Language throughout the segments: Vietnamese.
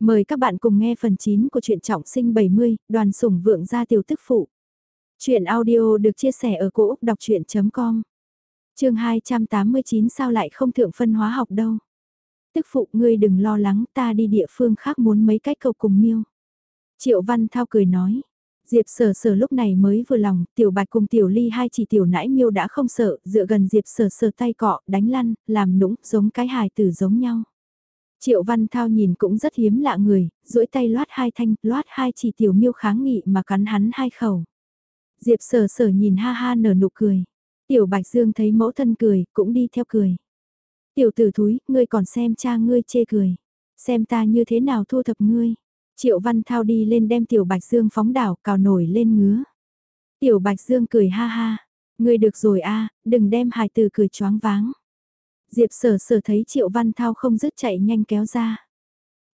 Mời các bạn cùng nghe phần 9 của truyện trọng sinh 70, đoàn sủng vượng gia tiểu tức phụ. Chuyện audio được chia sẻ ở cỗ đọc chuyện.com Trường 289 sao lại không thượng phân hóa học đâu. Tức phụ ngươi đừng lo lắng ta đi địa phương khác muốn mấy cách cầu cùng miêu. Triệu Văn Thao cười nói. Diệp sở sở lúc này mới vừa lòng, tiểu bạch cùng tiểu ly hai chỉ tiểu nãi miêu đã không sợ, dựa gần Diệp sở sở tay cọ, đánh lăn, làm nũng, giống cái hài tử giống nhau. Triệu Văn Thao nhìn cũng rất hiếm lạ người, duỗi tay loát hai thanh, loát hai chỉ tiểu miêu kháng nghị mà cắn hắn hai khẩu. Diệp sở sở nhìn ha ha nở nụ cười. Tiểu Bạch Dương thấy mẫu thân cười, cũng đi theo cười. Tiểu tử thúi, ngươi còn xem cha ngươi chê cười. Xem ta như thế nào thu thập ngươi. Triệu Văn Thao đi lên đem Tiểu Bạch Dương phóng đảo, cào nổi lên ngứa. Tiểu Bạch Dương cười ha ha. Ngươi được rồi a, đừng đem hài tử cười choáng váng. Diệp sở sở thấy Triệu Văn Thao không dứt chạy nhanh kéo ra.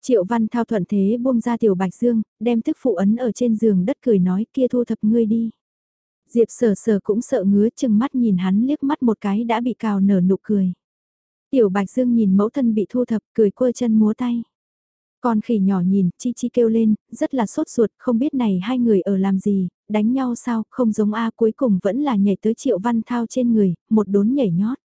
Triệu Văn Thao thuận thế buông ra Tiểu Bạch Dương, đem thức phụ ấn ở trên giường đất cười nói kia thu thập ngươi đi. Diệp sở sở cũng sợ ngứa chừng mắt nhìn hắn liếc mắt một cái đã bị cào nở nụ cười. Tiểu Bạch Dương nhìn mẫu thân bị thu thập cười quơ chân múa tay. Con khỉ nhỏ nhìn, chi chi kêu lên, rất là sốt ruột, không biết này hai người ở làm gì, đánh nhau sao, không giống A cuối cùng vẫn là nhảy tới triệu văn thao trên người, một đốn nhảy nhót.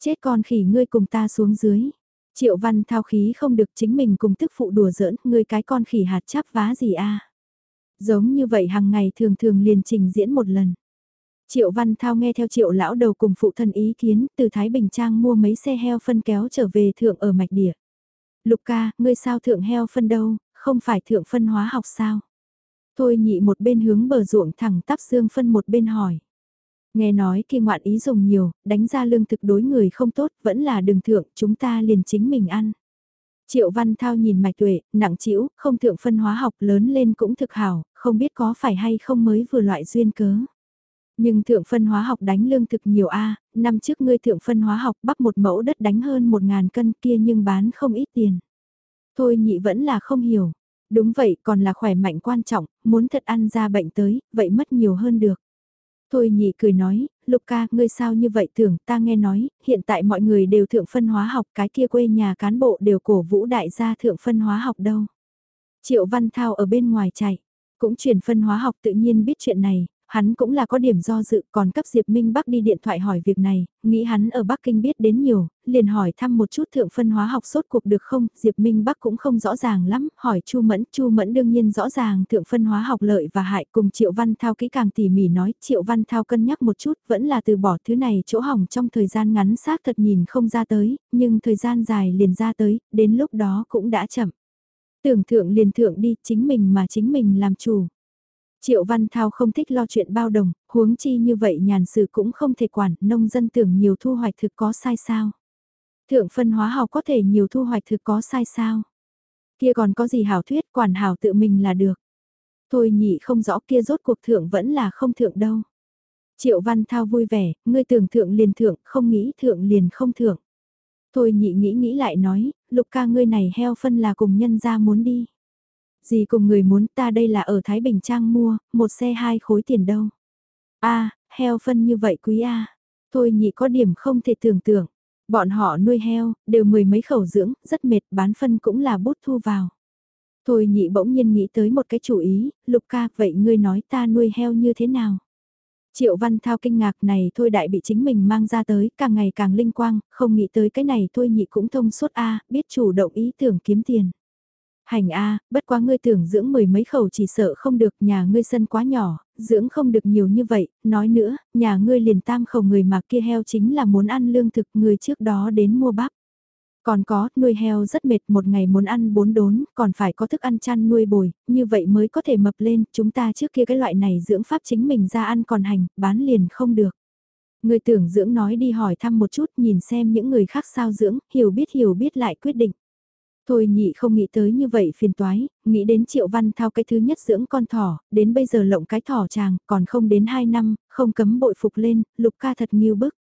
Chết con khỉ ngươi cùng ta xuống dưới. Triệu văn thao khí không được chính mình cùng tức phụ đùa giỡn, ngươi cái con khỉ hạt chắp vá gì a Giống như vậy hàng ngày thường thường liền trình diễn một lần. Triệu Văn Thao nghe theo triệu lão đầu cùng phụ thân ý kiến từ Thái Bình Trang mua mấy xe heo phân kéo trở về thượng ở mạch địa. Lục ca, ngươi sao thượng heo phân đâu, không phải thượng phân hóa học sao? Thôi nhị một bên hướng bờ ruộng thẳng tắp xương phân một bên hỏi. Nghe nói kia ngoạn ý dùng nhiều, đánh ra lương thực đối người không tốt, vẫn là đường thượng, chúng ta liền chính mình ăn. Triệu Văn Thao nhìn mạch tuệ, nặng chịu, không thượng phân hóa học lớn lên cũng thực hảo, không biết có phải hay không mới vừa loại duyên cớ. Nhưng thượng phân hóa học đánh lương thực nhiều a năm trước ngươi thượng phân hóa học bắt một mẫu đất đánh hơn một ngàn cân kia nhưng bán không ít tiền. Thôi nhị vẫn là không hiểu. Đúng vậy còn là khỏe mạnh quan trọng, muốn thật ăn ra bệnh tới, vậy mất nhiều hơn được. Thôi nhị cười nói, Lục ca, ngươi sao như vậy tưởng, ta nghe nói, hiện tại mọi người đều thượng phân hóa học, cái kia quê nhà cán bộ đều cổ vũ đại gia thượng phân hóa học đâu. Triệu Văn Thao ở bên ngoài chạy, cũng truyền phân hóa học tự nhiên biết chuyện này, Hắn cũng là có điểm do dự còn cấp Diệp Minh Bắc đi điện thoại hỏi việc này, nghĩ hắn ở Bắc Kinh biết đến nhiều, liền hỏi thăm một chút thượng phân hóa học sốt cuộc được không, Diệp Minh Bắc cũng không rõ ràng lắm, hỏi Chu Mẫn, Chu Mẫn đương nhiên rõ ràng thượng phân hóa học lợi và hại cùng Triệu Văn Thao kỹ càng tỉ mỉ nói, Triệu Văn Thao cân nhắc một chút vẫn là từ bỏ thứ này chỗ hỏng trong thời gian ngắn xác thật nhìn không ra tới, nhưng thời gian dài liền ra tới, đến lúc đó cũng đã chậm. Tưởng thượng liền thượng đi, chính mình mà chính mình làm chủ. Triệu Văn Thao không thích lo chuyện bao đồng, huống chi như vậy nhàn sự cũng không thể quản, nông dân tưởng nhiều thu hoạch thực có sai sao. Thượng phân hóa học có thể nhiều thu hoạch thực có sai sao. Kia còn có gì hảo thuyết quản hảo tự mình là được. Thôi nhị không rõ kia rốt cuộc thượng vẫn là không thượng đâu. Triệu Văn Thao vui vẻ, ngươi tưởng thượng liền thượng, không nghĩ thượng liền không thượng. Thôi nhị nghĩ nghĩ lại nói, lục ca ngươi này heo phân là cùng nhân ra muốn đi gì cùng người muốn ta đây là ở Thái Bình Trang mua, một xe hai khối tiền đâu. a heo phân như vậy quý a Thôi nhị có điểm không thể tưởng tượng. Bọn họ nuôi heo, đều mười mấy khẩu dưỡng, rất mệt, bán phân cũng là bút thu vào. Thôi nhị bỗng nhiên nghĩ tới một cái chủ ý, lục ca, vậy ngươi nói ta nuôi heo như thế nào? Triệu Văn Thao kinh ngạc này thôi đại bị chính mình mang ra tới, càng ngày càng linh quang, không nghĩ tới cái này thôi nhị cũng thông suốt A, biết chủ động ý tưởng kiếm tiền. Hành a, bất quá ngươi tưởng dưỡng mười mấy khẩu chỉ sợ không được, nhà ngươi sân quá nhỏ, dưỡng không được nhiều như vậy, nói nữa, nhà ngươi liền tam khẩu người mà kia heo chính là muốn ăn lương thực người trước đó đến mua bắp. Còn có, nuôi heo rất mệt, một ngày muốn ăn bốn đốn, còn phải có thức ăn chăn nuôi bồi, như vậy mới có thể mập lên, chúng ta trước kia cái loại này dưỡng pháp chính mình ra ăn còn hành, bán liền không được. Người tưởng dưỡng nói đi hỏi thăm một chút nhìn xem những người khác sao dưỡng, hiểu biết hiểu biết lại quyết định. Thôi nhị không nghĩ tới như vậy phiền toái, nghĩ đến triệu văn thao cái thứ nhất dưỡng con thỏ, đến bây giờ lộng cái thỏ chàng, còn không đến 2 năm, không cấm bội phục lên, lục ca thật nghiêu bức.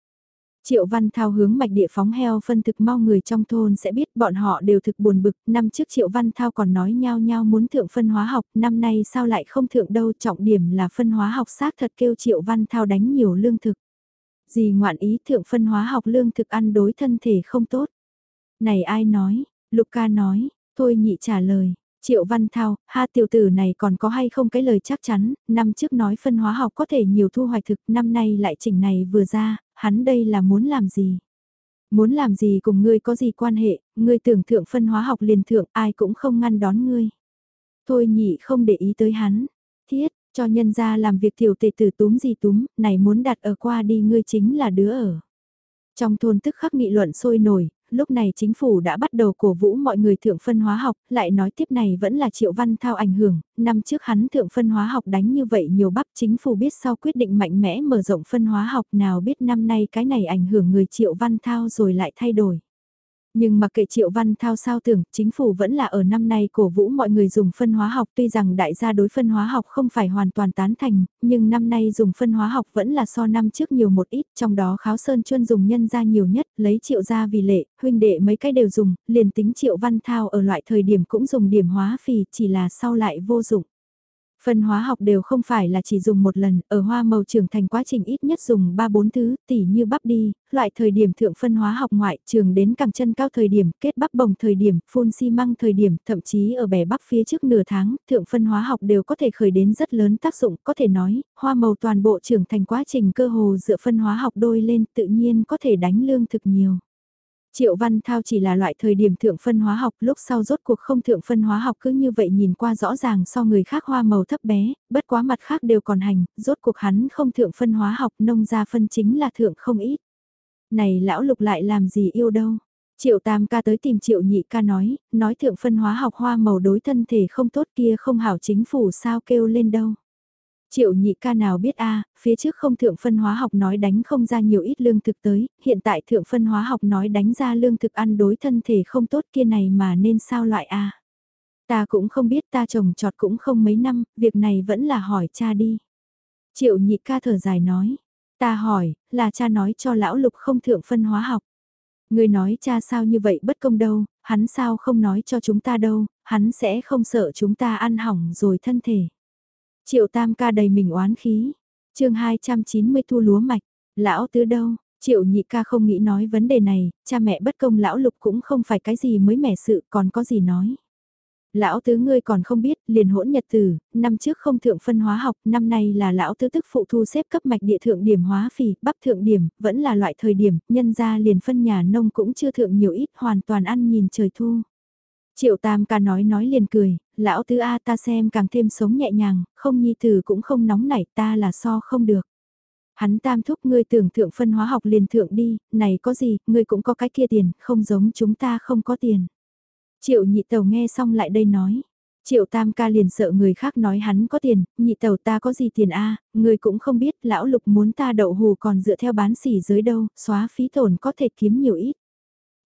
Triệu Văn Thao hướng mạch địa phóng heo phân thực mau người trong thôn sẽ biết bọn họ đều thực buồn bực, năm trước Triệu Văn Thao còn nói nhau nhau muốn thượng phân hóa học, năm nay sao lại không thượng đâu, trọng điểm là phân hóa học xác thật kêu Triệu Văn Thao đánh nhiều lương thực. Gì ngoạn ý thượng phân hóa học lương thực ăn đối thân thể không tốt. Này ai nói, Lục ca nói, thôi nhị trả lời, Triệu Văn Thao, ha tiểu tử này còn có hay không cái lời chắc chắn, năm trước nói phân hóa học có thể nhiều thu hoạch thực, năm nay lại chỉnh này vừa ra, hắn đây là muốn làm gì? Muốn làm gì cùng ngươi có gì quan hệ, ngươi tưởng thượng phân hóa học liền thượng ai cũng không ngăn đón ngươi. Thôi nhị không để ý tới hắn, thiết, cho nhân ra làm việc tiểu tệ tử túm gì túm, này muốn đặt ở qua đi ngươi chính là đứa ở. Trong thôn tức khắc nghị luận sôi nổi, lúc này chính phủ đã bắt đầu cổ vũ mọi người thượng phân hóa học, lại nói tiếp này vẫn là triệu văn thao ảnh hưởng, năm trước hắn thượng phân hóa học đánh như vậy nhiều bắp chính phủ biết sau quyết định mạnh mẽ mở rộng phân hóa học nào biết năm nay cái này ảnh hưởng người triệu văn thao rồi lại thay đổi. Nhưng mặc kệ Triệu Văn Thao sao tưởng, chính phủ vẫn là ở năm nay cổ vũ mọi người dùng phân hóa học tuy rằng đại gia đối phân hóa học không phải hoàn toàn tán thành, nhưng năm nay dùng phân hóa học vẫn là so năm trước nhiều một ít, trong đó kháo sơn chuyên dùng nhân ra nhiều nhất, lấy Triệu ra vì lệ, huynh đệ mấy cái đều dùng, liền tính Triệu Văn Thao ở loại thời điểm cũng dùng điểm hóa phì, chỉ là sau lại vô dụng. Phân hóa học đều không phải là chỉ dùng một lần, ở hoa màu trưởng thành quá trình ít nhất dùng 3-4 thứ, tỉ như bắp đi, loại thời điểm thượng phân hóa học ngoại, trường đến cẳng chân cao thời điểm, kết bắp bồng thời điểm, phun xi măng thời điểm, thậm chí ở bẻ bắp phía trước nửa tháng, thượng phân hóa học đều có thể khởi đến rất lớn tác dụng, có thể nói, hoa màu toàn bộ trưởng thành quá trình cơ hồ dựa phân hóa học đôi lên tự nhiên có thể đánh lương thực nhiều. Triệu Văn Thao chỉ là loại thời điểm thượng phân hóa học lúc sau rốt cuộc không thượng phân hóa học cứ như vậy nhìn qua rõ ràng so người khác hoa màu thấp bé, bất quá mặt khác đều còn hành, rốt cuộc hắn không thượng phân hóa học nông gia phân chính là thượng không ít. Này lão lục lại làm gì yêu đâu. Triệu Tam ca tới tìm Triệu Nhị ca nói, nói thượng phân hóa học hoa màu đối thân thể không tốt kia không hảo chính phủ sao kêu lên đâu. Triệu nhị ca nào biết a phía trước không thượng phân hóa học nói đánh không ra nhiều ít lương thực tới, hiện tại thượng phân hóa học nói đánh ra lương thực ăn đối thân thể không tốt kia này mà nên sao loại a Ta cũng không biết ta trồng trọt cũng không mấy năm, việc này vẫn là hỏi cha đi. Triệu nhị ca thở dài nói, ta hỏi, là cha nói cho lão lục không thượng phân hóa học. Người nói cha sao như vậy bất công đâu, hắn sao không nói cho chúng ta đâu, hắn sẽ không sợ chúng ta ăn hỏng rồi thân thể. Triệu tam ca đầy mình oán khí. chương 290 thu lúa mạch. Lão tứ đâu? Triệu nhị ca không nghĩ nói vấn đề này, cha mẹ bất công lão lục cũng không phải cái gì mới mẻ sự còn có gì nói. Lão tứ ngươi còn không biết, liền hỗn nhật tử, năm trước không thượng phân hóa học, năm nay là lão tứ tức phụ thu xếp cấp mạch địa thượng điểm hóa phì, bắp thượng điểm, vẫn là loại thời điểm, nhân ra liền phân nhà nông cũng chưa thượng nhiều ít, hoàn toàn ăn nhìn trời thu. Triệu Tam ca nói nói liền cười, lão tứ A ta xem càng thêm sống nhẹ nhàng, không nhi tử cũng không nóng nảy ta là so không được. Hắn tam thúc ngươi tưởng thượng phân hóa học liền thượng đi, này có gì, ngươi cũng có cái kia tiền, không giống chúng ta không có tiền. Triệu nhị tàu nghe xong lại đây nói. Triệu tam ca liền sợ người khác nói hắn có tiền, nhị tàu ta có gì tiền a ngươi cũng không biết lão lục muốn ta đậu hù còn dựa theo bán xỉ dưới đâu, xóa phí tổn có thể kiếm nhiều ít.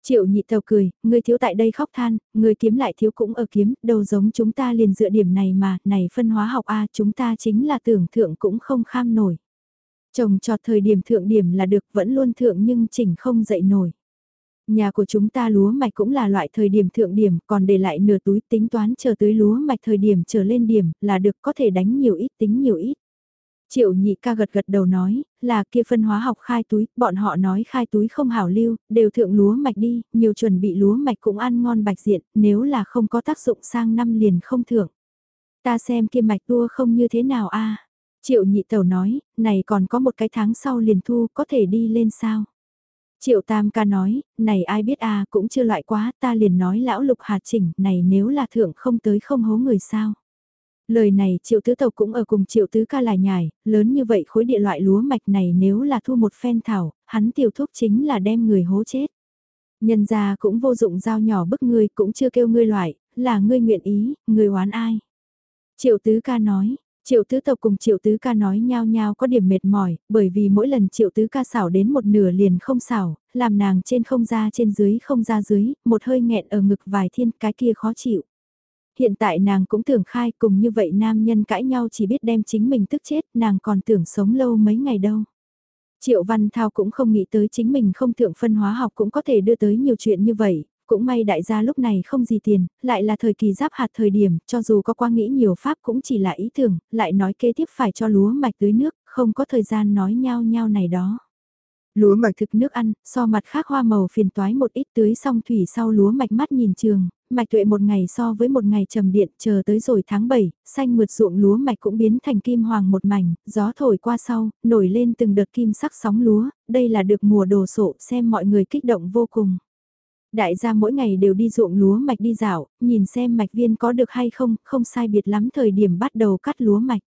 Triệu nhị tàu cười, người thiếu tại đây khóc than, người kiếm lại thiếu cũng ở kiếm, đâu giống chúng ta liền dựa điểm này mà, này phân hóa học A chúng ta chính là tưởng thượng cũng không kham nổi. Trồng trọt thời điểm thượng điểm là được vẫn luôn thượng nhưng chỉnh không dậy nổi. Nhà của chúng ta lúa mạch cũng là loại thời điểm thượng điểm, còn để lại nửa túi tính toán chờ tới lúa mạch thời điểm trở lên điểm, là được có thể đánh nhiều ít tính nhiều ít. Triệu nhị ca gật gật đầu nói, là kia phân hóa học khai túi, bọn họ nói khai túi không hảo lưu, đều thượng lúa mạch đi, nhiều chuẩn bị lúa mạch cũng ăn ngon bạch diện, nếu là không có tác dụng sang năm liền không thượng. Ta xem kia mạch tua không như thế nào a Triệu nhị tẩu nói, này còn có một cái tháng sau liền thu, có thể đi lên sao? Triệu tam ca nói, này ai biết a cũng chưa loại quá, ta liền nói lão lục hạt chỉnh, này nếu là thượng không tới không hố người sao? Lời này triệu tứ tộc cũng ở cùng triệu tứ ca lại nhải, lớn như vậy khối địa loại lúa mạch này nếu là thu một phen thảo, hắn tiêu thúc chính là đem người hố chết. Nhân gia cũng vô dụng dao nhỏ bức ngươi cũng chưa kêu ngươi loại, là ngươi nguyện ý, ngươi oán ai. Triệu tứ ca nói, Triệu tứ tộc cùng triệu tứ ca nói nhau nhau có điểm mệt mỏi, bởi vì mỗi lần triệu tứ ca xảo đến một nửa liền không xảo, làm nàng trên không ra trên dưới không ra dưới, một hơi nghẹn ở ngực vài thiên cái kia khó chịu. Hiện tại nàng cũng tưởng khai cùng như vậy nam nhân cãi nhau chỉ biết đem chính mình tức chết, nàng còn tưởng sống lâu mấy ngày đâu. Triệu Văn Thao cũng không nghĩ tới chính mình không thượng phân hóa học cũng có thể đưa tới nhiều chuyện như vậy, cũng may đại gia lúc này không gì tiền, lại là thời kỳ giáp hạt thời điểm, cho dù có qua nghĩ nhiều pháp cũng chỉ là ý tưởng, lại nói kế tiếp phải cho lúa mạch tưới nước, không có thời gian nói nhau nhau này đó. Lúa mạch thực nước ăn, so mặt khác hoa màu phiền toái một ít tưới xong thủy sau lúa mạch mắt nhìn trường, mạch tuệ một ngày so với một ngày trầm điện chờ tới rồi tháng 7, xanh mượt ruộng lúa mạch cũng biến thành kim hoàng một mảnh, gió thổi qua sau, nổi lên từng đợt kim sắc sóng lúa, đây là được mùa đồ sộ xem mọi người kích động vô cùng. Đại gia mỗi ngày đều đi ruộng lúa mạch đi dạo, nhìn xem mạch viên có được hay không, không sai biệt lắm thời điểm bắt đầu cắt lúa mạch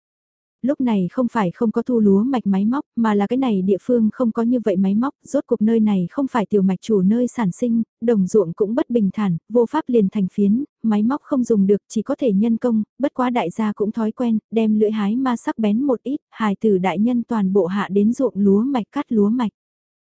lúc này không phải không có thu lúa mạch máy móc, mà là cái này địa phương không có như vậy máy móc, rốt cuộc nơi này không phải tiểu mạch chủ nơi sản sinh, đồng ruộng cũng bất bình thản, vô pháp liền thành phiến, máy móc không dùng được chỉ có thể nhân công, bất quá đại gia cũng thói quen, đem lưỡi hái ma sắc bén một ít, hài tử đại nhân toàn bộ hạ đến ruộng lúa mạch cắt lúa mạch.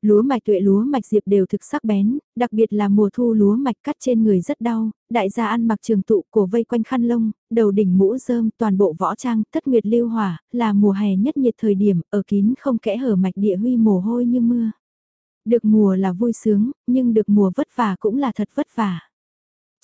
Lúa mạch tuệ lúa mạch diệp đều thực sắc bén, đặc biệt là mùa thu lúa mạch cắt trên người rất đau, đại gia ăn mặc trường tụ cổ vây quanh khăn lông, đầu đỉnh mũ rơm toàn bộ võ trang, tất nguyệt lưu hỏa, là mùa hè nhất nhiệt thời điểm, ở kín không kẽ hở mạch địa huy mồ hôi như mưa. Được mùa là vui sướng, nhưng được mùa vất vả cũng là thật vất vả.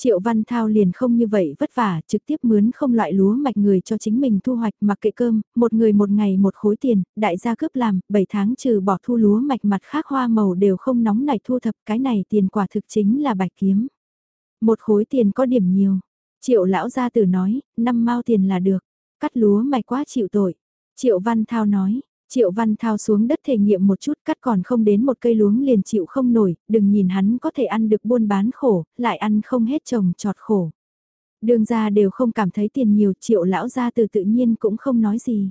Triệu Văn Thao liền không như vậy vất vả, trực tiếp mướn không loại lúa mạch người cho chính mình thu hoạch mặc kệ cơm, một người một ngày một khối tiền, đại gia cướp làm, 7 tháng trừ bỏ thu lúa mạch mặt khác hoa màu đều không nóng nảy thu thập, cái này tiền quả thực chính là bạch kiếm. Một khối tiền có điểm nhiều. Triệu lão gia tử nói, năm mao tiền là được, cắt lúa mạch quá chịu tội. Triệu Văn Thao nói, Triệu Văn Thao xuống đất thể nghiệm một chút cắt còn không đến một cây luống liền chịu không nổi, đừng nhìn hắn có thể ăn được buôn bán khổ, lại ăn không hết trồng trọt khổ. Đường ra đều không cảm thấy tiền nhiều, triệu lão ra từ tự nhiên cũng không nói gì.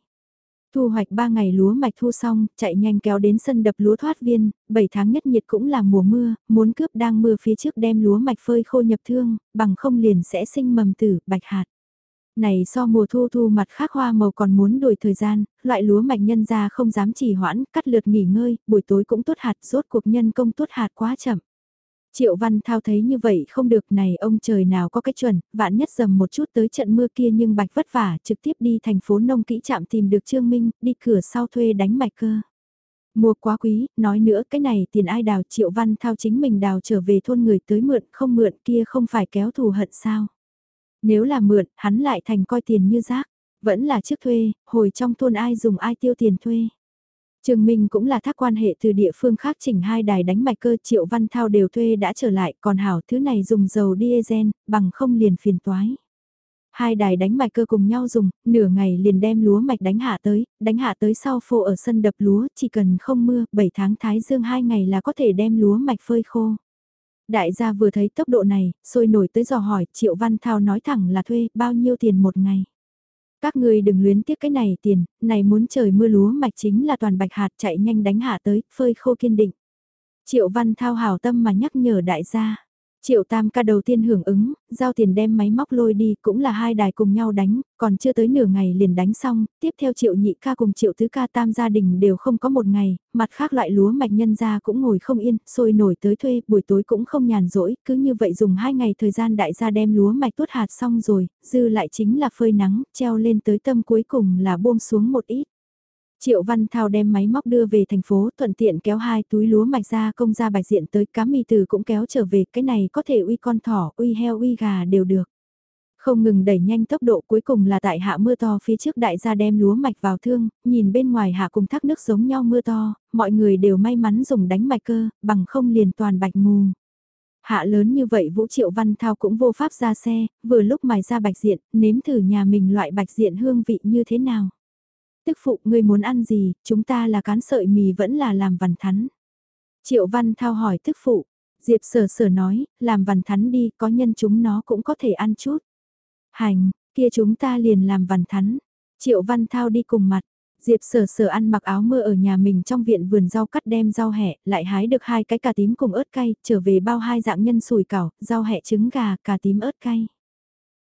Thu hoạch 3 ngày lúa mạch thu xong, chạy nhanh kéo đến sân đập lúa thoát viên, 7 tháng nhất nhiệt cũng là mùa mưa, muốn cướp đang mưa phía trước đem lúa mạch phơi khô nhập thương, bằng không liền sẽ sinh mầm tử, bạch hạt này so mùa thu thu mặt khác hoa màu còn muốn đuổi thời gian, loại lúa mạch nhân ra không dám chỉ hoãn, cắt lượt nghỉ ngơi, buổi tối cũng tốt hạt, rốt cuộc nhân công tốt hạt quá chậm. Triệu Văn Thao thấy như vậy không được này ông trời nào có cái chuẩn, vạn nhất dầm một chút tới trận mưa kia nhưng bạch vất vả trực tiếp đi thành phố nông kỹ trạm tìm được Trương Minh, đi cửa sau thuê đánh mạch cơ. Mua quá quý, nói nữa cái này tiền ai đào Triệu Văn Thao chính mình đào trở về thôn người tới mượn không mượn kia không phải kéo thù hận sao. Nếu là mượn, hắn lại thành coi tiền như rác. Vẫn là chiếc thuê, hồi trong thôn ai dùng ai tiêu tiền thuê. Trường Minh cũng là thác quan hệ từ địa phương khác chỉnh hai đài đánh mạch cơ triệu văn thao đều thuê đã trở lại, còn hảo thứ này dùng dầu diesel, bằng không liền phiền toái. Hai đài đánh mạch cơ cùng nhau dùng, nửa ngày liền đem lúa mạch đánh hạ tới, đánh hạ tới sau phô ở sân đập lúa, chỉ cần không mưa, 7 tháng thái dương hai ngày là có thể đem lúa mạch phơi khô. Đại gia vừa thấy tốc độ này, sôi nổi tới dò hỏi, Triệu Văn Thao nói thẳng là thuê, bao nhiêu tiền một ngày. Các người đừng luyến tiếc cái này tiền, này muốn trời mưa lúa mạch chính là toàn bạch hạt chạy nhanh đánh hạ tới, phơi khô kiên định. Triệu Văn Thao hào tâm mà nhắc nhở đại gia. Triệu Tam ca đầu tiên hưởng ứng, giao tiền đem máy móc lôi đi cũng là hai đài cùng nhau đánh, còn chưa tới nửa ngày liền đánh xong, tiếp theo Triệu Nhị ca cùng Triệu Tứ ca tam gia đình đều không có một ngày, mặt khác loại lúa mạch nhân gia cũng ngồi không yên, sôi nổi tới thuê, buổi tối cũng không nhàn rỗi, cứ như vậy dùng hai ngày thời gian đại gia đem lúa mạch tuốt hạt xong rồi, dư lại chính là phơi nắng, treo lên tới tâm cuối cùng là buông xuống một ít. Triệu Văn Thao đem máy móc đưa về thành phố thuận tiện kéo hai túi lúa mạch ra công ra bạch diện tới cá mì từ cũng kéo trở về cái này có thể uy con thỏ, uy heo uy gà đều được. Không ngừng đẩy nhanh tốc độ cuối cùng là tại hạ mưa to phía trước đại gia đem lúa mạch vào thương, nhìn bên ngoài hạ cùng thác nước giống nhau mưa to, mọi người đều may mắn dùng đánh mạch cơ, bằng không liền toàn bạch mù. Hạ lớn như vậy Vũ Triệu Văn Thao cũng vô pháp ra xe, vừa lúc mài ra bạch diện, nếm thử nhà mình loại bạch diện hương vị như thế nào tức phụ ngươi muốn ăn gì, chúng ta là cán sợi mì vẫn là làm vằn thắn. Triệu Văn Thao hỏi tức phụ, Diệp sở sở nói, làm vằn thắn đi, có nhân chúng nó cũng có thể ăn chút. Hành, kia chúng ta liền làm vằn thắn. Triệu Văn Thao đi cùng mặt, Diệp sở sở ăn mặc áo mưa ở nhà mình trong viện vườn rau cắt đem rau hẹ, lại hái được hai cái cà tím cùng ớt cay, trở về bao hai dạng nhân sủi cảo, rau hẹ trứng gà, cà tím ớt cay.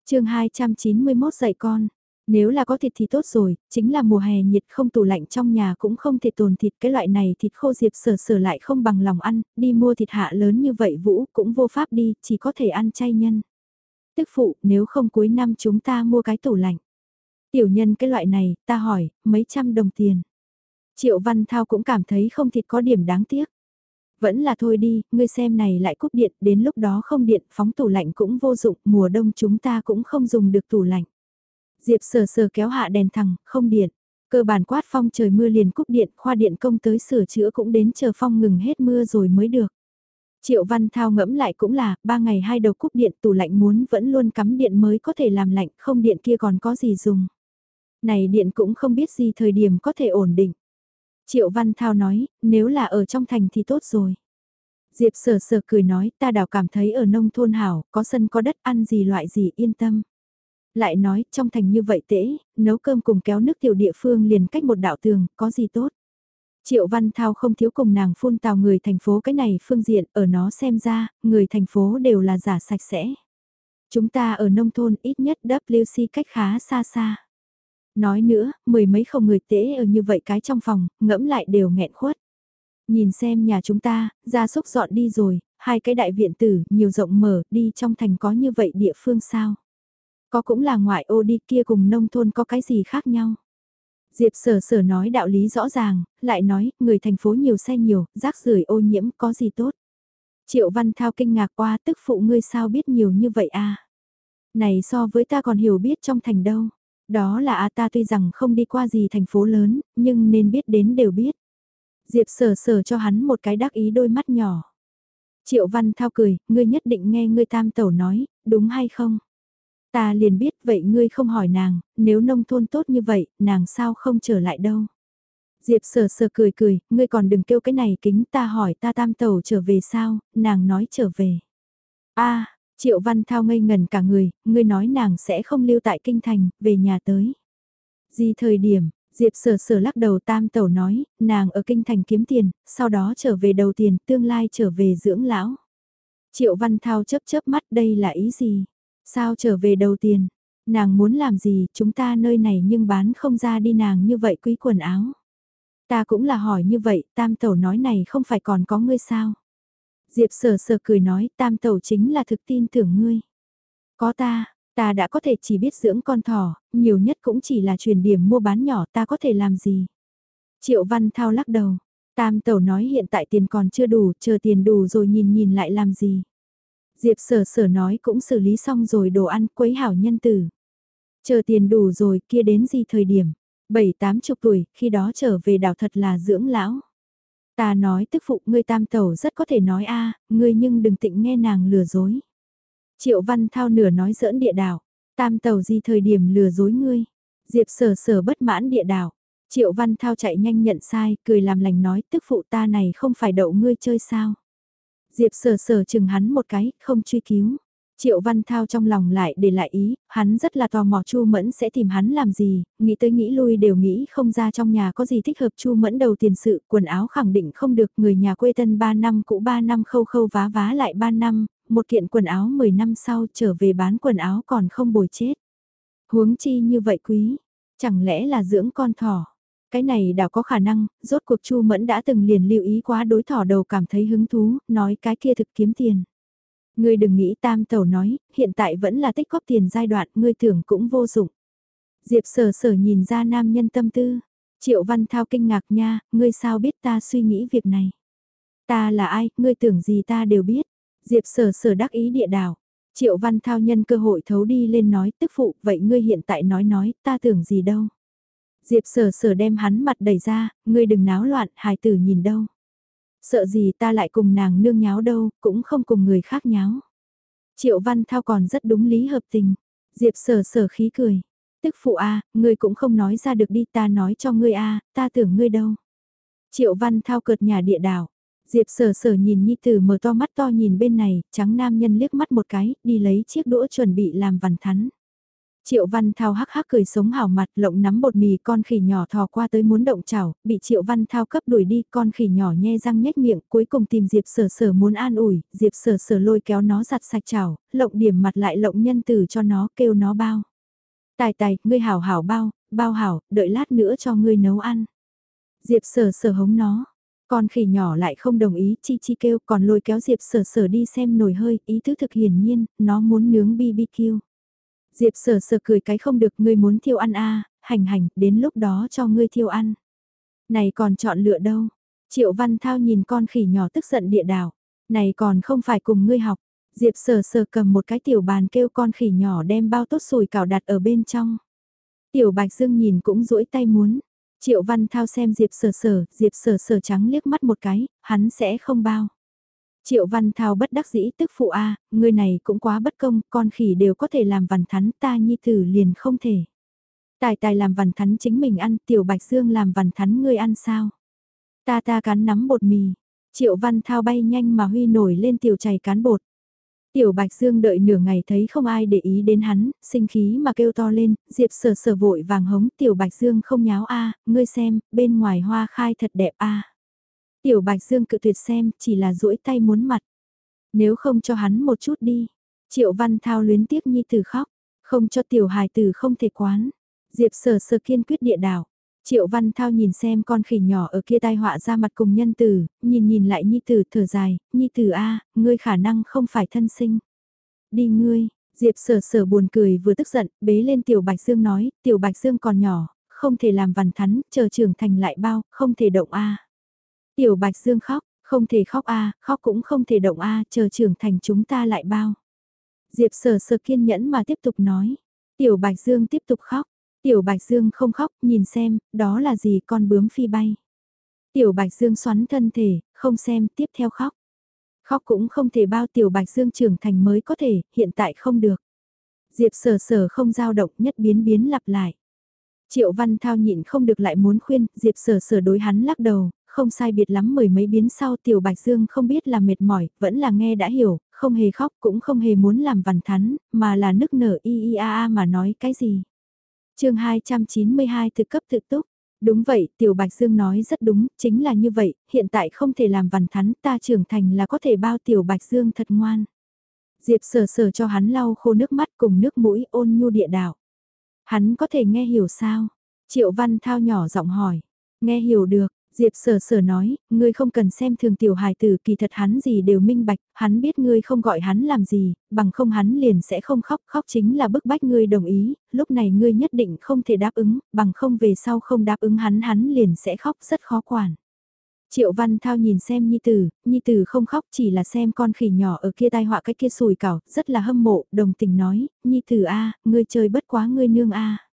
chương 291 dạy con, nếu là có thịt thì tốt rồi, chính là mùa hè nhiệt không tủ lạnh trong nhà cũng không thể tồn thịt cái loại này thịt khô diệp sở sở lại không bằng lòng ăn, đi mua thịt hạ lớn như vậy Vũ cũng vô pháp đi, chỉ có thể ăn chay nhân. Tức phụ, nếu không cuối năm chúng ta mua cái tủ lạnh. Tiểu nhân cái loại này, ta hỏi, mấy trăm đồng tiền. Triệu Văn Thao cũng cảm thấy không thịt có điểm đáng tiếc. Vẫn là thôi đi, ngươi xem này lại cúp điện, đến lúc đó không điện, phóng tủ lạnh cũng vô dụng, mùa đông chúng ta cũng không dùng được tủ lạnh. Diệp sờ sờ kéo hạ đèn thẳng, không điện. Cơ bản quát phong trời mưa liền cúp điện, khoa điện công tới sửa chữa cũng đến chờ phong ngừng hết mưa rồi mới được. Triệu Văn Thao ngẫm lại cũng là, ba ngày hai đầu cúp điện tủ lạnh muốn vẫn luôn cắm điện mới có thể làm lạnh, không điện kia còn có gì dùng. Này điện cũng không biết gì thời điểm có thể ổn định. Triệu Văn Thao nói, nếu là ở trong thành thì tốt rồi. Diệp sờ sờ cười nói, ta đảo cảm thấy ở nông thôn hảo, có sân có đất ăn gì loại gì yên tâm. Lại nói, trong thành như vậy tễ, nấu cơm cùng kéo nước tiểu địa phương liền cách một đạo tường, có gì tốt. Triệu Văn Thao không thiếu cùng nàng phun tào người thành phố cái này phương diện, ở nó xem ra, người thành phố đều là giả sạch sẽ. Chúng ta ở nông thôn ít nhất WC cách khá xa xa. Nói nữa, mười mấy không người tễ ở như vậy cái trong phòng, ngẫm lại đều nghẹn khuất. Nhìn xem nhà chúng ta, gia súc dọn đi rồi, hai cái đại viện tử, nhiều rộng mở, đi trong thành có như vậy địa phương sao? Có cũng là ngoại ô đi kia cùng nông thôn có cái gì khác nhau? Diệp sở sở nói đạo lý rõ ràng, lại nói, người thành phố nhiều xe nhiều, rác rưởi ô nhiễm có gì tốt. Triệu Văn Thao kinh ngạc qua tức phụ ngươi sao biết nhiều như vậy à? Này so với ta còn hiểu biết trong thành đâu. Đó là a ta tuy rằng không đi qua gì thành phố lớn, nhưng nên biết đến đều biết. Diệp sở sở cho hắn một cái đắc ý đôi mắt nhỏ. Triệu Văn Thao cười, ngươi nhất định nghe ngươi tam tẩu nói, đúng hay không? Ta liền biết vậy ngươi không hỏi nàng, nếu nông thôn tốt như vậy, nàng sao không trở lại đâu. Diệp sờ sờ cười cười, ngươi còn đừng kêu cái này kính ta hỏi ta tam tàu trở về sao, nàng nói trở về. a Triệu Văn Thao ngây ngần cả người, ngươi nói nàng sẽ không lưu tại kinh thành, về nhà tới. Gì thời điểm, Diệp sở sở lắc đầu tam tẩu nói, nàng ở kinh thành kiếm tiền, sau đó trở về đầu tiền, tương lai trở về dưỡng lão. Triệu Văn Thao chớp chớp mắt đây là ý gì? Sao trở về đầu tiền? Nàng muốn làm gì, chúng ta nơi này nhưng bán không ra đi nàng như vậy quý quần áo. Ta cũng là hỏi như vậy, tam tẩu nói này không phải còn có ngươi sao? Diệp sở sở cười nói, tam tẩu chính là thực tin tưởng ngươi. Có ta, ta đã có thể chỉ biết dưỡng con thỏ, nhiều nhất cũng chỉ là truyền điểm mua bán nhỏ ta có thể làm gì? Triệu Văn Thao lắc đầu, tam tẩu nói hiện tại tiền còn chưa đủ, chờ tiền đủ rồi nhìn nhìn lại làm gì? Diệp sở sở nói cũng xử lý xong rồi đồ ăn quấy hảo nhân tử. Chờ tiền đủ rồi kia đến gì thời điểm, bảy tám chục tuổi, khi đó trở về đảo thật là dưỡng lão. Ta nói tức phụ ngươi tam tẩu rất có thể nói a ngươi nhưng đừng tịnh nghe nàng lừa dối. Triệu văn thao nửa nói giỡn địa đảo, tam tẩu gì thời điểm lừa dối ngươi. Diệp sở sở bất mãn địa đảo. Triệu văn thao chạy nhanh nhận sai, cười làm lành nói tức phụ ta này không phải đậu ngươi chơi sao. Diệp sờ sờ chừng hắn một cái, không truy cứu. Triệu Văn Thao trong lòng lại để lại ý, hắn rất là tò mò Chu Mẫn sẽ tìm hắn làm gì, nghĩ tới nghĩ lui đều nghĩ không ra trong nhà có gì thích hợp Chu Mẫn đầu tiền sự, quần áo khẳng định không được, người nhà quê tân 3 năm cũ 3 năm khâu khâu vá vá lại 3 năm, một kiện quần áo 10 năm sau trở về bán quần áo còn không bồi chết. Huống chi như vậy quý, chẳng lẽ là dưỡng con thỏ. Cái này đảo có khả năng, rốt cuộc Chu Mẫn đã từng liền lưu ý quá đối thỏ đầu cảm thấy hứng thú, nói cái kia thực kiếm tiền. Ngươi đừng nghĩ tam tẩu nói, hiện tại vẫn là tích góp tiền giai đoạn, ngươi tưởng cũng vô dụng. Diệp sở sở nhìn ra nam nhân tâm tư. Triệu Văn Thao kinh ngạc nha, ngươi sao biết ta suy nghĩ việc này. Ta là ai, ngươi tưởng gì ta đều biết. Diệp sở sở đắc ý địa đảo. Triệu Văn Thao nhân cơ hội thấu đi lên nói tức phụ, vậy ngươi hiện tại nói nói, ta tưởng gì đâu. Diệp sở sở đem hắn mặt đẩy ra, ngươi đừng náo loạn, hài tử nhìn đâu. Sợ gì ta lại cùng nàng nương nháo đâu, cũng không cùng người khác nháo. Triệu Văn Thao còn rất đúng lý hợp tình. Diệp sở sở khí cười. Tức phụ a, ngươi cũng không nói ra được đi ta nói cho ngươi a, ta tưởng ngươi đâu. Triệu Văn Thao cợt nhà địa đảo. Diệp sở sở nhìn Nhi Tử mở to mắt to nhìn bên này, trắng nam nhân liếc mắt một cái, đi lấy chiếc đũa chuẩn bị làm vằn thắn. Triệu Văn Thao hắc hắc cười sống hảo mặt lộng nắm bột mì con khỉ nhỏ thò qua tới muốn động chảo, bị Triệu Văn Thao cấp đuổi đi con khỉ nhỏ nhe răng nhếch miệng cuối cùng tìm Diệp sở sở muốn an ủi, Diệp sở sở lôi kéo nó giặt sạch chảo, lộng điểm mặt lại lộng nhân từ cho nó kêu nó bao. Tài tài, ngươi hảo hảo bao, bao hảo, đợi lát nữa cho ngươi nấu ăn. Diệp sở sở hống nó, con khỉ nhỏ lại không đồng ý, chi chi kêu còn lôi kéo Diệp sở sở đi xem nồi hơi, ý thức thực hiển nhiên, nó muốn nướng BBQ. Diệp sở sở cười cái không được ngươi muốn thiêu ăn a à, hành hành, đến lúc đó cho ngươi thiêu ăn. Này còn chọn lựa đâu? Triệu Văn Thao nhìn con khỉ nhỏ tức giận địa đảo. Này còn không phải cùng ngươi học. Diệp sở sở cầm một cái tiểu bàn kêu con khỉ nhỏ đem bao tốt sùi cào đặt ở bên trong. Tiểu Bạch Dương nhìn cũng duỗi tay muốn. Triệu Văn Thao xem Diệp sở sở, Diệp sở sở trắng liếc mắt một cái, hắn sẽ không bao. Triệu Văn Thao bất đắc dĩ tức phụ a, người này cũng quá bất công, con khỉ đều có thể làm vằn thắn, ta nhi tử liền không thể. Tài tài làm vằn thắn chính mình ăn, tiểu bạch dương làm vằn thắn ngươi ăn sao? Ta ta cán nắm bột mì, Triệu Văn Thao bay nhanh mà huy nổi lên tiểu chày cán bột. Tiểu Bạch Dương đợi nửa ngày thấy không ai để ý đến hắn, sinh khí mà kêu to lên, Diệp sờ sờ vội vàng hống Tiểu Bạch Dương không nháo a ngươi xem, bên ngoài hoa khai thật đẹp a Tiểu Bạch Dương cự tuyệt xem, chỉ là duỗi tay muốn mặt. Nếu không cho hắn một chút đi. Triệu Văn Thao luyến tiếc nhi tử khóc, không cho tiểu hài tử không thể quán. Diệp sở sở kiên quyết địa đảo. Triệu Văn Thao nhìn xem con khỉ nhỏ ở kia tai họa ra mặt cùng nhân tử, nhìn nhìn lại nhi tử thở dài, nhi tử a, ngươi khả năng không phải thân sinh. Đi ngươi, Diệp sở sở buồn cười vừa tức giận, bế lên Tiểu Bạch Dương nói, Tiểu Bạch Dương còn nhỏ, không thể làm vằn thắn, chờ trưởng thành lại bao, không thể động a. Tiểu Bạch Dương khóc, không thể khóc a, khóc cũng không thể động a, chờ trưởng thành chúng ta lại bao. Diệp sở sở kiên nhẫn mà tiếp tục nói. Tiểu Bạch Dương tiếp tục khóc, Tiểu Bạch Dương không khóc, nhìn xem, đó là gì con bướm phi bay. Tiểu Bạch Dương xoắn thân thể, không xem, tiếp theo khóc. Khóc cũng không thể bao Tiểu Bạch Dương trưởng thành mới có thể, hiện tại không được. Diệp sở sở không giao động nhất biến biến lặp lại. Triệu Văn Thao nhịn không được lại muốn khuyên, Diệp sở sở đối hắn lắc đầu, không sai biệt lắm mười mấy biến sau Tiểu Bạch Dương không biết là mệt mỏi, vẫn là nghe đã hiểu, không hề khóc cũng không hề muốn làm vằn thắn, mà là nức nở y y a a mà nói cái gì chương 292 thực cấp thực túc. Đúng vậy, Tiểu Bạch Dương nói rất đúng, chính là như vậy, hiện tại không thể làm vằn thắn, ta trưởng thành là có thể bao Tiểu Bạch Dương thật ngoan. Diệp sờ sờ cho hắn lau khô nước mắt cùng nước mũi ôn nhu địa đạo. Hắn có thể nghe hiểu sao? Triệu Văn Thao nhỏ giọng hỏi. Nghe hiểu được, Diệp sở sở nói, ngươi không cần xem thường tiểu hài tử kỳ thật hắn gì đều minh bạch, hắn biết ngươi không gọi hắn làm gì, bằng không hắn liền sẽ không khóc, khóc chính là bức bách ngươi đồng ý, lúc này ngươi nhất định không thể đáp ứng, bằng không về sau không đáp ứng hắn hắn liền sẽ khóc rất khó quản. Triệu Văn Thao nhìn xem Nhi Tử, Nhi Tử không khóc chỉ là xem con khỉ nhỏ ở kia tai họa cái kia sùi cảo, rất là hâm mộ, đồng tình nói, Nhi Tử A, ngươi chơi bất quá ngươi nương A.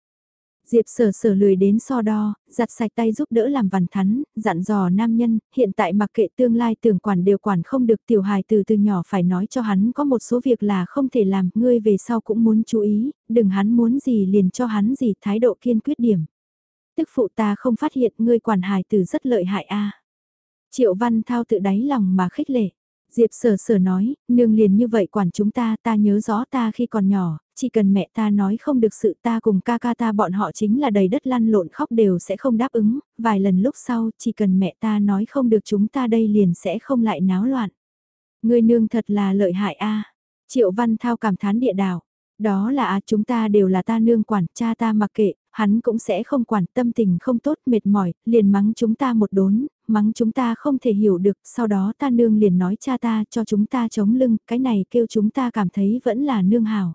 Diệp sở sở lười đến so đo, giặt sạch tay giúp đỡ làm vằn thắn, dặn dò nam nhân, hiện tại mặc kệ tương lai tưởng quản đều quản không được tiểu hài từ từ nhỏ phải nói cho hắn có một số việc là không thể làm, ngươi về sau cũng muốn chú ý, đừng hắn muốn gì liền cho hắn gì thái độ kiên quyết điểm. Tức phụ ta không phát hiện ngươi quản hài từ rất lợi hại a Triệu văn thao tự đáy lòng mà khích lệ. Diệp sở sở nói, nương liền như vậy quản chúng ta, ta nhớ rõ ta khi còn nhỏ, chỉ cần mẹ ta nói không được sự ta cùng ca ca ta bọn họ chính là đầy đất lăn lộn khóc đều sẽ không đáp ứng, vài lần lúc sau chỉ cần mẹ ta nói không được chúng ta đây liền sẽ không lại náo loạn. Người nương thật là lợi hại a Triệu Văn Thao cảm thán địa đảo. Đó là à, chúng ta đều là ta nương quản, cha ta mặc kệ, hắn cũng sẽ không quản tâm tình không tốt mệt mỏi, liền mắng chúng ta một đốn, mắng chúng ta không thể hiểu được, sau đó ta nương liền nói cha ta cho chúng ta chống lưng, cái này kêu chúng ta cảm thấy vẫn là nương hảo.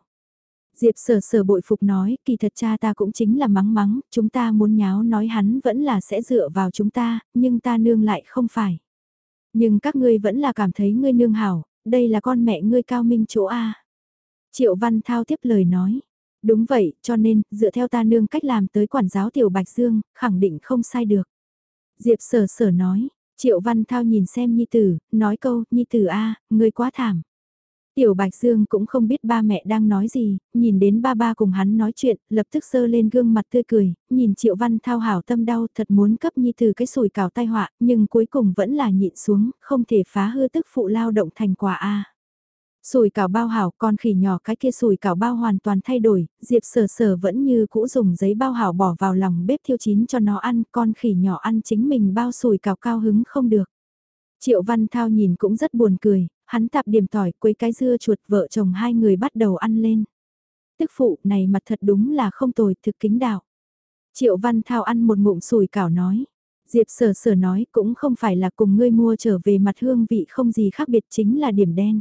Diệp sở sở bội phục nói, kỳ thật cha ta cũng chính là mắng mắng, chúng ta muốn nháo nói hắn vẫn là sẽ dựa vào chúng ta, nhưng ta nương lại không phải. Nhưng các ngươi vẫn là cảm thấy ngươi nương hảo, đây là con mẹ ngươi cao minh chỗ A. Triệu Văn Thao tiếp lời nói, đúng vậy, cho nên, dựa theo ta nương cách làm tới quản giáo Tiểu Bạch Dương, khẳng định không sai được. Diệp sở sở nói, Triệu Văn Thao nhìn xem Nhi Tử, nói câu, Nhi Tử A, ngươi quá thảm. Tiểu Bạch Dương cũng không biết ba mẹ đang nói gì, nhìn đến ba ba cùng hắn nói chuyện, lập tức sơ lên gương mặt tươi cười, nhìn Triệu Văn Thao hảo tâm đau thật muốn cấp Nhi Tử cái sùi cào tai họa, nhưng cuối cùng vẫn là nhịn xuống, không thể phá hư tức phụ lao động thành quả A. Sùi cảo bao hảo con khỉ nhỏ cái kia sùi cảo bao hoàn toàn thay đổi, Diệp sở sở vẫn như cũ dùng giấy bao hảo bỏ vào lòng bếp thiêu chín cho nó ăn, con khỉ nhỏ ăn chính mình bao sùi cảo cao hứng không được. Triệu Văn Thao nhìn cũng rất buồn cười, hắn tạp điểm tỏi quấy cái dưa chuột vợ chồng hai người bắt đầu ăn lên. Tức phụ này mặt thật đúng là không tồi thực kính đạo. Triệu Văn Thao ăn một ngụm sùi cảo nói. Diệp sở sở nói cũng không phải là cùng ngươi mua trở về mặt hương vị không gì khác biệt chính là điểm đen.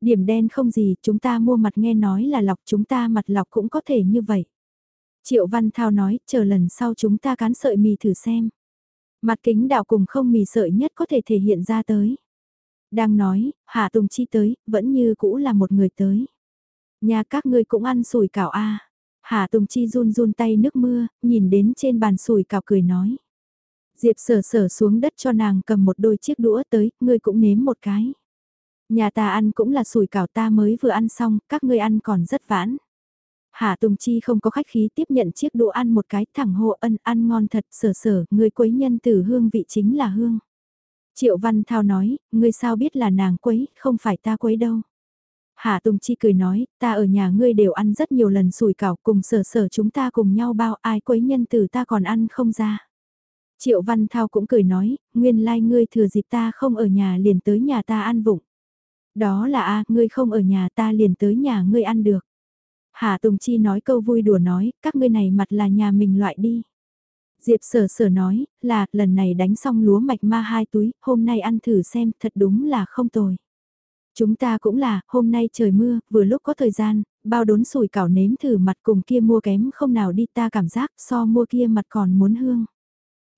Điểm đen không gì, chúng ta mua mặt nghe nói là lọc chúng ta mặt lọc cũng có thể như vậy. Triệu Văn Thao nói, chờ lần sau chúng ta cán sợi mì thử xem. Mặt kính đạo cùng không mì sợi nhất có thể thể hiện ra tới. Đang nói, Hạ Tùng Chi tới, vẫn như cũ là một người tới. Nhà các ngươi cũng ăn sủi cảo a à. Hạ Tùng Chi run run tay nước mưa, nhìn đến trên bàn sủi cảo cười nói. Diệp sở sở xuống đất cho nàng cầm một đôi chiếc đũa tới, ngươi cũng nếm một cái. Nhà ta ăn cũng là sủi cảo ta mới vừa ăn xong, các ngươi ăn còn rất vãn. Hạ Tùng Chi không có khách khí tiếp nhận chiếc đũa ăn một cái thẳng hô ân ăn ngon thật sở sở, người quấy nhân từ hương vị chính là hương. Triệu Văn Thao nói, ngươi sao biết là nàng quấy, không phải ta quấy đâu. Hạ Tùng Chi cười nói, ta ở nhà ngươi đều ăn rất nhiều lần sủi cảo cùng sở sở chúng ta cùng nhau bao ai quấy nhân từ ta còn ăn không ra. Triệu Văn Thao cũng cười nói, nguyên lai like ngươi thừa dịp ta không ở nhà liền tới nhà ta ăn vụng. Đó là a ngươi không ở nhà ta liền tới nhà ngươi ăn được. Hà Tùng Chi nói câu vui đùa nói, các ngươi này mặt là nhà mình loại đi. Diệp sở sở nói, là, lần này đánh xong lúa mạch ma hai túi, hôm nay ăn thử xem, thật đúng là không tồi. Chúng ta cũng là, hôm nay trời mưa, vừa lúc có thời gian, bao đốn sủi cảo nếm thử mặt cùng kia mua kém không nào đi ta cảm giác so mua kia mặt còn muốn hương.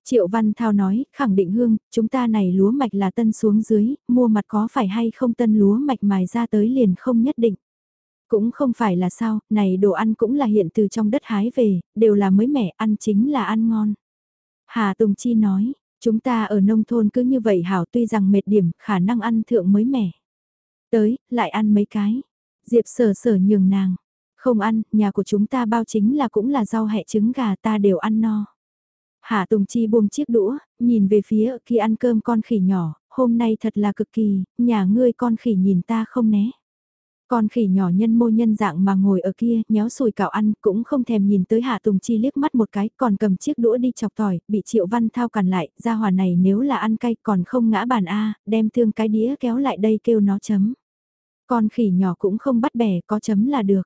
Triệu Văn Thao nói, khẳng định hương, chúng ta này lúa mạch là tân xuống dưới, mua mặt có phải hay không tân lúa mạch mài ra tới liền không nhất định. Cũng không phải là sao, này đồ ăn cũng là hiện từ trong đất hái về, đều là mới mẻ, ăn chính là ăn ngon. Hà Tùng Chi nói, chúng ta ở nông thôn cứ như vậy hảo tuy rằng mệt điểm, khả năng ăn thượng mới mẻ. Tới, lại ăn mấy cái. Diệp sở sở nhường nàng. Không ăn, nhà của chúng ta bao chính là cũng là rau hẹ trứng gà ta đều ăn no. Hạ Tùng Chi buông chiếc đũa, nhìn về phía kia ăn cơm con khỉ nhỏ, hôm nay thật là cực kỳ, nhà ngươi con khỉ nhìn ta không né. Con khỉ nhỏ nhân mô nhân dạng mà ngồi ở kia, nhéo sùi cảo ăn, cũng không thèm nhìn tới Hạ Tùng Chi liếc mắt một cái, còn cầm chiếc đũa đi chọc tỏi, bị Triệu Văn Thao cản lại, ra hòa này nếu là ăn cay còn không ngã bàn A, đem thương cái đĩa kéo lại đây kêu nó chấm. Con khỉ nhỏ cũng không bắt bẻ, có chấm là được.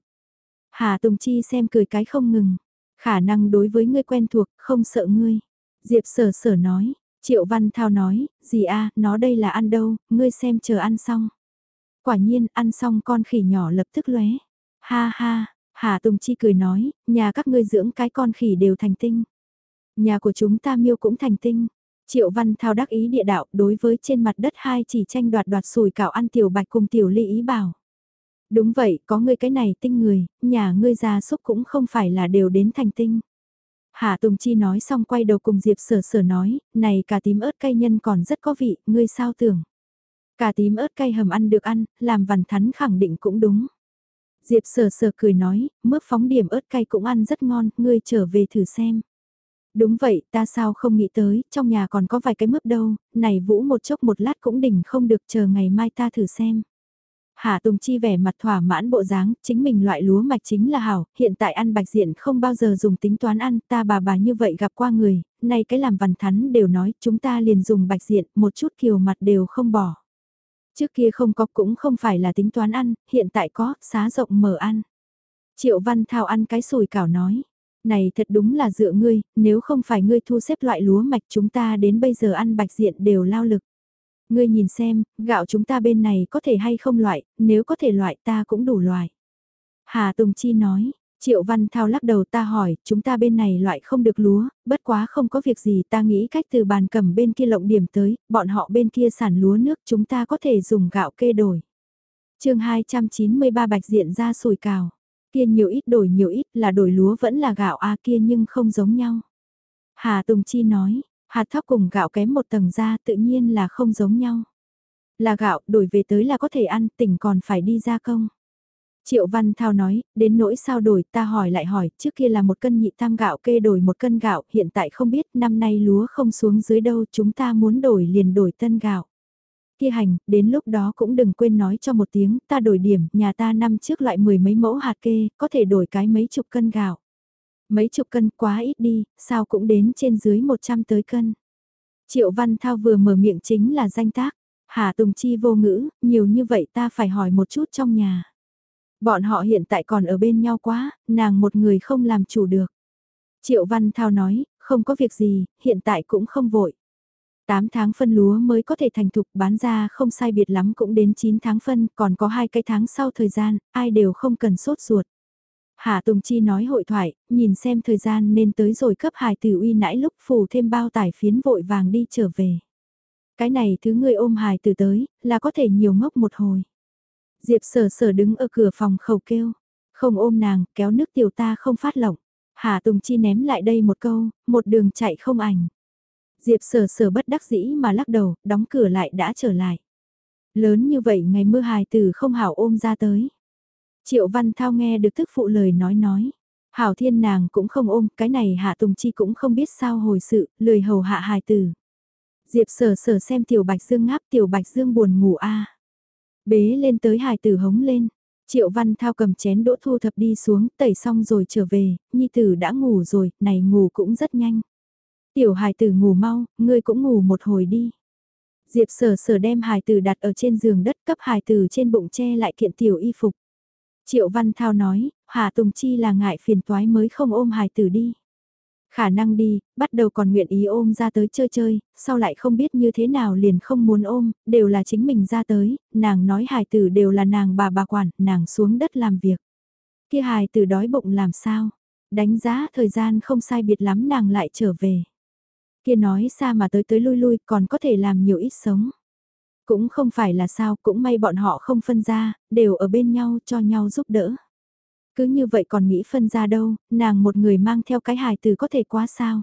Hà Tùng Chi xem cười cái không ngừng. Khả năng đối với ngươi quen thuộc, không sợ ngươi. Diệp sở sở nói, Triệu Văn Thao nói, gì a, nó đây là ăn đâu, ngươi xem chờ ăn xong. Quả nhiên, ăn xong con khỉ nhỏ lập tức lóe. Ha ha, Hà Tùng Chi cười nói, nhà các ngươi dưỡng cái con khỉ đều thành tinh. Nhà của chúng ta miêu cũng thành tinh. Triệu Văn Thao đắc ý địa đạo đối với trên mặt đất hai chỉ tranh đoạt đoạt sùi cảo ăn tiểu bạch cùng tiểu ly ý bảo. Đúng vậy, có ngươi cái này tinh người, nhà ngươi già súc cũng không phải là đều đến thành tinh. Hạ Tùng Chi nói xong quay đầu cùng Diệp Sở Sở nói, này cà tím ớt cay nhân còn rất có vị, ngươi sao tưởng. Cà tím ớt cay hầm ăn được ăn, làm vằn thắn khẳng định cũng đúng. Diệp Sở Sở cười nói, mướp phóng điểm ớt cay cũng ăn rất ngon, ngươi trở về thử xem. Đúng vậy, ta sao không nghĩ tới, trong nhà còn có vài cái mướp đâu, này vũ một chốc một lát cũng đỉnh không được chờ ngày mai ta thử xem. Hà Tùng Chi vẻ mặt thỏa mãn bộ dáng, chính mình loại lúa mạch chính là hảo, hiện tại ăn bạch diện không bao giờ dùng tính toán ăn, ta bà bà như vậy gặp qua người, nay cái làm văn thắn đều nói, chúng ta liền dùng bạch diện, một chút kiều mặt đều không bỏ. Trước kia không có cũng không phải là tính toán ăn, hiện tại có, xá rộng mở ăn. Triệu Văn Thao ăn cái sùi cảo nói, này thật đúng là dựa ngươi, nếu không phải ngươi thu xếp loại lúa mạch chúng ta đến bây giờ ăn bạch diện đều lao lực. Ngươi nhìn xem, gạo chúng ta bên này có thể hay không loại, nếu có thể loại ta cũng đủ loại. Hà Tùng Chi nói, Triệu Văn Thao lắc đầu ta hỏi, chúng ta bên này loại không được lúa, bất quá không có việc gì ta nghĩ cách từ bàn cầm bên kia lộng điểm tới, bọn họ bên kia sản lúa nước chúng ta có thể dùng gạo kê đổi. chương 293 bạch diện ra sùi cào, kia nhiều ít đổi nhiều ít là đổi lúa vẫn là gạo a kia nhưng không giống nhau. Hà Tùng Chi nói, Hạt thóc cùng gạo kém một tầng ra tự nhiên là không giống nhau. Là gạo, đổi về tới là có thể ăn, tỉnh còn phải đi ra công. Triệu Văn Thao nói, đến nỗi sao đổi, ta hỏi lại hỏi, trước kia là một cân nhị tam gạo kê đổi một cân gạo, hiện tại không biết, năm nay lúa không xuống dưới đâu, chúng ta muốn đổi liền đổi tân gạo. Kia hành, đến lúc đó cũng đừng quên nói cho một tiếng, ta đổi điểm, nhà ta năm trước loại mười mấy mẫu hạt kê, có thể đổi cái mấy chục cân gạo. Mấy chục cân quá ít đi, sao cũng đến trên dưới 100 tới cân. Triệu Văn Thao vừa mở miệng chính là danh tác. Hà Tùng Chi vô ngữ, nhiều như vậy ta phải hỏi một chút trong nhà. Bọn họ hiện tại còn ở bên nhau quá, nàng một người không làm chủ được. Triệu Văn Thao nói, không có việc gì, hiện tại cũng không vội. 8 tháng phân lúa mới có thể thành thục bán ra không sai biệt lắm cũng đến 9 tháng phân, còn có hai cái tháng sau thời gian, ai đều không cần sốt ruột. Hạ Tùng Chi nói hội thoại, nhìn xem thời gian nên tới rồi cấp hài tử uy nãi lúc phủ thêm bao tải phiến vội vàng đi trở về. Cái này thứ người ôm hài tử tới, là có thể nhiều ngốc một hồi. Diệp sở sở đứng ở cửa phòng khẩu kêu, không ôm nàng, kéo nước tiểu ta không phát lộng. Hạ Tùng Chi ném lại đây một câu, một đường chạy không ảnh. Diệp sở sở bất đắc dĩ mà lắc đầu, đóng cửa lại đã trở lại. Lớn như vậy ngày mưa hài tử không hảo ôm ra tới. Triệu Văn Thao nghe được tức phụ lời nói nói. Hảo thiên nàng cũng không ôm, cái này Hạ Tùng Chi cũng không biết sao hồi sự, lười hầu hạ hài tử. Diệp sở sở xem tiểu bạch dương ngáp tiểu bạch dương buồn ngủ a Bế lên tới hài tử hống lên. Triệu Văn Thao cầm chén đỗ thu thập đi xuống, tẩy xong rồi trở về, nhi tử đã ngủ rồi, này ngủ cũng rất nhanh. Tiểu hài tử ngủ mau, ngươi cũng ngủ một hồi đi. Diệp sở sở đem hài tử đặt ở trên giường đất cấp hài tử trên bụng che lại kiện tiểu y phục. Triệu Văn Thao nói, Hà Tùng Chi là ngại phiền toái mới không ôm hài tử đi. Khả năng đi, bắt đầu còn nguyện ý ôm ra tới chơi chơi, sau lại không biết như thế nào liền không muốn ôm, đều là chính mình ra tới, nàng nói hài tử đều là nàng bà bà quản, nàng xuống đất làm việc. Kia hài tử đói bụng làm sao? Đánh giá thời gian không sai biệt lắm nàng lại trở về. Kia nói xa mà tới tới lui lui còn có thể làm nhiều ít sống. Cũng không phải là sao, cũng may bọn họ không phân ra, đều ở bên nhau cho nhau giúp đỡ. Cứ như vậy còn nghĩ phân ra đâu, nàng một người mang theo cái hài từ có thể quá sao.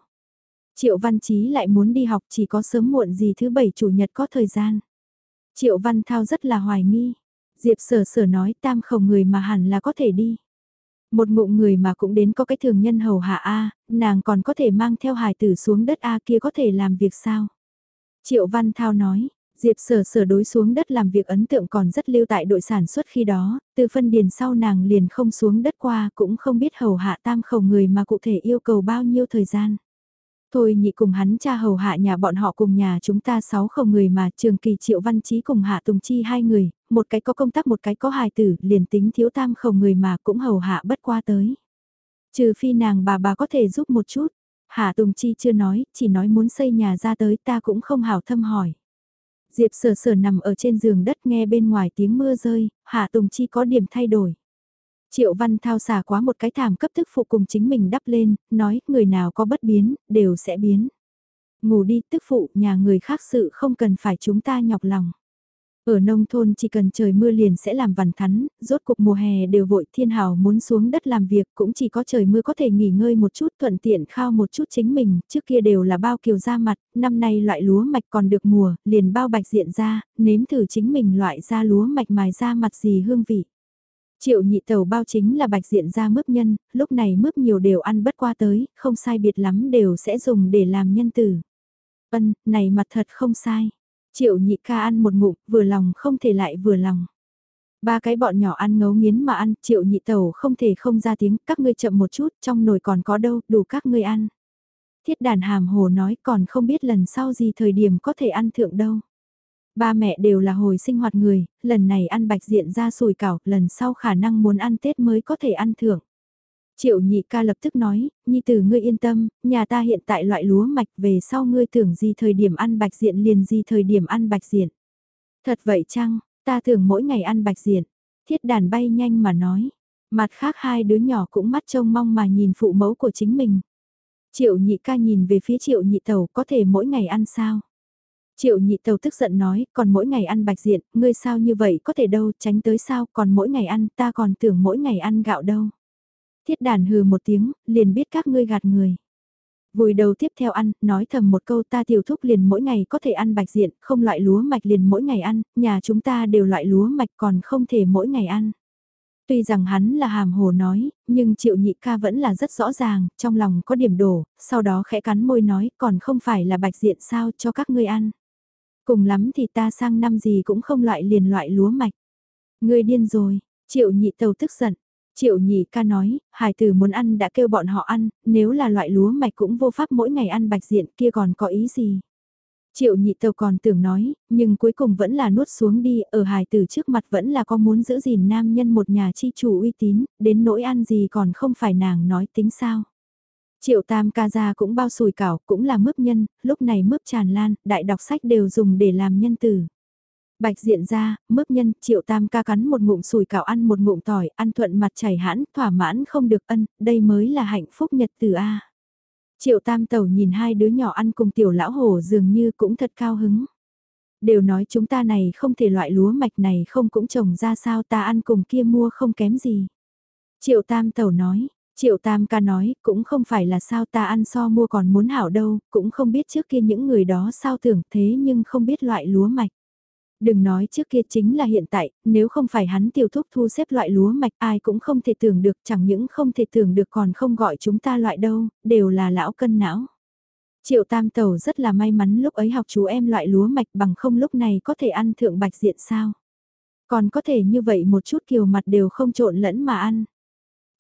Triệu Văn Chí lại muốn đi học chỉ có sớm muộn gì thứ bảy chủ nhật có thời gian. Triệu Văn Thao rất là hoài nghi. Diệp sở sở nói tam khẩu người mà hẳn là có thể đi. Một ngụm người mà cũng đến có cái thường nhân hầu hạ A, nàng còn có thể mang theo hài tử xuống đất A kia có thể làm việc sao? Triệu Văn Thao nói, Diệp sở sở đối xuống đất làm việc ấn tượng còn rất lưu tại đội sản xuất khi đó, từ phân điền sau nàng liền không xuống đất qua cũng không biết hầu hạ tam khẩu người mà cụ thể yêu cầu bao nhiêu thời gian. Thôi nhị cùng hắn cha hầu hạ nhà bọn họ cùng nhà chúng ta sáu khẩu người mà trường kỳ triệu văn trí cùng hạ tùng chi hai người, một cái có công tác một cái có hài tử liền tính thiếu tam khẩu người mà cũng hầu hạ bất qua tới. Trừ phi nàng bà bà có thể giúp một chút, hạ tùng chi chưa nói, chỉ nói muốn xây nhà ra tới ta cũng không hảo thâm hỏi. Diệp sở sở nằm ở trên giường đất nghe bên ngoài tiếng mưa rơi, Hạ Tùng Chi có điểm thay đổi. Triệu Văn Thao xả quá một cái thảm cấp thức phụ cùng chính mình đắp lên, nói người nào có bất biến, đều sẽ biến. Ngủ đi tức phụ, nhà người khác sự không cần phải chúng ta nhọc lòng. Ở nông thôn chỉ cần trời mưa liền sẽ làm vằn thắn, rốt cuộc mùa hè đều vội thiên hào muốn xuống đất làm việc cũng chỉ có trời mưa có thể nghỉ ngơi một chút thuận tiện khao một chút chính mình, trước kia đều là bao kiều ra mặt, năm nay loại lúa mạch còn được mùa, liền bao bạch diện ra, nếm thử chính mình loại ra lúa mạch mài ra mặt gì hương vị. Triệu nhị tàu bao chính là bạch diện ra mướp nhân, lúc này mướp nhiều đều ăn bất qua tới, không sai biệt lắm đều sẽ dùng để làm nhân tử. Ân, này mặt thật không sai. Triệu nhị ca ăn một ngụm, vừa lòng không thể lại vừa lòng. Ba cái bọn nhỏ ăn ngấu nghiến mà ăn, triệu nhị tẩu không thể không ra tiếng, các ngươi chậm một chút, trong nồi còn có đâu, đủ các ngươi ăn. Thiết đàn hàm hồ nói còn không biết lần sau gì thời điểm có thể ăn thượng đâu. Ba mẹ đều là hồi sinh hoạt người, lần này ăn bạch diện ra sùi cảo, lần sau khả năng muốn ăn Tết mới có thể ăn thượng. Triệu nhị ca lập tức nói, nhi tử ngươi yên tâm, nhà ta hiện tại loại lúa mạch về sau ngươi tưởng gì thời điểm ăn bạch diện liền gì thời điểm ăn bạch diện. Thật vậy chăng, ta tưởng mỗi ngày ăn bạch diện. Thiết đàn bay nhanh mà nói. Mặt khác hai đứa nhỏ cũng mắt trông mong mà nhìn phụ mẫu của chính mình. Triệu nhị ca nhìn về phía triệu nhị tàu có thể mỗi ngày ăn sao? Triệu nhị tàu tức giận nói, còn mỗi ngày ăn bạch diện, ngươi sao như vậy có thể đâu, tránh tới sao, còn mỗi ngày ăn, ta còn tưởng mỗi ngày ăn gạo đâu. Thiết đàn hừ một tiếng, liền biết các ngươi gạt người. Vùi đầu tiếp theo ăn, nói thầm một câu ta tiểu thúc liền mỗi ngày có thể ăn bạch diện, không loại lúa mạch liền mỗi ngày ăn, nhà chúng ta đều loại lúa mạch còn không thể mỗi ngày ăn. Tuy rằng hắn là hàm hồ nói, nhưng triệu nhị ca vẫn là rất rõ ràng, trong lòng có điểm đổ, sau đó khẽ cắn môi nói còn không phải là bạch diện sao cho các ngươi ăn. Cùng lắm thì ta sang năm gì cũng không loại liền loại lúa mạch. Ngươi điên rồi, triệu nhị tàu tức giận, Triệu nhị ca nói, hải tử muốn ăn đã kêu bọn họ ăn, nếu là loại lúa mạch cũng vô pháp mỗi ngày ăn bạch diện kia còn có ý gì. Triệu nhị tàu còn tưởng nói, nhưng cuối cùng vẫn là nuốt xuống đi, ở hài tử trước mặt vẫn là có muốn giữ gìn nam nhân một nhà chi chủ uy tín, đến nỗi ăn gì còn không phải nàng nói tính sao. Triệu tam ca gia cũng bao sùi cảo, cũng là mướp nhân, lúc này mướp tràn lan, đại đọc sách đều dùng để làm nhân tử. Bạch diện ra, mướp nhân, triệu tam ca cắn một ngụm sùi cảo ăn một ngụm tỏi, ăn thuận mặt chảy hãn, thỏa mãn không được ân, đây mới là hạnh phúc nhật từ A. Triệu tam tẩu nhìn hai đứa nhỏ ăn cùng tiểu lão hổ dường như cũng thật cao hứng. Đều nói chúng ta này không thể loại lúa mạch này không cũng trồng ra sao ta ăn cùng kia mua không kém gì. Triệu tam tẩu nói, Triệu Tam ca nói, cũng không phải là sao ta ăn so mua còn muốn hảo đâu, cũng không biết trước kia những người đó sao tưởng thế nhưng không biết loại lúa mạch. Đừng nói trước kia chính là hiện tại, nếu không phải hắn tiêu thúc thu xếp loại lúa mạch ai cũng không thể tưởng được chẳng những không thể tưởng được còn không gọi chúng ta loại đâu, đều là lão cân não. Triệu tam tàu rất là may mắn lúc ấy học chú em loại lúa mạch bằng không lúc này có thể ăn thượng bạch diện sao. Còn có thể như vậy một chút kiều mặt đều không trộn lẫn mà ăn.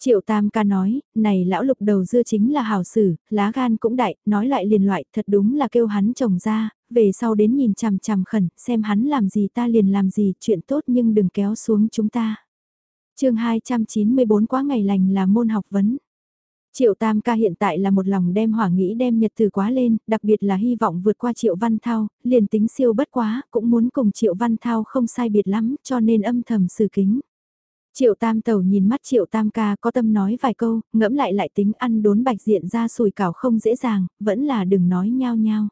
Triệu Tam ca nói, này lão lục đầu dưa chính là hảo sử, lá gan cũng đại, nói lại liền loại, thật đúng là kêu hắn trồng ra, về sau đến nhìn chằm chằm khẩn, xem hắn làm gì ta liền làm gì, chuyện tốt nhưng đừng kéo xuống chúng ta. chương 294 quá ngày lành là môn học vấn. Triệu Tam ca hiện tại là một lòng đem hỏa nghĩ đem nhật từ quá lên, đặc biệt là hy vọng vượt qua Triệu Văn Thao, liền tính siêu bất quá, cũng muốn cùng Triệu Văn Thao không sai biệt lắm, cho nên âm thầm xử kính. Triệu Tam tàu nhìn mắt Triệu Tam ca có tâm nói vài câu, ngẫm lại lại tính ăn đốn bạch diện ra sùi cảo không dễ dàng, vẫn là đừng nói nhao nhao.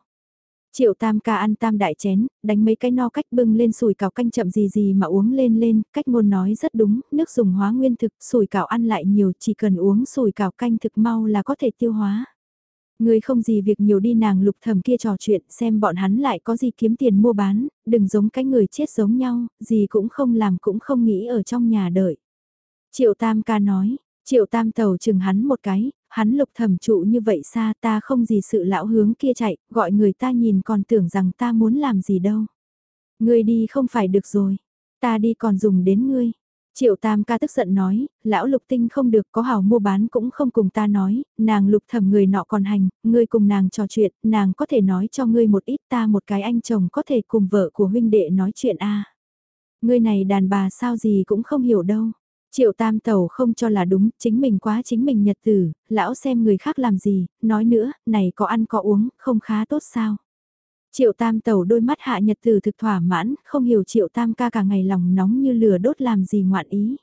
Triệu tam ca ăn tam đại chén, đánh mấy cái no cách bưng lên sùi cảo canh chậm gì gì mà uống lên lên, cách ngôn nói rất đúng, nước dùng hóa nguyên thực, sùi cảo ăn lại nhiều, chỉ cần uống sùi cảo canh thực mau là có thể tiêu hóa. Người không gì việc nhiều đi nàng lục thầm kia trò chuyện xem bọn hắn lại có gì kiếm tiền mua bán, đừng giống cái người chết giống nhau, gì cũng không làm cũng không nghĩ ở trong nhà đợi. Triệu tam ca nói, triệu tam tàu chừng hắn một cái, hắn lục thẩm trụ như vậy xa ta không gì sự lão hướng kia chạy, gọi người ta nhìn còn tưởng rằng ta muốn làm gì đâu. Ngươi đi không phải được rồi, ta đi còn dùng đến ngươi. Triệu Tam ca tức giận nói, lão lục tinh không được có hảo mua bán cũng không cùng ta nói, nàng lục thẩm người nọ còn hành, ngươi cùng nàng trò chuyện, nàng có thể nói cho ngươi một ít ta một cái anh chồng có thể cùng vợ của huynh đệ nói chuyện a. Ngươi này đàn bà sao gì cũng không hiểu đâu. Triệu tam tàu không cho là đúng, chính mình quá chính mình nhật tử, lão xem người khác làm gì, nói nữa, này có ăn có uống, không khá tốt sao. Triệu tam Tẩu đôi mắt hạ nhật từ thực thỏa mãn, không hiểu triệu tam ca cả ngày lòng nóng như lửa đốt làm gì ngoạn ý.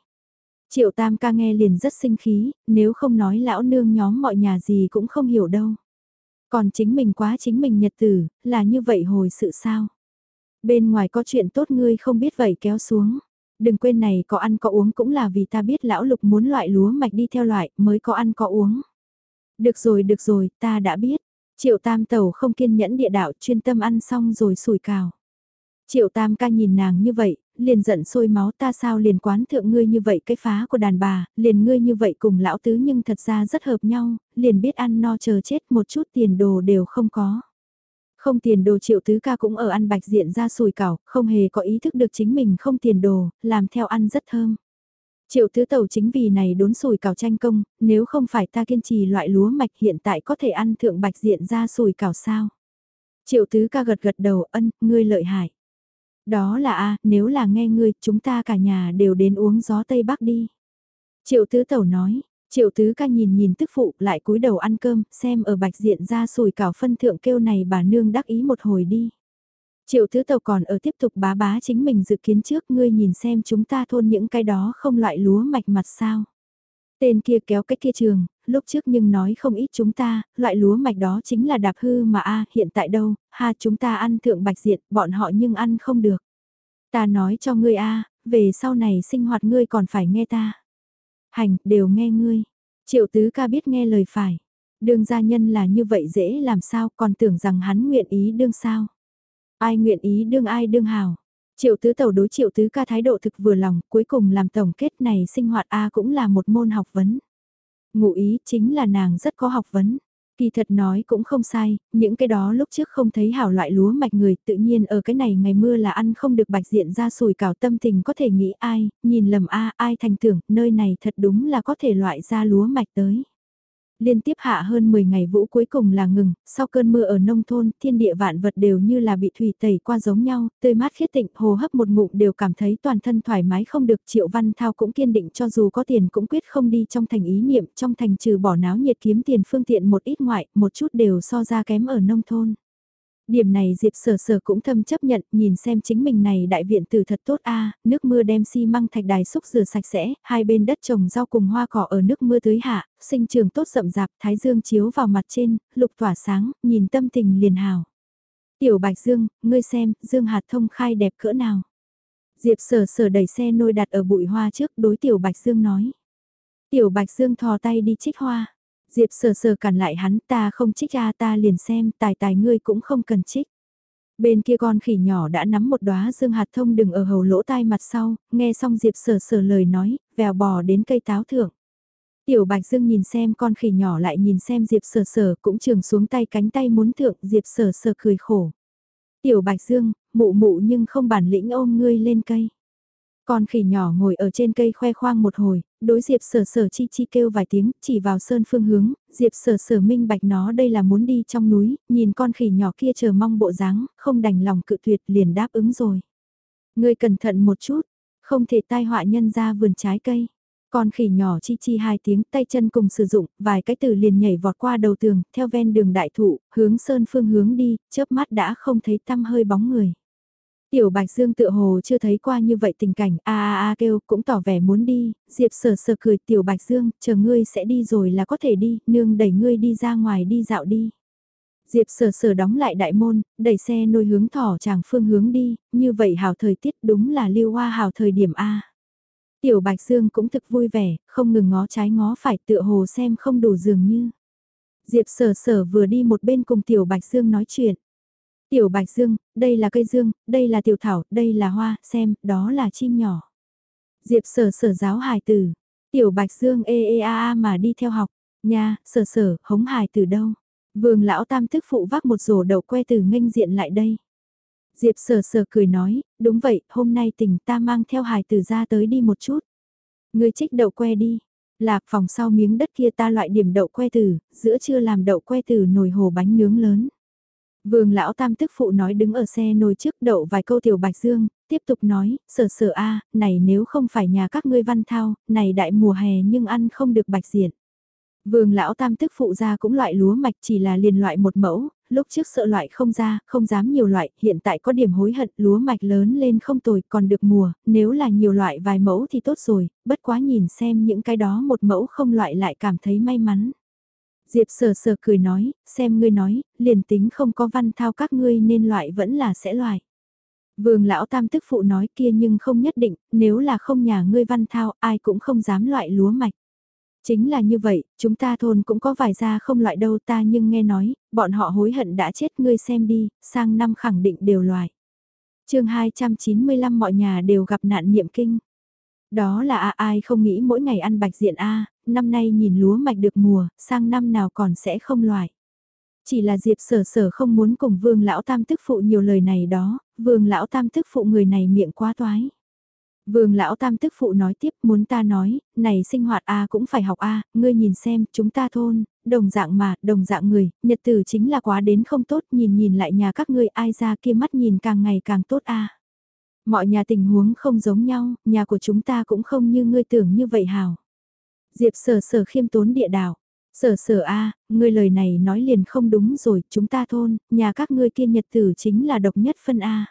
Triệu tam ca nghe liền rất sinh khí, nếu không nói lão nương nhóm mọi nhà gì cũng không hiểu đâu. Còn chính mình quá chính mình nhật tử, là như vậy hồi sự sao. Bên ngoài có chuyện tốt ngươi không biết vậy kéo xuống. Đừng quên này có ăn có uống cũng là vì ta biết lão lục muốn loại lúa mạch đi theo loại mới có ăn có uống. Được rồi được rồi, ta đã biết. Triệu tam tàu không kiên nhẫn địa đạo chuyên tâm ăn xong rồi sủi cào. Triệu tam ca nhìn nàng như vậy, liền giận sôi máu ta sao liền quán thượng ngươi như vậy cái phá của đàn bà, liền ngươi như vậy cùng lão tứ nhưng thật ra rất hợp nhau, liền biết ăn no chờ chết một chút tiền đồ đều không có. Không tiền đồ triệu tứ ca cũng ở ăn bạch diện ra sùi cảo, không hề có ý thức được chính mình không tiền đồ, làm theo ăn rất thơm. Triệu tứ tàu chính vì này đốn sùi cảo tranh công, nếu không phải ta kiên trì loại lúa mạch hiện tại có thể ăn thượng bạch diện ra sùi cảo sao. Triệu tứ ca gật gật đầu ân, ngươi lợi hại. Đó là a nếu là nghe ngươi, chúng ta cả nhà đều đến uống gió Tây Bắc đi. Triệu tứ tẩu nói, Triệu tứ ca nhìn nhìn tức phụ lại cúi đầu ăn cơm, xem ở bạch diện ra sùi cảo phân thượng kêu này bà nương đắc ý một hồi đi. Triệu tứ tàu còn ở tiếp tục bá bá chính mình dự kiến trước ngươi nhìn xem chúng ta thôn những cái đó không loại lúa mạch mặt sao. Tên kia kéo cái kia trường, lúc trước nhưng nói không ít chúng ta, loại lúa mạch đó chính là đạp hư mà a hiện tại đâu, ha chúng ta ăn thượng bạch diện, bọn họ nhưng ăn không được. Ta nói cho ngươi a về sau này sinh hoạt ngươi còn phải nghe ta. Hành, đều nghe ngươi. Triệu tứ ca biết nghe lời phải. Đương gia nhân là như vậy dễ làm sao còn tưởng rằng hắn nguyện ý đương sao. Ai nguyện ý đương ai đương hào. Triệu tứ tẩu đối triệu tứ ca thái độ thực vừa lòng, cuối cùng làm tổng kết này sinh hoạt A cũng là một môn học vấn. Ngụ ý chính là nàng rất có học vấn. Kỳ thật nói cũng không sai, những cái đó lúc trước không thấy hảo loại lúa mạch người tự nhiên ở cái này ngày mưa là ăn không được bạch diện ra sùi cảo tâm tình có thể nghĩ ai, nhìn lầm a ai thành tưởng, nơi này thật đúng là có thể loại ra lúa mạch tới. Liên tiếp hạ hơn 10 ngày vũ cuối cùng là ngừng, sau cơn mưa ở nông thôn, thiên địa vạn vật đều như là bị thủy tẩy qua giống nhau, tươi mát khiết tịnh, hồ hấp một ngụm đều cảm thấy toàn thân thoải mái không được. Triệu Văn Thao cũng kiên định cho dù có tiền cũng quyết không đi trong thành ý niệm, trong thành trừ bỏ náo nhiệt kiếm tiền phương tiện một ít ngoại, một chút đều so ra kém ở nông thôn. Điểm này Diệp Sở Sở cũng thâm chấp nhận, nhìn xem chính mình này đại viện tử thật tốt a, nước mưa đem xi măng thạch đài xúc rửa sạch sẽ, hai bên đất trồng rau cùng hoa cỏ ở nước mưa tưới hạ, sinh trường tốt rậm rạp, thái dương chiếu vào mặt trên, lục tỏa sáng, nhìn tâm tình liền hào. Tiểu Bạch Dương, ngươi xem, Dương hạt thông khai đẹp cỡ nào. Diệp Sở Sở đẩy xe nôi đặt ở bụi hoa trước, đối Tiểu Bạch Dương nói. Tiểu Bạch Dương thò tay đi trích hoa. Diệp sờ sờ cản lại hắn ta không trích ra ta liền xem tài tài ngươi cũng không cần trích. Bên kia con khỉ nhỏ đã nắm một đóa dương hạt thông đừng ở hầu lỗ tai mặt sau, nghe xong Diệp sờ sờ lời nói, vèo bò đến cây táo thượng. Tiểu Bạch Dương nhìn xem con khỉ nhỏ lại nhìn xem Diệp sờ sờ cũng trường xuống tay cánh tay muốn thượng Diệp sờ sờ cười khổ. Tiểu Bạch Dương, mụ mụ nhưng không bản lĩnh ôm ngươi lên cây. Con khỉ nhỏ ngồi ở trên cây khoe khoang một hồi, đối Diệp sở sở chi chi kêu vài tiếng, chỉ vào sơn phương hướng, Diệp sở sở minh bạch nó đây là muốn đi trong núi, nhìn con khỉ nhỏ kia chờ mong bộ dáng, không đành lòng cự tuyệt liền đáp ứng rồi. Ngươi cẩn thận một chút, không thể tai họa nhân ra vườn trái cây. Con khỉ nhỏ chi chi hai tiếng tay chân cùng sử dụng, vài cái từ liền nhảy vọt qua đầu tường, theo ven đường đại thụ, hướng sơn phương hướng đi, chớp mắt đã không thấy tăm hơi bóng người. Tiểu Bạch Dương tựa hồ chưa thấy qua như vậy tình cảnh, a a a kêu, cũng tỏ vẻ muốn đi, Diệp sờ sờ cười, Tiểu Bạch Dương, chờ ngươi sẽ đi rồi là có thể đi, nương đẩy ngươi đi ra ngoài đi dạo đi. Diệp sờ sờ đóng lại đại môn, đẩy xe nôi hướng thỏ chàng phương hướng đi, như vậy hào thời tiết đúng là lưu hoa hào thời điểm A. Tiểu Bạch Dương cũng thực vui vẻ, không ngừng ngó trái ngó phải tựa hồ xem không đủ dường như. Diệp sở sở vừa đi một bên cùng Tiểu Bạch Dương nói chuyện. Tiểu Bạch Dương, đây là cây dương, đây là tiểu thảo, đây là hoa, xem, đó là chim nhỏ. Diệp sở sở giáo hài tử. Tiểu Bạch Dương ê ê a a mà đi theo học. Nha, sở sở, hống hài tử đâu? Vương lão tam thức phụ vác một rổ đậu que từ nghênh diện lại đây. Diệp sở sở cười nói, đúng vậy, hôm nay tỉnh ta mang theo hài tử ra tới đi một chút. Người trích đậu que đi. Lạc phòng sau miếng đất kia ta loại điểm đậu que tử, giữa trưa làm đậu que tử nồi hồ bánh nướng lớn. Vương lão tam tức phụ nói đứng ở xe nồi trước đậu vài câu tiểu bạch dương, tiếp tục nói, sở sở a này nếu không phải nhà các ngươi văn thao, này đại mùa hè nhưng ăn không được bạch diện. Vương lão tam tức phụ ra cũng loại lúa mạch chỉ là liền loại một mẫu, lúc trước sợ loại không ra, không dám nhiều loại, hiện tại có điểm hối hận lúa mạch lớn lên không tồi còn được mùa, nếu là nhiều loại vài mẫu thì tốt rồi, bất quá nhìn xem những cái đó một mẫu không loại lại cảm thấy may mắn. Diệp sờ sờ cười nói, xem ngươi nói, liền tính không có văn thao các ngươi nên loại vẫn là sẽ loại. Vương lão tam tức phụ nói kia nhưng không nhất định, nếu là không nhà ngươi văn thao ai cũng không dám loại lúa mạch. Chính là như vậy, chúng ta thôn cũng có vài gia không loại đâu ta nhưng nghe nói, bọn họ hối hận đã chết ngươi xem đi, sang năm khẳng định đều loại. chương 295 mọi nhà đều gặp nạn niệm kinh. Đó là à, ai không nghĩ mỗi ngày ăn bạch diện A, năm nay nhìn lúa mạch được mùa, sang năm nào còn sẽ không loại. Chỉ là Diệp sở sở không muốn cùng vương lão tam tức phụ nhiều lời này đó, vương lão tam tức phụ người này miệng quá toái. Vương lão tam tức phụ nói tiếp muốn ta nói, này sinh hoạt A cũng phải học A, ngươi nhìn xem, chúng ta thôn, đồng dạng mà, đồng dạng người, nhật tử chính là quá đến không tốt, nhìn nhìn lại nhà các ngươi ai ra kia mắt nhìn càng ngày càng tốt A. Mọi nhà tình huống không giống nhau, nhà của chúng ta cũng không như ngươi tưởng như vậy hào. Diệp sở sở khiêm tốn địa đạo. Sở sở a, ngươi lời này nói liền không đúng rồi, chúng ta thôn, nhà các ngươi kia nhật tử chính là độc nhất phân a.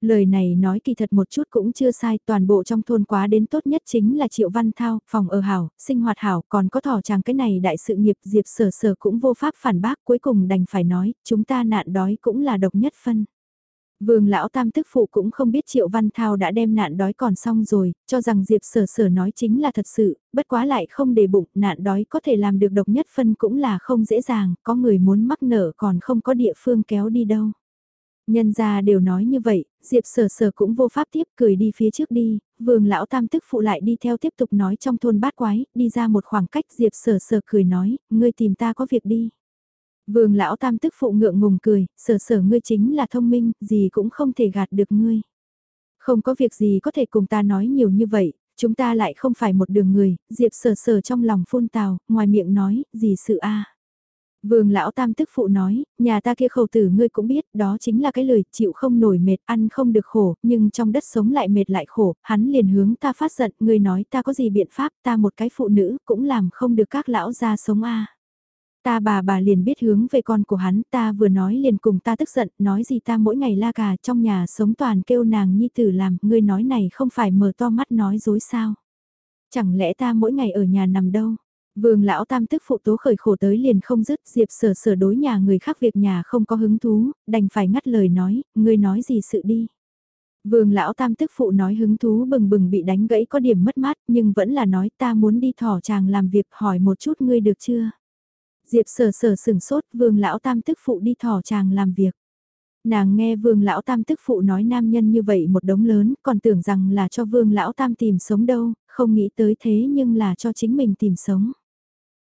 Lời này nói kỳ thật một chút cũng chưa sai, toàn bộ trong thôn quá đến tốt nhất chính là Triệu Văn Thao, phòng ở hảo, sinh hoạt hảo, còn có thỏ chàng cái này đại sự nghiệp Diệp sở sở cũng vô pháp phản bác cuối cùng đành phải nói, chúng ta nạn đói cũng là độc nhất phân. Vương lão tam tức phụ cũng không biết Triệu Văn Thao đã đem nạn đói còn xong rồi, cho rằng Diệp sở sở nói chính là thật sự, bất quá lại không đề bụng, nạn đói có thể làm được độc nhất phân cũng là không dễ dàng, có người muốn mắc nợ còn không có địa phương kéo đi đâu. Nhân gia đều nói như vậy, Diệp sở sở cũng vô pháp tiếp cười đi phía trước đi, vương lão tam tức phụ lại đi theo tiếp tục nói trong thôn bát quái, đi ra một khoảng cách Diệp sở sở cười nói, ngươi tìm ta có việc đi. Vương lão tam tức phụ ngượng ngùng cười, sở sở ngươi chính là thông minh, gì cũng không thể gạt được ngươi. Không có việc gì có thể cùng ta nói nhiều như vậy, chúng ta lại không phải một đường người, diệp sở sở trong lòng phun tào, ngoài miệng nói, gì sự a? Vương lão tam tức phụ nói, nhà ta kia khẩu tử ngươi cũng biết, đó chính là cái lời chịu không nổi mệt, ăn không được khổ, nhưng trong đất sống lại mệt lại khổ, hắn liền hướng ta phát giận, ngươi nói ta có gì biện pháp, ta một cái phụ nữ, cũng làm không được các lão gia sống a. Ta bà bà liền biết hướng về con của hắn, ta vừa nói liền cùng ta tức giận, nói gì ta mỗi ngày la cà trong nhà sống toàn kêu nàng nhi tử làm, ngươi nói này không phải mở to mắt nói dối sao. Chẳng lẽ ta mỗi ngày ở nhà nằm đâu. Vương lão tam tức phụ tố khởi khổ tới liền không dứt diệp sở sở đối nhà người khác việc nhà không có hứng thú, đành phải ngắt lời nói, ngươi nói gì sự đi. Vương lão tam tức phụ nói hứng thú bừng bừng bị đánh gãy có điểm mất mát nhưng vẫn là nói ta muốn đi thỏ chàng làm việc hỏi một chút ngươi được chưa. Diệp sở sở sừng sốt vương lão tam tức phụ đi thỏ chàng làm việc. Nàng nghe vương lão tam tức phụ nói nam nhân như vậy một đống lớn, còn tưởng rằng là cho vương lão tam tìm sống đâu, không nghĩ tới thế nhưng là cho chính mình tìm sống.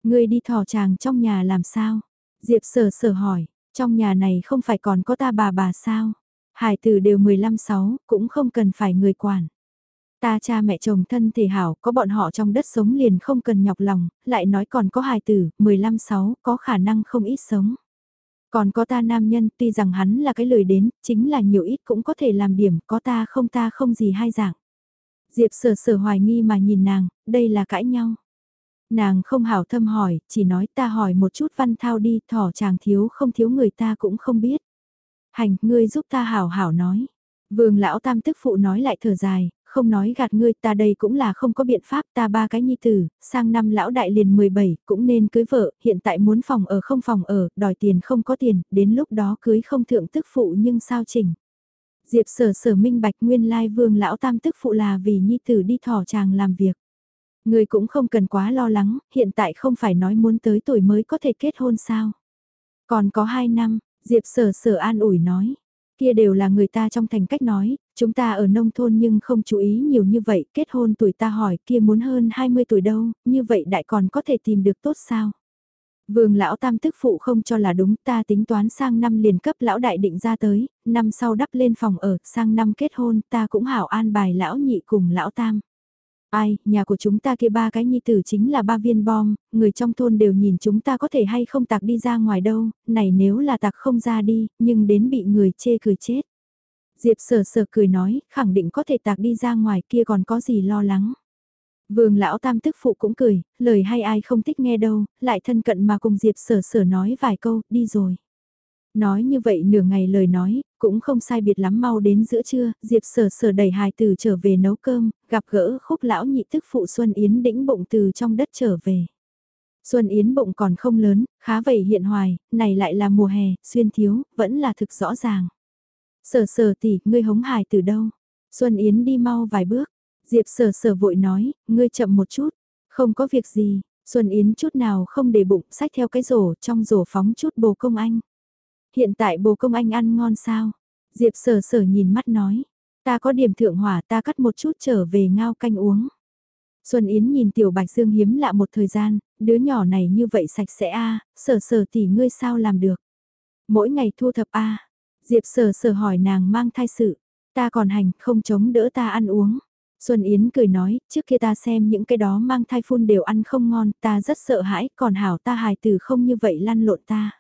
Ngươi đi thò chàng trong nhà làm sao? Diệp sở sở hỏi, trong nhà này không phải còn có ta bà bà sao? Hải tử đều 15-6, cũng không cần phải người quản. Ta cha mẹ chồng thân thể hảo, có bọn họ trong đất sống liền không cần nhọc lòng, lại nói còn có hài tử, 15-6, có khả năng không ít sống. Còn có ta nam nhân, tuy rằng hắn là cái lời đến, chính là nhiều ít cũng có thể làm điểm, có ta không ta không gì hai dạng. Diệp sở sở hoài nghi mà nhìn nàng, đây là cãi nhau. Nàng không hảo thâm hỏi, chỉ nói ta hỏi một chút văn thao đi, thỏ chàng thiếu không thiếu người ta cũng không biết. Hành, ngươi giúp ta hảo hảo nói. Vương lão tam tức phụ nói lại thở dài, không nói gạt ngươi ta đây cũng là không có biện pháp ta ba cái nhi tử, sang năm lão đại liền 17 cũng nên cưới vợ, hiện tại muốn phòng ở không phòng ở, đòi tiền không có tiền, đến lúc đó cưới không thượng tức phụ nhưng sao chỉnh. Diệp sở sở minh bạch nguyên lai vương lão tam tức phụ là vì nhi tử đi thỏ chàng làm việc. Người cũng không cần quá lo lắng, hiện tại không phải nói muốn tới tuổi mới có thể kết hôn sao. Còn có 2 năm, Diệp sở sở an ủi nói. Kia đều là người ta trong thành cách nói, chúng ta ở nông thôn nhưng không chú ý nhiều như vậy, kết hôn tuổi ta hỏi kia muốn hơn 20 tuổi đâu, như vậy đại còn có thể tìm được tốt sao? Vương lão tam tức phụ không cho là đúng ta tính toán sang năm liền cấp lão đại định ra tới, năm sau đắp lên phòng ở, sang năm kết hôn ta cũng hảo an bài lão nhị cùng lão tam. Ai, nhà của chúng ta kia ba cái nhi tử chính là ba viên bom, người trong thôn đều nhìn chúng ta có thể hay không tạc đi ra ngoài đâu, này nếu là tạc không ra đi, nhưng đến bị người chê cười chết. Diệp sở sở cười nói, khẳng định có thể tạc đi ra ngoài kia còn có gì lo lắng. Vương lão tam tức phụ cũng cười, lời hay ai không thích nghe đâu, lại thân cận mà cùng Diệp sở sở nói vài câu, đi rồi. Nói như vậy nửa ngày lời nói, cũng không sai biệt lắm mau đến giữa trưa, Diệp sở sở đẩy hài từ trở về nấu cơm, gặp gỡ khúc lão nhị tức phụ Xuân Yến đĩnh bụng từ trong đất trở về. Xuân Yến bụng còn không lớn, khá vậy hiện hoài, này lại là mùa hè, xuyên thiếu, vẫn là thực rõ ràng. Sở sở tỷ, ngươi hống hài từ đâu? Xuân Yến đi mau vài bước, Diệp sở sở vội nói, ngươi chậm một chút, không có việc gì, Xuân Yến chút nào không để bụng, sách theo cái rổ, trong rổ phóng chút bồ công anh. Hiện tại bồ công anh ăn ngon sao? Diệp sở sở nhìn mắt nói. Ta có điểm thượng hỏa ta cắt một chút trở về ngao canh uống. Xuân Yến nhìn tiểu bạch dương hiếm lạ một thời gian, đứa nhỏ này như vậy sạch sẽ a sở sở tỷ ngươi sao làm được. Mỗi ngày thu thập a Diệp sở sở hỏi nàng mang thai sự, ta còn hành không chống đỡ ta ăn uống. Xuân Yến cười nói, trước kia ta xem những cái đó mang thai phun đều ăn không ngon, ta rất sợ hãi, còn hảo ta hài từ không như vậy lăn lộn ta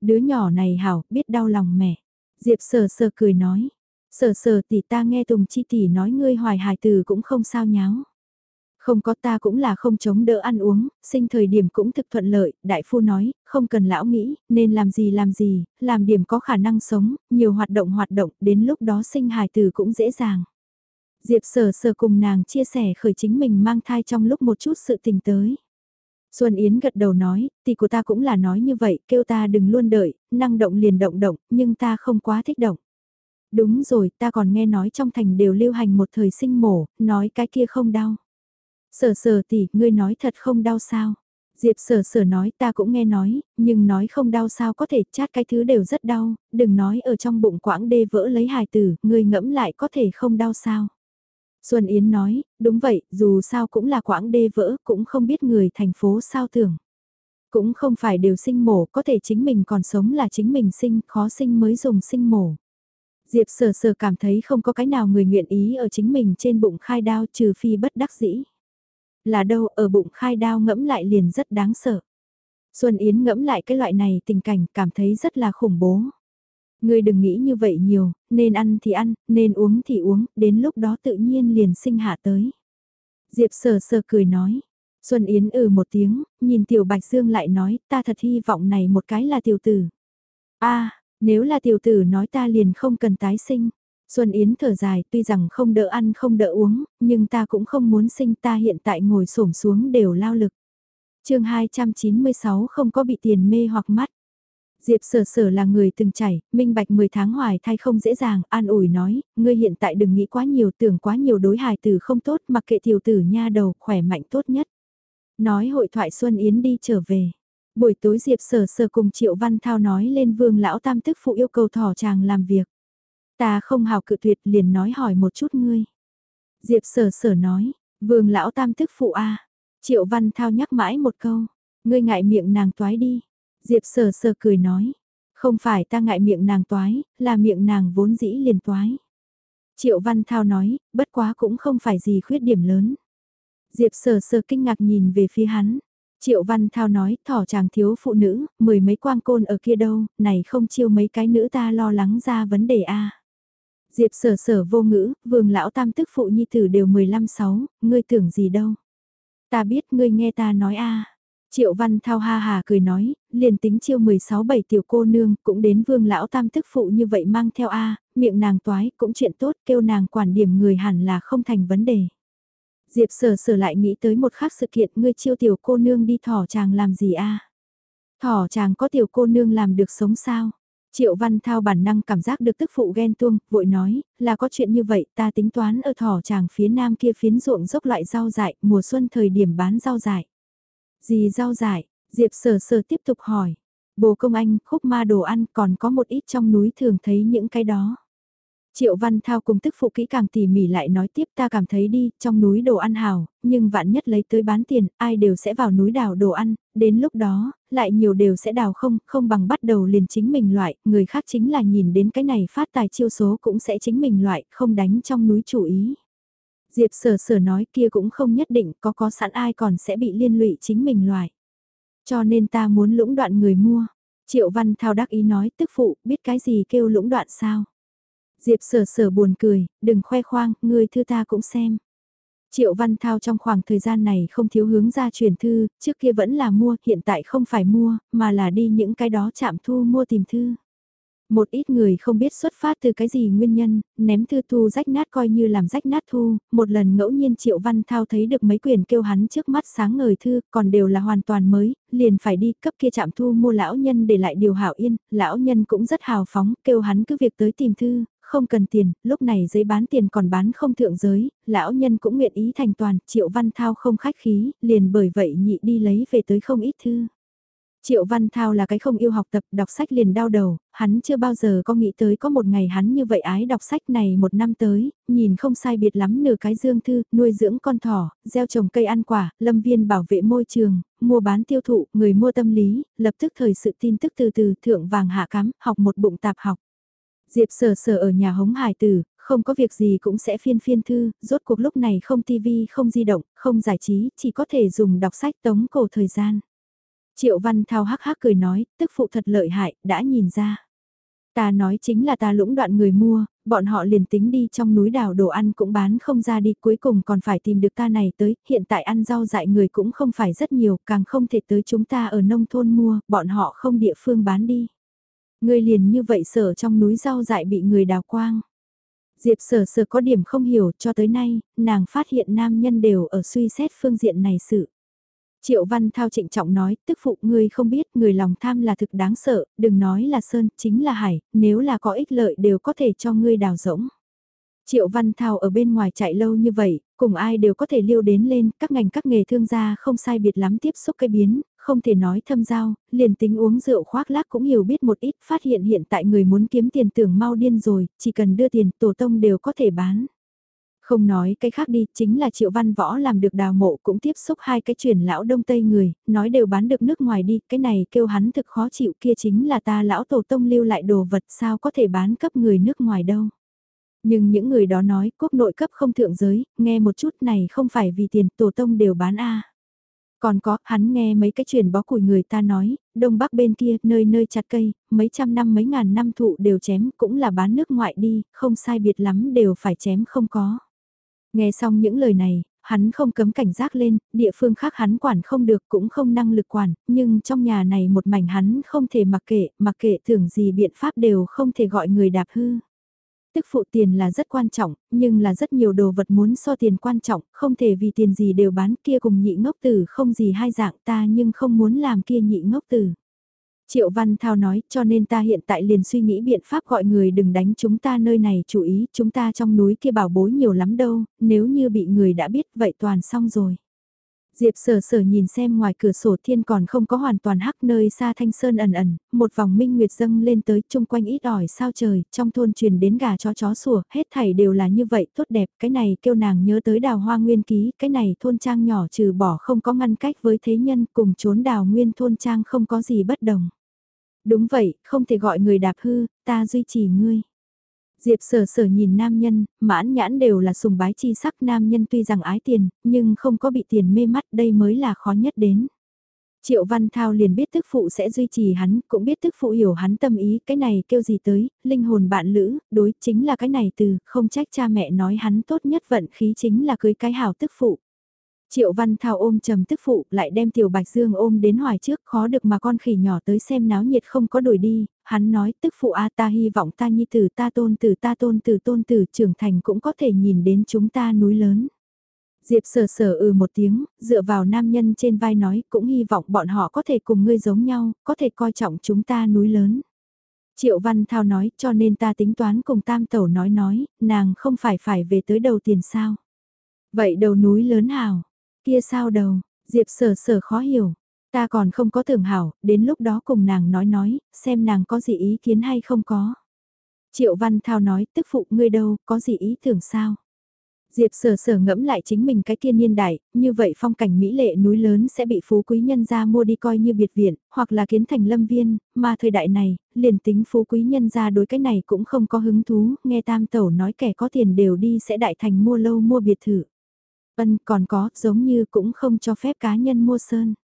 đứa nhỏ này hảo, biết đau lòng mẹ. Diệp sờ sờ cười nói, sờ sờ tỷ ta nghe Tùng Chi tỷ nói ngươi hoài hài từ cũng không sao nháo. Không có ta cũng là không chống đỡ ăn uống, sinh thời điểm cũng thực thuận lợi, đại phu nói, không cần lão nghĩ, nên làm gì làm gì, làm điểm có khả năng sống, nhiều hoạt động hoạt động, đến lúc đó sinh hài từ cũng dễ dàng. Diệp sờ sờ cùng nàng chia sẻ khởi chính mình mang thai trong lúc một chút sự tình tới. Xuân Yến gật đầu nói, tỷ của ta cũng là nói như vậy, kêu ta đừng luôn đợi, năng động liền động động, nhưng ta không quá thích động. Đúng rồi, ta còn nghe nói trong thành đều lưu hành một thời sinh mổ, nói cái kia không đau. Sở sở tỷ, ngươi nói thật không đau sao? Diệp sở sở nói ta cũng nghe nói, nhưng nói không đau sao có thể chát cái thứ đều rất đau, đừng nói ở trong bụng quãng đê vỡ lấy hài tử, ngươi ngẫm lại có thể không đau sao. Xuân Yến nói, đúng vậy, dù sao cũng là quãng đê vỡ, cũng không biết người thành phố sao tưởng. Cũng không phải đều sinh mổ, có thể chính mình còn sống là chính mình sinh, khó sinh mới dùng sinh mổ. Diệp sờ sờ cảm thấy không có cái nào người nguyện ý ở chính mình trên bụng khai đao trừ phi bất đắc dĩ. Là đâu ở bụng khai đao ngẫm lại liền rất đáng sợ. Xuân Yến ngẫm lại cái loại này tình cảnh cảm thấy rất là khủng bố. Ngươi đừng nghĩ như vậy nhiều, nên ăn thì ăn, nên uống thì uống, đến lúc đó tự nhiên liền sinh hạ tới. Diệp sờ sờ cười nói. Xuân Yến ừ một tiếng, nhìn Tiểu Bạch Dương lại nói, ta thật hy vọng này một cái là tiểu tử. a nếu là tiểu tử nói ta liền không cần tái sinh. Xuân Yến thở dài, tuy rằng không đỡ ăn không đỡ uống, nhưng ta cũng không muốn sinh ta hiện tại ngồi xổm xuống đều lao lực. chương 296 không có bị tiền mê hoặc mắt. Diệp sở sở là người từng chảy, minh bạch 10 tháng hoài thai không dễ dàng, an ủi nói, ngươi hiện tại đừng nghĩ quá nhiều tưởng quá nhiều đối hài tử không tốt mặc kệ tiểu tử nha đầu khỏe mạnh tốt nhất. Nói hội thoại Xuân Yến đi trở về. Buổi tối Diệp Sở Sở cùng Triệu Văn Thao nói lên Vương Lão Tam tức phụ yêu cầu thỏ chàng làm việc. Ta không hào cự tuyệt liền nói hỏi một chút ngươi. Diệp Sở Sở nói, Vương Lão Tam tức phụ a Triệu Văn Thao nhắc mãi một câu, ngươi ngại miệng nàng toái đi. Diệp sờ sờ cười nói, không phải ta ngại miệng nàng toái, là miệng nàng vốn dĩ liền toái. Triệu Văn Thao nói, bất quá cũng không phải gì khuyết điểm lớn. Diệp sờ sờ kinh ngạc nhìn về phía hắn, Triệu Văn Thao nói, thỏ chàng thiếu phụ nữ, mười mấy quang côn ở kia đâu, này không chiêu mấy cái nữ ta lo lắng ra vấn đề a. Diệp sở sở vô ngữ, vương lão tam tức phụ nhi tử đều 15-6, ngươi tưởng gì đâu. Ta biết ngươi nghe ta nói a. Triệu Văn Thao ha hà cười nói, liền tính chiêu 16-7 tiểu cô nương cũng đến vương lão tam tức phụ như vậy mang theo a, miệng nàng toái cũng chuyện tốt kêu nàng quản điểm người hẳn là không thành vấn đề. Diệp sở sở lại nghĩ tới một khác sự kiện ngươi chiêu tiểu cô nương đi thỏ chàng làm gì a? Thỏ chàng có tiểu cô nương làm được sống sao? Triệu Văn Thao bản năng cảm giác được tức phụ ghen tuông, vội nói, là có chuyện như vậy, ta tính toán ở thỏ chàng phía nam kia phiến ruộng dốc loại rau dại, mùa xuân thời điểm bán rau dại. Gì rau dại? Diệp sở sở tiếp tục hỏi. Bồ công anh, khúc ma đồ ăn còn có một ít trong núi thường thấy những cái đó. Triệu Văn Thao cùng tức phụ kỹ càng tỉ mỉ lại nói tiếp ta cảm thấy đi, trong núi đồ ăn hào, nhưng vạn nhất lấy tới bán tiền, ai đều sẽ vào núi đào đồ ăn, đến lúc đó, lại nhiều đều sẽ đào không, không bằng bắt đầu liền chính mình loại, người khác chính là nhìn đến cái này phát tài chiêu số cũng sẽ chính mình loại, không đánh trong núi chủ ý. Diệp sở sở nói kia cũng không nhất định có có sẵn ai còn sẽ bị liên lụy chính mình loại. Cho nên ta muốn lũng đoạn người mua. Triệu Văn Thao đắc ý nói tức phụ biết cái gì kêu lũng đoạn sao. Diệp sở sở buồn cười, đừng khoe khoang, người thư ta cũng xem. Triệu Văn Thao trong khoảng thời gian này không thiếu hướng ra truyền thư, trước kia vẫn là mua, hiện tại không phải mua, mà là đi những cái đó chạm thu mua tìm thư. Một ít người không biết xuất phát từ cái gì nguyên nhân, ném thư thu rách nát coi như làm rách nát thu, một lần ngẫu nhiên Triệu Văn Thao thấy được mấy quyền kêu hắn trước mắt sáng ngời thư, còn đều là hoàn toàn mới, liền phải đi cấp kia chạm thu mua lão nhân để lại điều hảo yên, lão nhân cũng rất hào phóng, kêu hắn cứ việc tới tìm thư, không cần tiền, lúc này giấy bán tiền còn bán không thượng giới, lão nhân cũng nguyện ý thành toàn, Triệu Văn Thao không khách khí, liền bởi vậy nhị đi lấy về tới không ít thư. Triệu Văn Thao là cái không yêu học tập, đọc sách liền đau đầu, hắn chưa bao giờ có nghĩ tới có một ngày hắn như vậy ái đọc sách này một năm tới, nhìn không sai biệt lắm nửa cái dương thư, nuôi dưỡng con thỏ, gieo trồng cây ăn quả, lâm viên bảo vệ môi trường, mua bán tiêu thụ, người mua tâm lý, lập tức thời sự tin tức từ từ thượng vàng hạ cắm, học một bụng tạp học. Diệp sở sở ở nhà hống hải tử, không có việc gì cũng sẽ phiên phiên thư, rốt cuộc lúc này không tivi không di động, không giải trí, chỉ có thể dùng đọc sách tống cổ thời gian. Triệu Văn Thao hắc hắc cười nói, tức phụ thật lợi hại, đã nhìn ra. Ta nói chính là ta lũng đoạn người mua, bọn họ liền tính đi trong núi đảo đồ ăn cũng bán không ra đi, cuối cùng còn phải tìm được ta này tới, hiện tại ăn rau dại người cũng không phải rất nhiều, càng không thể tới chúng ta ở nông thôn mua, bọn họ không địa phương bán đi. Người liền như vậy sở trong núi rau dại bị người đào quang. Diệp sở sở có điểm không hiểu cho tới nay, nàng phát hiện nam nhân đều ở suy xét phương diện này sự. Triệu Văn Thao trịnh trọng nói, tức phụ ngươi không biết, người lòng tham là thực đáng sợ, đừng nói là sơn, chính là hải, nếu là có ích lợi đều có thể cho ngươi đào rỗng. Triệu Văn Thao ở bên ngoài chạy lâu như vậy, cùng ai đều có thể liêu đến lên, các ngành các nghề thương gia không sai biệt lắm tiếp xúc cái biến, không thể nói thâm giao, liền tính uống rượu khoác lác cũng hiểu biết một ít, phát hiện hiện tại người muốn kiếm tiền tưởng mau điên rồi, chỉ cần đưa tiền tổ tông đều có thể bán. Không nói cái khác đi, chính là triệu văn võ làm được đào mộ cũng tiếp xúc hai cái chuyển lão đông tây người, nói đều bán được nước ngoài đi, cái này kêu hắn thực khó chịu kia chính là ta lão tổ tông lưu lại đồ vật sao có thể bán cấp người nước ngoài đâu. Nhưng những người đó nói quốc nội cấp không thượng giới, nghe một chút này không phải vì tiền tổ tông đều bán a Còn có, hắn nghe mấy cái chuyện bó củi người ta nói, đông bắc bên kia, nơi nơi chặt cây, mấy trăm năm mấy ngàn năm thụ đều chém, cũng là bán nước ngoại đi, không sai biệt lắm đều phải chém không có. Nghe xong những lời này, hắn không cấm cảnh giác lên, địa phương khác hắn quản không được cũng không năng lực quản, nhưng trong nhà này một mảnh hắn không thể mặc kệ, mặc kệ thường gì biện pháp đều không thể gọi người đạp hư. Tức phụ tiền là rất quan trọng, nhưng là rất nhiều đồ vật muốn so tiền quan trọng, không thể vì tiền gì đều bán kia cùng nhị ngốc tử không gì hai dạng ta nhưng không muốn làm kia nhị ngốc tử. Triệu Văn Thao nói, cho nên ta hiện tại liền suy nghĩ biện pháp gọi người đừng đánh chúng ta nơi này chú ý, chúng ta trong núi kia bảo bối nhiều lắm đâu, nếu như bị người đã biết vậy toàn xong rồi. Diệp sở sở nhìn xem ngoài cửa sổ thiên còn không có hoàn toàn hắc nơi xa thanh sơn ẩn ẩn, một vòng minh nguyệt dâng lên tới chung quanh ít ỏi sao trời, trong thôn truyền đến gà chó chó sủa, hết thảy đều là như vậy, tốt đẹp, cái này kêu nàng nhớ tới đào hoa nguyên ký, cái này thôn trang nhỏ trừ bỏ không có ngăn cách với thế nhân cùng trốn đào nguyên thôn trang không có gì bất đồng. Đúng vậy, không thể gọi người đạp hư, ta duy trì ngươi. Diệp sở sở nhìn nam nhân, mãn nhãn đều là sùng bái chi sắc nam nhân tuy rằng ái tiền, nhưng không có bị tiền mê mắt đây mới là khó nhất đến. Triệu Văn Thao liền biết tức phụ sẽ duy trì hắn, cũng biết tức phụ hiểu hắn tâm ý, cái này kêu gì tới, linh hồn bạn lữ, đối chính là cái này từ, không trách cha mẹ nói hắn tốt nhất vận khí chính là cưới cái hảo tức phụ. Triệu Văn Thao ôm trầm tức phụ, lại đem Tiểu Bạch Dương ôm đến hoài trước, khó được mà con khỉ nhỏ tới xem náo nhiệt không có đuổi đi, hắn nói tức phụ a ta hy vọng ta nhi tử ta tôn tử ta tôn tử tôn tử trưởng thành cũng có thể nhìn đến chúng ta núi lớn. Diệp sờ sờ ừ một tiếng, dựa vào nam nhân trên vai nói cũng hy vọng bọn họ có thể cùng ngươi giống nhau, có thể coi trọng chúng ta núi lớn. Triệu Văn Thao nói cho nên ta tính toán cùng tam tẩu nói nói, nàng không phải phải về tới đầu tiền sao. Vậy đầu núi lớn hào, Kia sao đầu, Diệp sở sở khó hiểu. Ta còn không có tưởng hảo, đến lúc đó cùng nàng nói nói, xem nàng có gì ý kiến hay không có. Triệu Văn Thao nói, tức phụ ngươi đâu, có gì ý tưởng sao? Diệp sở sở ngẫm lại chính mình cái kia niên đại, như vậy phong cảnh mỹ lệ núi lớn sẽ bị phú quý nhân gia mua đi coi như biệt viện, hoặc là kiến thành lâm viên, mà thời đại này, liền tính phú quý nhân gia đối cái này cũng không có hứng thú, nghe tam tẩu nói kẻ có tiền đều đi sẽ đại thành mua lâu mua biệt thự. Ân còn có, giống như cũng không cho phép cá nhân mua sơn.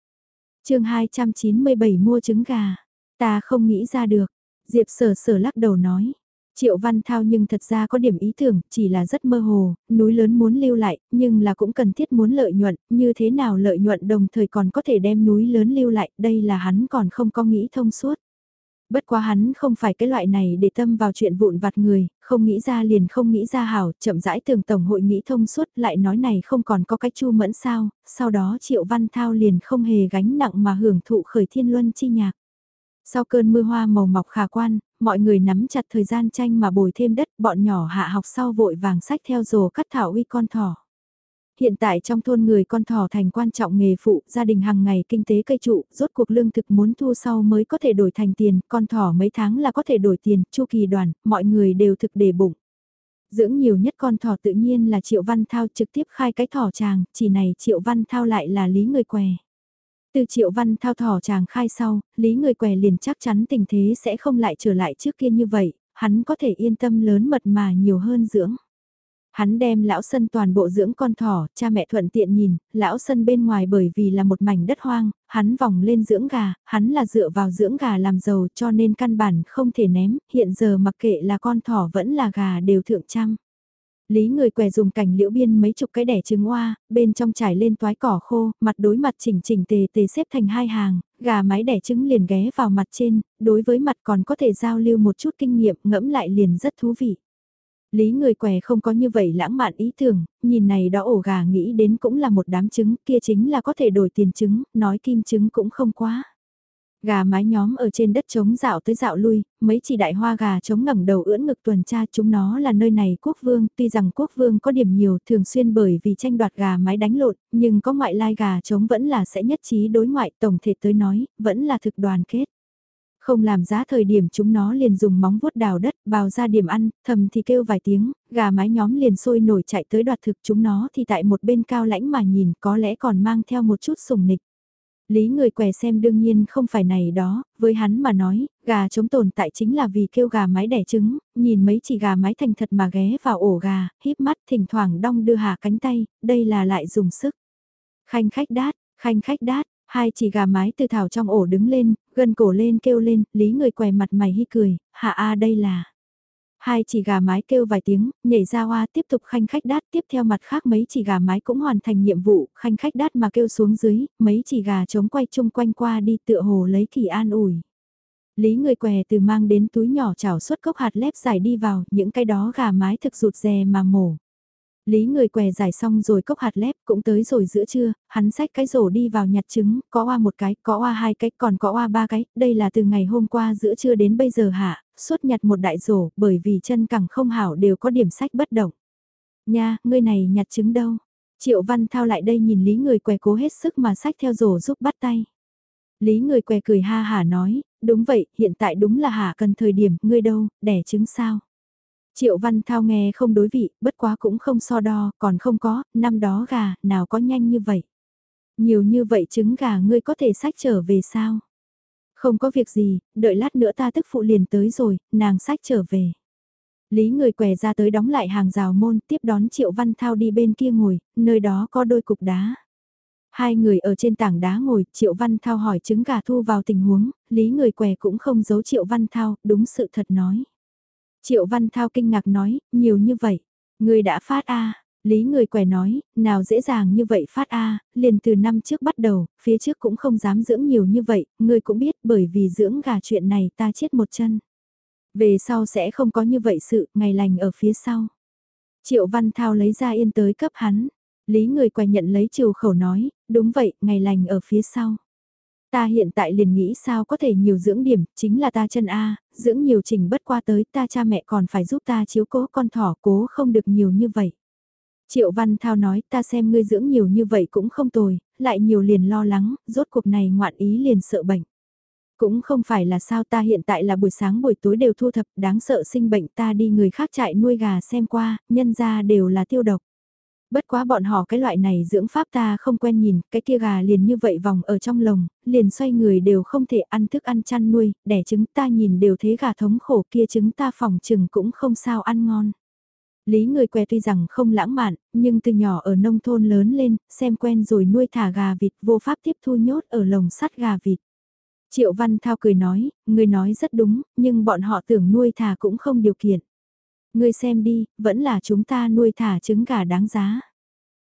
chương 297 mua trứng gà. Ta không nghĩ ra được. Diệp sở sở lắc đầu nói. Triệu Văn Thao nhưng thật ra có điểm ý tưởng, chỉ là rất mơ hồ, núi lớn muốn lưu lại, nhưng là cũng cần thiết muốn lợi nhuận, như thế nào lợi nhuận đồng thời còn có thể đem núi lớn lưu lại, đây là hắn còn không có nghĩ thông suốt. Bất quá hắn không phải cái loại này để tâm vào chuyện vụn vặt người, không nghĩ ra liền không nghĩ ra hảo, chậm rãi tường tổng hội nghĩ thông suốt lại nói này không còn có cái chu mẫn sao, sau đó Triệu Văn Thao liền không hề gánh nặng mà hưởng thụ khởi thiên luân chi nhạc. Sau cơn mưa hoa màu mọc khả quan, mọi người nắm chặt thời gian tranh mà bồi thêm đất, bọn nhỏ hạ học sau vội vàng sách theo rồ cắt thảo uy con thỏ. Hiện tại trong thôn người con thỏ thành quan trọng nghề phụ, gia đình hàng ngày kinh tế cây trụ, rốt cuộc lương thực muốn thu sau mới có thể đổi thành tiền, con thỏ mấy tháng là có thể đổi tiền, chu kỳ đoàn, mọi người đều thực để bụng. Dưỡng nhiều nhất con thỏ tự nhiên là Triệu Văn Thao trực tiếp khai cái thỏ chàng, chỉ này Triệu Văn Thao lại là lý người què. Từ Triệu Văn Thao thỏ chàng khai sau, lý người què liền chắc chắn tình thế sẽ không lại trở lại trước kia như vậy, hắn có thể yên tâm lớn mật mà nhiều hơn dưỡng. Hắn đem lão sân toàn bộ dưỡng con thỏ, cha mẹ thuận tiện nhìn, lão sân bên ngoài bởi vì là một mảnh đất hoang, hắn vòng lên dưỡng gà, hắn là dựa vào dưỡng gà làm giàu cho nên căn bản không thể ném, hiện giờ mặc kệ là con thỏ vẫn là gà đều thượng trăm. Lý người què dùng cảnh liễu biên mấy chục cái đẻ trứng hoa, bên trong trải lên toái cỏ khô, mặt đối mặt chỉnh chỉnh tề tề xếp thành hai hàng, gà mái đẻ trứng liền ghé vào mặt trên, đối với mặt còn có thể giao lưu một chút kinh nghiệm ngẫm lại liền rất thú vị. Lý người què không có như vậy lãng mạn ý tưởng, nhìn này đó ổ gà nghĩ đến cũng là một đám trứng, kia chính là có thể đổi tiền trứng, nói kim trứng cũng không quá. Gà mái nhóm ở trên đất trống dạo tới dạo lui, mấy chỉ đại hoa gà trống ngẩng đầu ưỡn ngực tuần tra chúng nó là nơi này quốc vương, tuy rằng quốc vương có điểm nhiều thường xuyên bởi vì tranh đoạt gà mái đánh lộn, nhưng có ngoại lai gà trống vẫn là sẽ nhất trí đối ngoại tổng thể tới nói, vẫn là thực đoàn kết. Không làm giá thời điểm chúng nó liền dùng móng vuốt đào đất, bào ra điểm ăn, thầm thì kêu vài tiếng, gà mái nhóm liền sôi nổi chạy tới đoạt thực chúng nó thì tại một bên cao lãnh mà nhìn có lẽ còn mang theo một chút sùng nịch. Lý người què xem đương nhiên không phải này đó, với hắn mà nói, gà chống tồn tại chính là vì kêu gà mái đẻ trứng, nhìn mấy chỉ gà mái thành thật mà ghé vào ổ gà, híp mắt thỉnh thoảng đong đưa hạ cánh tay, đây là lại dùng sức. Khanh khách đát, khanh khách đát, Hai chỉ gà mái từ thảo trong ổ đứng lên, gần cổ lên kêu lên, lý người què mặt mày hi cười, hạ a đây là. Hai chỉ gà mái kêu vài tiếng, nhảy ra hoa tiếp tục khanh khách đát tiếp theo mặt khác mấy chỉ gà mái cũng hoàn thành nhiệm vụ, khanh khách đát mà kêu xuống dưới, mấy chỉ gà trống quay chung quanh qua đi tựa hồ lấy kỳ an ủi. Lý người què từ mang đến túi nhỏ chảo suốt cốc hạt lép dài đi vào, những cái đó gà mái thực rụt rè mà mổ. Lý người què giải xong rồi cốc hạt lép cũng tới rồi giữa trưa, hắn xách cái rổ đi vào nhặt trứng, có oa một cái, có oa hai cái, còn có oa ba cái, đây là từ ngày hôm qua giữa trưa đến bây giờ hạ, suốt nhặt một đại rổ, bởi vì chân cẳng không hảo đều có điểm sách bất động. Nha, ngươi này nhặt trứng đâu? Triệu Văn Thao lại đây nhìn Lý người què cố hết sức mà sách theo rổ giúp bắt tay. Lý người què cười ha hả nói, đúng vậy, hiện tại đúng là hả cần thời điểm, ngươi đâu, đẻ trứng sao. Triệu Văn Thao nghe không đối vị, bất quá cũng không so đo, còn không có, năm đó gà, nào có nhanh như vậy. Nhiều như vậy trứng gà ngươi có thể sách trở về sao? Không có việc gì, đợi lát nữa ta tức phụ liền tới rồi, nàng sách trở về. Lý người què ra tới đóng lại hàng rào môn tiếp đón Triệu Văn Thao đi bên kia ngồi, nơi đó có đôi cục đá. Hai người ở trên tảng đá ngồi, Triệu Văn Thao hỏi trứng gà thu vào tình huống, Lý người què cũng không giấu Triệu Văn Thao, đúng sự thật nói. Triệu Văn Thao kinh ngạc nói, nhiều như vậy, người đã phát a Lý người què nói, nào dễ dàng như vậy phát a liền từ năm trước bắt đầu, phía trước cũng không dám dưỡng nhiều như vậy, người cũng biết bởi vì dưỡng gà chuyện này ta chết một chân. Về sau sẽ không có như vậy sự, ngày lành ở phía sau. Triệu Văn Thao lấy ra yên tới cấp hắn. Lý người quẻ nhận lấy chiều khẩu nói, đúng vậy, ngày lành ở phía sau. Ta hiện tại liền nghĩ sao có thể nhiều dưỡng điểm, chính là ta chân A, dưỡng nhiều trình bất qua tới ta cha mẹ còn phải giúp ta chiếu cố con thỏ cố không được nhiều như vậy. Triệu Văn Thao nói ta xem ngươi dưỡng nhiều như vậy cũng không tồi, lại nhiều liền lo lắng, rốt cuộc này ngoạn ý liền sợ bệnh. Cũng không phải là sao ta hiện tại là buổi sáng buổi tối đều thu thập, đáng sợ sinh bệnh ta đi người khác chạy nuôi gà xem qua, nhân ra đều là tiêu độc. Bất quá bọn họ cái loại này dưỡng pháp ta không quen nhìn, cái kia gà liền như vậy vòng ở trong lồng, liền xoay người đều không thể ăn thức ăn chăn nuôi, đẻ trứng ta nhìn đều thế gà thống khổ kia trứng ta phòng trừng cũng không sao ăn ngon. Lý người què tuy rằng không lãng mạn, nhưng từ nhỏ ở nông thôn lớn lên, xem quen rồi nuôi thả gà vịt vô pháp tiếp thu nhốt ở lồng sắt gà vịt. Triệu Văn Thao cười nói, người nói rất đúng, nhưng bọn họ tưởng nuôi thả cũng không điều kiện. Ngươi xem đi, vẫn là chúng ta nuôi thả trứng gà đáng giá.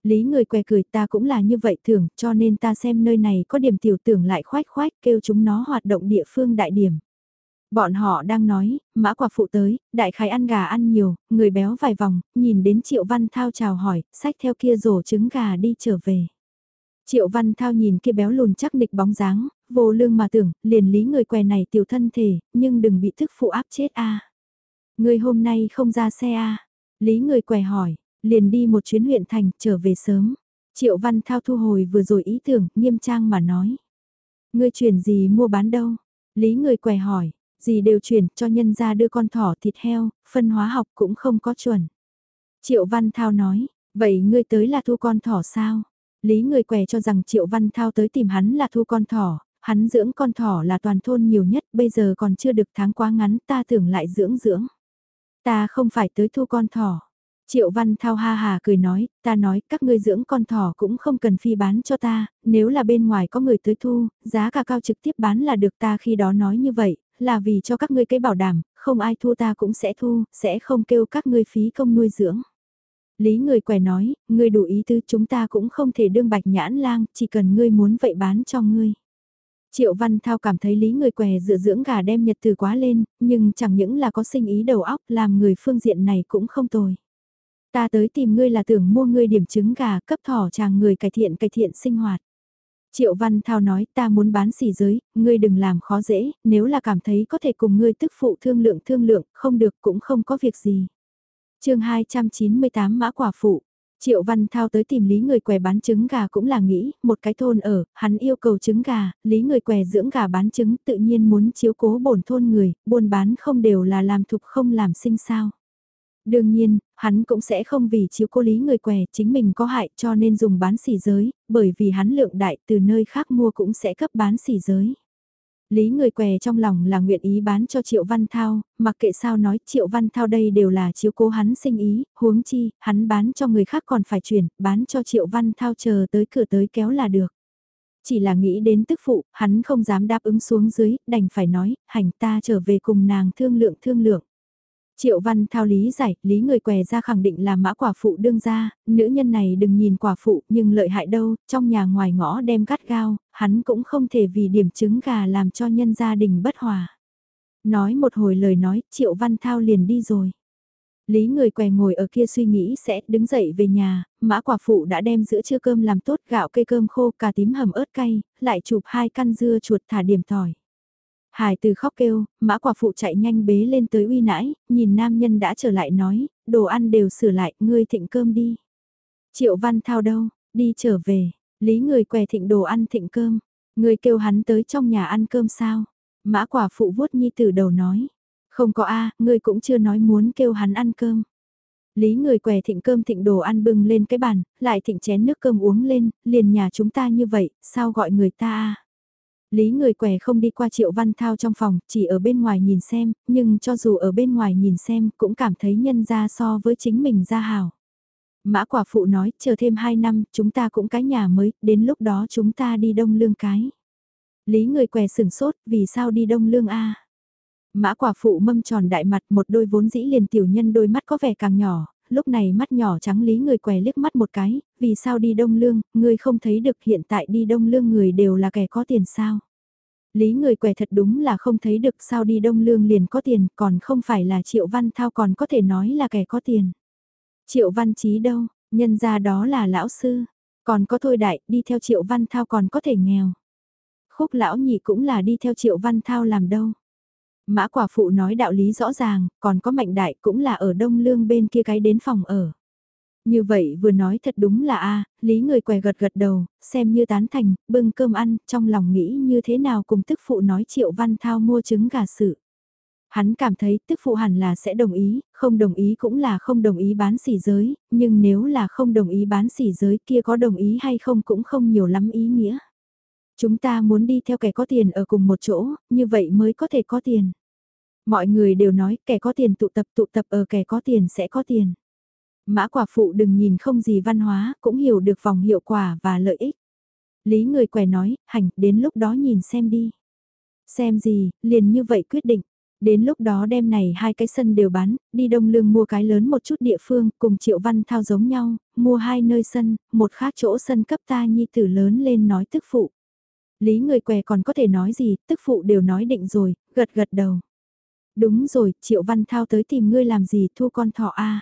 Lý người què cười ta cũng là như vậy thường, cho nên ta xem nơi này có điểm tiểu tưởng lại khoách khoách kêu chúng nó hoạt động địa phương đại điểm. Bọn họ đang nói, mã quả phụ tới, đại khái ăn gà ăn nhiều, người béo vài vòng, nhìn đến Triệu Văn Thao chào hỏi, sách theo kia rổ trứng gà đi trở về. Triệu Văn Thao nhìn kia béo lùn chắc nịch bóng dáng, vô lương mà tưởng, liền lý người què này tiểu thân thể, nhưng đừng bị thức phụ áp chết a. Người hôm nay không ra xe à? Lý người què hỏi, liền đi một chuyến huyện thành, trở về sớm. Triệu Văn Thao thu hồi vừa rồi ý tưởng, nghiêm trang mà nói. Ngươi chuyển gì mua bán đâu? Lý người què hỏi, gì đều chuyển cho nhân ra đưa con thỏ thịt heo, phân hóa học cũng không có chuẩn. Triệu Văn Thao nói, vậy ngươi tới là thu con thỏ sao? Lý người què cho rằng Triệu Văn Thao tới tìm hắn là thu con thỏ, hắn dưỡng con thỏ là toàn thôn nhiều nhất, bây giờ còn chưa được tháng quá ngắn ta tưởng lại dưỡng dưỡng. Ta không phải tới thu con thỏ. Triệu Văn Thao ha hà cười nói, ta nói các ngươi dưỡng con thỏ cũng không cần phi bán cho ta, nếu là bên ngoài có người tới thu, giá cả cao trực tiếp bán là được ta khi đó nói như vậy, là vì cho các ngươi cái bảo đảm, không ai thu ta cũng sẽ thu, sẽ không kêu các ngươi phí công nuôi dưỡng. Lý người quẻ nói, ngươi đủ ý tứ chúng ta cũng không thể đương bạch nhãn lang, chỉ cần ngươi muốn vậy bán cho ngươi. Triệu Văn Thao cảm thấy lý người què dựa dưỡng gà đem nhật từ quá lên, nhưng chẳng những là có sinh ý đầu óc làm người phương diện này cũng không tồi. Ta tới tìm ngươi là tưởng mua ngươi điểm trứng gà cấp thỏ chàng người cải thiện cải thiện sinh hoạt. Triệu Văn Thao nói ta muốn bán xỉ giới, ngươi đừng làm khó dễ, nếu là cảm thấy có thể cùng ngươi tức phụ thương lượng thương lượng, không được cũng không có việc gì. chương 298 Mã Quả Phụ Triệu Văn Thao tới tìm Lý người què bán trứng gà cũng là nghĩ, một cái thôn ở, hắn yêu cầu trứng gà, Lý người què dưỡng gà bán trứng tự nhiên muốn chiếu cố bổn thôn người, buôn bán không đều là làm thục không làm sinh sao. Đương nhiên, hắn cũng sẽ không vì chiếu cố lý người què chính mình có hại cho nên dùng bán xỉ giới, bởi vì hắn lượng đại từ nơi khác mua cũng sẽ cấp bán xỉ giới. Lý người què trong lòng là nguyện ý bán cho Triệu Văn Thao, mặc kệ sao nói Triệu Văn Thao đây đều là chiếu cố hắn sinh ý, huống chi, hắn bán cho người khác còn phải chuyển, bán cho Triệu Văn Thao chờ tới cửa tới kéo là được. Chỉ là nghĩ đến tức phụ, hắn không dám đáp ứng xuống dưới, đành phải nói, hành ta trở về cùng nàng thương lượng thương lượng. Triệu Văn Thao lý giải, lý người què ra khẳng định là mã quả phụ đương ra, nữ nhân này đừng nhìn quả phụ nhưng lợi hại đâu, trong nhà ngoài ngõ đem cắt gao, hắn cũng không thể vì điểm trứng gà làm cho nhân gia đình bất hòa. Nói một hồi lời nói, Triệu Văn Thao liền đi rồi. Lý người què ngồi ở kia suy nghĩ sẽ đứng dậy về nhà, mã quả phụ đã đem giữa trưa cơm làm tốt gạo cây cơm khô cà tím hầm ớt cay, lại chụp hai căn dưa chuột thả điểm tỏi. Hải từ khóc kêu, mã quả phụ chạy nhanh bế lên tới uy nãi, nhìn nam nhân đã trở lại nói, đồ ăn đều sửa lại, ngươi thịnh cơm đi. Triệu Văn Thao đâu, đi trở về, Lý người què thịnh đồ ăn thịnh cơm, người kêu hắn tới trong nhà ăn cơm sao? Mã quả phụ vuốt nhi từ đầu nói, không có a, người cũng chưa nói muốn kêu hắn ăn cơm. Lý người què thịnh cơm thịnh đồ ăn bưng lên cái bàn, lại thịnh chén nước cơm uống lên, liền nhà chúng ta như vậy, sao gọi người ta a? Lý người què không đi qua Triệu Văn Thao trong phòng, chỉ ở bên ngoài nhìn xem, nhưng cho dù ở bên ngoài nhìn xem cũng cảm thấy nhân ra so với chính mình ra hào. Mã quả phụ nói, chờ thêm 2 năm, chúng ta cũng cái nhà mới, đến lúc đó chúng ta đi đông lương cái. Lý người què sửng sốt, vì sao đi đông lương a Mã quả phụ mâm tròn đại mặt một đôi vốn dĩ liền tiểu nhân đôi mắt có vẻ càng nhỏ, lúc này mắt nhỏ trắng lý người què liếc mắt một cái, vì sao đi đông lương, người không thấy được hiện tại đi đông lương người đều là kẻ có tiền sao. Lý người què thật đúng là không thấy được sao đi đông lương liền có tiền, còn không phải là triệu văn thao còn có thể nói là kẻ có tiền. Triệu văn trí đâu, nhân ra đó là lão sư, còn có thôi đại, đi theo triệu văn thao còn có thể nghèo. Khúc lão nhị cũng là đi theo triệu văn thao làm đâu. Mã quả phụ nói đạo lý rõ ràng, còn có mạnh đại cũng là ở đông lương bên kia cái đến phòng ở. Như vậy vừa nói thật đúng là a lý người què gật gật đầu, xem như tán thành, bưng cơm ăn, trong lòng nghĩ như thế nào cùng tức phụ nói triệu văn thao mua trứng gà sự. Hắn cảm thấy tức phụ hẳn là sẽ đồng ý, không đồng ý cũng là không đồng ý bán xỉ giới, nhưng nếu là không đồng ý bán xỉ giới kia có đồng ý hay không cũng không nhiều lắm ý nghĩa. Chúng ta muốn đi theo kẻ có tiền ở cùng một chỗ, như vậy mới có thể có tiền. Mọi người đều nói kẻ có tiền tụ tập tụ tập ở kẻ có tiền sẽ có tiền. Mã quả phụ đừng nhìn không gì văn hóa, cũng hiểu được vòng hiệu quả và lợi ích. Lý người què nói, hành, đến lúc đó nhìn xem đi. Xem gì, liền như vậy quyết định. Đến lúc đó đem này hai cái sân đều bán, đi đông lương mua cái lớn một chút địa phương, cùng triệu văn thao giống nhau, mua hai nơi sân, một khác chỗ sân cấp ta nhi tử lớn lên nói tức phụ. Lý người què còn có thể nói gì, tức phụ đều nói định rồi, gật gật đầu. Đúng rồi, triệu văn thao tới tìm ngươi làm gì thu con thỏ a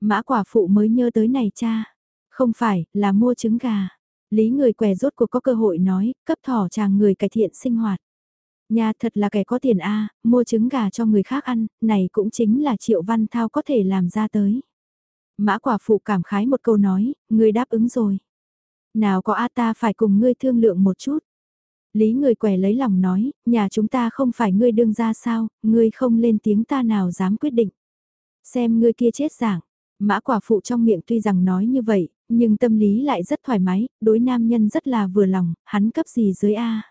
Mã quả phụ mới nhớ tới này cha. Không phải, là mua trứng gà. Lý người què rốt cuộc có cơ hội nói, cấp thỏ chàng người cải thiện sinh hoạt. Nhà thật là kẻ có tiền a mua trứng gà cho người khác ăn, này cũng chính là triệu văn thao có thể làm ra tới. Mã quả phụ cảm khái một câu nói, người đáp ứng rồi. Nào có a ta phải cùng ngươi thương lượng một chút. Lý người què lấy lòng nói, nhà chúng ta không phải ngươi đương ra sao, ngươi không lên tiếng ta nào dám quyết định. Xem ngươi kia chết giảng, mã quả phụ trong miệng tuy rằng nói như vậy, nhưng tâm lý lại rất thoải mái, đối nam nhân rất là vừa lòng, hắn cấp gì dưới A.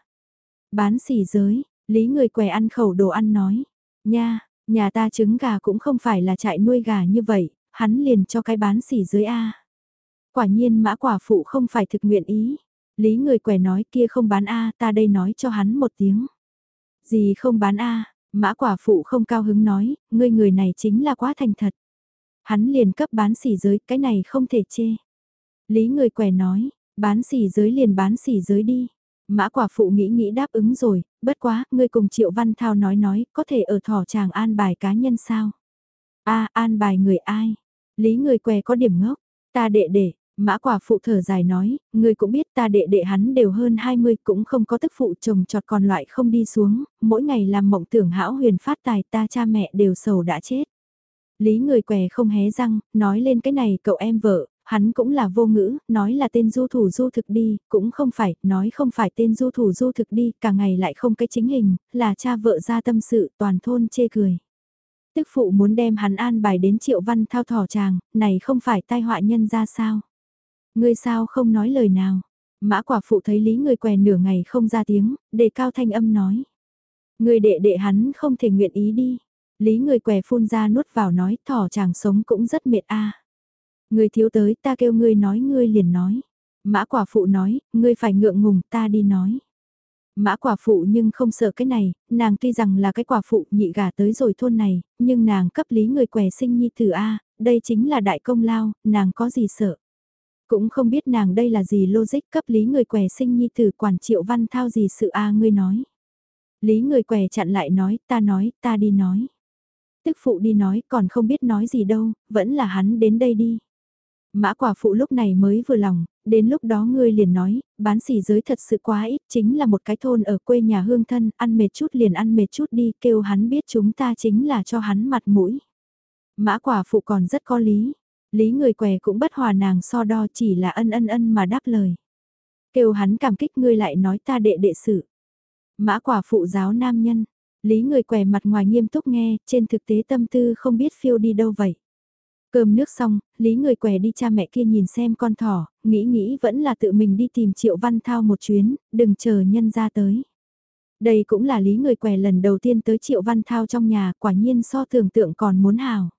Bán xỉ giới, lý người què ăn khẩu đồ ăn nói, nha, nhà ta trứng gà cũng không phải là trại nuôi gà như vậy, hắn liền cho cái bán xỉ dưới A. Quả nhiên mã quả phụ không phải thực nguyện ý, Lý người quẻ nói kia không bán A ta đây nói cho hắn một tiếng. Gì không bán A, mã quả phụ không cao hứng nói, ngươi người này chính là quá thành thật. Hắn liền cấp bán xỉ giới, cái này không thể chê. Lý người quẻ nói, bán xỉ giới liền bán xỉ giới đi. Mã quả phụ nghĩ nghĩ đáp ứng rồi, bất quá, ngươi cùng Triệu Văn Thao nói nói, có thể ở thỏ chàng an bài cá nhân sao? a an bài người ai? Lý người què có điểm ngốc, ta đệ đệ, Mã quả phụ thở dài nói, người cũng biết ta đệ đệ hắn đều hơn 20 cũng không có tức phụ chồng trọt còn loại không đi xuống, mỗi ngày làm mộng tưởng hão huyền phát tài ta cha mẹ đều sầu đã chết. Lý người què không hé răng, nói lên cái này cậu em vợ, hắn cũng là vô ngữ, nói là tên du thủ du thực đi, cũng không phải, nói không phải tên du thủ du thực đi, cả ngày lại không cái chính hình, là cha vợ ra tâm sự toàn thôn chê cười. Tức phụ muốn đem hắn an bài đến triệu văn thao thỏ chàng, này không phải tai họa nhân ra sao. Ngươi sao không nói lời nào? Mã quả phụ thấy lý người què nửa ngày không ra tiếng, đề cao thanh âm nói. Người đệ đệ hắn không thể nguyện ý đi. Lý người què phun ra nuốt vào nói thỏ chàng sống cũng rất mệt a. Người thiếu tới ta kêu ngươi nói ngươi liền nói. Mã quả phụ nói, ngươi phải ngượng ngùng ta đi nói. Mã quả phụ nhưng không sợ cái này, nàng tuy rằng là cái quả phụ nhị gả tới rồi thôn này, nhưng nàng cấp lý người què sinh nhi tử A, đây chính là đại công lao, nàng có gì sợ. Cũng không biết nàng đây là gì logic cấp lý người què sinh nhi tử quản triệu văn thao gì sự a ngươi nói. Lý người què chặn lại nói, ta nói, ta đi nói. Tức phụ đi nói, còn không biết nói gì đâu, vẫn là hắn đến đây đi. Mã quả phụ lúc này mới vừa lòng, đến lúc đó ngươi liền nói, bán xỉ giới thật sự quá ít, chính là một cái thôn ở quê nhà hương thân, ăn mệt chút liền ăn mệt chút đi, kêu hắn biết chúng ta chính là cho hắn mặt mũi. Mã quả phụ còn rất có lý, Lý người què cũng bất hòa nàng so đo chỉ là ân ân ân mà đáp lời. Kêu hắn cảm kích ngươi lại nói ta đệ đệ sự. Mã quả phụ giáo nam nhân, Lý người què mặt ngoài nghiêm túc nghe, trên thực tế tâm tư không biết phiêu đi đâu vậy. Cơm nước xong, Lý người què đi cha mẹ kia nhìn xem con thỏ, nghĩ nghĩ vẫn là tự mình đi tìm Triệu Văn Thao một chuyến, đừng chờ nhân ra tới. Đây cũng là Lý người què lần đầu tiên tới Triệu Văn Thao trong nhà, quả nhiên so tưởng tượng còn muốn hào.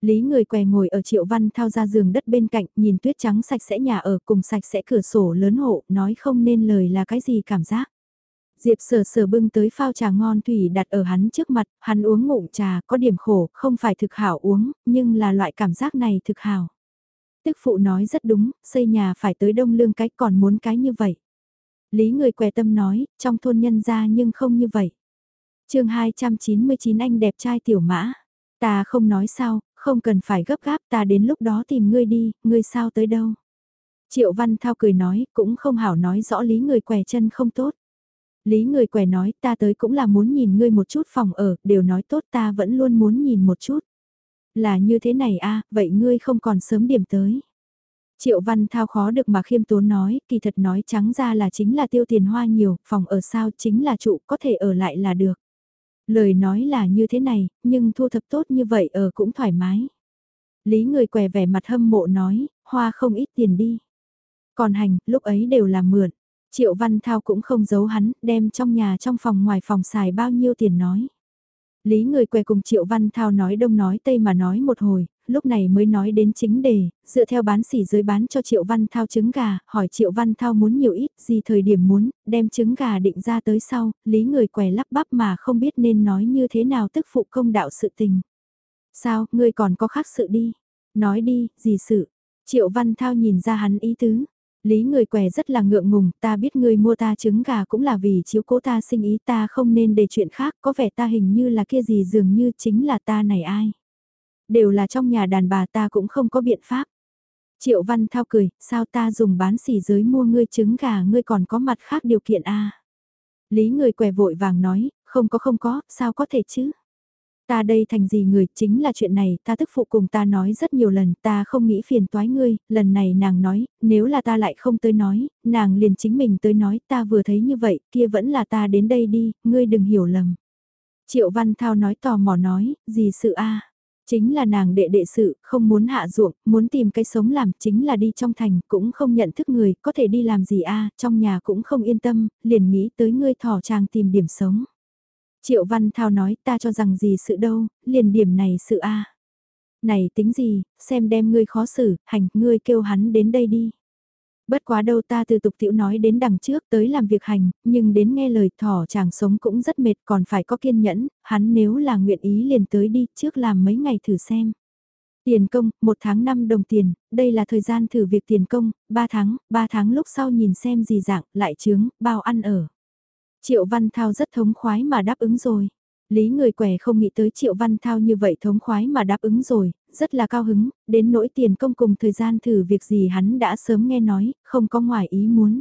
Lý người què ngồi ở Triệu Văn Thao ra giường đất bên cạnh, nhìn tuyết trắng sạch sẽ nhà ở cùng sạch sẽ cửa sổ lớn hộ, nói không nên lời là cái gì cảm giác. Diệp sở sở bưng tới phao trà ngon thủy đặt ở hắn trước mặt, hắn uống ngụm trà có điểm khổ, không phải thực hảo uống, nhưng là loại cảm giác này thực hảo. Tức phụ nói rất đúng, xây nhà phải tới đông lương cái còn muốn cái như vậy. Lý người què tâm nói, trong thôn nhân ra nhưng không như vậy. chương 299 anh đẹp trai tiểu mã. Ta không nói sao, không cần phải gấp gáp ta đến lúc đó tìm ngươi đi, ngươi sao tới đâu. Triệu Văn Thao cười nói, cũng không hảo nói rõ lý người què chân không tốt. Lý người què nói ta tới cũng là muốn nhìn ngươi một chút phòng ở, đều nói tốt ta vẫn luôn muốn nhìn một chút. Là như thế này a à, vậy ngươi không còn sớm điểm tới. Triệu Văn Thao khó được mà khiêm tốn nói, kỳ thật nói trắng ra là chính là tiêu tiền hoa nhiều, phòng ở sao chính là trụ có thể ở lại là được. Lời nói là như thế này, nhưng thu thập tốt như vậy ở cũng thoải mái. Lý người què vẻ mặt hâm mộ nói, hoa không ít tiền đi. Còn hành, lúc ấy đều là mượn. Triệu Văn Thao cũng không giấu hắn, đem trong nhà trong phòng ngoài phòng xài bao nhiêu tiền nói. Lý người què cùng Triệu Văn Thao nói đông nói tây mà nói một hồi, lúc này mới nói đến chính đề, dựa theo bán sỉ dưới bán cho Triệu Văn Thao trứng gà, hỏi Triệu Văn Thao muốn nhiều ít, gì thời điểm muốn, đem trứng gà định ra tới sau, Lý người què lắp bắp mà không biết nên nói như thế nào tức phụ công đạo sự tình. Sao, ngươi còn có khác sự đi? Nói đi, gì sự? Triệu Văn Thao nhìn ra hắn ý tứ, Lý người què rất là ngượng ngùng, ta biết ngươi mua ta trứng gà cũng là vì chiếu cố ta sinh ý ta không nên để chuyện khác, có vẻ ta hình như là kia gì dường như chính là ta này ai. Đều là trong nhà đàn bà ta cũng không có biện pháp. Triệu Văn Thao cười, sao ta dùng bán xỉ giới mua ngươi trứng gà ngươi còn có mặt khác điều kiện a à? Lý người què vội vàng nói, không có không có, sao có thể chứ? Ta đây thành gì người, chính là chuyện này, ta tức phụ cùng ta nói rất nhiều lần, ta không nghĩ phiền toái ngươi, lần này nàng nói, nếu là ta lại không tới nói, nàng liền chính mình tới nói, ta vừa thấy như vậy, kia vẫn là ta đến đây đi, ngươi đừng hiểu lầm. Triệu Văn Thao nói tò mò nói, gì sự a Chính là nàng đệ đệ sự, không muốn hạ ruộng, muốn tìm cái sống làm, chính là đi trong thành, cũng không nhận thức người, có thể đi làm gì a trong nhà cũng không yên tâm, liền nghĩ tới ngươi thỏ chàng tìm điểm sống. Triệu Văn Thao nói ta cho rằng gì sự đâu, liền điểm này sự a. Này tính gì, xem đem ngươi khó xử, hành, ngươi kêu hắn đến đây đi. Bất quá đâu ta từ tục tiểu nói đến đằng trước tới làm việc hành, nhưng đến nghe lời thỏ chàng sống cũng rất mệt còn phải có kiên nhẫn, hắn nếu là nguyện ý liền tới đi trước làm mấy ngày thử xem. Tiền công, một tháng 5 đồng tiền, đây là thời gian thử việc tiền công, 3 tháng, 3 tháng lúc sau nhìn xem gì dạng, lại chướng, bao ăn ở. Triệu Văn Thao rất thống khoái mà đáp ứng rồi. Lý người quẻ không nghĩ tới Triệu Văn Thao như vậy thống khoái mà đáp ứng rồi, rất là cao hứng, đến nỗi tiền công cùng thời gian thử việc gì hắn đã sớm nghe nói, không có ngoài ý muốn.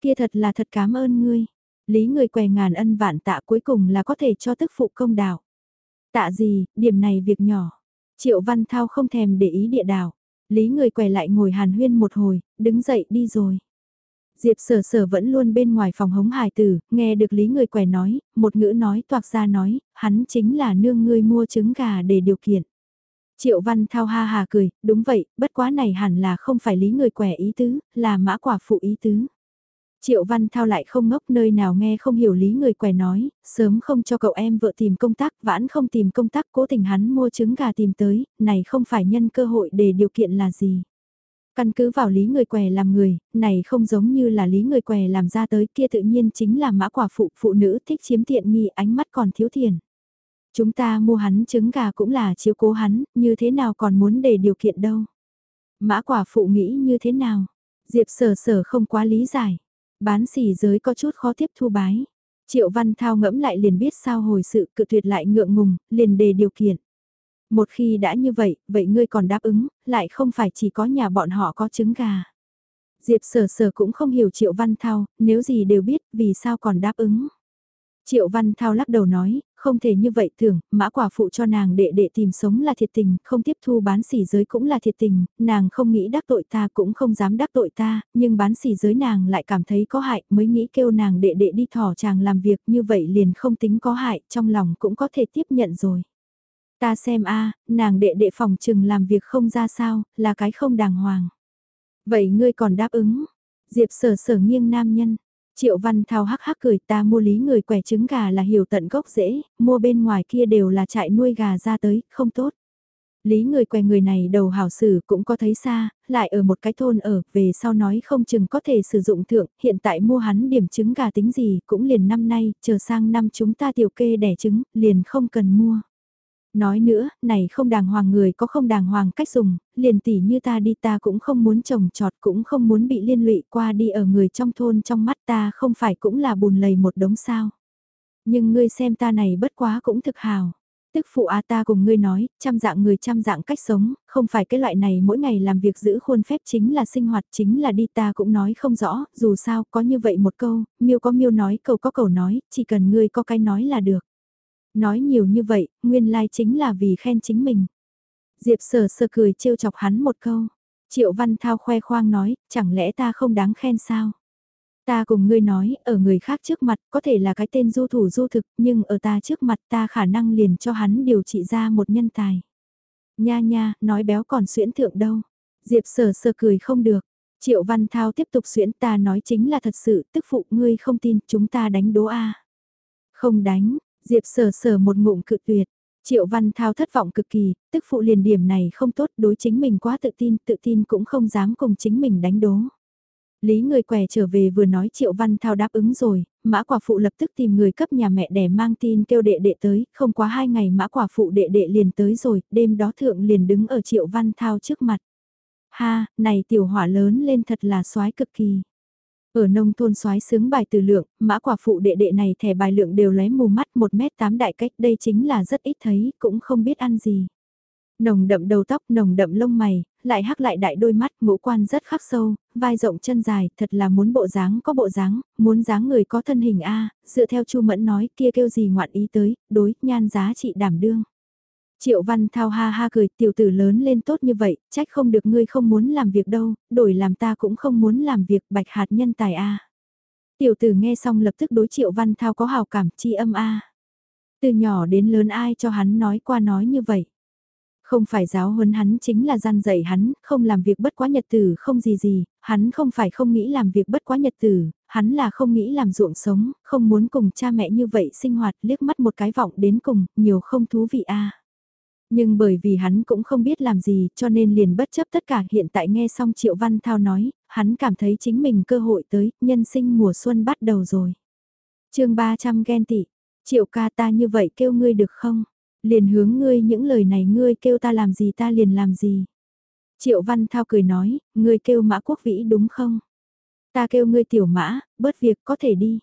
Kia thật là thật cảm ơn ngươi. Lý người què ngàn ân vạn tạ cuối cùng là có thể cho tức phụ công đạo. Tạ gì, điểm này việc nhỏ. Triệu Văn Thao không thèm để ý địa đảo. Lý người què lại ngồi hàn huyên một hồi, đứng dậy đi rồi. Diệp sở sở vẫn luôn bên ngoài phòng hống hài tử, nghe được lý người quẻ nói, một ngữ nói toạc ra nói, hắn chính là nương ngươi mua trứng gà để điều kiện. Triệu văn thao ha hà cười, đúng vậy, bất quá này hẳn là không phải lý người quẻ ý tứ, là mã quả phụ ý tứ. Triệu văn thao lại không ngốc nơi nào nghe không hiểu lý người quẻ nói, sớm không cho cậu em vợ tìm công tác, vãn không tìm công tác, cố tình hắn mua trứng gà tìm tới, này không phải nhân cơ hội để điều kiện là gì. Căn cứ vào lý người què làm người, này không giống như là lý người què làm ra tới kia tự nhiên chính là mã quả phụ, phụ nữ thích chiếm tiện nghi ánh mắt còn thiếu tiền. Chúng ta mua hắn trứng gà cũng là chiếu cố hắn, như thế nào còn muốn để điều kiện đâu. Mã quả phụ nghĩ như thế nào? Diệp sở sở không quá lý giải. Bán xỉ giới có chút khó tiếp thu bái. Triệu Văn Thao ngẫm lại liền biết sao hồi sự cự tuyệt lại ngượng ngùng, liền đề điều kiện. Một khi đã như vậy, vậy ngươi còn đáp ứng, lại không phải chỉ có nhà bọn họ có trứng gà. Diệp sở sở cũng không hiểu Triệu Văn Thao, nếu gì đều biết, vì sao còn đáp ứng. Triệu Văn Thao lắc đầu nói, không thể như vậy thường mã quả phụ cho nàng đệ đệ tìm sống là thiệt tình, không tiếp thu bán xỉ giới cũng là thiệt tình, nàng không nghĩ đắc tội ta cũng không dám đắc tội ta, nhưng bán xỉ giới nàng lại cảm thấy có hại mới nghĩ kêu nàng đệ đệ đi thỏ chàng làm việc như vậy liền không tính có hại, trong lòng cũng có thể tiếp nhận rồi. Ta xem a nàng đệ đệ phòng trừng làm việc không ra sao, là cái không đàng hoàng. Vậy ngươi còn đáp ứng? Diệp sở sở nghiêng nam nhân. Triệu Văn Thao hắc hắc cười ta mua lý người quẻ trứng gà là hiểu tận gốc dễ, mua bên ngoài kia đều là trại nuôi gà ra tới, không tốt. Lý người què người này đầu hảo sử cũng có thấy xa, lại ở một cái thôn ở, về sau nói không chừng có thể sử dụng thượng, hiện tại mua hắn điểm trứng gà tính gì, cũng liền năm nay, chờ sang năm chúng ta tiểu kê đẻ trứng, liền không cần mua. Nói nữa, này không đàng hoàng người có không đàng hoàng cách dùng, liền tỉ như ta đi ta cũng không muốn trồng trọt cũng không muốn bị liên lụy qua đi ở người trong thôn trong mắt ta không phải cũng là bùn lầy một đống sao. Nhưng ngươi xem ta này bất quá cũng thực hào. Tức phụ a ta cùng ngươi nói, trăm dạng người trăm dạng cách sống, không phải cái loại này mỗi ngày làm việc giữ khuôn phép chính là sinh hoạt chính là đi ta cũng nói không rõ, dù sao có như vậy một câu, miêu có miêu nói cầu có cầu nói, chỉ cần ngươi có cái nói là được. Nói nhiều như vậy, nguyên lai like chính là vì khen chính mình. Diệp sở sơ cười trêu chọc hắn một câu. Triệu Văn Thao khoe khoang nói, chẳng lẽ ta không đáng khen sao? Ta cùng ngươi nói, ở người khác trước mặt có thể là cái tên du thủ du thực, nhưng ở ta trước mặt ta khả năng liền cho hắn điều trị ra một nhân tài. Nha nha, nói béo còn xuyễn thượng đâu. Diệp sở sơ cười không được. Triệu Văn Thao tiếp tục xuyễn ta nói chính là thật sự, tức phụ ngươi không tin, chúng ta đánh đố A. Không đánh, Diệp sờ sờ một ngụm cự tuyệt. Triệu Văn Thao thất vọng cực kỳ, tức phụ liền điểm này không tốt đối chính mình quá tự tin, tự tin cũng không dám cùng chính mình đánh đố. Lý người què trở về vừa nói Triệu Văn Thao đáp ứng rồi, mã quả phụ lập tức tìm người cấp nhà mẹ để mang tin kêu đệ đệ tới, không quá hai ngày mã quả phụ đệ đệ liền tới rồi, đêm đó thượng liền đứng ở Triệu Văn Thao trước mặt. Ha, này tiểu hỏa lớn lên thật là soái cực kỳ. Ở nông thôn xoái sướng bài từ lượng, mã quả phụ đệ đệ này thẻ bài lượng đều lé mù mắt 1m8 đại cách đây chính là rất ít thấy, cũng không biết ăn gì. Nồng đậm đầu tóc, nồng đậm lông mày, lại hắc lại đại đôi mắt, ngũ quan rất khắc sâu, vai rộng chân dài, thật là muốn bộ dáng có bộ dáng, muốn dáng người có thân hình A, dựa theo Chu Mẫn nói kia kêu gì ngoạn ý tới, đối, nhan giá trị đảm đương. Triệu Văn Thao ha ha cười, tiểu tử lớn lên tốt như vậy, trách không được ngươi không muốn làm việc đâu, đổi làm ta cũng không muốn làm việc bạch hạt nhân tài a. Tiểu tử nghe xong lập tức đối Triệu Văn Thao có hào cảm chi âm a. Từ nhỏ đến lớn ai cho hắn nói qua nói như vậy. Không phải giáo huấn hắn chính là gian dạy hắn, không làm việc bất quá nhật tử không gì gì, hắn không phải không nghĩ làm việc bất quá nhật tử, hắn là không nghĩ làm ruộng sống, không muốn cùng cha mẹ như vậy sinh hoạt liếc mắt một cái vọng đến cùng, nhiều không thú vị a. Nhưng bởi vì hắn cũng không biết làm gì cho nên liền bất chấp tất cả hiện tại nghe xong Triệu Văn Thao nói, hắn cảm thấy chính mình cơ hội tới, nhân sinh mùa xuân bắt đầu rồi. chương 300 ghen tị, Triệu ca ta như vậy kêu ngươi được không? Liền hướng ngươi những lời này ngươi kêu ta làm gì ta liền làm gì. Triệu Văn Thao cười nói, ngươi kêu mã quốc vĩ đúng không? Ta kêu ngươi tiểu mã, bớt việc có thể đi.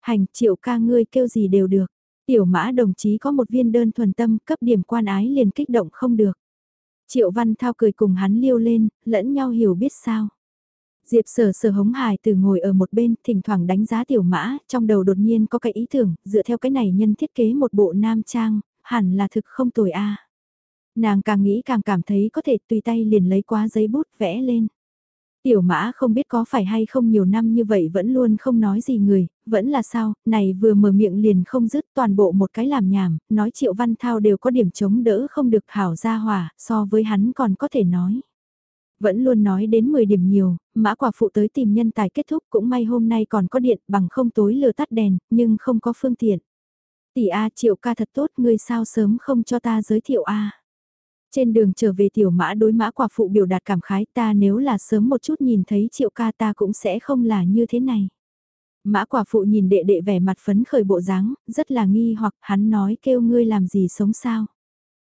Hành triệu ca ngươi kêu gì đều được. Tiểu mã đồng chí có một viên đơn thuần tâm cấp điểm quan ái liền kích động không được. Triệu Văn Thao cười cùng hắn liêu lên, lẫn nhau hiểu biết sao. Diệp sở sở hống hài từ ngồi ở một bên, thỉnh thoảng đánh giá tiểu mã, trong đầu đột nhiên có cái ý tưởng, dựa theo cái này nhân thiết kế một bộ nam trang, hẳn là thực không tồi a. Nàng càng nghĩ càng cảm thấy có thể tùy tay liền lấy quá giấy bút vẽ lên. Tiểu mã không biết có phải hay không nhiều năm như vậy vẫn luôn không nói gì người, vẫn là sao, này vừa mở miệng liền không dứt toàn bộ một cái làm nhảm, nói triệu văn thao đều có điểm chống đỡ không được hảo ra hòa so với hắn còn có thể nói. Vẫn luôn nói đến 10 điểm nhiều, mã quả phụ tới tìm nhân tài kết thúc cũng may hôm nay còn có điện bằng không tối lừa tắt đèn, nhưng không có phương tiện. Tỷ A triệu ca thật tốt, ngươi sao sớm không cho ta giới thiệu A. Trên đường trở về tiểu mã đối mã quả phụ biểu đạt cảm khái ta nếu là sớm một chút nhìn thấy triệu ca ta cũng sẽ không là như thế này. Mã quả phụ nhìn đệ đệ vẻ mặt phấn khởi bộ dáng, rất là nghi hoặc hắn nói kêu ngươi làm gì sống sao.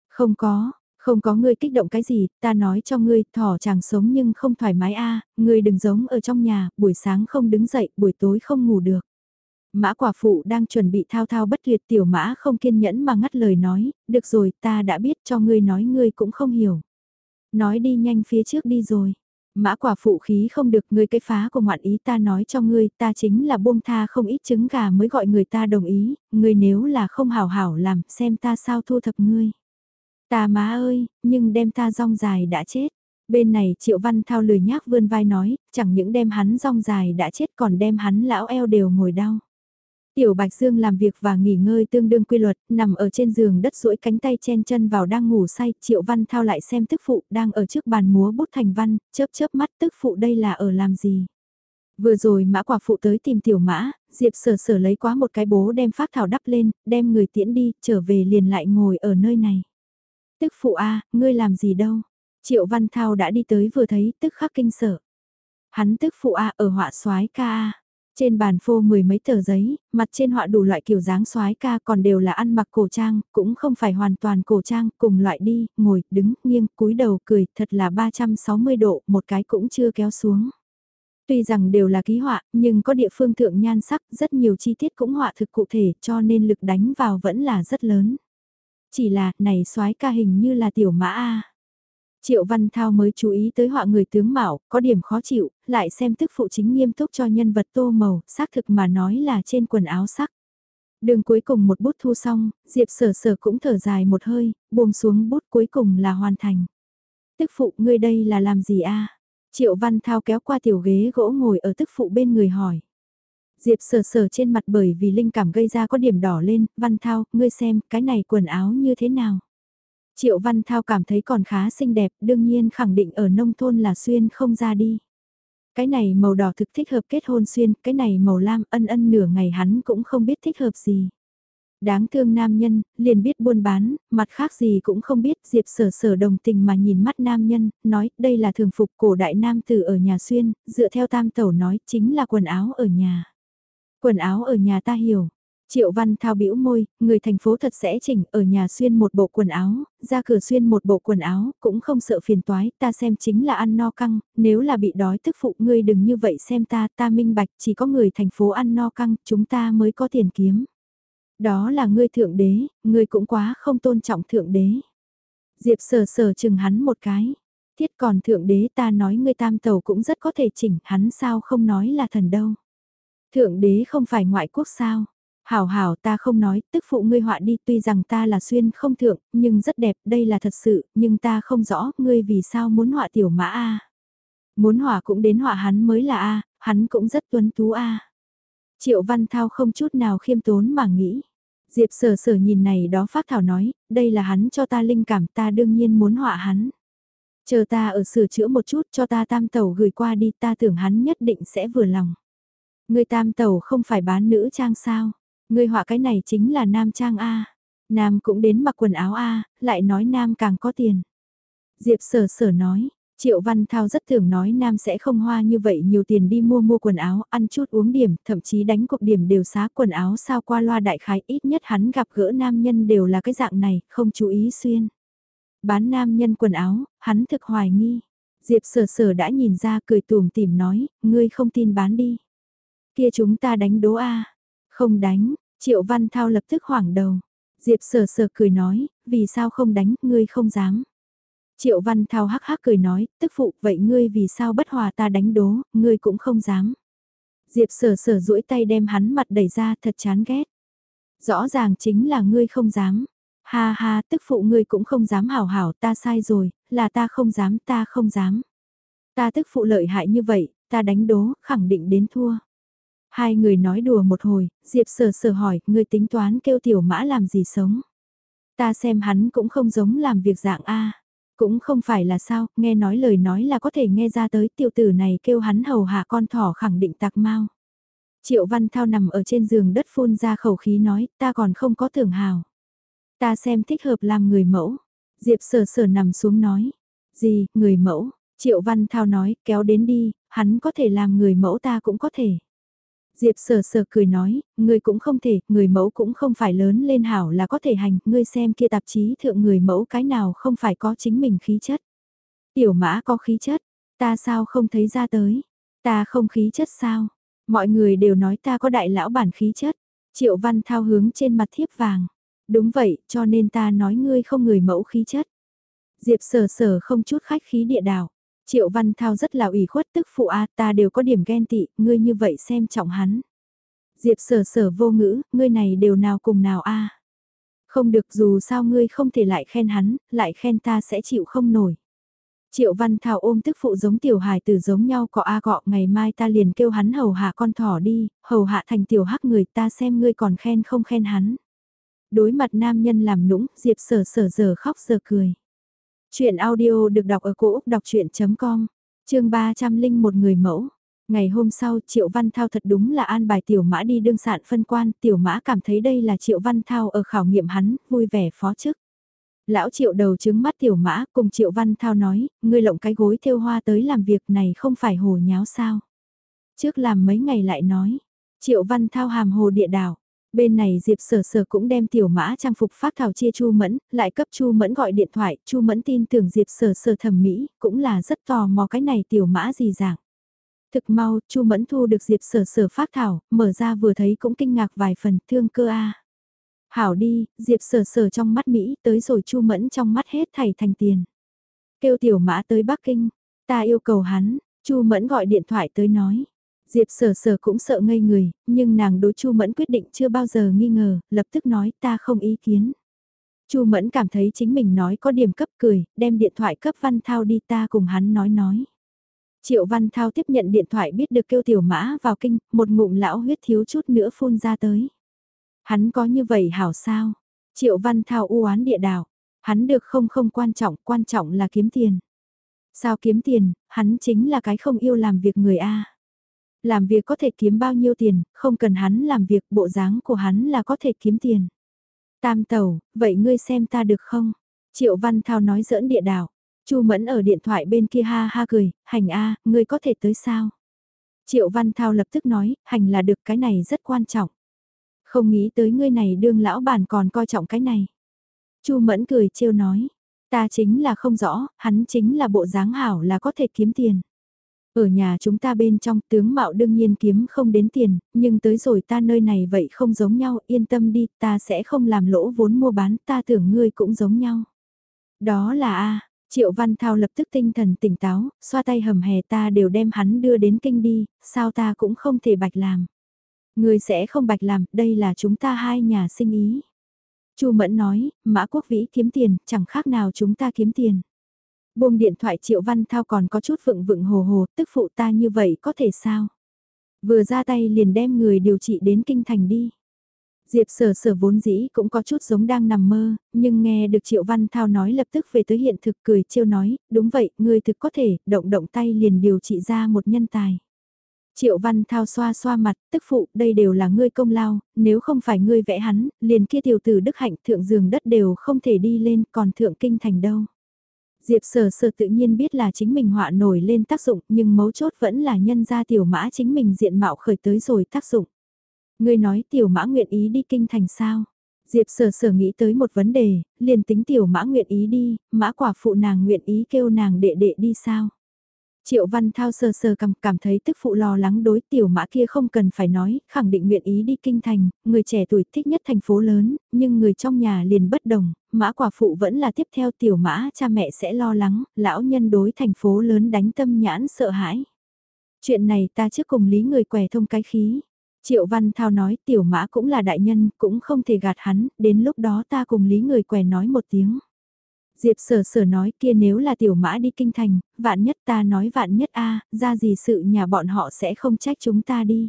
Không có, không có ngươi kích động cái gì, ta nói cho ngươi, thỏ chàng sống nhưng không thoải mái a ngươi đừng giống ở trong nhà, buổi sáng không đứng dậy, buổi tối không ngủ được. Mã quả phụ đang chuẩn bị thao thao bất tuyệt tiểu mã không kiên nhẫn mà ngắt lời nói, được rồi ta đã biết cho ngươi nói ngươi cũng không hiểu. Nói đi nhanh phía trước đi rồi. Mã quả phụ khí không được ngươi cái phá của ngoạn ý ta nói cho ngươi ta chính là buông tha không ít trứng gà mới gọi người ta đồng ý, ngươi nếu là không hảo hảo làm xem ta sao thu thập ngươi. Ta má ơi, nhưng đem ta rong dài đã chết. Bên này Triệu Văn Thao lười nhác vươn vai nói, chẳng những đem hắn rong dài đã chết còn đem hắn lão eo đều ngồi đau. Tiểu Bạch Dương làm việc và nghỉ ngơi tương đương quy luật, nằm ở trên giường đất duỗi cánh tay chen chân vào đang ngủ say, Triệu Văn Thao lại xem tức phụ đang ở trước bàn múa bút thành văn, chớp chớp mắt tức phụ đây là ở làm gì. Vừa rồi mã quả phụ tới tìm tiểu mã, Diệp sở sở lấy quá một cái bố đem phát thảo đắp lên, đem người tiễn đi, trở về liền lại ngồi ở nơi này. Tức phụ a ngươi làm gì đâu? Triệu Văn Thao đã đi tới vừa thấy tức khắc kinh sở. Hắn tức phụ a ở họa soái ca a. Trên bàn phô mười mấy tờ giấy, mặt trên họa đủ loại kiểu dáng soái ca còn đều là ăn mặc cổ trang, cũng không phải hoàn toàn cổ trang, cùng loại đi, ngồi, đứng, nghiêng, cúi đầu cười, thật là 360 độ, một cái cũng chưa kéo xuống. Tuy rằng đều là ký họa, nhưng có địa phương thượng nhan sắc, rất nhiều chi tiết cũng họa thực cụ thể, cho nên lực đánh vào vẫn là rất lớn. Chỉ là, này soái ca hình như là tiểu mã A. Triệu Văn Thao mới chú ý tới họa người tướng Mạo, có điểm khó chịu, lại xem tức phụ chính nghiêm túc cho nhân vật tô màu, xác thực mà nói là trên quần áo sắc. Đường cuối cùng một bút thu xong, Diệp sở sở cũng thở dài một hơi, buông xuống bút cuối cùng là hoàn thành. Tức phụ ngươi đây là làm gì a? Triệu Văn Thao kéo qua tiểu ghế gỗ ngồi ở tức phụ bên người hỏi. Diệp Sở Sở trên mặt bởi vì linh cảm gây ra có điểm đỏ lên, Văn Thao, ngươi xem, cái này quần áo như thế nào? Triệu Văn Thao cảm thấy còn khá xinh đẹp, đương nhiên khẳng định ở nông thôn là xuyên không ra đi. Cái này màu đỏ thực thích hợp kết hôn xuyên, cái này màu lam ân ân nửa ngày hắn cũng không biết thích hợp gì. Đáng thương nam nhân, liền biết buôn bán, mặt khác gì cũng không biết, Diệp sở sở đồng tình mà nhìn mắt nam nhân, nói đây là thường phục cổ đại nam tử ở nhà xuyên, dựa theo tam tẩu nói chính là quần áo ở nhà. Quần áo ở nhà ta hiểu. Triệu Văn Thao bĩu môi, người thành phố thật sẽ chỉnh ở nhà xuyên một bộ quần áo, ra cửa xuyên một bộ quần áo, cũng không sợ phiền toái, ta xem chính là ăn no căng, nếu là bị đói tức phụ ngươi đừng như vậy xem ta, ta minh bạch, chỉ có người thành phố ăn no căng, chúng ta mới có tiền kiếm. Đó là ngươi thượng đế, ngươi cũng quá không tôn trọng thượng đế. Diệp sờ sờ chừng hắn một cái. Thiết còn thượng đế ta nói ngươi tam tàu cũng rất có thể chỉnh, hắn sao không nói là thần đâu. Thượng đế không phải ngoại quốc sao? Hảo hảo ta không nói, tức phụ ngươi họa đi tuy rằng ta là xuyên không thượng, nhưng rất đẹp, đây là thật sự, nhưng ta không rõ, ngươi vì sao muốn họa tiểu mã A. Muốn họa cũng đến họa hắn mới là A, hắn cũng rất tuấn tú A. Triệu Văn Thao không chút nào khiêm tốn mà nghĩ. Diệp sở sở nhìn này đó phát thảo nói, đây là hắn cho ta linh cảm ta đương nhiên muốn họa hắn. Chờ ta ở sửa chữa một chút cho ta tam tàu gửi qua đi ta tưởng hắn nhất định sẽ vừa lòng. Người tam tàu không phải bán nữ trang sao? Người họa cái này chính là nam trang A. Nam cũng đến mặc quần áo A, lại nói nam càng có tiền. Diệp sở sở nói, Triệu Văn Thao rất thường nói nam sẽ không hoa như vậy nhiều tiền đi mua mua quần áo, ăn chút uống điểm, thậm chí đánh cuộc điểm đều xá quần áo sao qua loa đại khái ít nhất hắn gặp gỡ nam nhân đều là cái dạng này, không chú ý xuyên. Bán nam nhân quần áo, hắn thực hoài nghi. Diệp sở sở đã nhìn ra cười tùm tìm nói, ngươi không tin bán đi. Kia chúng ta đánh đố a Không đánh, Triệu Văn Thao lập tức hoảng đầu. Diệp sở sở cười nói, vì sao không đánh, ngươi không dám. Triệu Văn Thao hắc hắc cười nói, tức phụ, vậy ngươi vì sao bất hòa ta đánh đố, ngươi cũng không dám. Diệp sở sở duỗi tay đem hắn mặt đẩy ra thật chán ghét. Rõ ràng chính là ngươi không dám. Ha ha, tức phụ ngươi cũng không dám hảo hảo, ta sai rồi, là ta không dám, ta không dám. Ta tức phụ lợi hại như vậy, ta đánh đố, khẳng định đến thua. Hai người nói đùa một hồi, Diệp sở sở hỏi, người tính toán kêu tiểu mã làm gì sống. Ta xem hắn cũng không giống làm việc dạng A. Cũng không phải là sao, nghe nói lời nói là có thể nghe ra tới tiểu tử này kêu hắn hầu hạ con thỏ khẳng định tạc mau. Triệu Văn Thao nằm ở trên giường đất phun ra khẩu khí nói, ta còn không có tưởng hào. Ta xem thích hợp làm người mẫu. Diệp sở sở nằm xuống nói. Gì, người mẫu? Triệu Văn Thao nói, kéo đến đi, hắn có thể làm người mẫu ta cũng có thể. Diệp sờ sờ cười nói, người cũng không thể, người mẫu cũng không phải lớn lên hảo là có thể hành, ngươi xem kia tạp chí thượng người mẫu cái nào không phải có chính mình khí chất. Tiểu mã có khí chất, ta sao không thấy ra tới, ta không khí chất sao, mọi người đều nói ta có đại lão bản khí chất, triệu văn thao hướng trên mặt thiếp vàng. Đúng vậy, cho nên ta nói ngươi không người mẫu khí chất. Diệp sờ sờ không chút khách khí địa đảo. Triệu Văn Thao rất là ủy khuất tức phụ a ta đều có điểm ghen tị, ngươi như vậy xem trọng hắn. Diệp sở sở vô ngữ, ngươi này đều nào cùng nào a Không được dù sao ngươi không thể lại khen hắn, lại khen ta sẽ chịu không nổi. Triệu Văn Thảo ôm tức phụ giống tiểu hài tử giống nhau cọ a cọ ngày mai ta liền kêu hắn hầu hạ con thỏ đi, hầu hạ thành tiểu hắc người ta xem ngươi còn khen không khen hắn. Đối mặt nam nhân làm nũng, Diệp sở sở giờ khóc giờ cười. Chuyện audio được đọc ở cổ Úc đọc chuyện.com, chương 300 linh một người mẫu. Ngày hôm sau Triệu Văn Thao thật đúng là an bài Tiểu Mã đi đương sạn phân quan, Tiểu Mã cảm thấy đây là Triệu Văn Thao ở khảo nghiệm hắn, vui vẻ phó chức. Lão Triệu đầu chứng mắt Tiểu Mã cùng Triệu Văn Thao nói, ngươi lộng cái gối thêu hoa tới làm việc này không phải hồ nháo sao. Trước làm mấy ngày lại nói, Triệu Văn Thao hàm hồ địa đảo, Bên này Diệp Sở Sở cũng đem tiểu mã trang phục phát thảo chia Chu Mẫn, lại cấp Chu Mẫn gọi điện thoại, Chu Mẫn tin tưởng Diệp Sở Sở thẩm mỹ, cũng là rất tò mò cái này tiểu mã gì dạng. Thực mau, Chu Mẫn thu được Diệp Sở Sở phát thảo, mở ra vừa thấy cũng kinh ngạc vài phần, thương cơ a. Hảo đi, Diệp Sở Sở trong mắt Mỹ, tới rồi Chu Mẫn trong mắt hết thảy thành tiền. Kêu tiểu mã tới Bắc Kinh, ta yêu cầu hắn, Chu Mẫn gọi điện thoại tới nói. Diệp sở sở cũng sợ ngây người, nhưng nàng đối Chu Mẫn quyết định chưa bao giờ nghi ngờ, lập tức nói ta không ý kiến. Chu Mẫn cảm thấy chính mình nói có điểm cấp cười, đem điện thoại cấp Văn Thao đi ta cùng hắn nói nói. Triệu Văn Thao tiếp nhận điện thoại biết được kêu tiểu mã vào kinh, một ngụm lão huyết thiếu chút nữa phun ra tới. Hắn có như vậy hảo sao? Triệu Văn Thao u oán địa đảo. Hắn được không không quan trọng, quan trọng là kiếm tiền. Sao kiếm tiền, hắn chính là cái không yêu làm việc người A. Làm việc có thể kiếm bao nhiêu tiền, không cần hắn làm việc, bộ dáng của hắn là có thể kiếm tiền. Tam Tẩu, vậy ngươi xem ta được không? Triệu Văn Thao nói giỡn địa đảo. Chu Mẫn ở điện thoại bên kia ha ha cười, hành a, ngươi có thể tới sao? Triệu Văn Thao lập tức nói, hành là được cái này rất quan trọng. Không nghĩ tới ngươi này đương lão bản còn coi trọng cái này. Chu Mẫn cười trêu nói, ta chính là không rõ, hắn chính là bộ dáng hảo là có thể kiếm tiền. Ở nhà chúng ta bên trong tướng mạo đương nhiên kiếm không đến tiền, nhưng tới rồi ta nơi này vậy không giống nhau, yên tâm đi, ta sẽ không làm lỗ vốn mua bán, ta tưởng ngươi cũng giống nhau. Đó là a Triệu Văn Thao lập tức tinh thần tỉnh táo, xoa tay hầm hè ta đều đem hắn đưa đến kinh đi, sao ta cũng không thể bạch làm. Ngươi sẽ không bạch làm, đây là chúng ta hai nhà sinh ý. Chu Mẫn nói, Mã Quốc Vĩ kiếm tiền, chẳng khác nào chúng ta kiếm tiền. Buông điện thoại Triệu Văn Thao còn có chút vựng vựng hồ hồ, tức phụ ta như vậy có thể sao? Vừa ra tay liền đem người điều trị đến kinh thành đi. Diệp sở sở vốn dĩ cũng có chút giống đang nằm mơ, nhưng nghe được Triệu Văn Thao nói lập tức về tới hiện thực cười trêu nói, đúng vậy, người thực có thể, động động tay liền điều trị ra một nhân tài. Triệu Văn Thao xoa xoa mặt, tức phụ, đây đều là ngươi công lao, nếu không phải ngươi vẽ hắn, liền kia tiểu tử đức hạnh thượng giường đất đều không thể đi lên, còn thượng kinh thành đâu. Diệp sở sở tự nhiên biết là chính mình họa nổi lên tác dụng nhưng mấu chốt vẫn là nhân ra tiểu mã chính mình diện mạo khởi tới rồi tác dụng. Người nói tiểu mã nguyện ý đi kinh thành sao? Diệp sở sở nghĩ tới một vấn đề, liền tính tiểu mã nguyện ý đi, mã quả phụ nàng nguyện ý kêu nàng đệ đệ đi sao? Triệu Văn Thao sờ sờ cầm cảm thấy tức phụ lo lắng đối tiểu mã kia không cần phải nói, khẳng định nguyện ý đi kinh thành, người trẻ tuổi thích nhất thành phố lớn, nhưng người trong nhà liền bất đồng, mã quả phụ vẫn là tiếp theo tiểu mã cha mẹ sẽ lo lắng, lão nhân đối thành phố lớn đánh tâm nhãn sợ hãi. Chuyện này ta trước cùng lý người quẻ thông cái khí. Triệu Văn Thao nói tiểu mã cũng là đại nhân, cũng không thể gạt hắn, đến lúc đó ta cùng lý người quẻ nói một tiếng. Diệp sở sở nói kia nếu là tiểu mã đi kinh thành, vạn nhất ta nói vạn nhất a ra gì sự nhà bọn họ sẽ không trách chúng ta đi.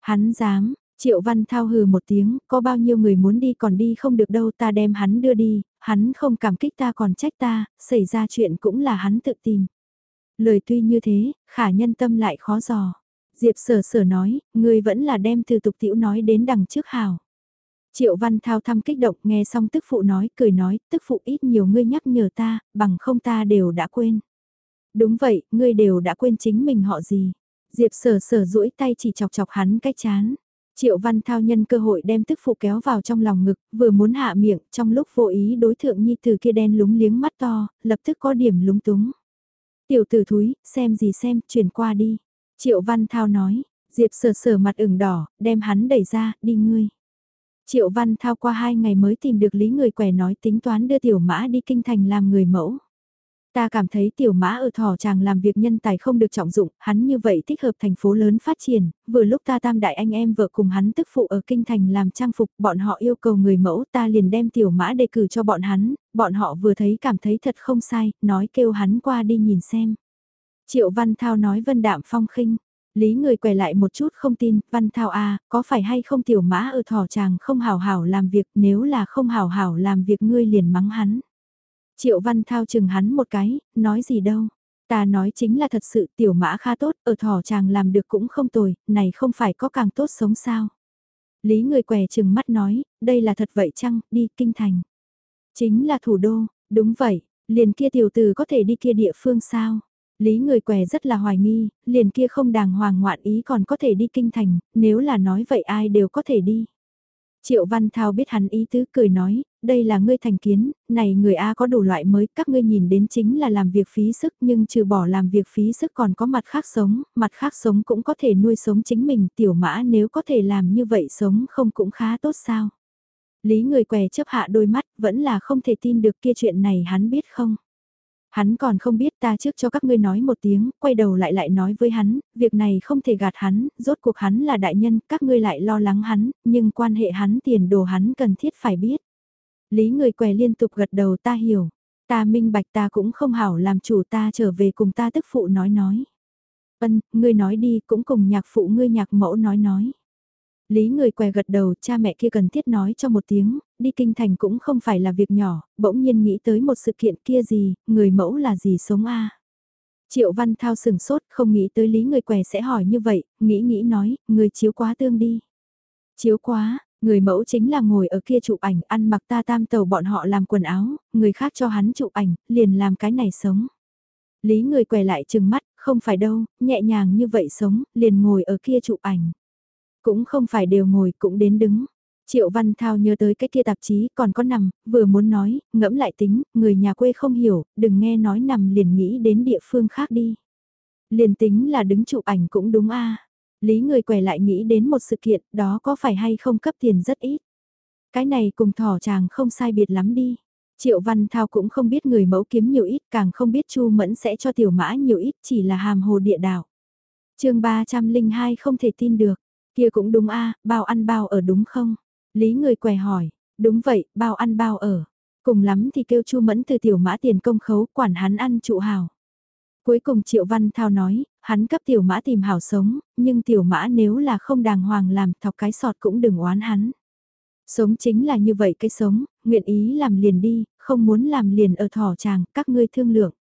Hắn dám, Triệu Văn Thao hừ một tiếng, có bao nhiêu người muốn đi còn đi không được đâu ta đem hắn đưa đi, hắn không cảm kích ta còn trách ta, xảy ra chuyện cũng là hắn tự tìm. Lời tuy như thế, khả nhân tâm lại khó dò. Diệp sở sở nói, người vẫn là đem từ tục tiểu nói đến đằng trước hào. Triệu Văn Thao thăm kích động nghe xong tức phụ nói, cười nói, tức phụ ít nhiều ngươi nhắc nhở ta, bằng không ta đều đã quên. Đúng vậy, ngươi đều đã quên chính mình họ gì. Diệp sở sở duỗi tay chỉ chọc chọc hắn cái chán. Triệu Văn Thao nhân cơ hội đem tức phụ kéo vào trong lòng ngực, vừa muốn hạ miệng, trong lúc vô ý đối thượng nhi từ kia đen lúng liếng mắt to, lập tức có điểm lúng túng. Tiểu tử thúi, xem gì xem, chuyển qua đi. Triệu Văn Thao nói, Diệp sờ sờ mặt ửng đỏ, đem hắn đẩy ra, đi ngươi. Triệu Văn Thao qua hai ngày mới tìm được lý người quẻ nói tính toán đưa tiểu mã đi kinh thành làm người mẫu. Ta cảm thấy tiểu mã ở thỏ chàng làm việc nhân tài không được trọng dụng, hắn như vậy thích hợp thành phố lớn phát triển, vừa lúc ta tam đại anh em vợ cùng hắn tức phụ ở kinh thành làm trang phục, bọn họ yêu cầu người mẫu ta liền đem tiểu mã đề cử cho bọn hắn, bọn họ vừa thấy cảm thấy thật không sai, nói kêu hắn qua đi nhìn xem. Triệu Văn Thao nói vân đạm phong khinh. Lý người quay lại một chút không tin, Văn Thao a à, có phải hay không tiểu mã ở thỏ chàng không hào hảo làm việc, nếu là không hào hảo làm việc ngươi liền mắng hắn. Triệu Văn Thao chừng hắn một cái, nói gì đâu. Ta nói chính là thật sự tiểu mã kha tốt, ở thỏ chàng làm được cũng không tồi, này không phải có càng tốt sống sao. Lý người què chừng mắt nói, đây là thật vậy chăng, đi kinh thành. Chính là thủ đô, đúng vậy, liền kia tiểu tử có thể đi kia địa phương sao. Lý người què rất là hoài nghi, liền kia không đàng hoàng ngoạn ý còn có thể đi kinh thành, nếu là nói vậy ai đều có thể đi. Triệu Văn Thao biết hắn ý tứ cười nói, đây là ngươi thành kiến, này người A có đủ loại mới, các ngươi nhìn đến chính là làm việc phí sức nhưng trừ bỏ làm việc phí sức còn có mặt khác sống, mặt khác sống cũng có thể nuôi sống chính mình, tiểu mã nếu có thể làm như vậy sống không cũng khá tốt sao. Lý người què chấp hạ đôi mắt, vẫn là không thể tin được kia chuyện này hắn biết không. Hắn còn không biết ta trước cho các ngươi nói một tiếng, quay đầu lại lại nói với hắn, việc này không thể gạt hắn, rốt cuộc hắn là đại nhân, các ngươi lại lo lắng hắn, nhưng quan hệ hắn tiền đồ hắn cần thiết phải biết. Lý người què liên tục gật đầu ta hiểu, ta minh bạch ta cũng không hảo làm chủ ta trở về cùng ta tức phụ nói nói. Ân, ngươi nói đi cũng cùng nhạc phụ ngươi nhạc mẫu nói nói. Lý người què gật đầu, cha mẹ kia cần thiết nói cho một tiếng, đi kinh thành cũng không phải là việc nhỏ, bỗng nhiên nghĩ tới một sự kiện kia gì, người mẫu là gì sống a Triệu Văn Thao sừng sốt, không nghĩ tới lý người què sẽ hỏi như vậy, nghĩ nghĩ nói, người chiếu quá tương đi. Chiếu quá, người mẫu chính là ngồi ở kia chụp ảnh, ăn mặc ta tam tàu bọn họ làm quần áo, người khác cho hắn chụp ảnh, liền làm cái này sống. Lý người què lại chừng mắt, không phải đâu, nhẹ nhàng như vậy sống, liền ngồi ở kia chụp ảnh. Cũng không phải đều ngồi cũng đến đứng. Triệu Văn Thao nhớ tới cái kia tạp chí còn có nằm, vừa muốn nói, ngẫm lại tính, người nhà quê không hiểu, đừng nghe nói nằm liền nghĩ đến địa phương khác đi. Liền tính là đứng chụp ảnh cũng đúng a Lý người quẻ lại nghĩ đến một sự kiện, đó có phải hay không cấp tiền rất ít. Cái này cùng thỏ chàng không sai biệt lắm đi. Triệu Văn Thao cũng không biết người mẫu kiếm nhiều ít, càng không biết Chu Mẫn sẽ cho tiểu mã nhiều ít, chỉ là hàm hồ địa đạo. chương 302 không thể tin được. Kia cũng đúng a bao ăn bao ở đúng không? Lý người què hỏi, đúng vậy, bao ăn bao ở. Cùng lắm thì kêu Chu Mẫn từ tiểu mã tiền công khấu quản hắn ăn trụ hào. Cuối cùng Triệu Văn Thao nói, hắn cấp tiểu mã tìm hảo sống, nhưng tiểu mã nếu là không đàng hoàng làm thọc cái sọt cũng đừng oán hắn. Sống chính là như vậy cái sống, nguyện ý làm liền đi, không muốn làm liền ở thỏ chàng, các ngươi thương lượng.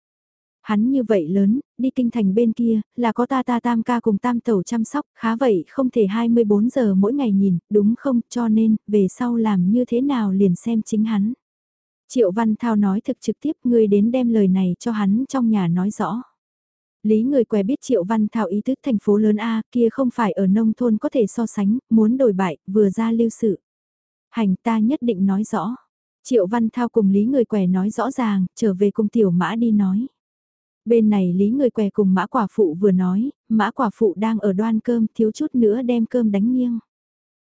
Hắn như vậy lớn, đi kinh thành bên kia, là có ta ta tam ca cùng tam tẩu chăm sóc, khá vậy không thể 24 giờ mỗi ngày nhìn, đúng không, cho nên, về sau làm như thế nào liền xem chính hắn. Triệu Văn Thao nói thực trực tiếp ngươi đến đem lời này cho hắn trong nhà nói rõ. Lý người què biết Triệu Văn Thao ý thức thành phố lớn A kia không phải ở nông thôn có thể so sánh, muốn đổi bại, vừa ra lưu sự. Hành ta nhất định nói rõ. Triệu Văn Thao cùng Lý người què nói rõ ràng, trở về cùng tiểu mã đi nói. Bên này lý người què cùng mã quả phụ vừa nói, mã quả phụ đang ở đoan cơm thiếu chút nữa đem cơm đánh nghiêng.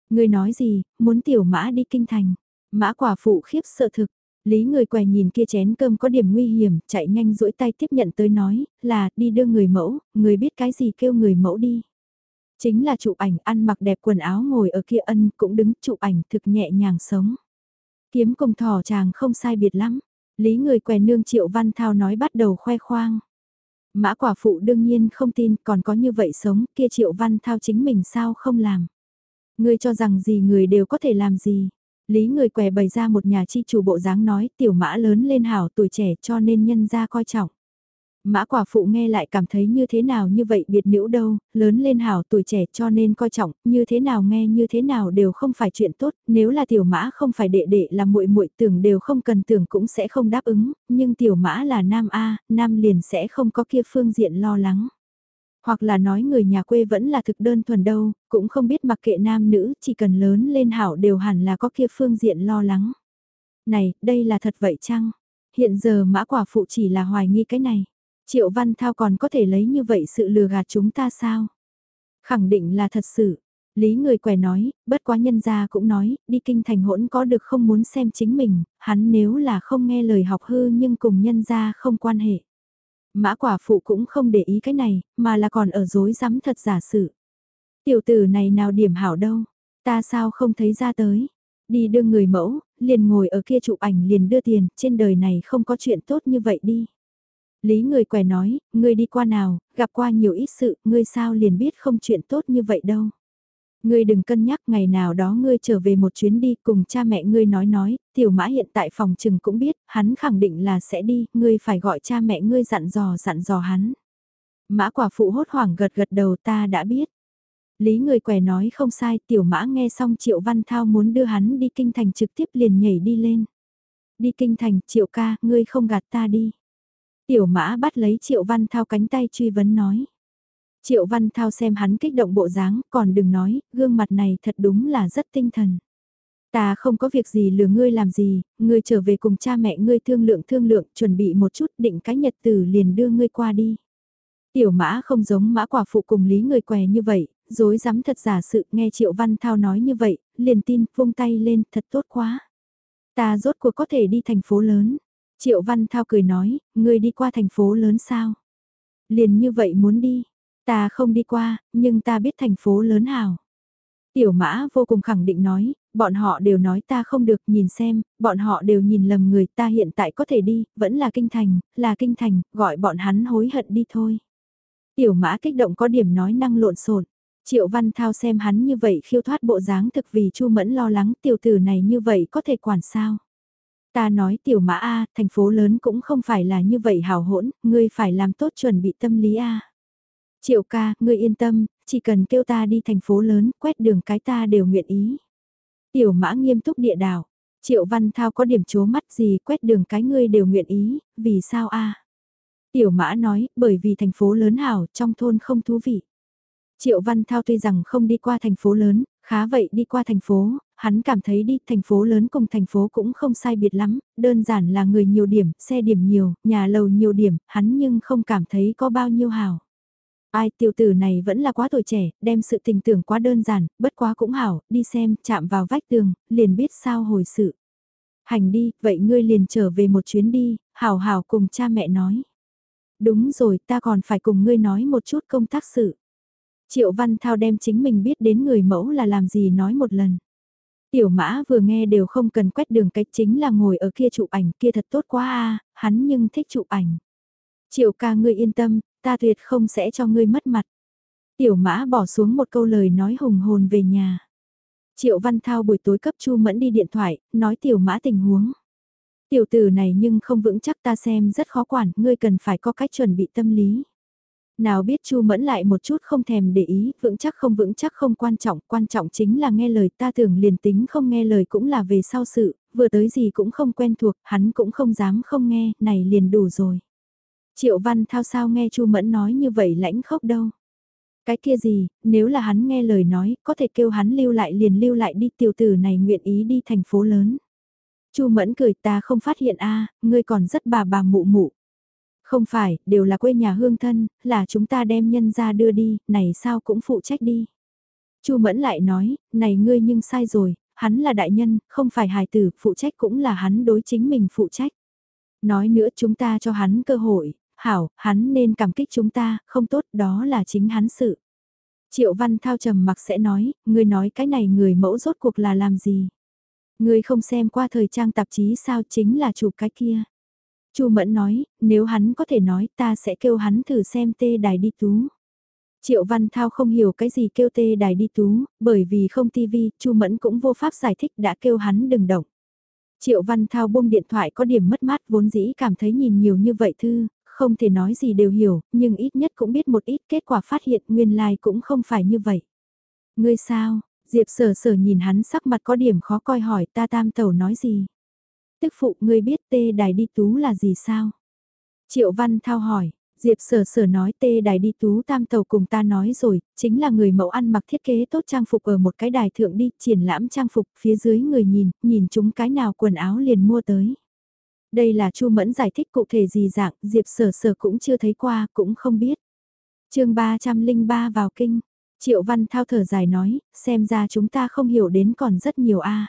Người nói gì, muốn tiểu mã đi kinh thành. Mã quả phụ khiếp sợ thực, Lý người què nhìn kia chén cơm có điểm nguy hiểm, chạy nhanh duỗi tay tiếp nhận tới nói, là đi đưa người mẫu, người biết cái gì kêu người mẫu đi. Chính là chụp ảnh ăn mặc đẹp quần áo ngồi ở kia ân cũng đứng chụp ảnh thực nhẹ nhàng sống. Kiếm cùng thỏ chàng không sai biệt lắm. Lý người què nương triệu văn thao nói bắt đầu khoe khoang. Mã quả phụ đương nhiên không tin, còn có như vậy sống, kia triệu văn thao chính mình sao không làm. Ngươi cho rằng gì người đều có thể làm gì. Lý người què bày ra một nhà chi chủ bộ dáng nói, tiểu mã lớn lên hảo, tuổi trẻ cho nên nhân ra coi trọng. Mã quả phụ nghe lại cảm thấy như thế nào như vậy biệt nữ đâu, lớn lên hảo tuổi trẻ cho nên coi trọng, như thế nào nghe như thế nào đều không phải chuyện tốt, nếu là tiểu mã không phải đệ đệ là muội muội tưởng đều không cần tưởng cũng sẽ không đáp ứng, nhưng tiểu mã là nam A, nam liền sẽ không có kia phương diện lo lắng. Hoặc là nói người nhà quê vẫn là thực đơn thuần đâu, cũng không biết mặc kệ nam nữ, chỉ cần lớn lên hảo đều hẳn là có kia phương diện lo lắng. Này, đây là thật vậy chăng? Hiện giờ mã quả phụ chỉ là hoài nghi cái này. Triệu Văn Thao còn có thể lấy như vậy sự lừa gạt chúng ta sao? Khẳng định là thật sự. Lý người què nói, bất quá nhân gia cũng nói, đi kinh thành hỗn có được không muốn xem chính mình, hắn nếu là không nghe lời học hư nhưng cùng nhân gia không quan hệ. Mã quả phụ cũng không để ý cái này, mà là còn ở dối rắm thật giả sự. Tiểu tử này nào điểm hảo đâu, ta sao không thấy ra tới. Đi đưa người mẫu, liền ngồi ở kia chụp ảnh liền đưa tiền, trên đời này không có chuyện tốt như vậy đi. Lý người quẻ nói, ngươi đi qua nào, gặp qua nhiều ít sự, ngươi sao liền biết không chuyện tốt như vậy đâu. Ngươi đừng cân nhắc ngày nào đó ngươi trở về một chuyến đi cùng cha mẹ ngươi nói nói, tiểu mã hiện tại phòng trừng cũng biết, hắn khẳng định là sẽ đi, ngươi phải gọi cha mẹ ngươi dặn dò dặn dò hắn. Mã quả phụ hốt hoảng gật gật đầu ta đã biết. Lý người quẻ nói không sai, tiểu mã nghe xong Triệu Văn Thao muốn đưa hắn đi kinh thành trực tiếp liền nhảy đi lên. Đi kinh thành, Triệu ca, ngươi không gạt ta đi. Tiểu mã bắt lấy Triệu Văn Thao cánh tay truy vấn nói. Triệu Văn Thao xem hắn kích động bộ dáng, còn đừng nói, gương mặt này thật đúng là rất tinh thần. Ta không có việc gì lừa ngươi làm gì, ngươi trở về cùng cha mẹ ngươi thương lượng thương lượng, chuẩn bị một chút định cái nhật tử liền đưa ngươi qua đi. Tiểu mã không giống mã quả phụ cùng lý người què như vậy, dối dám thật giả sự nghe Triệu Văn Thao nói như vậy, liền tin, vung tay lên, thật tốt quá. Ta rốt cuộc có thể đi thành phố lớn. Triệu Văn Thao cười nói, ngươi đi qua thành phố lớn sao? Liền như vậy muốn đi. Ta không đi qua, nhưng ta biết thành phố lớn hào. Tiểu mã vô cùng khẳng định nói, bọn họ đều nói ta không được nhìn xem, bọn họ đều nhìn lầm người ta hiện tại có thể đi, vẫn là kinh thành, là kinh thành, gọi bọn hắn hối hận đi thôi. Tiểu mã kích động có điểm nói năng lộn xộn. Triệu Văn Thao xem hắn như vậy khiêu thoát bộ dáng thực vì Chu Mẫn lo lắng tiểu tử này như vậy có thể quản sao. Ta nói tiểu mã A, thành phố lớn cũng không phải là như vậy hào hỗn, ngươi phải làm tốt chuẩn bị tâm lý A. Triệu ca, ngươi yên tâm, chỉ cần kêu ta đi thành phố lớn, quét đường cái ta đều nguyện ý. Tiểu mã nghiêm túc địa đảo, Triệu Văn Thao có điểm chố mắt gì quét đường cái ngươi đều nguyện ý, vì sao a? Tiểu mã nói, bởi vì thành phố lớn hảo, trong thôn không thú vị. Triệu Văn Thao tuy rằng không đi qua thành phố lớn, khá vậy đi qua thành phố, hắn cảm thấy đi thành phố lớn cùng thành phố cũng không sai biệt lắm, đơn giản là người nhiều điểm, xe điểm nhiều, nhà lầu nhiều điểm, hắn nhưng không cảm thấy có bao nhiêu hảo. Ai tiểu tử này vẫn là quá tuổi trẻ, đem sự tình tưởng quá đơn giản, bất quá cũng hảo, đi xem, chạm vào vách tường, liền biết sao hồi sự. Hành đi, vậy ngươi liền trở về một chuyến đi, hảo hảo cùng cha mẹ nói. Đúng rồi, ta còn phải cùng ngươi nói một chút công tác sự. Triệu Văn Thao đem chính mình biết đến người mẫu là làm gì nói một lần. Tiểu mã vừa nghe đều không cần quét đường cách chính là ngồi ở kia chụp ảnh kia thật tốt quá a hắn nhưng thích chụp ảnh. Triệu ca ngươi yên tâm, ta tuyệt không sẽ cho ngươi mất mặt. Tiểu mã bỏ xuống một câu lời nói hùng hồn về nhà. Triệu Văn Thao buổi tối cấp Chu Mẫn đi điện thoại, nói tiểu mã tình huống. Tiểu tử này nhưng không vững chắc ta xem rất khó quản, ngươi cần phải có cách chuẩn bị tâm lý. Nào biết Chu Mẫn lại một chút không thèm để ý, vững chắc không vững chắc không quan trọng, quan trọng chính là nghe lời ta tưởng liền tính không nghe lời cũng là về sau sự, vừa tới gì cũng không quen thuộc, hắn cũng không dám không nghe, này liền đủ rồi. Triệu Văn Thao sao nghe Chu Mẫn nói như vậy lãnh khốc đâu. Cái kia gì, nếu là hắn nghe lời nói, có thể kêu hắn lưu lại liền lưu lại đi tiểu tử này nguyện ý đi thành phố lớn. Chu Mẫn cười ta không phát hiện a ngươi còn rất bà bà mụ mụ. Không phải, đều là quê nhà hương thân, là chúng ta đem nhân ra đưa đi, này sao cũng phụ trách đi. Chu Mẫn lại nói, này ngươi nhưng sai rồi, hắn là đại nhân, không phải hài tử, phụ trách cũng là hắn đối chính mình phụ trách. Nói nữa chúng ta cho hắn cơ hội, hảo, hắn nên cảm kích chúng ta, không tốt đó là chính hắn sự. Triệu Văn Thao trầm mặc sẽ nói, ngươi nói cái này người mẫu rốt cuộc là làm gì? Ngươi không xem qua thời trang tạp chí sao chính là chụp cái kia. Chu Mẫn nói, nếu hắn có thể nói ta sẽ kêu hắn thử xem tê đài đi tú. Triệu Văn Thao không hiểu cái gì kêu tê đài đi tú, bởi vì không tivi, Chu Mẫn cũng vô pháp giải thích đã kêu hắn đừng động. Triệu Văn Thao buông điện thoại có điểm mất mát vốn dĩ cảm thấy nhìn nhiều như vậy thư, không thể nói gì đều hiểu, nhưng ít nhất cũng biết một ít kết quả phát hiện nguyên lai like cũng không phải như vậy. Ngươi sao, Diệp sở sở nhìn hắn sắc mặt có điểm khó coi hỏi ta tam tẩu nói gì. Tức phụ ngươi biết tê đài đi tú là gì sao? Triệu Văn Thao hỏi, Diệp sở sở nói tê đài đi tú tam tàu cùng ta nói rồi, chính là người mẫu ăn mặc thiết kế tốt trang phục ở một cái đài thượng đi, triển lãm trang phục phía dưới người nhìn, nhìn chúng cái nào quần áo liền mua tới. Đây là Chu Mẫn giải thích cụ thể gì dạng, Diệp sở sở cũng chưa thấy qua, cũng không biết. chương 303 vào kinh, Triệu Văn Thao thở dài nói, xem ra chúng ta không hiểu đến còn rất nhiều a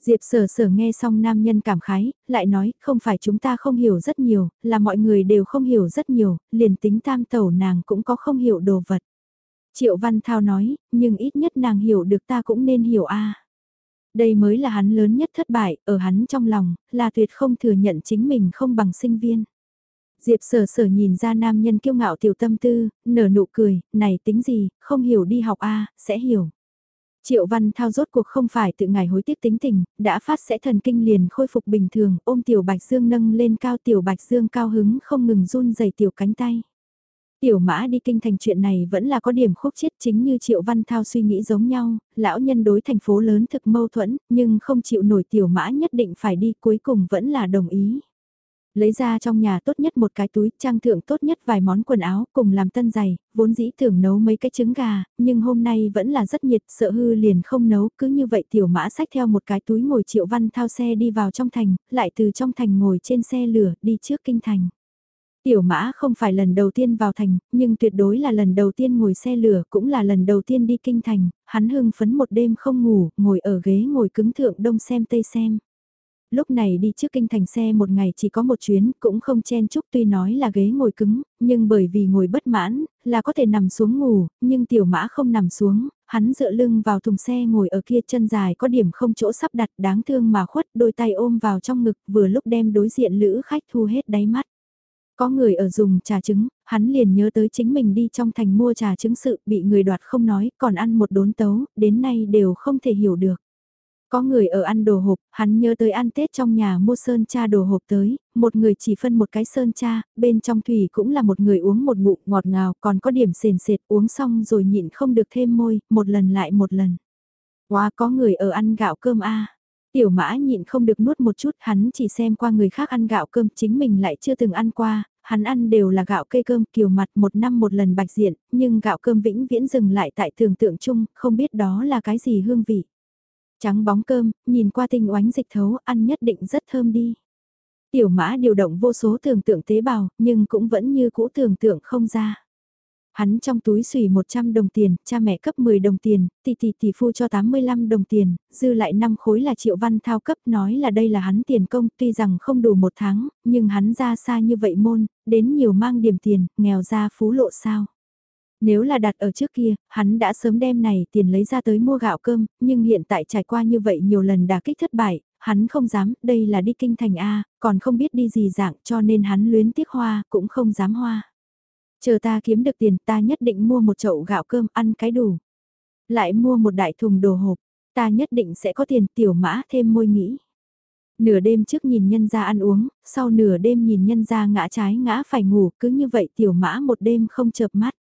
Diệp sở sở nghe xong nam nhân cảm khái, lại nói, không phải chúng ta không hiểu rất nhiều, là mọi người đều không hiểu rất nhiều, liền tính tam tẩu nàng cũng có không hiểu đồ vật. Triệu Văn Thao nói, nhưng ít nhất nàng hiểu được ta cũng nên hiểu a. Đây mới là hắn lớn nhất thất bại, ở hắn trong lòng, là tuyệt không thừa nhận chính mình không bằng sinh viên. Diệp sở sở nhìn ra nam nhân kiêu ngạo tiểu tâm tư, nở nụ cười, này tính gì, không hiểu đi học a sẽ hiểu. Triệu Văn Thao rốt cuộc không phải tự ngài hối tiếc tính tình, đã phát sẽ thần kinh liền khôi phục bình thường, ôm Tiểu Bạch Dương nâng lên cao Tiểu Bạch Dương cao hứng không ngừng run dày tiểu cánh tay. Tiểu mã đi kinh thành chuyện này vẫn là có điểm khúc chết chính như Triệu Văn Thao suy nghĩ giống nhau, lão nhân đối thành phố lớn thực mâu thuẫn, nhưng không chịu nổi tiểu mã nhất định phải đi cuối cùng vẫn là đồng ý. Lấy ra trong nhà tốt nhất một cái túi, trang thượng tốt nhất vài món quần áo cùng làm tân giày, vốn dĩ tưởng nấu mấy cái trứng gà, nhưng hôm nay vẫn là rất nhiệt, sợ hư liền không nấu, cứ như vậy tiểu mã xách theo một cái túi ngồi triệu văn thao xe đi vào trong thành, lại từ trong thành ngồi trên xe lửa đi trước kinh thành. Tiểu mã không phải lần đầu tiên vào thành, nhưng tuyệt đối là lần đầu tiên ngồi xe lửa, cũng là lần đầu tiên đi kinh thành, hắn hưng phấn một đêm không ngủ, ngồi ở ghế ngồi cứng thượng đông xem tây xem. Lúc này đi trước kinh thành xe một ngày chỉ có một chuyến, cũng không chen chúc tuy nói là ghế ngồi cứng, nhưng bởi vì ngồi bất mãn, là có thể nằm xuống ngủ, nhưng tiểu mã không nằm xuống, hắn dựa lưng vào thùng xe ngồi ở kia chân dài có điểm không chỗ sắp đặt đáng thương mà khuất đôi tay ôm vào trong ngực vừa lúc đem đối diện lữ khách thu hết đáy mắt. Có người ở dùng trà trứng, hắn liền nhớ tới chính mình đi trong thành mua trà trứng sự bị người đoạt không nói, còn ăn một đốn tấu, đến nay đều không thể hiểu được. Có người ở ăn đồ hộp, hắn nhớ tới ăn Tết trong nhà mua sơn cha đồ hộp tới, một người chỉ phân một cái sơn cha, bên trong thủy cũng là một người uống một ngụm ngọt ngào, còn có điểm sền sệt uống xong rồi nhịn không được thêm môi, một lần lại một lần. Quá có người ở ăn gạo cơm a Tiểu mã nhịn không được nuốt một chút, hắn chỉ xem qua người khác ăn gạo cơm, chính mình lại chưa từng ăn qua, hắn ăn đều là gạo cây cơm kiều mặt một năm một lần bạch diện, nhưng gạo cơm vĩnh viễn dừng lại tại tưởng tượng chung, không biết đó là cái gì hương vị. Trắng bóng cơm, nhìn qua tinh oánh dịch thấu, ăn nhất định rất thơm đi. Tiểu mã điều động vô số tưởng tượng tế bào, nhưng cũng vẫn như cũ tưởng tượng không ra. Hắn trong túi xùy 100 đồng tiền, cha mẹ cấp 10 đồng tiền, tỷ tỷ tỷ phu cho 85 đồng tiền, dư lại 5 khối là triệu văn thao cấp nói là đây là hắn tiền công tuy rằng không đủ một tháng, nhưng hắn ra xa như vậy môn, đến nhiều mang điểm tiền, nghèo ra phú lộ sao. Nếu là đặt ở trước kia, hắn đã sớm đem này tiền lấy ra tới mua gạo cơm, nhưng hiện tại trải qua như vậy nhiều lần đã kích thất bại, hắn không dám, đây là đi kinh thành A, còn không biết đi gì dạng cho nên hắn luyến tiếc hoa, cũng không dám hoa. Chờ ta kiếm được tiền ta nhất định mua một chậu gạo cơm ăn cái đủ. Lại mua một đại thùng đồ hộp, ta nhất định sẽ có tiền tiểu mã thêm môi nghĩ. Nửa đêm trước nhìn nhân ra ăn uống, sau nửa đêm nhìn nhân ra ngã trái ngã phải ngủ, cứ như vậy tiểu mã một đêm không chợp mắt.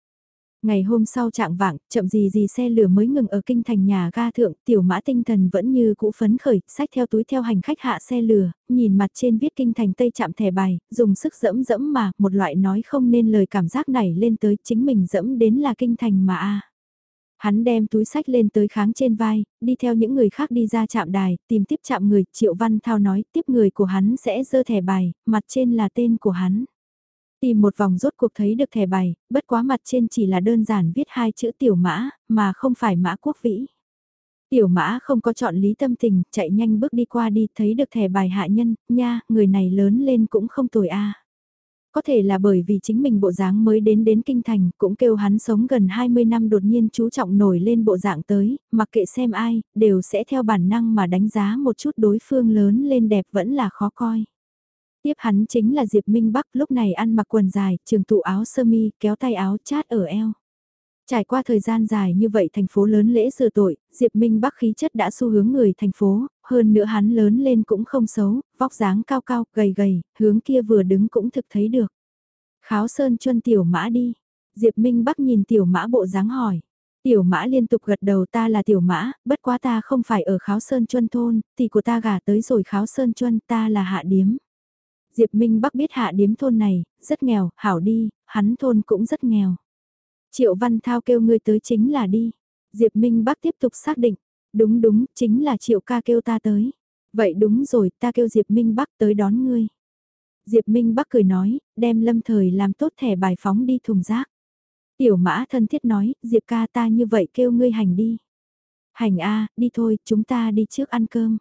Ngày hôm sau trạng vạng, chậm gì gì xe lửa mới ngừng ở kinh thành nhà ga thượng, tiểu mã tinh thần vẫn như cũ phấn khởi, sách theo túi theo hành khách hạ xe lửa, nhìn mặt trên viết kinh thành tây chạm thẻ bài, dùng sức dẫm dẫm mà, một loại nói không nên lời cảm giác này lên tới chính mình dẫm đến là kinh thành mà a. Hắn đem túi sách lên tới kháng trên vai, đi theo những người khác đi ra chạm đài, tìm tiếp chạm người, Triệu Văn Thao nói tiếp người của hắn sẽ dơ thẻ bài, mặt trên là tên của hắn. Tìm một vòng rốt cuộc thấy được thẻ bài, bất quá mặt trên chỉ là đơn giản viết hai chữ tiểu mã, mà không phải mã quốc vĩ. Tiểu mã không có chọn lý tâm tình, chạy nhanh bước đi qua đi, thấy được thẻ bài hạ nhân, nha, người này lớn lên cũng không tồi a. Có thể là bởi vì chính mình bộ dáng mới đến đến kinh thành, cũng kêu hắn sống gần 20 năm đột nhiên chú trọng nổi lên bộ dạng tới, mặc kệ xem ai, đều sẽ theo bản năng mà đánh giá một chút đối phương lớn lên đẹp vẫn là khó coi. Tiếp hắn chính là Diệp Minh Bắc lúc này ăn mặc quần dài, trường tụ áo sơ mi, kéo tay áo chát ở eo. Trải qua thời gian dài như vậy thành phố lớn lễ sửa tội, Diệp Minh Bắc khí chất đã xu hướng người thành phố, hơn nữa hắn lớn lên cũng không xấu, vóc dáng cao cao, gầy gầy, hướng kia vừa đứng cũng thực thấy được. Kháo sơn chuân tiểu mã đi. Diệp Minh Bắc nhìn tiểu mã bộ dáng hỏi. Tiểu mã liên tục gật đầu ta là tiểu mã, bất quá ta không phải ở kháo sơn chuân thôn, tỷ của ta gả tới rồi kháo sơn chuân ta là hạ điếm. Diệp Minh Bắc biết hạ điếm thôn này, rất nghèo, hảo đi, hắn thôn cũng rất nghèo. Triệu Văn Thao kêu ngươi tới chính là đi. Diệp Minh Bắc tiếp tục xác định, đúng đúng, chính là Triệu ca kêu ta tới. Vậy đúng rồi, ta kêu Diệp Minh Bắc tới đón ngươi. Diệp Minh Bắc cười nói, đem lâm thời làm tốt thẻ bài phóng đi thùng rác. Tiểu mã thân thiết nói, Diệp ca ta như vậy kêu ngươi hành đi. Hành a đi thôi, chúng ta đi trước ăn cơm.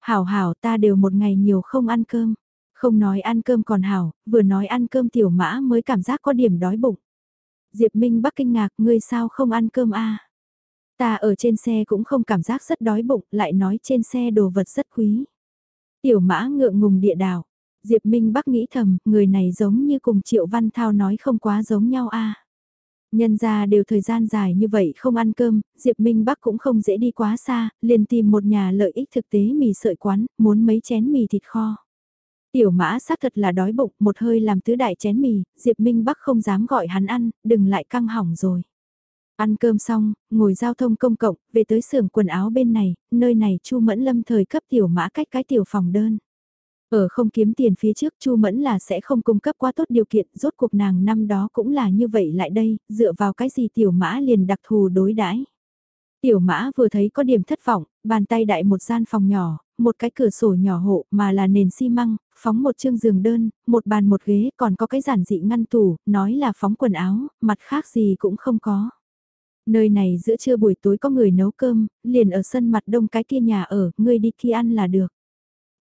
Hảo hảo ta đều một ngày nhiều không ăn cơm. Không nói ăn cơm còn hảo, vừa nói ăn cơm tiểu mã mới cảm giác có điểm đói bụng. Diệp Minh Bắc kinh ngạc, ngươi sao không ăn cơm a? Ta ở trên xe cũng không cảm giác rất đói bụng, lại nói trên xe đồ vật rất quý. Tiểu mã ngượng ngùng địa đảo. Diệp Minh Bắc nghĩ thầm, người này giống như cùng Triệu Văn Thao nói không quá giống nhau a. Nhân ra đều thời gian dài như vậy không ăn cơm, Diệp Minh Bắc cũng không dễ đi quá xa, liền tìm một nhà lợi ích thực tế mì sợi quán, muốn mấy chén mì thịt kho. Tiểu mã xác thật là đói bụng, một hơi làm tứ đại chén mì, Diệp Minh Bắc không dám gọi hắn ăn, đừng lại căng hỏng rồi. Ăn cơm xong, ngồi giao thông công cộng, về tới xưởng quần áo bên này, nơi này Chu Mẫn Lâm thời cấp tiểu mã cách cái tiểu phòng đơn. Ở không kiếm tiền phía trước Chu Mẫn là sẽ không cung cấp quá tốt điều kiện, rốt cuộc nàng năm đó cũng là như vậy lại đây, dựa vào cái gì tiểu mã liền đặc thù đối đãi. Tiểu mã vừa thấy có điểm thất vọng, bàn tay đại một gian phòng nhỏ, một cái cửa sổ nhỏ hộ mà là nền xi măng, phóng một chương giường đơn, một bàn một ghế còn có cái giản dị ngăn tủ, nói là phóng quần áo, mặt khác gì cũng không có. Nơi này giữa trưa buổi tối có người nấu cơm, liền ở sân mặt đông cái kia nhà ở, ngươi đi kia ăn là được.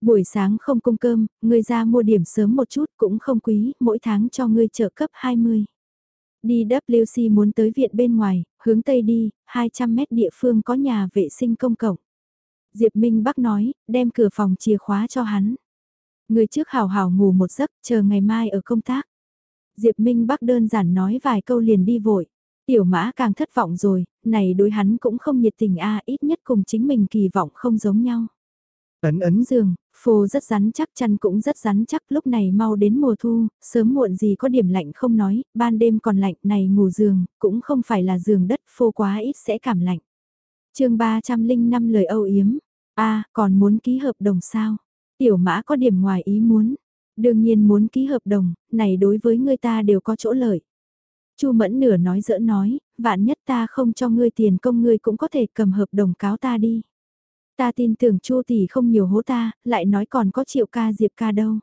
Buổi sáng không cung cơm, ngươi ra mua điểm sớm một chút cũng không quý, mỗi tháng cho ngươi trợ cấp 20. Đi WC muốn tới viện bên ngoài, hướng tây đi, 200 mét địa phương có nhà vệ sinh công cộng. Diệp Minh Bắc nói, đem cửa phòng chìa khóa cho hắn. Người trước hào hào ngủ một giấc, chờ ngày mai ở công tác. Diệp Minh Bắc đơn giản nói vài câu liền đi vội. Tiểu mã càng thất vọng rồi, này đối hắn cũng không nhiệt tình a ít nhất cùng chính mình kỳ vọng không giống nhau. Ấn ấn giường, phô rất rắn chắc chăn cũng rất rắn chắc lúc này mau đến mùa thu, sớm muộn gì có điểm lạnh không nói, ban đêm còn lạnh này ngủ giường, cũng không phải là giường đất phô quá ít sẽ cảm lạnh. chương 305 lời âu yếm, a còn muốn ký hợp đồng sao? Tiểu mã có điểm ngoài ý muốn, đương nhiên muốn ký hợp đồng, này đối với người ta đều có chỗ lợi. Chu Mẫn nửa nói dỡ nói, vạn nhất ta không cho ngươi tiền công ngươi cũng có thể cầm hợp đồng cáo ta đi. Ta tin tưởng Chu tỷ không nhiều hố ta, lại nói còn có triệu ca diệp ca đâu.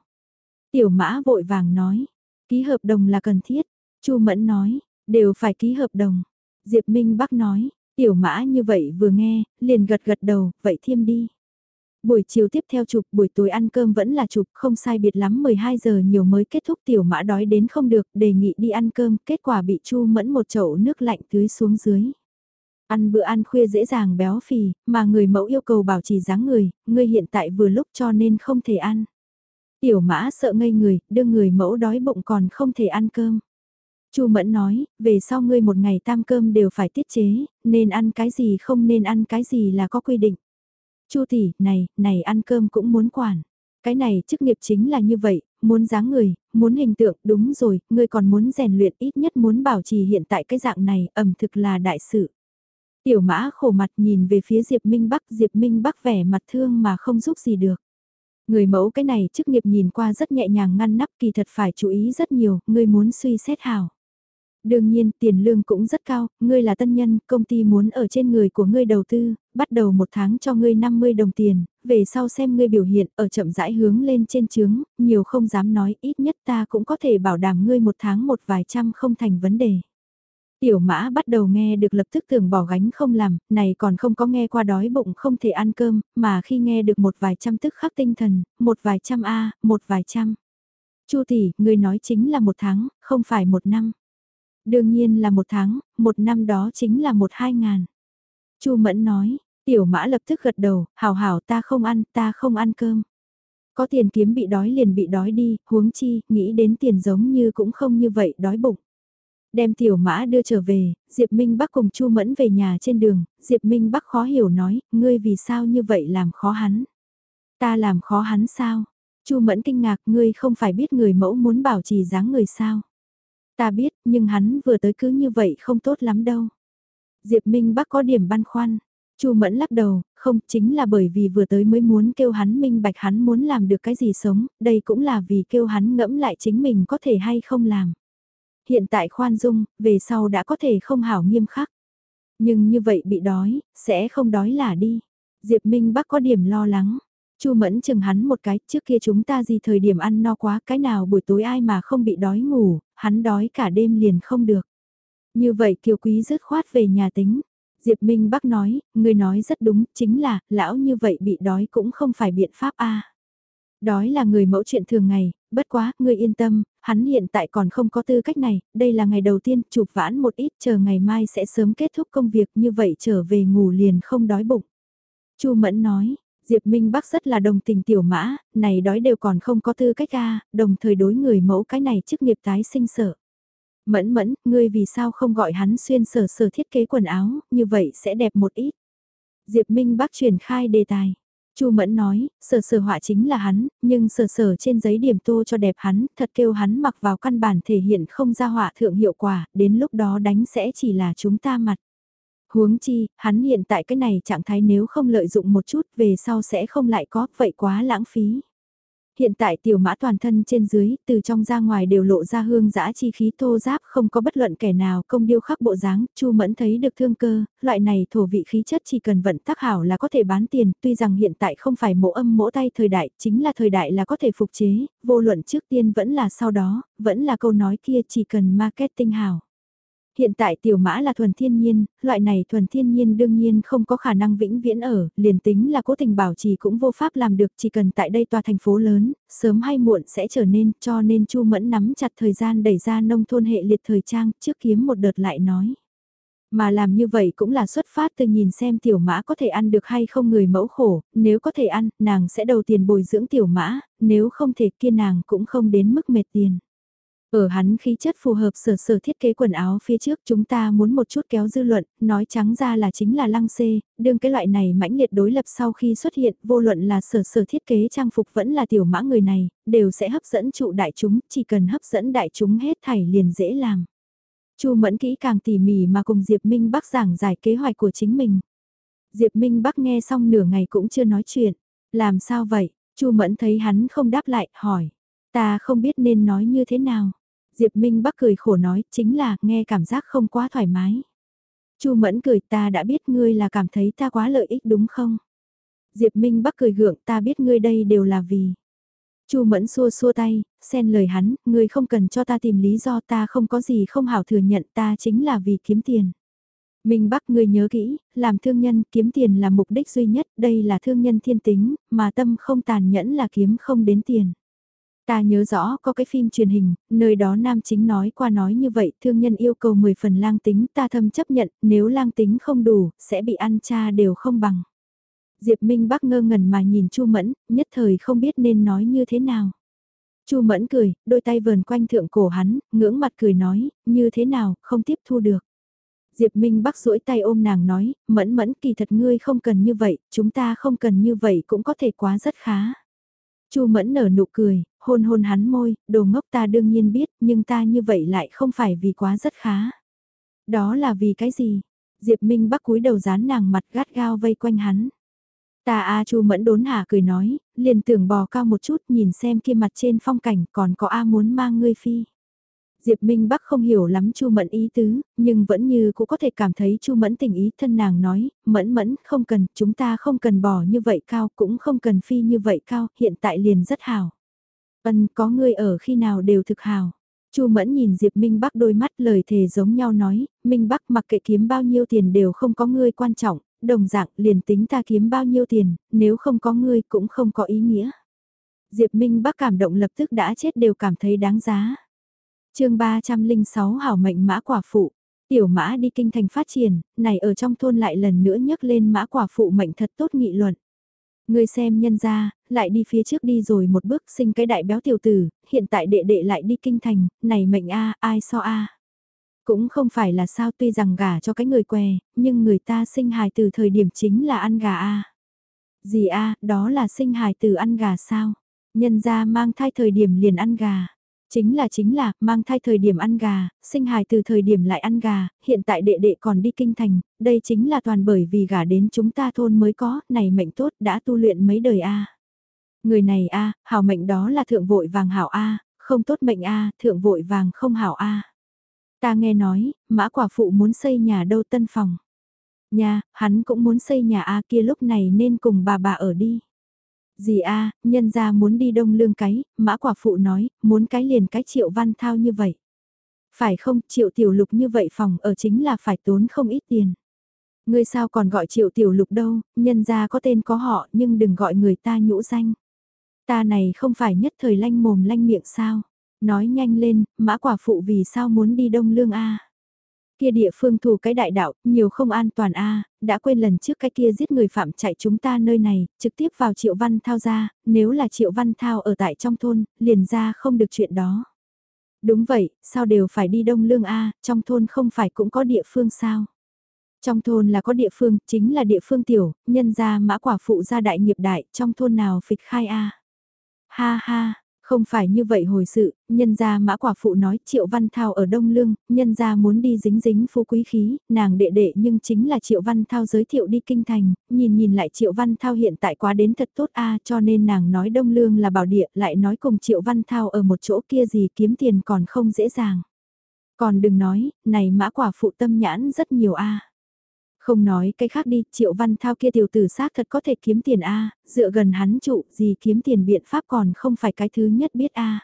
Tiểu mã vội vàng nói, ký hợp đồng là cần thiết. Chu Mẫn nói, đều phải ký hợp đồng. Diệp Minh Bắc nói, tiểu mã như vậy vừa nghe, liền gật gật đầu, vậy thiêm đi. Buổi chiều tiếp theo chụp, buổi tối ăn cơm vẫn là chụp, không sai biệt lắm 12 giờ nhiều mới kết thúc tiểu mã đói đến không được, đề nghị đi ăn cơm, kết quả bị Chu Mẫn một chậu nước lạnh tưới xuống dưới. Ăn bữa ăn khuya dễ dàng béo phì, mà người mẫu yêu cầu bảo trì dáng người, người hiện tại vừa lúc cho nên không thể ăn. Tiểu mã sợ ngây người, đưa người mẫu đói bụng còn không thể ăn cơm. Chu Mẫn nói, về sau ngươi một ngày tam cơm đều phải tiết chế, nên ăn cái gì không nên ăn cái gì là có quy định. Chu tỷ, này, này ăn cơm cũng muốn quản. Cái này chức nghiệp chính là như vậy, muốn dáng người, muốn hình tượng, đúng rồi, ngươi còn muốn rèn luyện ít nhất muốn bảo trì hiện tại cái dạng này, ẩm thực là đại sự. Tiểu mã khổ mặt nhìn về phía Diệp Minh Bắc, Diệp Minh Bắc vẻ mặt thương mà không giúp gì được. Người mẫu cái này chức nghiệp nhìn qua rất nhẹ nhàng ngăn nắp kỳ thật phải chú ý rất nhiều, ngươi muốn suy xét hảo. Đương nhiên, tiền lương cũng rất cao, ngươi là tân nhân, công ty muốn ở trên người của ngươi đầu tư, bắt đầu một tháng cho ngươi 50 đồng tiền, về sau xem ngươi biểu hiện, ở chậm rãi hướng lên trên trướng, nhiều không dám nói, ít nhất ta cũng có thể bảo đảm ngươi một tháng một vài trăm không thành vấn đề. Tiểu mã bắt đầu nghe được lập tức tưởng bỏ gánh không làm, này còn không có nghe qua đói bụng không thể ăn cơm, mà khi nghe được một vài trăm tức khắc tinh thần, một vài trăm A, một vài trăm. Chu tỷ, ngươi nói chính là một tháng, không phải một năm. Đương nhiên là một tháng, một năm đó chính là một hai ngàn. Chu Mẫn nói, tiểu mã lập tức gật đầu, hảo hảo ta không ăn, ta không ăn cơm. Có tiền kiếm bị đói liền bị đói đi, huống chi, nghĩ đến tiền giống như cũng không như vậy đói bụng. Đem tiểu mã đưa trở về, Diệp Minh Bắc cùng Chu Mẫn về nhà trên đường, Diệp Minh Bắc khó hiểu nói, ngươi vì sao như vậy làm khó hắn. Ta làm khó hắn sao? Chu Mẫn kinh ngạc, ngươi không phải biết người mẫu muốn bảo trì dáng người sao? Ta biết, nhưng hắn vừa tới cứ như vậy không tốt lắm đâu. Diệp Minh Bắc có điểm băn khoăn. Chu Mẫn lắc đầu, không chính là bởi vì vừa tới mới muốn kêu hắn minh bạch hắn muốn làm được cái gì sống, đây cũng là vì kêu hắn ngẫm lại chính mình có thể hay không làm. Hiện tại khoan dung, về sau đã có thể không hảo nghiêm khắc. Nhưng như vậy bị đói, sẽ không đói là đi. Diệp Minh Bắc có điểm lo lắng. Chu Mẫn chừng hắn một cái, trước kia chúng ta gì thời điểm ăn no quá, cái nào buổi tối ai mà không bị đói ngủ, hắn đói cả đêm liền không được. Như vậy Kiều Quý dứt khoát về nhà tính. Diệp Minh Bắc nói, người nói rất đúng, chính là, lão như vậy bị đói cũng không phải biện pháp a. Đói là người mẫu chuyện thường ngày, bất quá, ngươi yên tâm, hắn hiện tại còn không có tư cách này, đây là ngày đầu tiên, chụp vãn một ít, chờ ngày mai sẽ sớm kết thúc công việc như vậy trở về ngủ liền không đói bụng. Chu Mẫn nói, Diệp Minh Bắc rất là đồng tình tiểu mã, này đói đều còn không có tư cách ra, đồng thời đối người mẫu cái này chức nghiệp tái sinh sở. Mẫn mẫn, ngươi vì sao không gọi hắn xuyên sở sở thiết kế quần áo, như vậy sẽ đẹp một ít. Diệp Minh Bắc truyền khai đề tài. Chu Mẫn nói, sở sở họa chính là hắn, nhưng sở sở trên giấy điểm tô cho đẹp hắn, thật kêu hắn mặc vào căn bản thể hiện không ra họa thượng hiệu quả, đến lúc đó đánh sẽ chỉ là chúng ta mặt. Huống chi, hắn hiện tại cái này trạng thái nếu không lợi dụng một chút về sau sẽ không lại có, vậy quá lãng phí. Hiện tại tiểu mã toàn thân trên dưới, từ trong ra ngoài đều lộ ra hương dã chi khí thô giáp không có bất luận kẻ nào công điêu khắc bộ dáng, chu mẫn thấy được thương cơ, loại này thổ vị khí chất chỉ cần vận tác hảo là có thể bán tiền, tuy rằng hiện tại không phải mỗ âm mỗ tay thời đại, chính là thời đại là có thể phục chế, vô luận trước tiên vẫn là sau đó, vẫn là câu nói kia chỉ cần marketing hảo. Hiện tại tiểu mã là thuần thiên nhiên, loại này thuần thiên nhiên đương nhiên không có khả năng vĩnh viễn ở, liền tính là cố tình bảo trì cũng vô pháp làm được chỉ cần tại đây tòa thành phố lớn, sớm hay muộn sẽ trở nên cho nên Chu Mẫn nắm chặt thời gian đẩy ra nông thôn hệ liệt thời trang trước kiếm một đợt lại nói. Mà làm như vậy cũng là xuất phát từ nhìn xem tiểu mã có thể ăn được hay không người mẫu khổ, nếu có thể ăn, nàng sẽ đầu tiền bồi dưỡng tiểu mã, nếu không thể kia nàng cũng không đến mức mệt tiền. Ở hắn khí chất phù hợp sở sở thiết kế quần áo phía trước chúng ta muốn một chút kéo dư luận, nói trắng ra là chính là lăng xê, đương cái loại này mãnh liệt đối lập sau khi xuất hiện, vô luận là sở sở thiết kế trang phục vẫn là tiểu mã người này, đều sẽ hấp dẫn trụ đại chúng, chỉ cần hấp dẫn đại chúng hết thảy liền dễ làm. Chu Mẫn kỹ càng tỉ mỉ mà cùng Diệp Minh Bắc giảng giải kế hoạch của chính mình. Diệp Minh Bắc nghe xong nửa ngày cũng chưa nói chuyện. Làm sao vậy? Chu Mẫn thấy hắn không đáp lại, hỏi. Ta không biết nên nói như thế nào. Diệp Minh Bắc cười khổ nói, chính là, nghe cảm giác không quá thoải mái. Chu Mẫn cười ta đã biết ngươi là cảm thấy ta quá lợi ích đúng không? Diệp Minh Bắc cười gượng ta biết ngươi đây đều là vì. Chu Mẫn xua xua tay, xen lời hắn, ngươi không cần cho ta tìm lý do ta không có gì không hảo thừa nhận ta chính là vì kiếm tiền. Minh Bắc ngươi nhớ kỹ, làm thương nhân kiếm tiền là mục đích duy nhất, đây là thương nhân thiên tính, mà tâm không tàn nhẫn là kiếm không đến tiền. Ta nhớ rõ có cái phim truyền hình, nơi đó nam chính nói qua nói như vậy, thương nhân yêu cầu 10 phần lang tính, ta thâm chấp nhận, nếu lang tính không đủ, sẽ bị ăn cha đều không bằng. Diệp Minh Bắc ngơ ngẩn mà nhìn Chu Mẫn, nhất thời không biết nên nói như thế nào. Chu Mẫn cười, đôi tay vờn quanh thượng cổ hắn, ngưỡng mặt cười nói, như thế nào, không tiếp thu được. Diệp Minh Bắc duỗi tay ôm nàng nói, Mẫn Mẫn kỳ thật ngươi không cần như vậy, chúng ta không cần như vậy cũng có thể quá rất khá. Chu Mẫn nở nụ cười, hôn hôn hắn môi, đồ ngốc ta đương nhiên biết, nhưng ta như vậy lại không phải vì quá rất khá. Đó là vì cái gì? Diệp Minh Bắc cúi đầu dán nàng mặt gắt gao vây quanh hắn. Ta A Chu Mẫn đốn hạ cười nói, liền tưởng bò cao một chút nhìn xem kia mặt trên phong cảnh còn có A muốn mang ngươi phi. Diệp Minh Bắc không hiểu lắm Chu Mẫn ý tứ, nhưng vẫn như cũng có thể cảm thấy Chu Mẫn tình ý thân nàng nói, Mẫn Mẫn không cần, chúng ta không cần bò như vậy cao, cũng không cần phi như vậy cao, hiện tại liền rất hào. Ân có ngươi ở khi nào đều thực hào. Chu Mẫn nhìn Diệp Minh Bắc đôi mắt lời thề giống nhau nói, Minh Bắc mặc kệ kiếm bao nhiêu tiền đều không có ngươi quan trọng, đồng dạng liền tính ta kiếm bao nhiêu tiền, nếu không có ngươi cũng không có ý nghĩa. Diệp Minh Bắc cảm động lập tức đã chết đều cảm thấy đáng giá chương 306 hảo mệnh mã quả phụ, tiểu mã đi kinh thành phát triển, này ở trong thôn lại lần nữa nhấc lên mã quả phụ mệnh thật tốt nghị luận. người xem nhân ra, lại đi phía trước đi rồi một bước sinh cái đại béo tiểu tử, hiện tại đệ đệ lại đi kinh thành, này mệnh a ai so a Cũng không phải là sao tuy rằng gả cho cái người què, nhưng người ta sinh hài từ thời điểm chính là ăn gà a Gì a đó là sinh hài từ ăn gà sao? Nhân ra mang thai thời điểm liền ăn gà. Chính là chính là, mang thai thời điểm ăn gà, sinh hài từ thời điểm lại ăn gà, hiện tại đệ đệ còn đi kinh thành, đây chính là toàn bởi vì gà đến chúng ta thôn mới có, này mệnh tốt đã tu luyện mấy đời a Người này a hảo mệnh đó là thượng vội vàng hảo a không tốt mệnh a thượng vội vàng không hảo a Ta nghe nói, mã quả phụ muốn xây nhà đâu tân phòng. Nhà, hắn cũng muốn xây nhà a kia lúc này nên cùng bà bà ở đi. Dì a, nhân gia muốn đi đông lương cái, mã quả phụ nói, muốn cái liền cái triệu văn thao như vậy. Phải không, triệu tiểu lục như vậy phòng ở chính là phải tốn không ít tiền. Ngươi sao còn gọi triệu tiểu lục đâu, nhân ra có tên có họ nhưng đừng gọi người ta nhũ danh. Ta này không phải nhất thời lanh mồm lanh miệng sao. Nói nhanh lên, mã quả phụ vì sao muốn đi đông lương A. Kia địa phương thủ cái đại đạo, nhiều không an toàn A, đã quên lần trước cái kia giết người phạm chạy chúng ta nơi này, trực tiếp vào triệu văn thao ra, nếu là triệu văn thao ở tại trong thôn, liền ra không được chuyện đó. Đúng vậy, sao đều phải đi đông lương A, trong thôn không phải cũng có địa phương sao? Trong thôn là có địa phương, chính là địa phương tiểu, nhân ra mã quả phụ gia đại nghiệp đại, trong thôn nào phịch khai A. Ha ha, không phải như vậy hồi sự, nhân gia mã quả phụ nói Triệu Văn Thao ở Đông Lương, nhân gia muốn đi dính dính phú quý khí, nàng đệ đệ nhưng chính là Triệu Văn Thao giới thiệu đi kinh thành, nhìn nhìn lại Triệu Văn Thao hiện tại quá đến thật tốt a cho nên nàng nói Đông Lương là bảo địa lại nói cùng Triệu Văn Thao ở một chỗ kia gì kiếm tiền còn không dễ dàng. Còn đừng nói, này mã quả phụ tâm nhãn rất nhiều a không nói cái khác đi, triệu văn thao kia tiểu tử xác thật có thể kiếm tiền A, dựa gần hắn trụ, gì kiếm tiền biện pháp còn không phải cái thứ nhất biết A.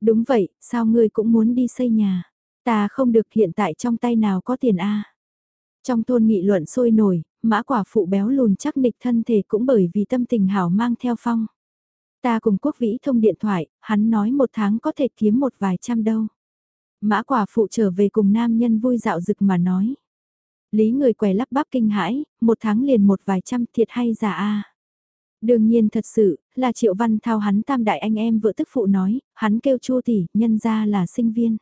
Đúng vậy, sao ngươi cũng muốn đi xây nhà? Ta không được hiện tại trong tay nào có tiền A. Trong thôn nghị luận sôi nổi, mã quả phụ béo lùn chắc nịch thân thể cũng bởi vì tâm tình hảo mang theo phong. Ta cùng quốc vĩ thông điện thoại, hắn nói một tháng có thể kiếm một vài trăm đâu. Mã quả phụ trở về cùng nam nhân vui dạo rực mà nói. Lý người què lắp bắp kinh hãi, một tháng liền một vài trăm thiệt hay giả a Đương nhiên thật sự, là Triệu Văn Thao hắn tam đại anh em vợ tức phụ nói, hắn kêu chua tỷ, nhân ra là sinh viên.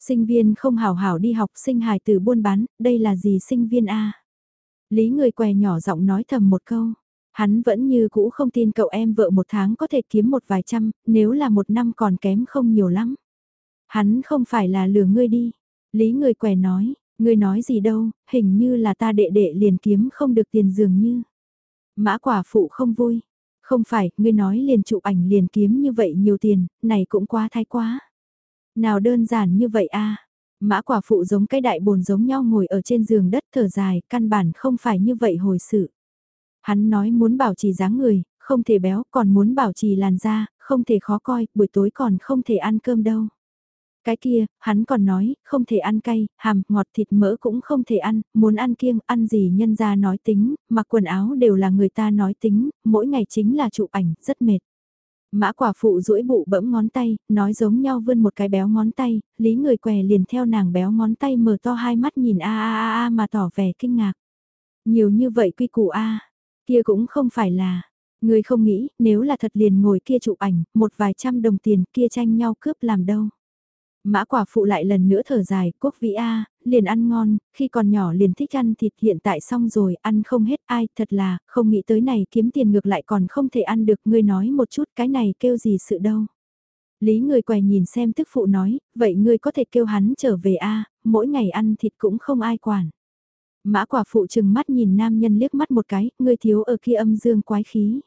Sinh viên không hảo hảo đi học sinh hài từ buôn bán, đây là gì sinh viên a Lý người què nhỏ giọng nói thầm một câu. Hắn vẫn như cũ không tin cậu em vợ một tháng có thể kiếm một vài trăm, nếu là một năm còn kém không nhiều lắm. Hắn không phải là lừa ngươi đi. Lý người què nói, Ngươi nói gì đâu, hình như là ta đệ đệ liền kiếm không được tiền dường như. Mã quả phụ không vui. Không phải, ngươi nói liền chụp ảnh liền kiếm như vậy nhiều tiền, này cũng quá thái quá. Nào đơn giản như vậy a Mã quả phụ giống cái đại bồn giống nhau ngồi ở trên giường đất thở dài, căn bản không phải như vậy hồi sự. Hắn nói muốn bảo trì dáng người, không thể béo, còn muốn bảo trì làn da, không thể khó coi, buổi tối còn không thể ăn cơm đâu. Cái kia, hắn còn nói, không thể ăn cay, hàm, ngọt thịt mỡ cũng không thể ăn, muốn ăn kiêng, ăn gì nhân ra nói tính, mặc quần áo đều là người ta nói tính, mỗi ngày chính là chụp ảnh, rất mệt. Mã quả phụ duỗi bụ bẫm ngón tay, nói giống nhau vươn một cái béo ngón tay, lý người què liền theo nàng béo ngón tay mở to hai mắt nhìn a a a a mà tỏ vẻ kinh ngạc. Nhiều như vậy quy củ a kia cũng không phải là, người không nghĩ, nếu là thật liền ngồi kia chụp ảnh, một vài trăm đồng tiền kia tranh nhau cướp làm đâu. Mã quả phụ lại lần nữa thở dài, quốc vĩ A, liền ăn ngon, khi còn nhỏ liền thích ăn thịt hiện tại xong rồi, ăn không hết ai, thật là, không nghĩ tới này kiếm tiền ngược lại còn không thể ăn được, ngươi nói một chút cái này kêu gì sự đâu. Lý người quầy nhìn xem tức phụ nói, vậy ngươi có thể kêu hắn trở về A, mỗi ngày ăn thịt cũng không ai quản. Mã quả phụ chừng mắt nhìn nam nhân liếc mắt một cái, ngươi thiếu ở kia âm dương quái khí.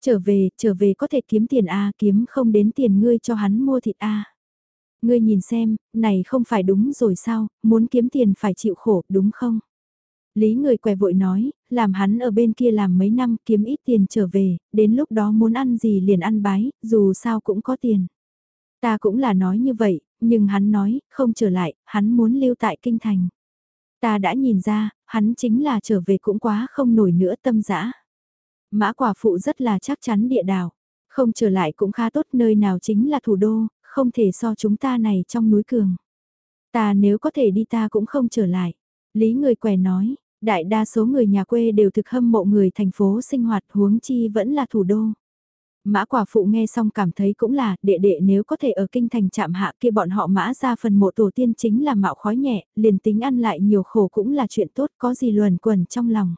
Trở về, trở về có thể kiếm tiền A, kiếm không đến tiền ngươi cho hắn mua thịt A. Ngươi nhìn xem, này không phải đúng rồi sao, muốn kiếm tiền phải chịu khổ, đúng không? Lý người què vội nói, làm hắn ở bên kia làm mấy năm kiếm ít tiền trở về, đến lúc đó muốn ăn gì liền ăn bái, dù sao cũng có tiền. Ta cũng là nói như vậy, nhưng hắn nói, không trở lại, hắn muốn lưu tại kinh thành. Ta đã nhìn ra, hắn chính là trở về cũng quá không nổi nữa tâm dã. Mã quả phụ rất là chắc chắn địa đào, không trở lại cũng khá tốt nơi nào chính là thủ đô, không thể so chúng ta này trong núi cường. Ta nếu có thể đi ta cũng không trở lại. Lý người què nói, đại đa số người nhà quê đều thực hâm mộ người thành phố sinh hoạt huống chi vẫn là thủ đô. Mã quả phụ nghe xong cảm thấy cũng là, đệ đệ nếu có thể ở kinh thành chạm hạ kia bọn họ mã ra phần mộ tổ tiên chính là mạo khói nhẹ, liền tính ăn lại nhiều khổ cũng là chuyện tốt, có gì luẩn quẩn trong lòng.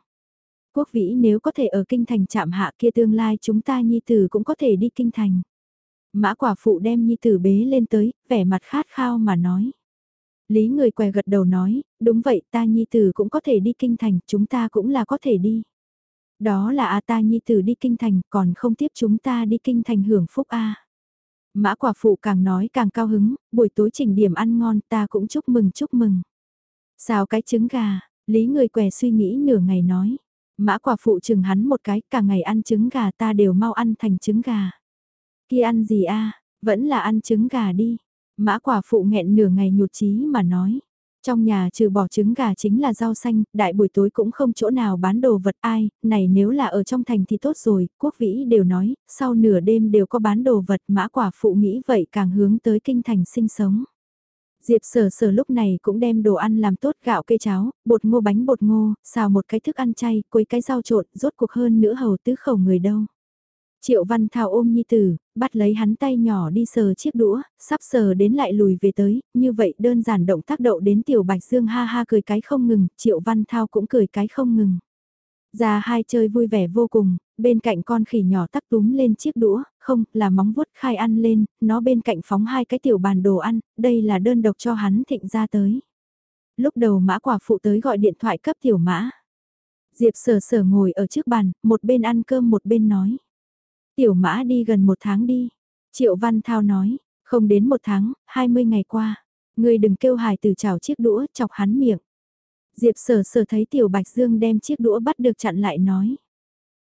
Quốc vĩ nếu có thể ở kinh thành chạm hạ kia tương lai chúng ta nhi tử cũng có thể đi kinh thành. Mã quả phụ đem nhi tử bế lên tới, vẻ mặt khát khao mà nói. Lý người què gật đầu nói, đúng vậy ta nhi tử cũng có thể đi kinh thành, chúng ta cũng là có thể đi. Đó là a ta nhi tử đi kinh thành, còn không tiếp chúng ta đi kinh thành hưởng phúc a. Mã quả phụ càng nói càng cao hứng, buổi tối chỉnh điểm ăn ngon ta cũng chúc mừng chúc mừng. Sao cái trứng gà, lý người què suy nghĩ nửa ngày nói. Mã quả phụ chừng hắn một cái, cả ngày ăn trứng gà ta đều mau ăn thành trứng gà. Kia ăn gì a vẫn là ăn trứng gà đi. Mã quả phụ nghẹn nửa ngày nhụt chí mà nói. Trong nhà trừ bỏ trứng gà chính là rau xanh, đại buổi tối cũng không chỗ nào bán đồ vật ai, này nếu là ở trong thành thì tốt rồi, quốc vĩ đều nói, sau nửa đêm đều có bán đồ vật mã quả phụ nghĩ vậy càng hướng tới kinh thành sinh sống. Diệp sở sở lúc này cũng đem đồ ăn làm tốt gạo cây cháo, bột ngô bánh bột ngô, xào một cái thức ăn chay, quấy cái rau trộn, rốt cuộc hơn nữa hầu tứ khẩu người đâu. Triệu Văn Thao ôm Nhi Tử, bắt lấy hắn tay nhỏ đi sờ chiếc đũa, sắp sờ đến lại lùi về tới, như vậy đơn giản động tác đậu đến Tiểu Bạch Dương ha ha cười cái không ngừng, Triệu Văn Thao cũng cười cái không ngừng. Ra hai chơi vui vẻ vô cùng, bên cạnh con khỉ nhỏ tắc túm lên chiếc đũa, không, là móng vuốt khai ăn lên, nó bên cạnh phóng hai cái tiểu bàn đồ ăn, đây là đơn độc cho hắn thịnh ra tới. Lúc đầu mã quả phụ tới gọi điện thoại cấp tiểu mã. Diệp sở sở ngồi ở trước bàn, một bên ăn cơm một bên nói. Tiểu mã đi gần một tháng đi. Triệu Văn Thao nói, không đến một tháng, 20 ngày qua. Ngươi đừng kêu hài từ chảo chiếc đũa chọc hắn miệng. Diệp sở sở thấy Tiểu Bạch Dương đem chiếc đũa bắt được chặn lại nói.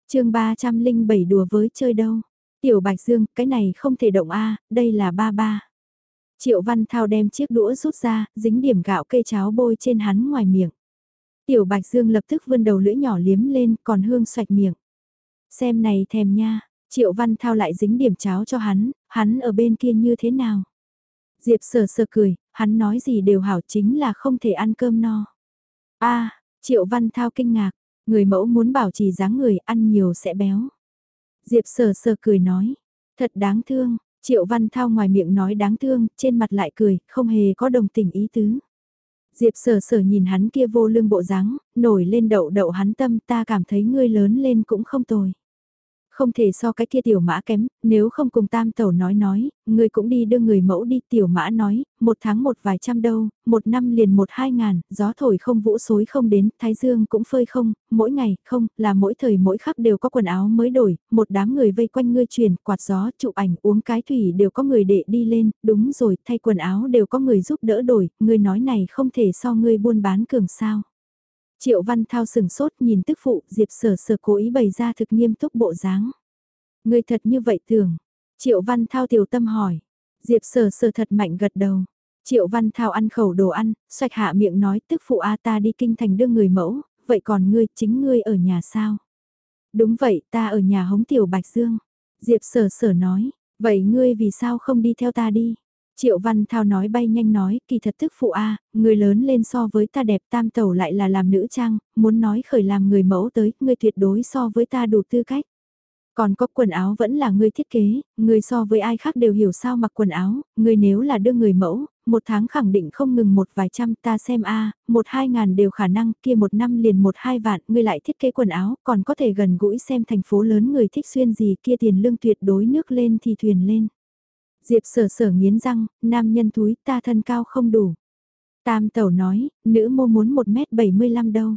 chương 307 đùa với chơi đâu. Tiểu Bạch Dương, cái này không thể động a đây là ba ba. Triệu Văn Thao đem chiếc đũa rút ra, dính điểm gạo cây cháo bôi trên hắn ngoài miệng. Tiểu Bạch Dương lập tức vươn đầu lưỡi nhỏ liếm lên, còn hương xoạch miệng. Xem này thèm nha, Triệu Văn Thao lại dính điểm cháo cho hắn, hắn ở bên kia như thế nào? Diệp sờ sờ cười, hắn nói gì đều hảo chính là không thể ăn cơm no. a Triệu Văn Thao kinh ngạc, người mẫu muốn bảo trì dáng người ăn nhiều sẽ béo. Diệp sờ sờ cười nói, thật đáng thương, Triệu Văn Thao ngoài miệng nói đáng thương, trên mặt lại cười, không hề có đồng tình ý tứ. Diệp Sờ Sờ nhìn hắn kia vô lương bộ dáng, nổi lên đậu đậu hắn tâm ta cảm thấy ngươi lớn lên cũng không tồi. Không thể so cái kia tiểu mã kém, nếu không cùng tam tẩu nói nói, người cũng đi đưa người mẫu đi tiểu mã nói, một tháng một vài trăm đâu, một năm liền một hai ngàn, gió thổi không vũ xối không đến, thái dương cũng phơi không, mỗi ngày, không, là mỗi thời mỗi khắc đều có quần áo mới đổi, một đám người vây quanh ngươi truyền, quạt gió, chụp ảnh, uống cái thủy đều có người đệ đi lên, đúng rồi, thay quần áo đều có người giúp đỡ đổi, ngươi nói này không thể so ngươi buôn bán cường sao. Triệu Văn Thao sừng sốt nhìn tức phụ, Diệp sở sở cố ý bày ra thực nghiêm túc bộ dáng. Người thật như vậy tưởng. Triệu Văn Thao tiểu tâm hỏi. Diệp sở sở thật mạnh gật đầu. Triệu Văn Thao ăn khẩu đồ ăn, xoạch hạ miệng nói tức phụ A ta đi kinh thành đưa người mẫu, vậy còn ngươi, chính ngươi ở nhà sao? Đúng vậy, ta ở nhà hống tiểu Bạch Dương. Diệp sở sở nói, vậy ngươi vì sao không đi theo ta đi? Triệu Văn Thao nói bay nhanh nói, kỳ thật tức phụ a, người lớn lên so với ta đẹp tam tẩu lại là làm nữ trang, muốn nói khởi làm người mẫu tới, người tuyệt đối so với ta đủ tư cách. Còn có quần áo vẫn là người thiết kế, người so với ai khác đều hiểu sao mặc quần áo, người nếu là đưa người mẫu, một tháng khẳng định không ngừng một vài trăm ta xem a một hai ngàn đều khả năng kia một năm liền một hai vạn, người lại thiết kế quần áo, còn có thể gần gũi xem thành phố lớn người thích xuyên gì kia tiền lương tuyệt đối nước lên thì thuyền lên. Diệp sở sở nghiến răng, nam nhân túi ta thân cao không đủ. Tam tẩu nói, nữ mô muốn 1m75 đâu.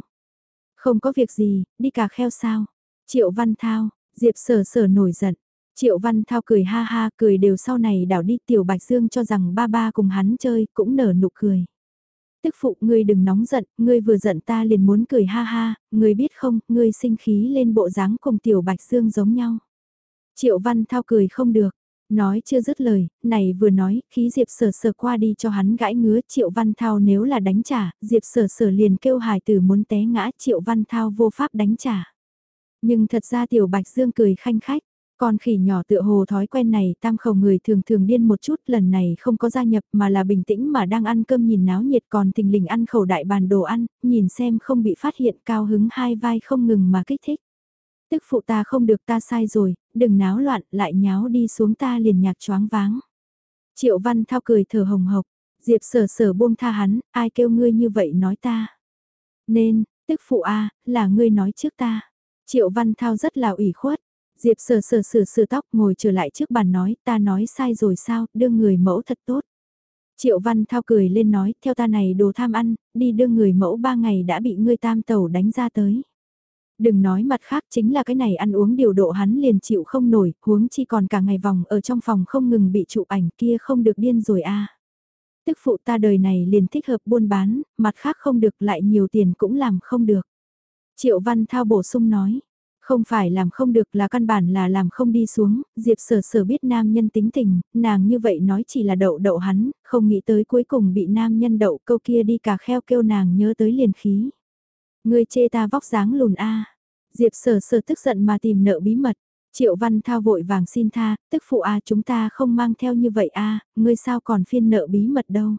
Không có việc gì, đi cà kheo sao. Triệu Văn Thao, Diệp sở sở nổi giận. Triệu Văn Thao cười ha ha cười đều sau này đảo đi Tiểu Bạch Dương cho rằng ba ba cùng hắn chơi cũng nở nụ cười. Tức phụ ngươi đừng nóng giận, ngươi vừa giận ta liền muốn cười ha ha, ngươi biết không, ngươi sinh khí lên bộ dáng cùng Tiểu Bạch Dương giống nhau. Triệu Văn Thao cười không được, Nói chưa dứt lời, này vừa nói, khí Diệp sở sở qua đi cho hắn gãi ngứa Triệu Văn Thao nếu là đánh trả, Diệp sở sở liền kêu hài tử muốn té ngã Triệu Văn Thao vô pháp đánh trả. Nhưng thật ra Tiểu Bạch Dương cười khanh khách, con khỉ nhỏ tựa hồ thói quen này tam khẩu người thường thường điên một chút lần này không có gia nhập mà là bình tĩnh mà đang ăn cơm nhìn náo nhiệt còn tình lình ăn khẩu đại bàn đồ ăn, nhìn xem không bị phát hiện cao hứng hai vai không ngừng mà kích thích. Tức phụ ta không được ta sai rồi, đừng náo loạn, lại nháo đi xuống ta liền nhạc choáng váng. Triệu Văn Thao cười thở hồng hộc, Diệp sở sở buông tha hắn, ai kêu ngươi như vậy nói ta. Nên, tức phụ a là ngươi nói trước ta. Triệu Văn Thao rất là ủy khuất. Diệp sở sở sờ sờ tóc ngồi trở lại trước bàn nói ta nói sai rồi sao, đưa người mẫu thật tốt. Triệu Văn Thao cười lên nói, theo ta này đồ tham ăn, đi đưa người mẫu ba ngày đã bị ngươi tam tẩu đánh ra tới. Đừng nói mặt khác chính là cái này ăn uống điều độ hắn liền chịu không nổi, huống chi còn cả ngày vòng ở trong phòng không ngừng bị chụp ảnh kia không được điên rồi a. À. Tức phụ ta đời này liền thích hợp buôn bán, mặt khác không được lại nhiều tiền cũng làm không được. Triệu Văn Thao bổ sung nói, Không phải làm không được là căn bản là làm không đi xuống, Diệp sở sở biết nam nhân tính tình, nàng như vậy nói chỉ là đậu đậu hắn, không nghĩ tới cuối cùng bị nam nhân đậu câu kia đi cả kheo kêu nàng nhớ tới liền khí ngươi chê ta vóc dáng lùn a Diệp sở sở tức giận mà tìm nợ bí mật. Triệu Văn Thao vội vàng xin tha, tức phụ a chúng ta không mang theo như vậy a ngươi sao còn phiên nợ bí mật đâu.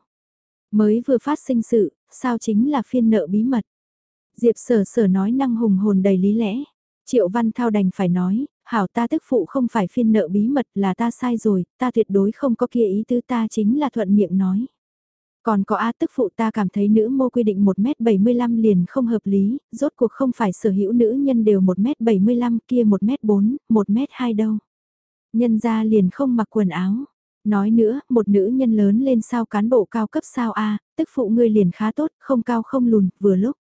Mới vừa phát sinh sự, sao chính là phiên nợ bí mật. Diệp sở sở nói năng hùng hồn đầy lý lẽ. Triệu Văn Thao đành phải nói, hảo ta tức phụ không phải phiên nợ bí mật là ta sai rồi, ta tuyệt đối không có kia ý tứ ta chính là thuận miệng nói. Còn có A tức phụ ta cảm thấy nữ mô quy định 1m75 liền không hợp lý, rốt cuộc không phải sở hữu nữ nhân đều 1m75 kia 1m4, 1m2 đâu. Nhân ra liền không mặc quần áo. Nói nữa, một nữ nhân lớn lên sao cán bộ cao cấp sao A, tức phụ ngươi liền khá tốt, không cao không lùn, vừa lúc.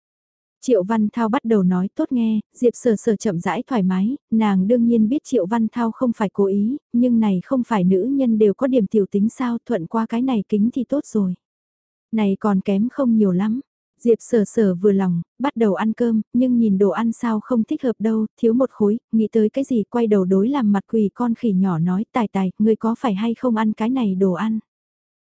Triệu Văn Thao bắt đầu nói tốt nghe, Diệp Sở Sở chậm rãi thoải mái, nàng đương nhiên biết Triệu Văn Thao không phải cố ý, nhưng này không phải nữ nhân đều có điểm tiểu tính sao thuận qua cái này kính thì tốt rồi. Này còn kém không nhiều lắm. Diệp sở sở vừa lòng, bắt đầu ăn cơm, nhưng nhìn đồ ăn sao không thích hợp đâu, thiếu một khối, nghĩ tới cái gì quay đầu đối làm mặt quỷ con khỉ nhỏ nói tài tài, ngươi có phải hay không ăn cái này đồ ăn.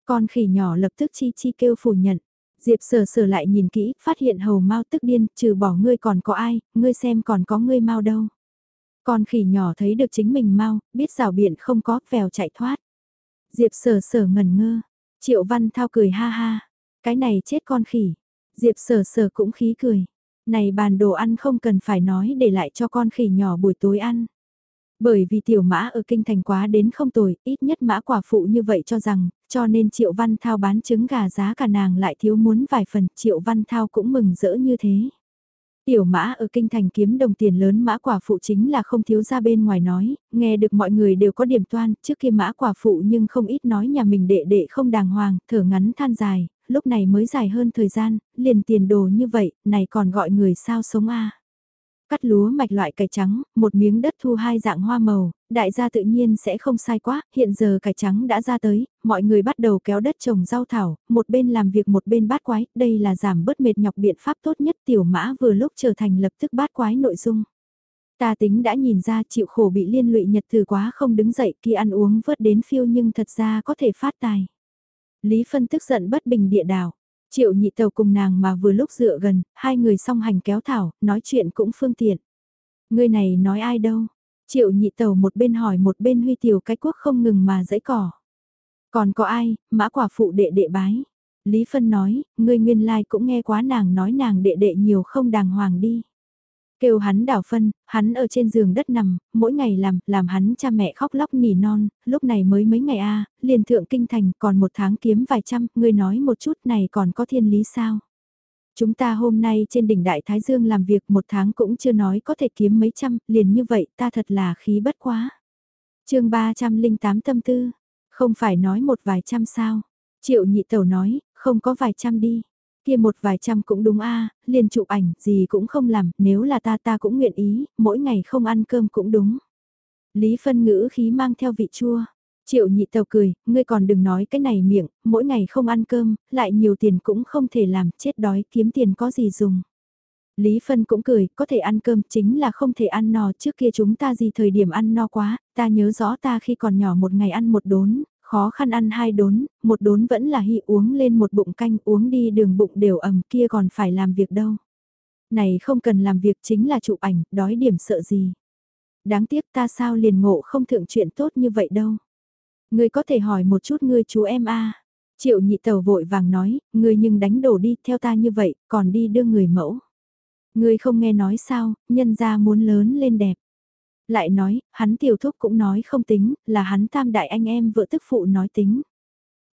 Con khỉ nhỏ lập tức chi chi kêu phủ nhận. Diệp sở sở lại nhìn kỹ, phát hiện hầu mau tức điên, trừ bỏ ngươi còn có ai, ngươi xem còn có ngươi mau đâu. Con khỉ nhỏ thấy được chính mình mau, biết rào biện không có, vèo chạy thoát. Diệp sở sở ngẩn ngơ, triệu văn thao cười ha ha, cái này chết con khỉ. Diệp sở sở cũng khí cười. Này bàn đồ ăn không cần phải nói để lại cho con khỉ nhỏ buổi tối ăn. Bởi vì tiểu mã ở kinh thành quá đến không tồi, ít nhất mã quả phụ như vậy cho rằng, cho nên Triệu Văn Thao bán trứng gà giá cả nàng lại thiếu muốn vài phần, Triệu Văn Thao cũng mừng rỡ như thế. Tiểu mã ở kinh thành kiếm đồng tiền lớn mã quả phụ chính là không thiếu ra bên ngoài nói, nghe được mọi người đều có điểm toan, trước kia mã quả phụ nhưng không ít nói nhà mình đệ đệ không đàng hoàng, thở ngắn than dài, lúc này mới dài hơn thời gian, liền tiền đồ như vậy, này còn gọi người sao sống a Cắt lúa mạch loại cải trắng, một miếng đất thu hai dạng hoa màu, đại gia tự nhiên sẽ không sai quá, hiện giờ cải trắng đã ra tới, mọi người bắt đầu kéo đất trồng rau thảo, một bên làm việc một bên bát quái, đây là giảm bớt mệt nhọc biện pháp tốt nhất tiểu mã vừa lúc trở thành lập tức bát quái nội dung. Ta tính đã nhìn ra chịu khổ bị liên lụy nhật từ quá không đứng dậy kia ăn uống vớt đến phiêu nhưng thật ra có thể phát tài. Lý Phân tức giận bất bình địa đảo. Triệu nhị tàu cùng nàng mà vừa lúc dựa gần, hai người song hành kéo thảo, nói chuyện cũng phương tiện. Người này nói ai đâu? Triệu nhị tàu một bên hỏi một bên huy tiểu cái quốc không ngừng mà dãy cỏ. Còn có ai, mã quả phụ đệ đệ bái. Lý Phân nói, ngươi nguyên lai cũng nghe quá nàng nói nàng đệ đệ nhiều không đàng hoàng đi. Kêu hắn đảo phân, hắn ở trên giường đất nằm, mỗi ngày làm, làm hắn cha mẹ khóc lóc nỉ non, lúc này mới mấy ngày a liền thượng kinh thành còn một tháng kiếm vài trăm, ngươi nói một chút này còn có thiên lý sao? Chúng ta hôm nay trên đỉnh Đại Thái Dương làm việc một tháng cũng chưa nói có thể kiếm mấy trăm, liền như vậy ta thật là khí bất quá. chương 308 tâm tư, không phải nói một vài trăm sao? Triệu nhị tẩu nói, không có vài trăm đi. Kia một vài trăm cũng đúng a liền chụp ảnh, gì cũng không làm, nếu là ta ta cũng nguyện ý, mỗi ngày không ăn cơm cũng đúng. Lý phân ngữ khí mang theo vị chua. Triệu nhị tàu cười, ngươi còn đừng nói cái này miệng, mỗi ngày không ăn cơm, lại nhiều tiền cũng không thể làm, chết đói kiếm tiền có gì dùng. Lý Phân cũng cười, có thể ăn cơm chính là không thể ăn no trước kia chúng ta gì thời điểm ăn no quá, ta nhớ rõ ta khi còn nhỏ một ngày ăn một đốn, khó khăn ăn hai đốn, một đốn vẫn là hy uống lên một bụng canh uống đi đường bụng đều ẩm kia còn phải làm việc đâu. Này không cần làm việc chính là chụp ảnh, đói điểm sợ gì. Đáng tiếc ta sao liền ngộ không thượng chuyện tốt như vậy đâu. Ngươi có thể hỏi một chút ngươi chú em a Triệu nhị tàu vội vàng nói, ngươi nhưng đánh đổ đi theo ta như vậy, còn đi đưa người mẫu. Ngươi không nghe nói sao, nhân gia muốn lớn lên đẹp. Lại nói, hắn tiểu thúc cũng nói không tính, là hắn tam đại anh em vợ tức phụ nói tính.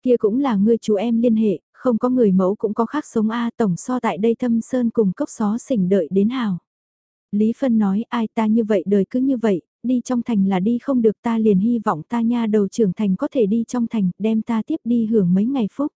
Kia cũng là người chú em liên hệ, không có người mẫu cũng có khác sống A tổng so tại đây thâm sơn cùng cốc xó xỉnh đợi đến hào. Lý Phân nói ai ta như vậy đời cứ như vậy, đi trong thành là đi không được ta liền hy vọng ta nha đầu trưởng thành có thể đi trong thành, đem ta tiếp đi hưởng mấy ngày phúc.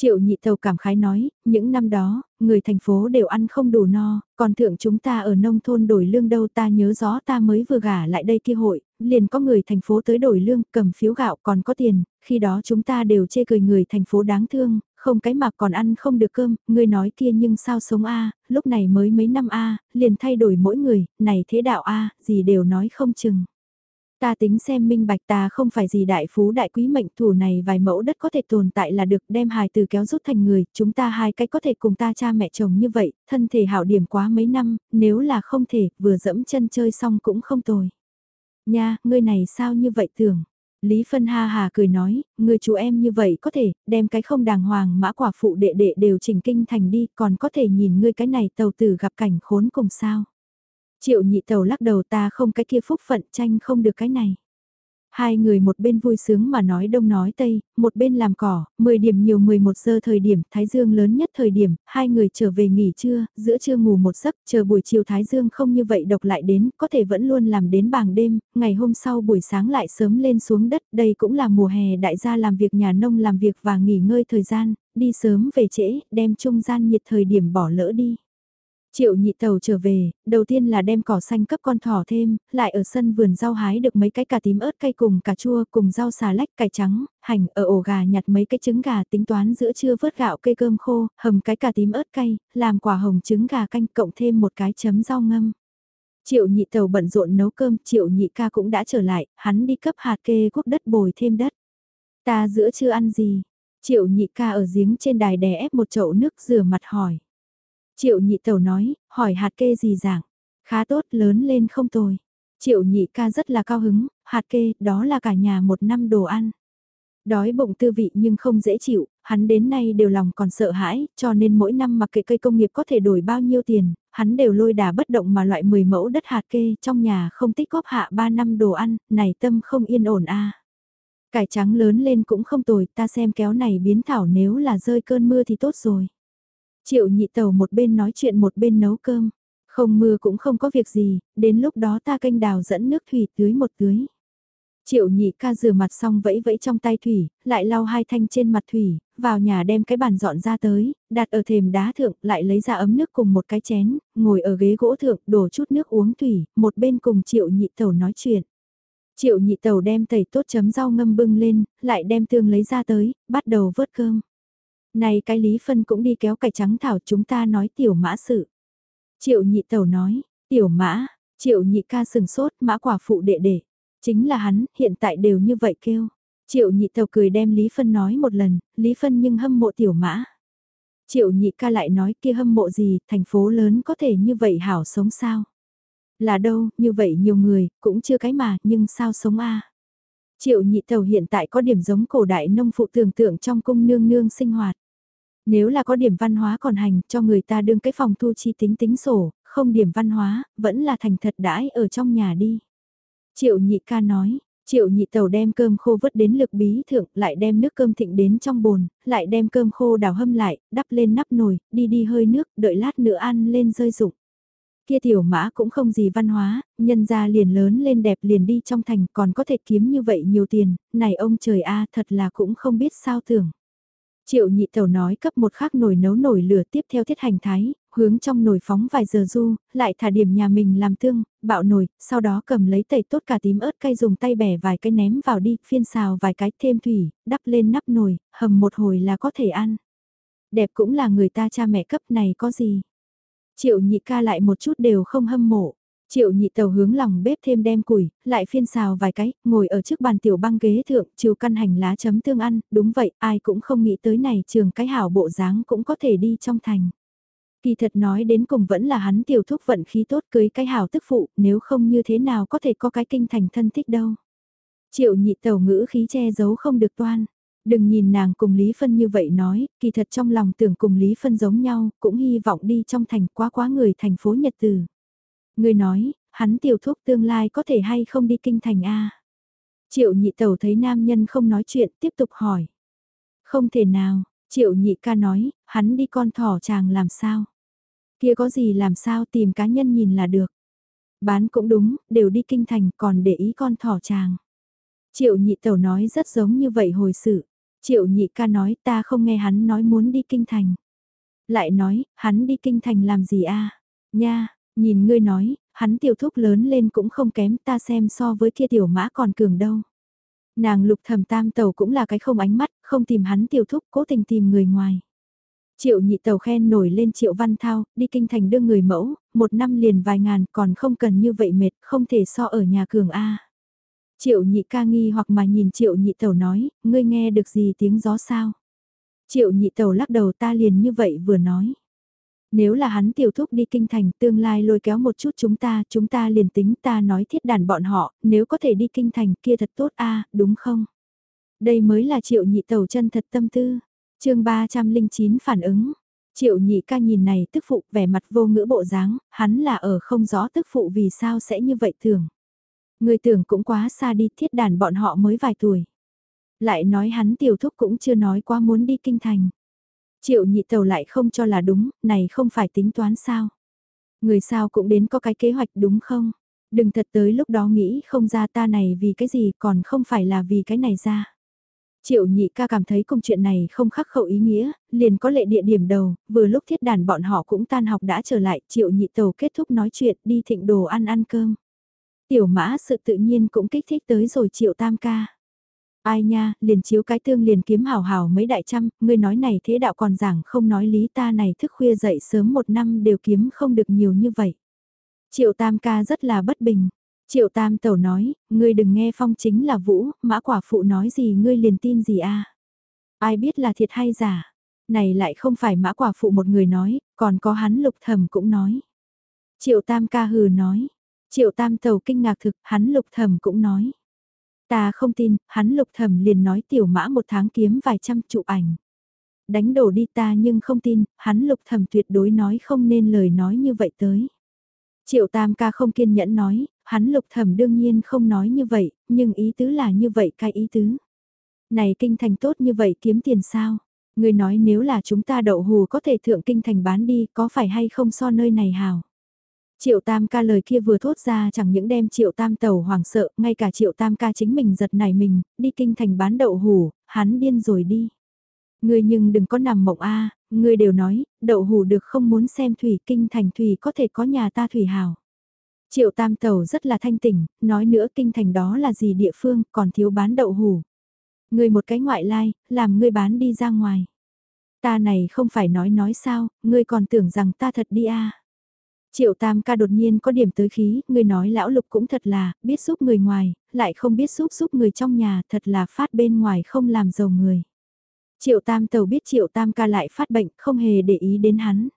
Triệu nhị tàu cảm khái nói, những năm đó, người thành phố đều ăn không đủ no, còn thượng chúng ta ở nông thôn đổi lương đâu ta nhớ rõ ta mới vừa gả lại đây kia hội, liền có người thành phố tới đổi lương, cầm phiếu gạo còn có tiền, khi đó chúng ta đều chê cười người thành phố đáng thương, không cái mà còn ăn không được cơm, ngươi nói kia nhưng sao sống a lúc này mới mấy năm a liền thay đổi mỗi người, này thế đạo a gì đều nói không chừng. Ta tính xem minh bạch ta không phải gì đại phú đại quý mệnh thủ này vài mẫu đất có thể tồn tại là được đem hài từ kéo rút thành người, chúng ta hai cái có thể cùng ta cha mẹ chồng như vậy, thân thể hảo điểm quá mấy năm, nếu là không thể, vừa dẫm chân chơi xong cũng không tồi. Nha, ngươi này sao như vậy tưởng? Lý Phân ha hà cười nói, người chú em như vậy có thể, đem cái không đàng hoàng mã quả phụ đệ đệ đều chỉnh kinh thành đi, còn có thể nhìn ngươi cái này tàu tử gặp cảnh khốn cùng sao. Triệu nhị tàu lắc đầu ta không cái kia phúc phận tranh không được cái này. Hai người một bên vui sướng mà nói đông nói tây, một bên làm cỏ, 10 điểm nhiều 11 giờ thời điểm, Thái Dương lớn nhất thời điểm, hai người trở về nghỉ trưa, giữa trưa ngủ một giấc, chờ buổi chiều Thái Dương không như vậy độc lại đến, có thể vẫn luôn làm đến bảng đêm, ngày hôm sau buổi sáng lại sớm lên xuống đất, đây cũng là mùa hè đại gia làm việc nhà nông làm việc và nghỉ ngơi thời gian, đi sớm về trễ, đem trung gian nhiệt thời điểm bỏ lỡ đi. Triệu nhị tàu trở về, đầu tiên là đem cỏ xanh cấp con thỏ thêm, lại ở sân vườn rau hái được mấy cái cà tím ớt cay cùng cà chua cùng rau xà lách cải trắng, hành ở ổ gà nhặt mấy cái trứng gà tính toán giữa trưa vớt gạo cây cơm khô, hầm cái cà tím ớt cay, làm quả hồng trứng gà canh cộng thêm một cái chấm rau ngâm. Triệu nhị tàu bận rộn nấu cơm, triệu nhị ca cũng đã trở lại, hắn đi cấp hạt kê quốc đất bồi thêm đất. Ta giữa chưa ăn gì? Triệu nhị ca ở giếng trên đài đè ép một chậu nước rửa mặt hỏi. Triệu nhị tẩu nói, hỏi hạt kê gì dạng, khá tốt lớn lên không tồi. Triệu nhị ca rất là cao hứng, hạt kê, đó là cả nhà một năm đồ ăn. Đói bụng tư vị nhưng không dễ chịu, hắn đến nay đều lòng còn sợ hãi, cho nên mỗi năm mặc kệ cây công nghiệp có thể đổi bao nhiêu tiền, hắn đều lôi đà bất động mà loại 10 mẫu đất hạt kê trong nhà không tích góp hạ 3 năm đồ ăn, này tâm không yên ổn a. Cải trắng lớn lên cũng không tồi, ta xem kéo này biến thảo nếu là rơi cơn mưa thì tốt rồi. Triệu nhị tàu một bên nói chuyện một bên nấu cơm. Không mưa cũng không có việc gì, đến lúc đó ta canh đào dẫn nước thủy tưới một tưới. Triệu nhị ca rửa mặt xong vẫy vẫy trong tay thủy, lại lau hai thanh trên mặt thủy, vào nhà đem cái bàn dọn ra tới, đặt ở thềm đá thượng, lại lấy ra ấm nước cùng một cái chén, ngồi ở ghế gỗ thượng, đổ chút nước uống thủy, một bên cùng triệu nhị tàu nói chuyện. Triệu nhị tàu đem tẩy tốt chấm rau ngâm bưng lên, lại đem tương lấy ra tới, bắt đầu vớt cơm. Này cái Lý Phân cũng đi kéo cải trắng thảo chúng ta nói tiểu mã sự. Triệu nhị tẩu nói, tiểu mã, triệu nhị ca sừng sốt mã quả phụ đệ đệ. Chính là hắn, hiện tại đều như vậy kêu. Triệu nhị tàu cười đem Lý Phân nói một lần, Lý Phân nhưng hâm mộ tiểu mã. Triệu nhị ca lại nói kia hâm mộ gì, thành phố lớn có thể như vậy hảo sống sao? Là đâu, như vậy nhiều người, cũng chưa cái mà, nhưng sao sống a Triệu nhị tàu hiện tại có điểm giống cổ đại nông phụ tưởng tượng trong cung nương nương sinh hoạt. Nếu là có điểm văn hóa còn hành cho người ta đương cái phòng thu chi tính tính sổ, không điểm văn hóa, vẫn là thành thật đãi ở trong nhà đi. Triệu nhị ca nói, Triệu nhị tàu đem cơm khô vứt đến lực bí thượng, lại đem nước cơm thịnh đến trong bồn, lại đem cơm khô đào hâm lại, đắp lên nắp nồi, đi đi hơi nước, đợi lát nữa ăn lên rơi rụng. Kia tiểu mã cũng không gì văn hóa, nhân ra liền lớn lên đẹp liền đi trong thành còn có thể kiếm như vậy nhiều tiền, này ông trời a thật là cũng không biết sao tưởng. Triệu nhị tẩu nói cấp một khắc nồi nấu nổi lửa tiếp theo thiết hành thái, hướng trong nồi phóng vài giờ du, lại thả điểm nhà mình làm tương, bạo nồi, sau đó cầm lấy tẩy tốt cả tím ớt cay dùng tay bẻ vài cái ném vào đi, phiên xào vài cái thêm thủy, đắp lên nắp nồi, hầm một hồi là có thể ăn. Đẹp cũng là người ta cha mẹ cấp này có gì. Triệu nhị ca lại một chút đều không hâm mộ. Triệu nhị tàu hướng lòng bếp thêm đem củi, lại phiên xào vài cái, ngồi ở trước bàn tiểu băng ghế thượng, chiều căn hành lá chấm tương ăn, đúng vậy, ai cũng không nghĩ tới này trường cái hảo bộ dáng cũng có thể đi trong thành. Kỳ thật nói đến cùng vẫn là hắn tiểu thúc vận khí tốt cưới cái hảo tức phụ, nếu không như thế nào có thể có cái kinh thành thân thích đâu. Triệu nhị tàu ngữ khí che giấu không được toan. Đừng nhìn nàng cùng Lý Phân như vậy nói, kỳ thật trong lòng tưởng cùng Lý Phân giống nhau, cũng hy vọng đi trong thành quá quá người thành phố Nhật Tử. Người nói, hắn tiểu thúc tương lai có thể hay không đi kinh thành A. Triệu nhị tẩu thấy nam nhân không nói chuyện, tiếp tục hỏi. Không thể nào, triệu nhị ca nói, hắn đi con thỏ chàng làm sao. Kia có gì làm sao tìm cá nhân nhìn là được. Bán cũng đúng, đều đi kinh thành còn để ý con thỏ chàng. Triệu nhị tẩu nói rất giống như vậy hồi sự. Triệu nhị ca nói ta không nghe hắn nói muốn đi kinh thành. Lại nói, hắn đi kinh thành làm gì a Nha, nhìn ngươi nói, hắn tiểu thúc lớn lên cũng không kém ta xem so với kia tiểu mã còn cường đâu. Nàng lục thầm tam tàu cũng là cái không ánh mắt, không tìm hắn tiêu thúc, cố tình tìm người ngoài. Triệu nhị tàu khen nổi lên triệu văn thao, đi kinh thành đưa người mẫu, một năm liền vài ngàn còn không cần như vậy mệt, không thể so ở nhà cường A. Triệu nhị ca nghi hoặc mà nhìn triệu nhị tàu nói, ngươi nghe được gì tiếng gió sao? Triệu nhị tàu lắc đầu ta liền như vậy vừa nói. Nếu là hắn tiểu thúc đi kinh thành tương lai lôi kéo một chút chúng ta, chúng ta liền tính ta nói thiết đàn bọn họ, nếu có thể đi kinh thành kia thật tốt a đúng không? Đây mới là triệu nhị tàu chân thật tâm tư. chương 309 phản ứng. Triệu nhị ca nhìn này tức phụ vẻ mặt vô ngữ bộ dáng, hắn là ở không rõ tức phụ vì sao sẽ như vậy thường. Người tưởng cũng quá xa đi thiết đàn bọn họ mới vài tuổi. Lại nói hắn tiểu thúc cũng chưa nói quá muốn đi kinh thành. Triệu nhị tàu lại không cho là đúng, này không phải tính toán sao. Người sao cũng đến có cái kế hoạch đúng không? Đừng thật tới lúc đó nghĩ không ra ta này vì cái gì còn không phải là vì cái này ra. Triệu nhị ca cảm thấy công chuyện này không khắc khẩu ý nghĩa, liền có lệ địa điểm đầu, vừa lúc thiết đàn bọn họ cũng tan học đã trở lại, triệu nhị tàu kết thúc nói chuyện đi thịnh đồ ăn ăn cơm. Tiểu mã sự tự nhiên cũng kích thích tới rồi triệu tam ca. Ai nha, liền chiếu cái tương liền kiếm hảo hảo mấy đại trăm, ngươi nói này thế đạo còn giảng không nói lý ta này thức khuya dậy sớm một năm đều kiếm không được nhiều như vậy. Triệu tam ca rất là bất bình. Triệu tam tẩu nói, ngươi đừng nghe phong chính là vũ, mã quả phụ nói gì ngươi liền tin gì a Ai biết là thiệt hay giả. Này lại không phải mã quả phụ một người nói, còn có hắn lục thầm cũng nói. Triệu tam ca hừ nói. Triệu tam tàu kinh ngạc thực, hắn lục thầm cũng nói. Ta không tin, hắn lục thẩm liền nói tiểu mã một tháng kiếm vài trăm chụp ảnh. Đánh đổ đi ta nhưng không tin, hắn lục thẩm tuyệt đối nói không nên lời nói như vậy tới. Triệu tam ca không kiên nhẫn nói, hắn lục thẩm đương nhiên không nói như vậy, nhưng ý tứ là như vậy cái ý tứ. Này kinh thành tốt như vậy kiếm tiền sao? Người nói nếu là chúng ta đậu hù có thể thượng kinh thành bán đi có phải hay không so nơi này hào? Triệu Tam ca lời kia vừa thốt ra chẳng những đem Triệu Tam tàu hoàng sợ, ngay cả Triệu Tam ca chính mình giật nảy mình, đi kinh thành bán đậu hủ, hắn điên rồi đi. Ngươi nhưng đừng có nằm mộng a, à, ngươi đều nói, đậu hủ được không muốn xem thủy, kinh thành thủy có thể có nhà ta thủy hào. Triệu Tam tàu rất là thanh tỉnh, nói nữa kinh thành đó là gì địa phương, còn thiếu bán đậu hủ. Ngươi một cái ngoại lai, làm ngươi bán đi ra ngoài. Ta này không phải nói nói sao, ngươi còn tưởng rằng ta thật đi a. À. Triệu tam ca đột nhiên có điểm tới khí, người nói lão lục cũng thật là, biết giúp người ngoài, lại không biết giúp giúp người trong nhà, thật là phát bên ngoài không làm giàu người. Triệu tam tàu biết triệu tam ca lại phát bệnh, không hề để ý đến hắn.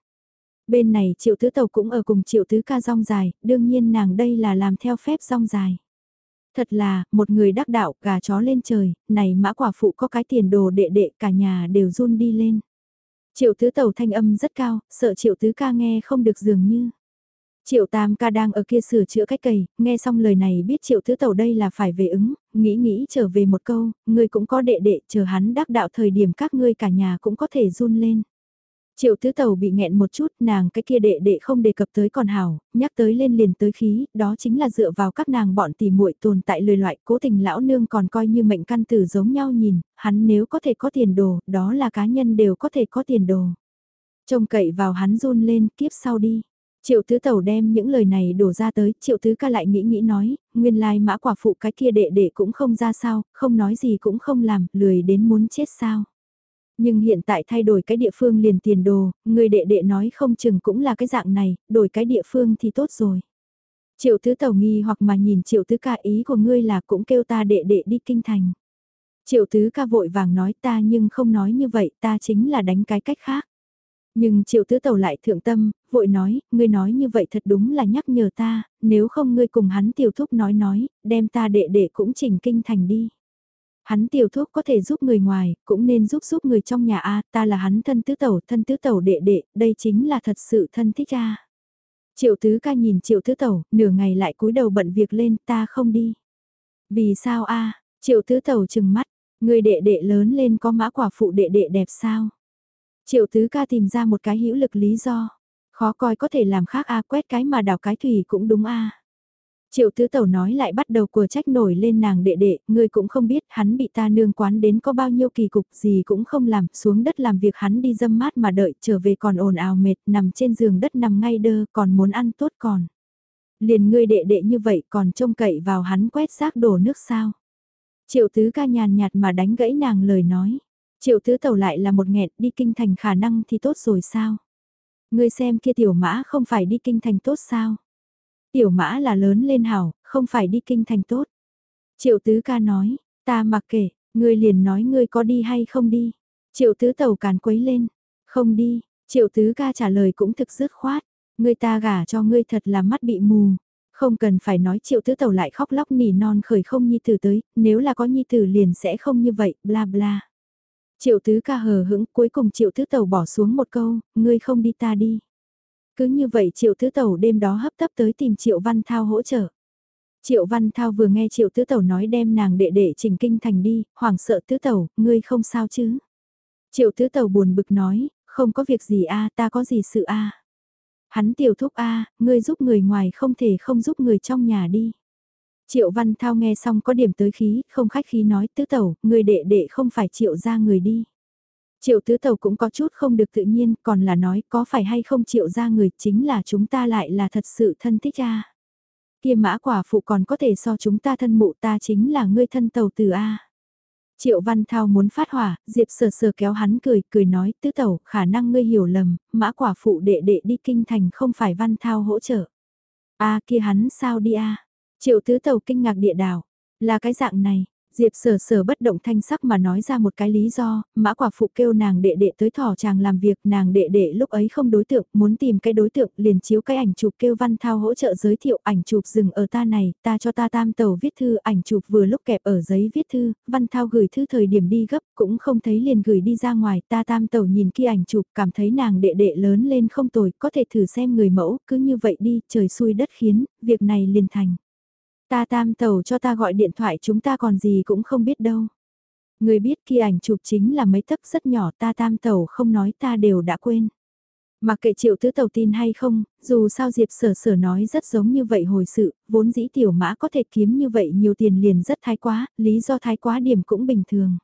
Bên này triệu tứ tàu cũng ở cùng triệu tứ ca rong dài, đương nhiên nàng đây là làm theo phép rong dài. Thật là, một người đắc đạo, gà chó lên trời, này mã quả phụ có cái tiền đồ đệ đệ cả nhà đều run đi lên. Triệu tứ tàu thanh âm rất cao, sợ triệu tứ ca nghe không được dường như. Triệu Tam ca đang ở kia sửa chữa cách cầy, nghe xong lời này biết Triệu Thứ Tẩu đây là phải về ứng, nghĩ nghĩ trở về một câu, ngươi cũng có đệ đệ, chờ hắn đắc đạo thời điểm các ngươi cả nhà cũng có thể run lên. Triệu Thứ Tẩu bị nghẹn một chút, nàng cái kia đệ đệ không đề cập tới còn hảo, nhắc tới lên liền tới khí, đó chính là dựa vào các nàng bọn tỉ muội tồn tại lời loại cố tình lão nương còn coi như mệnh căn tử giống nhau nhìn, hắn nếu có thể có tiền đồ, đó là cá nhân đều có thể có tiền đồ. Trông cậy vào hắn run lên kiếp sau đi. Triệu tứ tẩu đem những lời này đổ ra tới, triệu tứ ca lại nghĩ nghĩ nói, nguyên lai mã quả phụ cái kia đệ đệ cũng không ra sao, không nói gì cũng không làm, lười đến muốn chết sao. Nhưng hiện tại thay đổi cái địa phương liền tiền đồ, người đệ đệ nói không chừng cũng là cái dạng này, đổi cái địa phương thì tốt rồi. Triệu tứ tẩu nghi hoặc mà nhìn triệu tứ ca ý của ngươi là cũng kêu ta đệ đệ đi kinh thành. Triệu tứ ca vội vàng nói ta nhưng không nói như vậy ta chính là đánh cái cách khác. Nhưng triệu tứ tàu lại thượng tâm, vội nói, ngươi nói như vậy thật đúng là nhắc nhở ta, nếu không ngươi cùng hắn tiểu thúc nói nói, đem ta đệ đệ cũng chỉnh kinh thành đi. Hắn tiểu thúc có thể giúp người ngoài, cũng nên giúp giúp người trong nhà A, ta là hắn thân tứ tẩu, thân tứ tẩu đệ đệ, đây chính là thật sự thân thích A. Triệu tứ ca nhìn triệu tứ tẩu, nửa ngày lại cúi đầu bận việc lên, ta không đi. Vì sao A, triệu tứ tẩu chừng mắt, người đệ đệ lớn lên có mã quả phụ đệ đệ đẹp sao? Triệu tứ ca tìm ra một cái hữu lực lý do. Khó coi có thể làm khác a quét cái mà đào cái thủy cũng đúng a. Triệu tứ tẩu nói lại bắt đầu của trách nổi lên nàng đệ đệ, ngươi cũng không biết hắn bị ta nương quán đến có bao nhiêu kỳ cục gì cũng không làm, xuống đất làm việc hắn đi dâm mát mà đợi trở về còn ồn ào mệt, nằm trên giường đất nằm ngay đơ còn muốn ăn tốt còn. Liền ngươi đệ đệ như vậy còn trông cậy vào hắn quét rác đổ nước sao. Triệu tứ ca nhàn nhạt mà đánh gãy nàng lời nói. Triệu tứ tẩu lại là một nghẹn đi kinh thành khả năng thì tốt rồi sao? Ngươi xem kia tiểu mã không phải đi kinh thành tốt sao? Tiểu mã là lớn lên hảo, không phải đi kinh thành tốt. Triệu tứ ca nói, ta mặc kệ, ngươi liền nói ngươi có đi hay không đi. Triệu tứ tẩu càn quấy lên, không đi, triệu tứ ca trả lời cũng thực dứt khoát, ngươi ta gả cho ngươi thật là mắt bị mù. Không cần phải nói triệu tứ tẩu lại khóc lóc nỉ non khởi không nhi tử tới, nếu là có nhi tử liền sẽ không như vậy, bla bla. Triệu tứ ca hờ hững cuối cùng triệu tứ tàu bỏ xuống một câu, ngươi không đi ta đi. Cứ như vậy triệu tứ tàu đêm đó hấp tấp tới tìm triệu văn thao hỗ trợ. Triệu Văn Thao vừa nghe Triệu Tứ tàu nói đem nàng đệ đệ trình kinh thành đi, hoảng sợ Tứ tàu ngươi không sao chứ. Triệu Tứ tàu buồn bực nói, không có việc gì a ta có gì sự a Hắn tiểu thúc a ngươi giúp người ngoài không thể không giúp người trong nhà đi. Triệu Văn Thao nghe xong có điểm tới khí, không khách khí nói Tứ Tẩu, người đệ đệ không phải Triệu ra người đi. Triệu Tứ Tẩu cũng có chút không được tự nhiên, còn là nói có phải hay không Triệu ra người chính là chúng ta lại là thật sự thân thích a Kia mã quả phụ còn có thể so chúng ta thân mụ ta chính là ngươi thân tàu từ A. Triệu Văn Thao muốn phát hỏa, Diệp sờ sờ kéo hắn cười, cười nói, tứ tẩu, khả năng ngươi hiểu lầm, mã quả phụ đệ đệ đi kinh thành không phải Văn Thao hỗ trợ. A kia hắn sao đi a? Triệu tứ tàu kinh ngạc địa đảo, là cái dạng này, Diệp sở sở bất động thanh sắc mà nói ra một cái lý do, mã quả phụ kêu nàng đệ đệ tới thỏ chàng làm việc, nàng đệ đệ lúc ấy không đối tượng, muốn tìm cái đối tượng, liền chiếu cái ảnh chụp kêu văn thao hỗ trợ giới thiệu ảnh chụp dừng ở ta này, ta cho ta tam tàu viết thư, ảnh chụp vừa lúc kẹp ở giấy viết thư, văn thao gửi thư thời điểm đi gấp, cũng không thấy liền gửi đi ra ngoài, ta tam tàu nhìn kia ảnh chụp, cảm thấy nàng đệ đệ lớn lên không tồi, có thể thử xem người mẫu, cứ như vậy đi, trời xui đất khiến, việc này liền thành. Ta tam Tẩu cho ta gọi điện thoại chúng ta còn gì cũng không biết đâu. Người biết khi ảnh chụp chính là mấy tấc rất nhỏ ta tam Tẩu không nói ta đều đã quên. Mà kệ triệu tứ tàu tin hay không, dù sao Diệp sở sở nói rất giống như vậy hồi sự, vốn dĩ tiểu mã có thể kiếm như vậy nhiều tiền liền rất thái quá, lý do thái quá điểm cũng bình thường.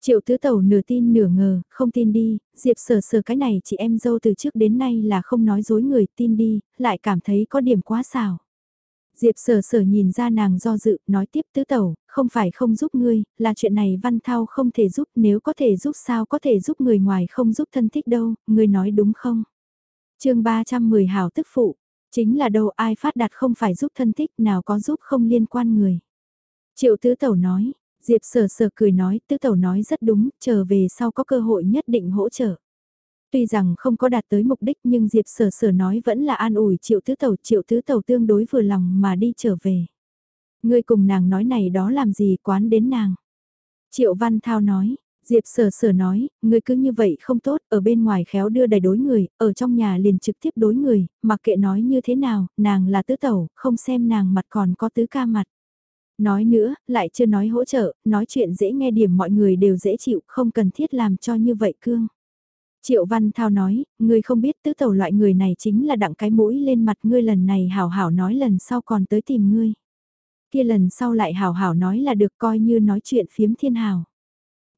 Triệu tứ tàu nửa tin nửa ngờ, không tin đi, Diệp sở sở cái này chị em dâu từ trước đến nay là không nói dối người tin đi, lại cảm thấy có điểm quá xảo. Diệp sở sở nhìn ra nàng do dự, nói tiếp tứ tẩu, không phải không giúp ngươi, là chuyện này văn thao không thể giúp, nếu có thể giúp sao có thể giúp người ngoài không giúp thân thích đâu, ngươi nói đúng không? chương 310 hảo tức phụ, chính là đâu ai phát đạt không phải giúp thân thích nào có giúp không liên quan người. Triệu tứ tẩu nói, Diệp sở sở cười nói, tứ tẩu nói rất đúng, trở về sau có cơ hội nhất định hỗ trợ. Tuy rằng không có đạt tới mục đích nhưng Diệp sở sở nói vẫn là an ủi triệu tứ tẩu triệu tứ tẩu tương đối vừa lòng mà đi trở về. Ngươi cùng nàng nói này đó làm gì quán đến nàng. Triệu Văn Thao nói, Diệp sở sở nói, ngươi cứ như vậy không tốt, ở bên ngoài khéo đưa đầy đối người, ở trong nhà liền trực tiếp đối người, mặc kệ nói như thế nào, nàng là tứ tẩu, không xem nàng mặt còn có tứ ca mặt. Nói nữa, lại chưa nói hỗ trợ, nói chuyện dễ nghe điểm mọi người đều dễ chịu, không cần thiết làm cho như vậy cương. Triệu Văn Thao nói, ngươi không biết tứ tẩu loại người này chính là đặng cái mũi lên mặt ngươi lần này hảo hảo nói lần sau còn tới tìm ngươi. Kia lần sau lại hảo hảo nói là được coi như nói chuyện phiếm thiên hào.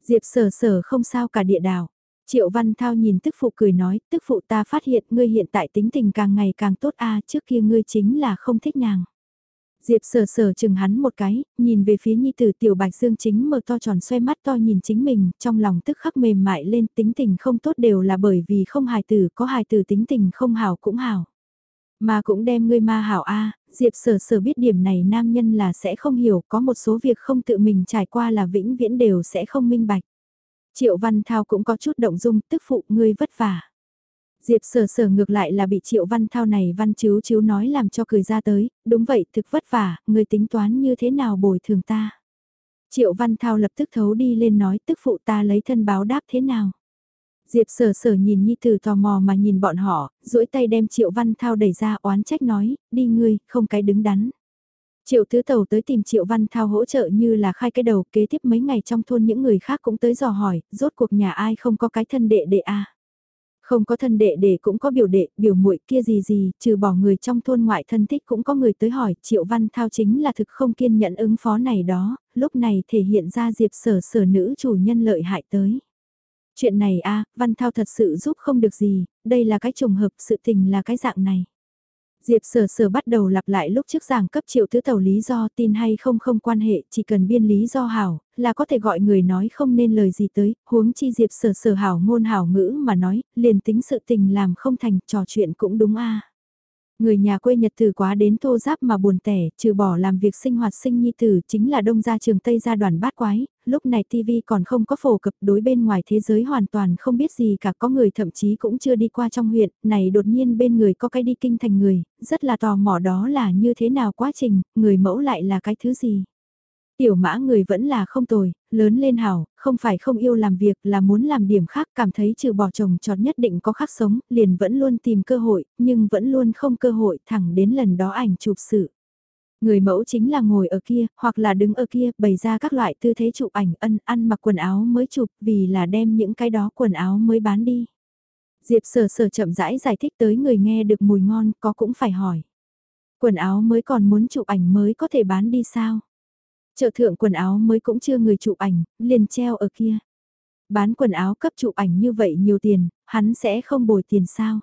Diệp sở sở không sao cả địa đảo. Triệu Văn Thao nhìn tức phụ cười nói, tức phụ ta phát hiện ngươi hiện tại tính tình càng ngày càng tốt a trước kia ngươi chính là không thích nàng. Diệp sờ sờ chừng hắn một cái, nhìn về phía nhi tử tiểu bạch dương chính mở to tròn xoay mắt to nhìn chính mình, trong lòng tức khắc mềm mại lên tính tình không tốt đều là bởi vì không hài tử, có hài tử tính tình không hảo cũng hảo. Mà cũng đem ngươi ma hảo a Diệp sở sở biết điểm này nam nhân là sẽ không hiểu, có một số việc không tự mình trải qua là vĩnh viễn đều sẽ không minh bạch. Triệu Văn Thao cũng có chút động dung, tức phụ ngươi vất vả. Diệp sở sở ngược lại là bị triệu văn thao này văn chiếu chiếu nói làm cho cười ra tới, đúng vậy thực vất vả, người tính toán như thế nào bồi thường ta. Triệu văn thao lập tức thấu đi lên nói tức phụ ta lấy thân báo đáp thế nào. Diệp sở sở nhìn Nhi Tử tò mò mà nhìn bọn họ, duỗi tay đem Triệu Văn Thao đẩy ra oán trách nói, đi ngươi, không cái đứng đắn. Triệu Tứ Tàu tới tìm Triệu Văn Thao hỗ trợ như là khai cái đầu kế tiếp mấy ngày trong thôn những người khác cũng tới dò hỏi, rốt cuộc nhà ai không có cái thân đệ đệ a không có thân đệ đệ cũng có biểu đệ, biểu muội kia gì gì, trừ bỏ người trong thôn ngoại thân thích cũng có người tới hỏi, Triệu Văn Thao chính là thực không kiên nhẫn ứng phó này đó, lúc này thể hiện ra Diệp sở sở nữ chủ nhân lợi hại tới. Chuyện này a Văn Thao thật sự giúp không được gì, đây là cái trùng hợp, sự tình là cái dạng này. Diệp sở sở bắt đầu lặp lại lúc trước giảng cấp triệu tứ tàu lý do tin hay không không quan hệ, chỉ cần biên lý do hảo, là có thể gọi người nói không nên lời gì tới, huống chi Diệp sở sở hảo ngôn hảo ngữ mà nói, liền tính sự tình làm không thành, trò chuyện cũng đúng a. Người nhà quê nhật tử quá đến thô giáp mà buồn tẻ, trừ bỏ làm việc sinh hoạt sinh nhi tử chính là đông gia trường Tây gia đoàn bát quái, lúc này TV còn không có phổ cập đối bên ngoài thế giới hoàn toàn không biết gì cả có người thậm chí cũng chưa đi qua trong huyện, này đột nhiên bên người có cái đi kinh thành người, rất là tò mò đó là như thế nào quá trình, người mẫu lại là cái thứ gì. Tiểu mã người vẫn là không tồi, lớn lên hảo, không phải không yêu làm việc là muốn làm điểm khác cảm thấy trừ bỏ chồng trọt nhất định có khác sống, liền vẫn luôn tìm cơ hội, nhưng vẫn luôn không cơ hội thẳng đến lần đó ảnh chụp sự. Người mẫu chính là ngồi ở kia, hoặc là đứng ở kia, bày ra các loại tư thế chụp ảnh ân ăn mặc quần áo mới chụp vì là đem những cái đó quần áo mới bán đi. Diệp sở sở chậm rãi giải thích tới người nghe được mùi ngon có cũng phải hỏi. Quần áo mới còn muốn chụp ảnh mới có thể bán đi sao? Chợ thượng quần áo mới cũng chưa người chụp ảnh, liền treo ở kia. Bán quần áo cấp chụp ảnh như vậy nhiều tiền, hắn sẽ không bồi tiền sao?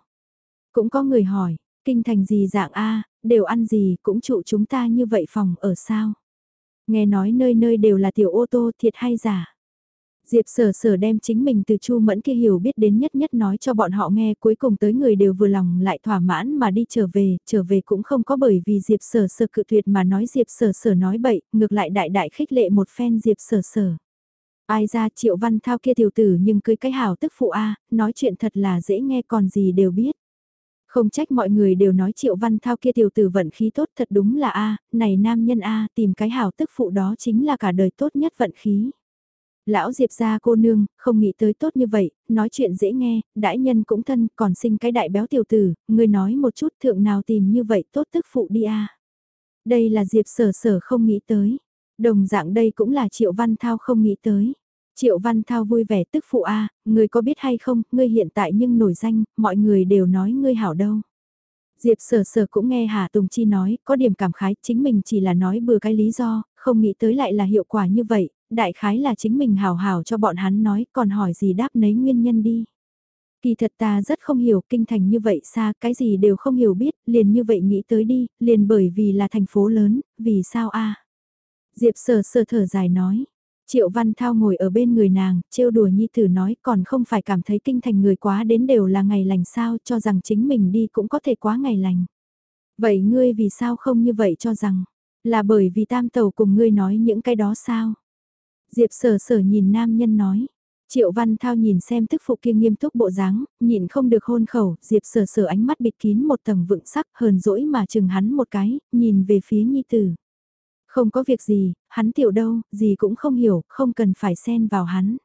Cũng có người hỏi, kinh thành gì dạng A, đều ăn gì cũng trụ chúng ta như vậy phòng ở sao? Nghe nói nơi nơi đều là tiểu ô tô thiệt hay giả? Diệp sở sở đem chính mình từ Chu Mẫn kia hiểu biết đến nhất nhất nói cho bọn họ nghe cuối cùng tới người đều vừa lòng lại thỏa mãn mà đi trở về, trở về cũng không có bởi vì Diệp sở sở cự tuyệt mà nói Diệp sở sở nói bậy, ngược lại đại đại khích lệ một phen Diệp sở sở. Ai ra triệu văn thao kia tiểu tử nhưng cưới cái hảo tức phụ A, nói chuyện thật là dễ nghe còn gì đều biết. Không trách mọi người đều nói triệu văn thao kia tiểu tử vận khí tốt thật đúng là A, này nam nhân A tìm cái hảo tức phụ đó chính là cả đời tốt nhất vận khí. Lão Diệp gia cô nương, không nghĩ tới tốt như vậy, nói chuyện dễ nghe, đại nhân cũng thân, còn sinh cái đại béo tiểu tử, người nói một chút thượng nào tìm như vậy tốt tức phụ đi a. Đây là Diệp sở sở không nghĩ tới. Đồng dạng đây cũng là Triệu Văn Thao không nghĩ tới. Triệu Văn Thao vui vẻ tức phụ a, người có biết hay không, ngươi hiện tại nhưng nổi danh, mọi người đều nói ngươi hảo đâu. Diệp sở sở cũng nghe Hà Tùng Chi nói, có điểm cảm khái, chính mình chỉ là nói bừa cái lý do, không nghĩ tới lại là hiệu quả như vậy, đại khái là chính mình hào hào cho bọn hắn nói, còn hỏi gì đáp nấy nguyên nhân đi. Kỳ thật ta rất không hiểu kinh thành như vậy xa, cái gì đều không hiểu biết, liền như vậy nghĩ tới đi, liền bởi vì là thành phố lớn, vì sao a Diệp sờ sờ thở dài nói. Triệu Văn Thao ngồi ở bên người nàng, trêu đùa nhi tử nói còn không phải cảm thấy kinh thành người quá đến đều là ngày lành sao cho rằng chính mình đi cũng có thể quá ngày lành. Vậy ngươi vì sao không như vậy cho rằng, là bởi vì tam tàu cùng ngươi nói những cái đó sao? Diệp sở sở nhìn nam nhân nói. Triệu Văn Thao nhìn xem tức phụ kia nghiêm túc bộ dáng, nhìn không được hôn khẩu, Diệp sở sở ánh mắt bịt kín một tầng vựng sắc hờn dỗi mà chừng hắn một cái, nhìn về phía nhi tử. Không có việc gì, hắn tiểu đâu, gì cũng không hiểu, không cần phải xen vào hắn.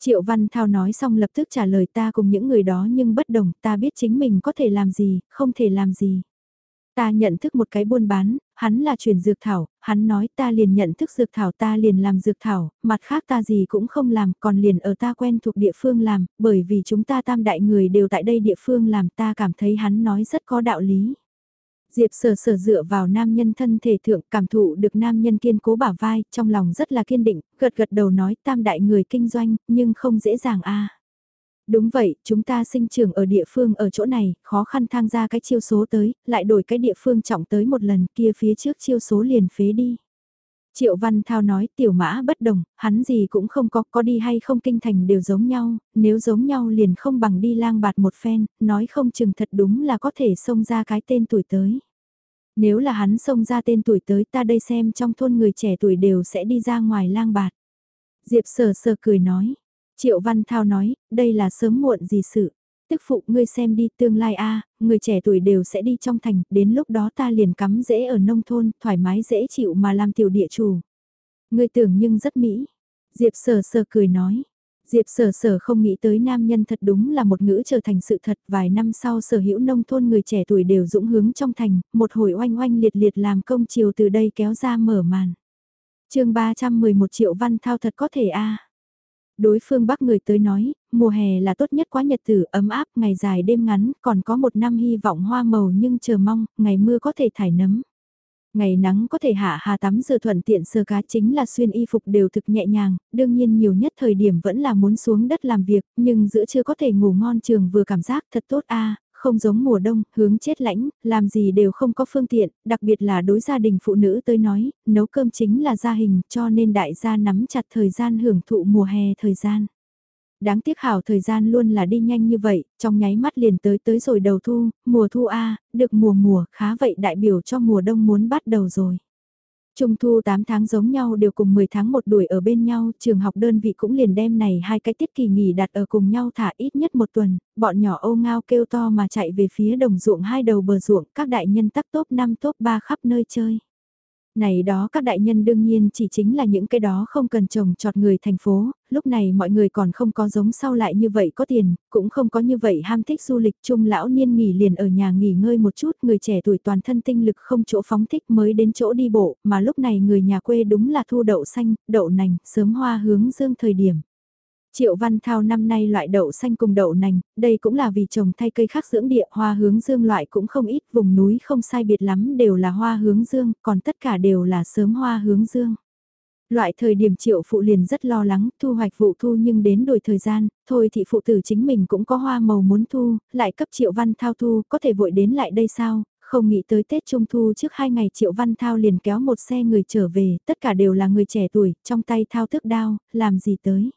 Triệu Văn Thao nói xong lập tức trả lời ta cùng những người đó nhưng bất đồng, ta biết chính mình có thể làm gì, không thể làm gì. Ta nhận thức một cái buôn bán, hắn là chuyển dược thảo, hắn nói ta liền nhận thức dược thảo ta liền làm dược thảo, mặt khác ta gì cũng không làm, còn liền ở ta quen thuộc địa phương làm, bởi vì chúng ta tam đại người đều tại đây địa phương làm ta cảm thấy hắn nói rất có đạo lý. Diệp sở sở dựa vào nam nhân thân thể thượng cảm thụ được nam nhân kiên cố bả vai, trong lòng rất là kiên định, gật gật đầu nói tam đại người kinh doanh, nhưng không dễ dàng a Đúng vậy, chúng ta sinh trưởng ở địa phương ở chỗ này, khó khăn thang ra cái chiêu số tới, lại đổi cái địa phương trọng tới một lần kia phía trước chiêu số liền phế đi. Triệu Văn Thao nói tiểu mã bất đồng, hắn gì cũng không có, có đi hay không kinh thành đều giống nhau, nếu giống nhau liền không bằng đi lang bạt một phen, nói không chừng thật đúng là có thể xông ra cái tên tuổi tới. Nếu là hắn xông ra tên tuổi tới ta đây xem trong thôn người trẻ tuổi đều sẽ đi ra ngoài lang bạt. Diệp sờ sờ cười nói, Triệu Văn Thao nói, đây là sớm muộn gì sự. Tức phụ ngươi xem đi tương lai a người trẻ tuổi đều sẽ đi trong thành, đến lúc đó ta liền cắm dễ ở nông thôn, thoải mái dễ chịu mà làm tiểu địa chủ. Ngươi tưởng nhưng rất mỹ. Diệp sờ sờ cười nói. Diệp sở sở không nghĩ tới nam nhân thật đúng là một ngữ trở thành sự thật vài năm sau sở hữu nông thôn người trẻ tuổi đều dũng hướng trong thành, một hồi oanh oanh liệt liệt làm công chiều từ đây kéo ra mở màn. chương 311 triệu văn thao thật có thể a Đối phương Bắc người tới nói, mùa hè là tốt nhất quá nhật tử ấm áp, ngày dài đêm ngắn, còn có một năm hy vọng hoa màu nhưng chờ mong, ngày mưa có thể thải nấm. Ngày nắng có thể hạ hà tắm giờ thuận tiện sơ cá chính là xuyên y phục đều thực nhẹ nhàng, đương nhiên nhiều nhất thời điểm vẫn là muốn xuống đất làm việc, nhưng giữa chưa có thể ngủ ngon trường vừa cảm giác thật tốt a không giống mùa đông, hướng chết lãnh, làm gì đều không có phương tiện, đặc biệt là đối gia đình phụ nữ tới nói, nấu cơm chính là gia hình cho nên đại gia nắm chặt thời gian hưởng thụ mùa hè thời gian. Đáng tiếc hảo thời gian luôn là đi nhanh như vậy, trong nháy mắt liền tới tới rồi đầu thu, mùa thu A, được mùa mùa, khá vậy đại biểu cho mùa đông muốn bắt đầu rồi. Trung thu 8 tháng giống nhau đều cùng 10 tháng một đuổi ở bên nhau, trường học đơn vị cũng liền đem này hai cái tiết kỳ nghỉ đặt ở cùng nhau thả ít nhất một tuần, bọn nhỏ ô ngao kêu to mà chạy về phía đồng ruộng hai đầu bờ ruộng, các đại nhân tắc top 5 top 3 khắp nơi chơi. Này đó các đại nhân đương nhiên chỉ chính là những cái đó không cần trồng trọt người thành phố, lúc này mọi người còn không có giống sau lại như vậy có tiền, cũng không có như vậy ham thích du lịch chung lão niên nghỉ liền ở nhà nghỉ ngơi một chút, người trẻ tuổi toàn thân tinh lực không chỗ phóng thích mới đến chỗ đi bộ, mà lúc này người nhà quê đúng là thu đậu xanh, đậu nành, sớm hoa hướng dương thời điểm. Triệu Văn Thao năm nay loại đậu xanh cùng đậu nành, đây cũng là vì trồng thay cây khác dưỡng địa hoa hướng dương loại cũng không ít, vùng núi không sai biệt lắm đều là hoa hướng dương, còn tất cả đều là sớm hoa hướng dương. Loại thời điểm triệu phụ liền rất lo lắng, thu hoạch vụ thu nhưng đến đổi thời gian, thôi thì phụ tử chính mình cũng có hoa màu muốn thu, lại cấp triệu văn thao thu, có thể vội đến lại đây sao, không nghĩ tới Tết Trung Thu trước hai ngày Triệu Văn Thao liền kéo một xe người trở về, tất cả đều là người trẻ tuổi, trong tay thao thức đao, làm gì tới.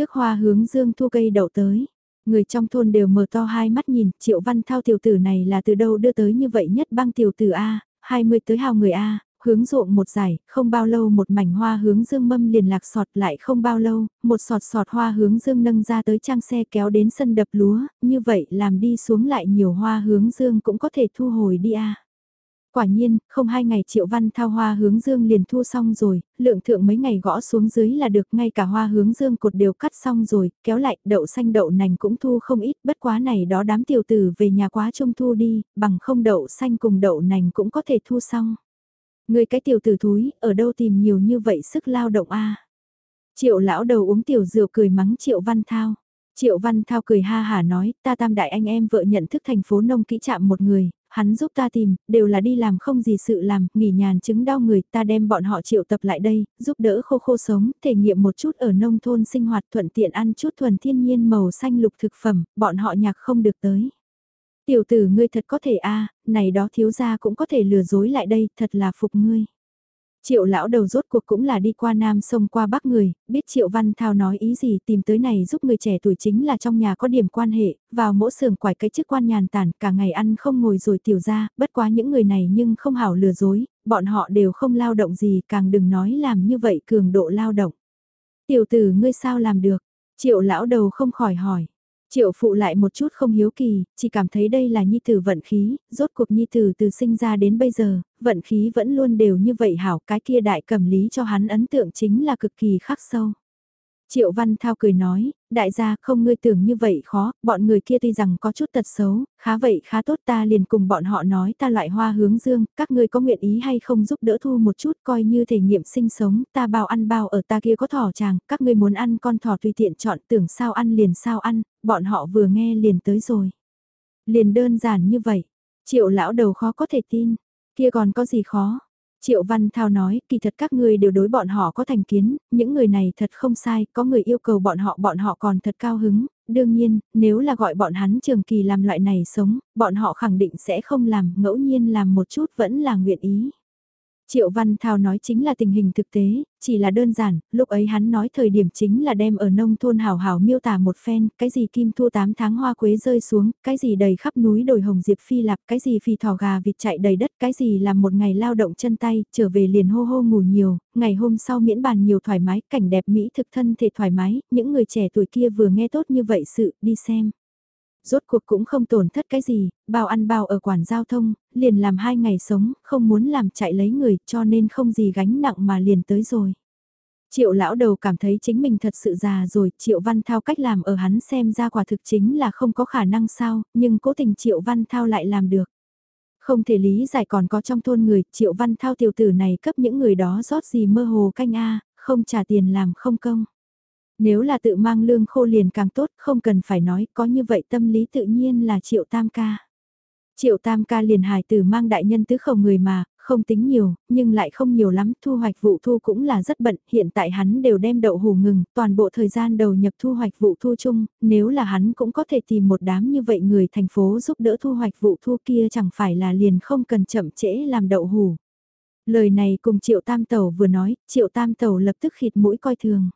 Tước hoa hướng dương thu cây đậu tới. Người trong thôn đều mở to hai mắt nhìn, triệu văn thao tiểu tử này là từ đâu đưa tới như vậy nhất băng tiểu tử A, 20 tới hào người A, hướng ruộng một giải, không bao lâu một mảnh hoa hướng dương mâm liền lạc sọt lại không bao lâu, một sọt sọt hoa hướng dương nâng ra tới trang xe kéo đến sân đập lúa, như vậy làm đi xuống lại nhiều hoa hướng dương cũng có thể thu hồi đi a. Quả nhiên, không hai ngày triệu văn thao hoa hướng dương liền thu xong rồi, lượng thượng mấy ngày gõ xuống dưới là được ngay cả hoa hướng dương cột đều cắt xong rồi, kéo lại đậu xanh đậu nành cũng thu không ít, bất quá này đó đám tiểu tử về nhà quá trung thu đi, bằng không đậu xanh cùng đậu nành cũng có thể thu xong. Người cái tiểu tử thúi, ở đâu tìm nhiều như vậy sức lao động a Triệu lão đầu uống tiểu rượu cười mắng triệu văn thao. Triệu Văn Thao cười ha hả nói, ta tam đại anh em vợ nhận thức thành phố nông kỹ chạm một người, hắn giúp ta tìm, đều là đi làm không gì sự làm, nghỉ nhàn chứng đau người, ta đem bọn họ triệu tập lại đây, giúp đỡ khô khô sống, thể nghiệm một chút ở nông thôn sinh hoạt thuận tiện ăn chút thuần thiên nhiên màu xanh lục thực phẩm, bọn họ nhạc không được tới. Tiểu tử ngươi thật có thể a à, này đó thiếu gia cũng có thể lừa dối lại đây, thật là phục ngươi. Triệu lão đầu rốt cuộc cũng là đi qua Nam sông qua Bắc người, biết Triệu Văn Thao nói ý gì tìm tới này giúp người trẻ tuổi chính là trong nhà có điểm quan hệ, vào mỗi sườn quải cái chức quan nhàn tản cả ngày ăn không ngồi rồi tiểu ra, bất quá những người này nhưng không hảo lừa dối, bọn họ đều không lao động gì càng đừng nói làm như vậy cường độ lao động. Tiểu tử ngươi sao làm được? Triệu lão đầu không khỏi hỏi. Triệu phụ lại một chút không hiếu kỳ, chỉ cảm thấy đây là nhi tử vận khí, rốt cuộc nhi tử từ sinh ra đến bây giờ, vận khí vẫn luôn đều như vậy hảo, cái kia đại cầm lý cho hắn ấn tượng chính là cực kỳ khắc sâu. Triệu Văn Thao cười nói, đại gia không ngươi tưởng như vậy khó, bọn người kia tuy rằng có chút tật xấu, khá vậy khá tốt ta liền cùng bọn họ nói ta loại hoa hướng dương, các ngươi có nguyện ý hay không giúp đỡ thu một chút coi như thể nghiệm sinh sống, ta bao ăn bao ở ta kia có thỏ chàng, các ngươi muốn ăn con thỏ tùy tiện chọn tưởng sao ăn liền sao ăn, bọn họ vừa nghe liền tới rồi. Liền đơn giản như vậy, triệu lão đầu khó có thể tin, kia còn có gì khó. Triệu Văn Thao nói, kỳ thật các người đều đối bọn họ có thành kiến, những người này thật không sai, có người yêu cầu bọn họ bọn họ còn thật cao hứng, đương nhiên, nếu là gọi bọn hắn trường kỳ làm loại này sống, bọn họ khẳng định sẽ không làm, ngẫu nhiên làm một chút vẫn là nguyện ý. Triệu Văn Thao nói chính là tình hình thực tế, chỉ là đơn giản, lúc ấy hắn nói thời điểm chính là đem ở nông thôn hào hào miêu tả một phen, cái gì kim thu 8 tháng hoa quế rơi xuống, cái gì đầy khắp núi đồi hồng diệp phi lạp, cái gì phi thỏ gà vịt chạy đầy đất, cái gì làm một ngày lao động chân tay, trở về liền hô hô ngủ nhiều, ngày hôm sau miễn bàn nhiều thoải mái, cảnh đẹp mỹ thực thân thể thoải mái, những người trẻ tuổi kia vừa nghe tốt như vậy sự, đi xem. Rốt cuộc cũng không tổn thất cái gì, bao ăn bao ở quản giao thông, liền làm hai ngày sống, không muốn làm chạy lấy người cho nên không gì gánh nặng mà liền tới rồi. Triệu lão đầu cảm thấy chính mình thật sự già rồi, Triệu Văn Thao cách làm ở hắn xem ra quả thực chính là không có khả năng sao, nhưng cố tình Triệu Văn Thao lại làm được. Không thể lý giải còn có trong thôn người, Triệu Văn Thao tiểu tử này cấp những người đó rót gì mơ hồ canh a không trả tiền làm không công. Nếu là tự mang lương khô liền càng tốt, không cần phải nói, có như vậy tâm lý tự nhiên là triệu tam ca. Triệu tam ca liền hài từ mang đại nhân tứ khẩu người mà, không tính nhiều, nhưng lại không nhiều lắm, thu hoạch vụ thu cũng là rất bận, hiện tại hắn đều đem đậu hủ ngừng, toàn bộ thời gian đầu nhập thu hoạch vụ thu chung, nếu là hắn cũng có thể tìm một đám như vậy người thành phố giúp đỡ thu hoạch vụ thu kia chẳng phải là liền không cần chậm trễ làm đậu hủ. Lời này cùng Triệu Tam Tẩu vừa nói, Triệu Tam Tẩu lập tức khịt mũi coi thường.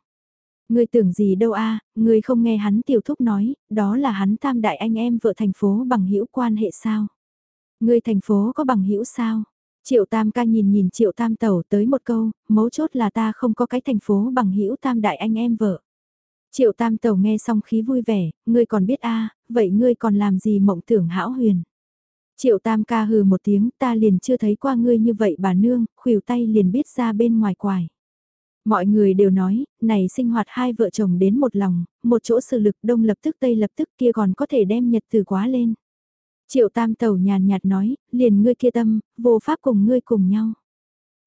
Ngươi tưởng gì đâu a, ngươi không nghe hắn tiểu thúc nói, đó là hắn tam đại anh em vợ thành phố bằng hữu quan hệ sao? Ngươi thành phố có bằng hữu sao? Triệu Tam ca nhìn nhìn Triệu Tam tẩu tới một câu, mấu chốt là ta không có cái thành phố bằng hữu tam đại anh em vợ. Triệu Tam tẩu nghe xong khí vui vẻ, ngươi còn biết a, vậy ngươi còn làm gì mộng tưởng hão huyền? Triệu Tam ca hừ một tiếng, ta liền chưa thấy qua ngươi như vậy bà nương, khuỷu tay liền biết ra bên ngoài quài. Mọi người đều nói, này sinh hoạt hai vợ chồng đến một lòng, một chỗ sự lực đông lập tức tây lập tức kia còn có thể đem nhật từ quá lên. Triệu tam tẩu nhàn nhạt nói, liền ngươi kia tâm, vô pháp cùng ngươi cùng nhau.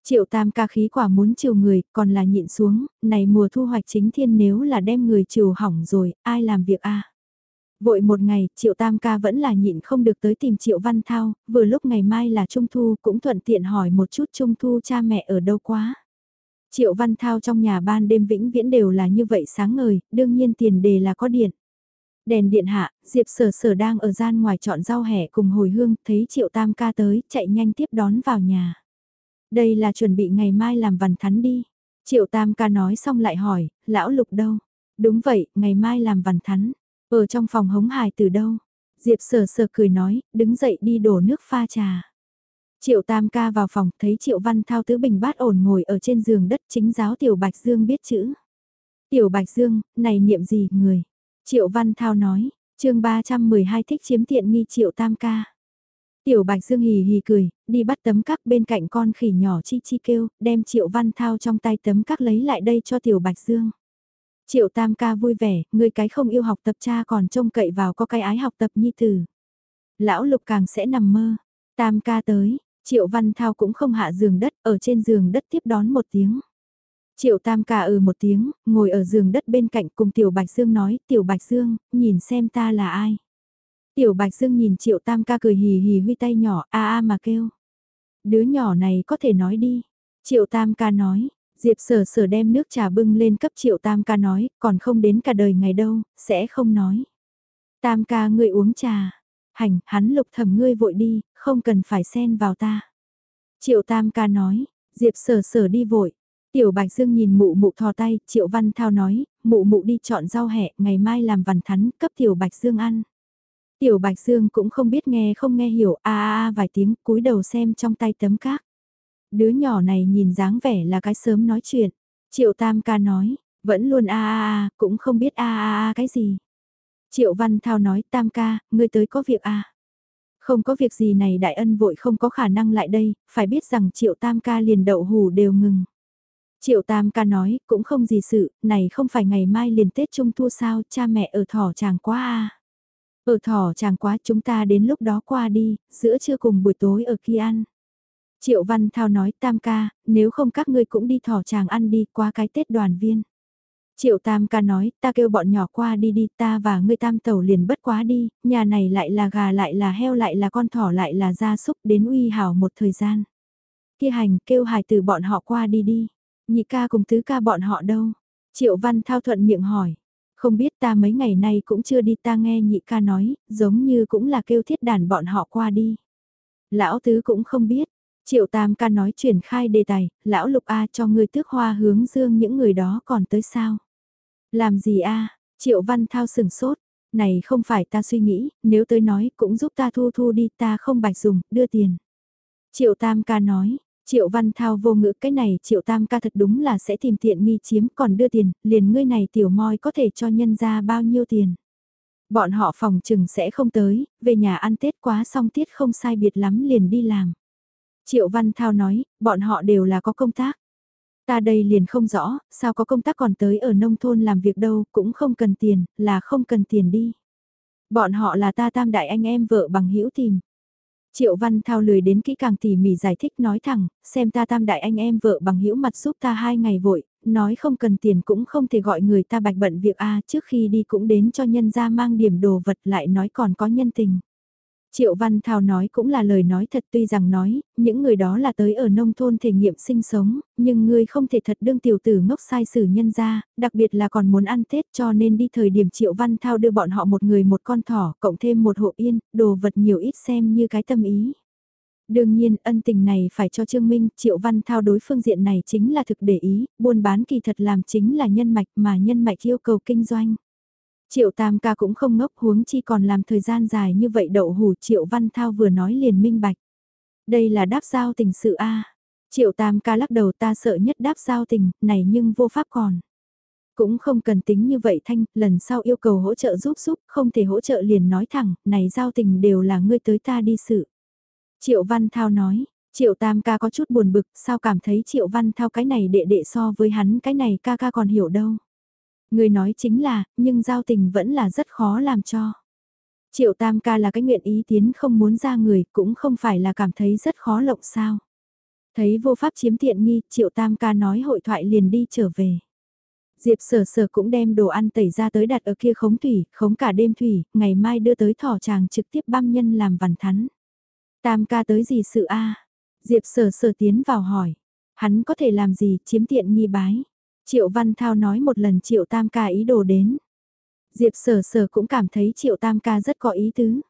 Triệu tam ca khí quả muốn chiều người, còn là nhịn xuống, này mùa thu hoạch chính thiên nếu là đem người chiều hỏng rồi, ai làm việc a Vội một ngày, Triệu Tam ca vẫn là nhịn không được tới tìm Triệu Văn Thao, vừa lúc ngày mai là Trung Thu cũng thuận tiện hỏi một chút Trung Thu cha mẹ ở đâu quá. Triệu Văn Thao trong nhà ban đêm vĩnh viễn đều là như vậy sáng ngời, đương nhiên tiền đề là có điện. Đèn điện hạ, Diệp sở sở đang ở gian ngoài chọn rau hẻ cùng hồi hương, thấy Triệu Tam ca tới, chạy nhanh tiếp đón vào nhà. Đây là chuẩn bị ngày mai làm vằn thắn đi. Triệu Tam ca nói xong lại hỏi, lão lục đâu? Đúng vậy, ngày mai làm vằn thắn. Ở trong phòng hống hài từ đâu? Diệp sở sở cười nói, đứng dậy đi đổ nước pha trà. Triệu Tam ca vào phòng, thấy Triệu Văn Thao tứ bình bát ổn ngồi ở trên giường đất chính giáo Tiểu Bạch Dương biết chữ. Tiểu Bạch Dương, này niệm gì, người? Triệu Văn Thao nói, chương 312 thích chiếm tiện nghi Triệu Tam ca. Tiểu Bạch Dương hì hì cười, đi bắt tấm các bên cạnh con khỉ nhỏ chi chi kêu, đem Triệu Văn Thao trong tay tấm các lấy lại đây cho Tiểu Bạch Dương. Triệu Tam ca vui vẻ, người cái không yêu học tập cha còn trông cậy vào có cái ái học tập nhi tử. Lão Lục càng sẽ nằm mơ. Tam ca tới, Triệu Văn Thao cũng không hạ giường đất, ở trên giường đất tiếp đón một tiếng. Triệu Tam ca ừ một tiếng, ngồi ở giường đất bên cạnh cùng Tiểu Bạch Dương nói, Tiểu Bạch Dương, nhìn xem ta là ai. Tiểu Bạch Dương nhìn Triệu Tam ca cười hì hì huy tay nhỏ, a a mà kêu. Đứa nhỏ này có thể nói đi. Triệu Tam ca nói, Diệp sở sở đem nước trà bưng lên cấp Triệu Tam ca nói, còn không đến cả đời ngày đâu, sẽ không nói. Tam ca ngươi uống trà. Hành, hắn lục thầm ngươi vội đi, không cần phải xen vào ta. Triệu Tam ca nói, Diệp sở sở đi vội. Tiểu Bạch Dương nhìn mụ mụ thò tay, Triệu Văn Thao nói, mụ mụ đi chọn rau hẹ, ngày mai làm vằn thắn, cấp Tiểu Bạch Dương ăn. Tiểu Bạch Dương cũng không biết nghe không nghe hiểu, a a a vài tiếng, cúi đầu xem trong tay tấm cát. Đứa nhỏ này nhìn dáng vẻ là cái sớm nói chuyện. Triệu Tam ca nói, vẫn luôn a a a, cũng không biết a a a cái gì. Triệu Văn Thao nói, Tam ca, ngươi tới có việc à? Không có việc gì này đại ân vội không có khả năng lại đây, phải biết rằng Triệu Tam ca liền đậu hủ đều ngừng. Triệu Tam ca nói, cũng không gì sự, này không phải ngày mai liền Tết Trung Thu sao, cha mẹ ở thỏ chàng quá à. Ở thỏ chàng quá chúng ta đến lúc đó qua đi, giữa trưa cùng buổi tối ở kia ăn. Triệu Văn Thao nói Tam ca, nếu không các ngươi cũng đi thỏ chàng ăn đi qua cái Tết đoàn viên. Triệu Tam ca nói, ta kêu bọn nhỏ qua đi đi, ta và ngươi Tam tẩu liền bất quá đi, nhà này lại là gà lại là heo lại là con thỏ lại là gia súc đến uy hảo một thời gian. Kia hành kêu hài từ bọn họ qua đi đi, nhị ca cùng tứ ca bọn họ đâu? Triệu Văn Thao thuận miệng hỏi, không biết ta mấy ngày nay cũng chưa đi ta nghe nhị ca nói, giống như cũng là kêu thiết đàn bọn họ qua đi. Lão tứ cũng không biết, Triệu Tam ca nói chuyển khai đề tài, lão lục A cho ngươi tước hoa hướng dương những người đó còn tới sao? Làm gì a? Triệu Văn Thao sừng sốt. Này không phải ta suy nghĩ, nếu tới nói cũng giúp ta thu thu đi ta không bạch dùng, đưa tiền. Triệu Tam ca nói, Triệu Văn Thao vô ngữ cái này Triệu Tam ca thật đúng là sẽ tìm tiện nghi chiếm còn đưa tiền, liền ngươi này tiểu moi có thể cho nhân ra bao nhiêu tiền. Bọn họ phòng chừng sẽ không tới, về nhà ăn Tết quá xong tiết không sai biệt lắm liền đi làm. Triệu Văn Thao nói, bọn họ đều là có công tác. Ta đây liền không rõ, sao có công tác còn tới ở nông thôn làm việc đâu, cũng không cần tiền, là không cần tiền đi. Bọn họ là ta tam đại anh em vợ bằng hữu tìm. Triệu Văn Thao lười đến kỹ càng tỉ mỉ giải thích nói thẳng, xem ta tam đại anh em vợ bằng hữu mặt giúp ta hai ngày vội, nói không cần tiền cũng không thể gọi người ta bạch bận việc a trước khi đi cũng đến cho nhân ra mang điểm đồ vật lại nói còn có nhân tình. Triệu Văn Thao nói cũng là lời nói thật tuy rằng nói, những người đó là tới ở nông thôn thể nghiệm sinh sống, nhưng ngươi không thể thật đương tiểu tử ngốc sai xử nhân ra, đặc biệt là còn muốn ăn Tết cho nên đi thời điểm Triệu Văn Thao đưa bọn họ một người một con thỏ, cộng thêm một hộ yên, đồ vật nhiều ít xem như cái tâm ý. Đương nhiên, ân tình này phải cho Trương Minh, Triệu Văn Thao đối phương diện này chính là thực để ý, buôn bán kỳ thật làm chính là nhân mạch mà nhân mạch yêu cầu kinh doanh. Triệu Tam ca cũng không ngốc huống chi còn làm thời gian dài như vậy đậu hủ Triệu Văn Thao vừa nói liền minh bạch. Đây là đáp giao tình sự A. Triệu Tam ca lắc đầu ta sợ nhất đáp giao tình, này nhưng vô pháp còn. Cũng không cần tính như vậy Thanh, lần sau yêu cầu hỗ trợ giúp giúp, không thể hỗ trợ liền nói thẳng, này giao tình đều là ngươi tới ta đi sự. Triệu Văn Thao nói, Triệu Tam ca có chút buồn bực, sao cảm thấy Triệu Văn Thao cái này đệ đệ so với hắn cái này ca ca còn hiểu đâu. Người nói chính là, nhưng giao tình vẫn là rất khó làm cho. Triệu Tam ca là cái nguyện ý tiến không muốn ra người, cũng không phải là cảm thấy rất khó lộng sao. Thấy vô pháp chiếm tiện nghi, Triệu Tam ca nói hội thoại liền đi trở về. Diệp sở sở cũng đem đồ ăn tẩy ra tới đặt ở kia khống thủy, khống cả đêm thủy, ngày mai đưa tới thỏ chàng trực tiếp băm nhân làm vằn thắn. Tam ca tới gì sự a Diệp sở sở tiến vào hỏi. Hắn có thể làm gì chiếm tiện nghi bái. Triệu Văn Thao nói một lần Triệu Tam ca ý đồ đến. Diệp sở sở cũng cảm thấy Triệu Tam ca rất có ý tứ.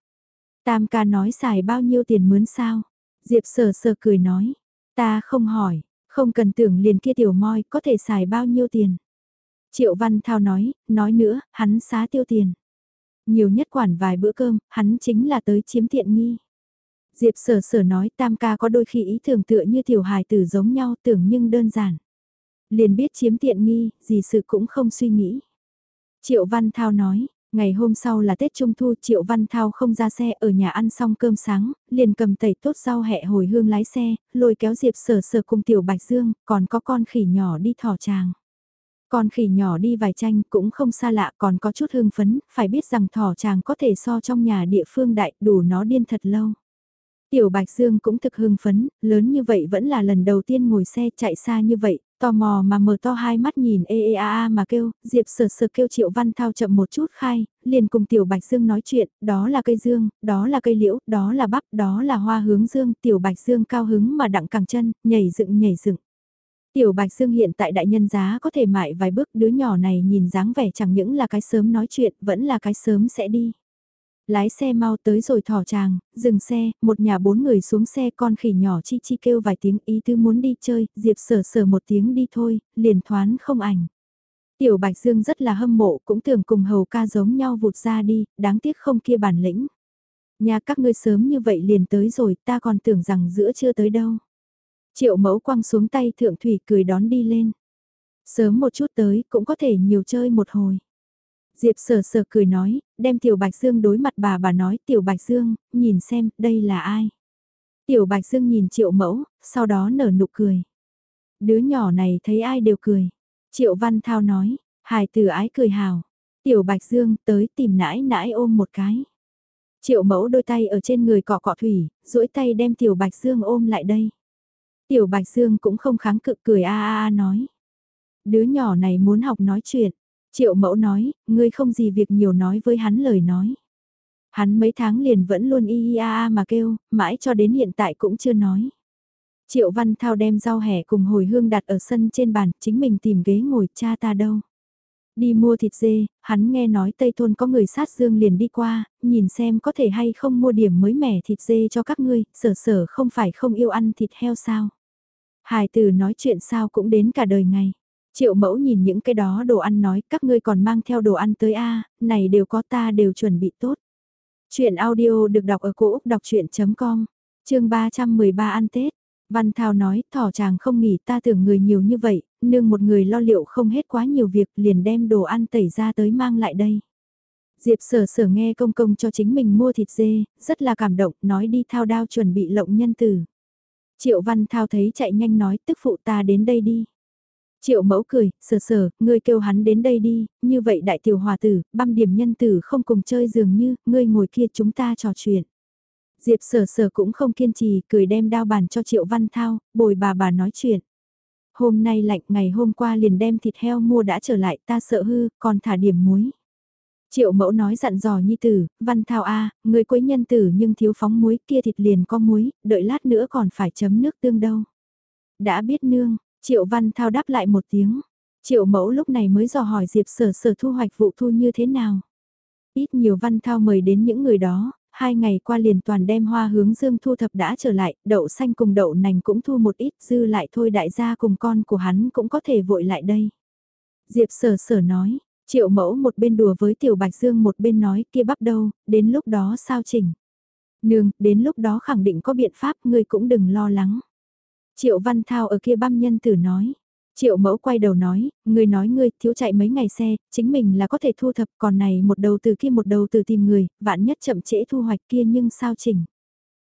Tam ca nói xài bao nhiêu tiền mướn sao? Diệp sở sở cười nói. Ta không hỏi, không cần tưởng liền kia tiểu moi có thể xài bao nhiêu tiền. Triệu Văn Thao nói, nói nữa, hắn xá tiêu tiền. Nhiều nhất quản vài bữa cơm, hắn chính là tới chiếm tiện nghi. Diệp sở sở nói tam ca có đôi khi ý tưởng tựa như tiểu hài tử giống nhau tưởng nhưng đơn giản. Liền biết chiếm tiện nghi, gì sự cũng không suy nghĩ. Triệu Văn Thao nói, ngày hôm sau là Tết Trung Thu Triệu Văn Thao không ra xe ở nhà ăn xong cơm sáng, liền cầm tẩy tốt rau hẹ hồi hương lái xe, lôi kéo Diệp sở sở cùng tiểu Bạch Dương, còn có con khỉ nhỏ đi thỏ tràng. Con khỉ nhỏ đi vài tranh cũng không xa lạ còn có chút hương phấn, phải biết rằng thỏ chàng có thể so trong nhà địa phương đại đủ nó điên thật lâu. Tiểu Bạch Dương cũng thực hưng phấn, lớn như vậy vẫn là lần đầu tiên ngồi xe chạy xa như vậy, tò mò mà mở to hai mắt nhìn ê ê a a mà kêu, Diệp sờ sờ kêu Triệu Văn Thao chậm một chút khai, liền cùng Tiểu Bạch Dương nói chuyện, đó là cây dương, đó là cây liễu, đó là bắp, đó là hoa hướng dương, Tiểu Bạch Dương cao hứng mà đặng cẳng chân, nhảy dựng nhảy dựng. Tiểu Bạch Dương hiện tại đại nhân giá có thể mại vài bước đứa nhỏ này nhìn dáng vẻ chẳng những là cái sớm nói chuyện, vẫn là cái sớm sẽ đi. Lái xe mau tới rồi thỏ chàng, dừng xe, một nhà bốn người xuống xe con khỉ nhỏ chi chi kêu vài tiếng ý tư muốn đi chơi, Diệp sở sở một tiếng đi thôi, liền thoán không ảnh. Tiểu Bạch Dương rất là hâm mộ, cũng tưởng cùng hầu ca giống nhau vụt ra đi, đáng tiếc không kia bản lĩnh. Nhà các ngươi sớm như vậy liền tới rồi, ta còn tưởng rằng giữa chưa tới đâu. Triệu mẫu quăng xuống tay thượng thủy cười đón đi lên. Sớm một chút tới, cũng có thể nhiều chơi một hồi. Diệp sờ sờ cười nói, đem Tiểu Bạch Dương đối mặt bà bà nói Tiểu Bạch Dương, nhìn xem, đây là ai. Tiểu Bạch Dương nhìn Triệu Mẫu, sau đó nở nụ cười. Đứa nhỏ này thấy ai đều cười. Triệu Văn Thao nói, hài từ ái cười hào. Tiểu Bạch Dương tới tìm nãi nãi ôm một cái. Triệu Mẫu đôi tay ở trên người cọ cọ thủy, duỗi tay đem Tiểu Bạch Dương ôm lại đây. Tiểu Bạch Dương cũng không kháng cự cười a a a nói. Đứa nhỏ này muốn học nói chuyện. Triệu mẫu nói, ngươi không gì việc nhiều nói với hắn lời nói. Hắn mấy tháng liền vẫn luôn y a a mà kêu, mãi cho đến hiện tại cũng chưa nói. Triệu Văn Thao đem rau hẻ cùng hồi hương đặt ở sân trên bàn, chính mình tìm ghế ngồi cha ta đâu. Đi mua thịt dê, hắn nghe nói Tây Thôn có người sát dương liền đi qua, nhìn xem có thể hay không mua điểm mới mẻ thịt dê cho các ngươi, sở sở không phải không yêu ăn thịt heo sao. Hải tử nói chuyện sao cũng đến cả đời ngày. Triệu mẫu nhìn những cái đó đồ ăn nói các ngươi còn mang theo đồ ăn tới A, này đều có ta đều chuẩn bị tốt. Chuyện audio được đọc ở cổ Úc đọc chuyện.com, chương 313 ăn Tết. Văn Thao nói, thỏ chàng không nghỉ ta tưởng người nhiều như vậy, nương một người lo liệu không hết quá nhiều việc liền đem đồ ăn tẩy ra tới mang lại đây. Diệp sở sở nghe công công cho chính mình mua thịt dê, rất là cảm động, nói đi thao đao chuẩn bị lộng nhân tử. Triệu Văn Thao thấy chạy nhanh nói tức phụ ta đến đây đi. Triệu mẫu cười, sờ sờ, ngươi kêu hắn đến đây đi, như vậy đại tiểu hòa tử, băm điểm nhân tử không cùng chơi dường như, ngươi ngồi kia chúng ta trò chuyện. Diệp sở sở cũng không kiên trì, cười đem đao bàn cho Triệu Văn Thao, bồi bà bà nói chuyện. Hôm nay lạnh ngày hôm qua liền đem thịt heo mua đã trở lại ta sợ hư, còn thả điểm muối. Triệu mẫu nói dặn dò nhi tử, văn thao a, người quấy nhân tử nhưng thiếu phóng muối kia thịt liền có muối, đợi lát nữa còn phải chấm nước tương đâu. Đã biết nương, triệu văn thao đáp lại một tiếng. Triệu mẫu lúc này mới dò hỏi Diệp sở sở thu hoạch vụ thu như thế nào. Ít nhiều văn thao mời đến những người đó, hai ngày qua liền toàn đem hoa hướng dương thu thập đã trở lại, đậu xanh cùng đậu nành cũng thu một ít dư lại thôi đại gia cùng con của hắn cũng có thể vội lại đây. Diệp sở sở nói, triệu mẫu một bên đùa với tiểu bạch dương một bên nói kia bắp đâu, đến lúc đó sao chỉnh. Nương, đến lúc đó khẳng định có biện pháp ngươi cũng đừng lo lắng. Triệu văn thao ở kia băm nhân tử nói. Triệu mẫu quay đầu nói, người nói ngươi thiếu chạy mấy ngày xe, chính mình là có thể thu thập còn này một đầu từ kia một đầu từ tìm người, vạn nhất chậm trễ thu hoạch kia nhưng sao chỉnh.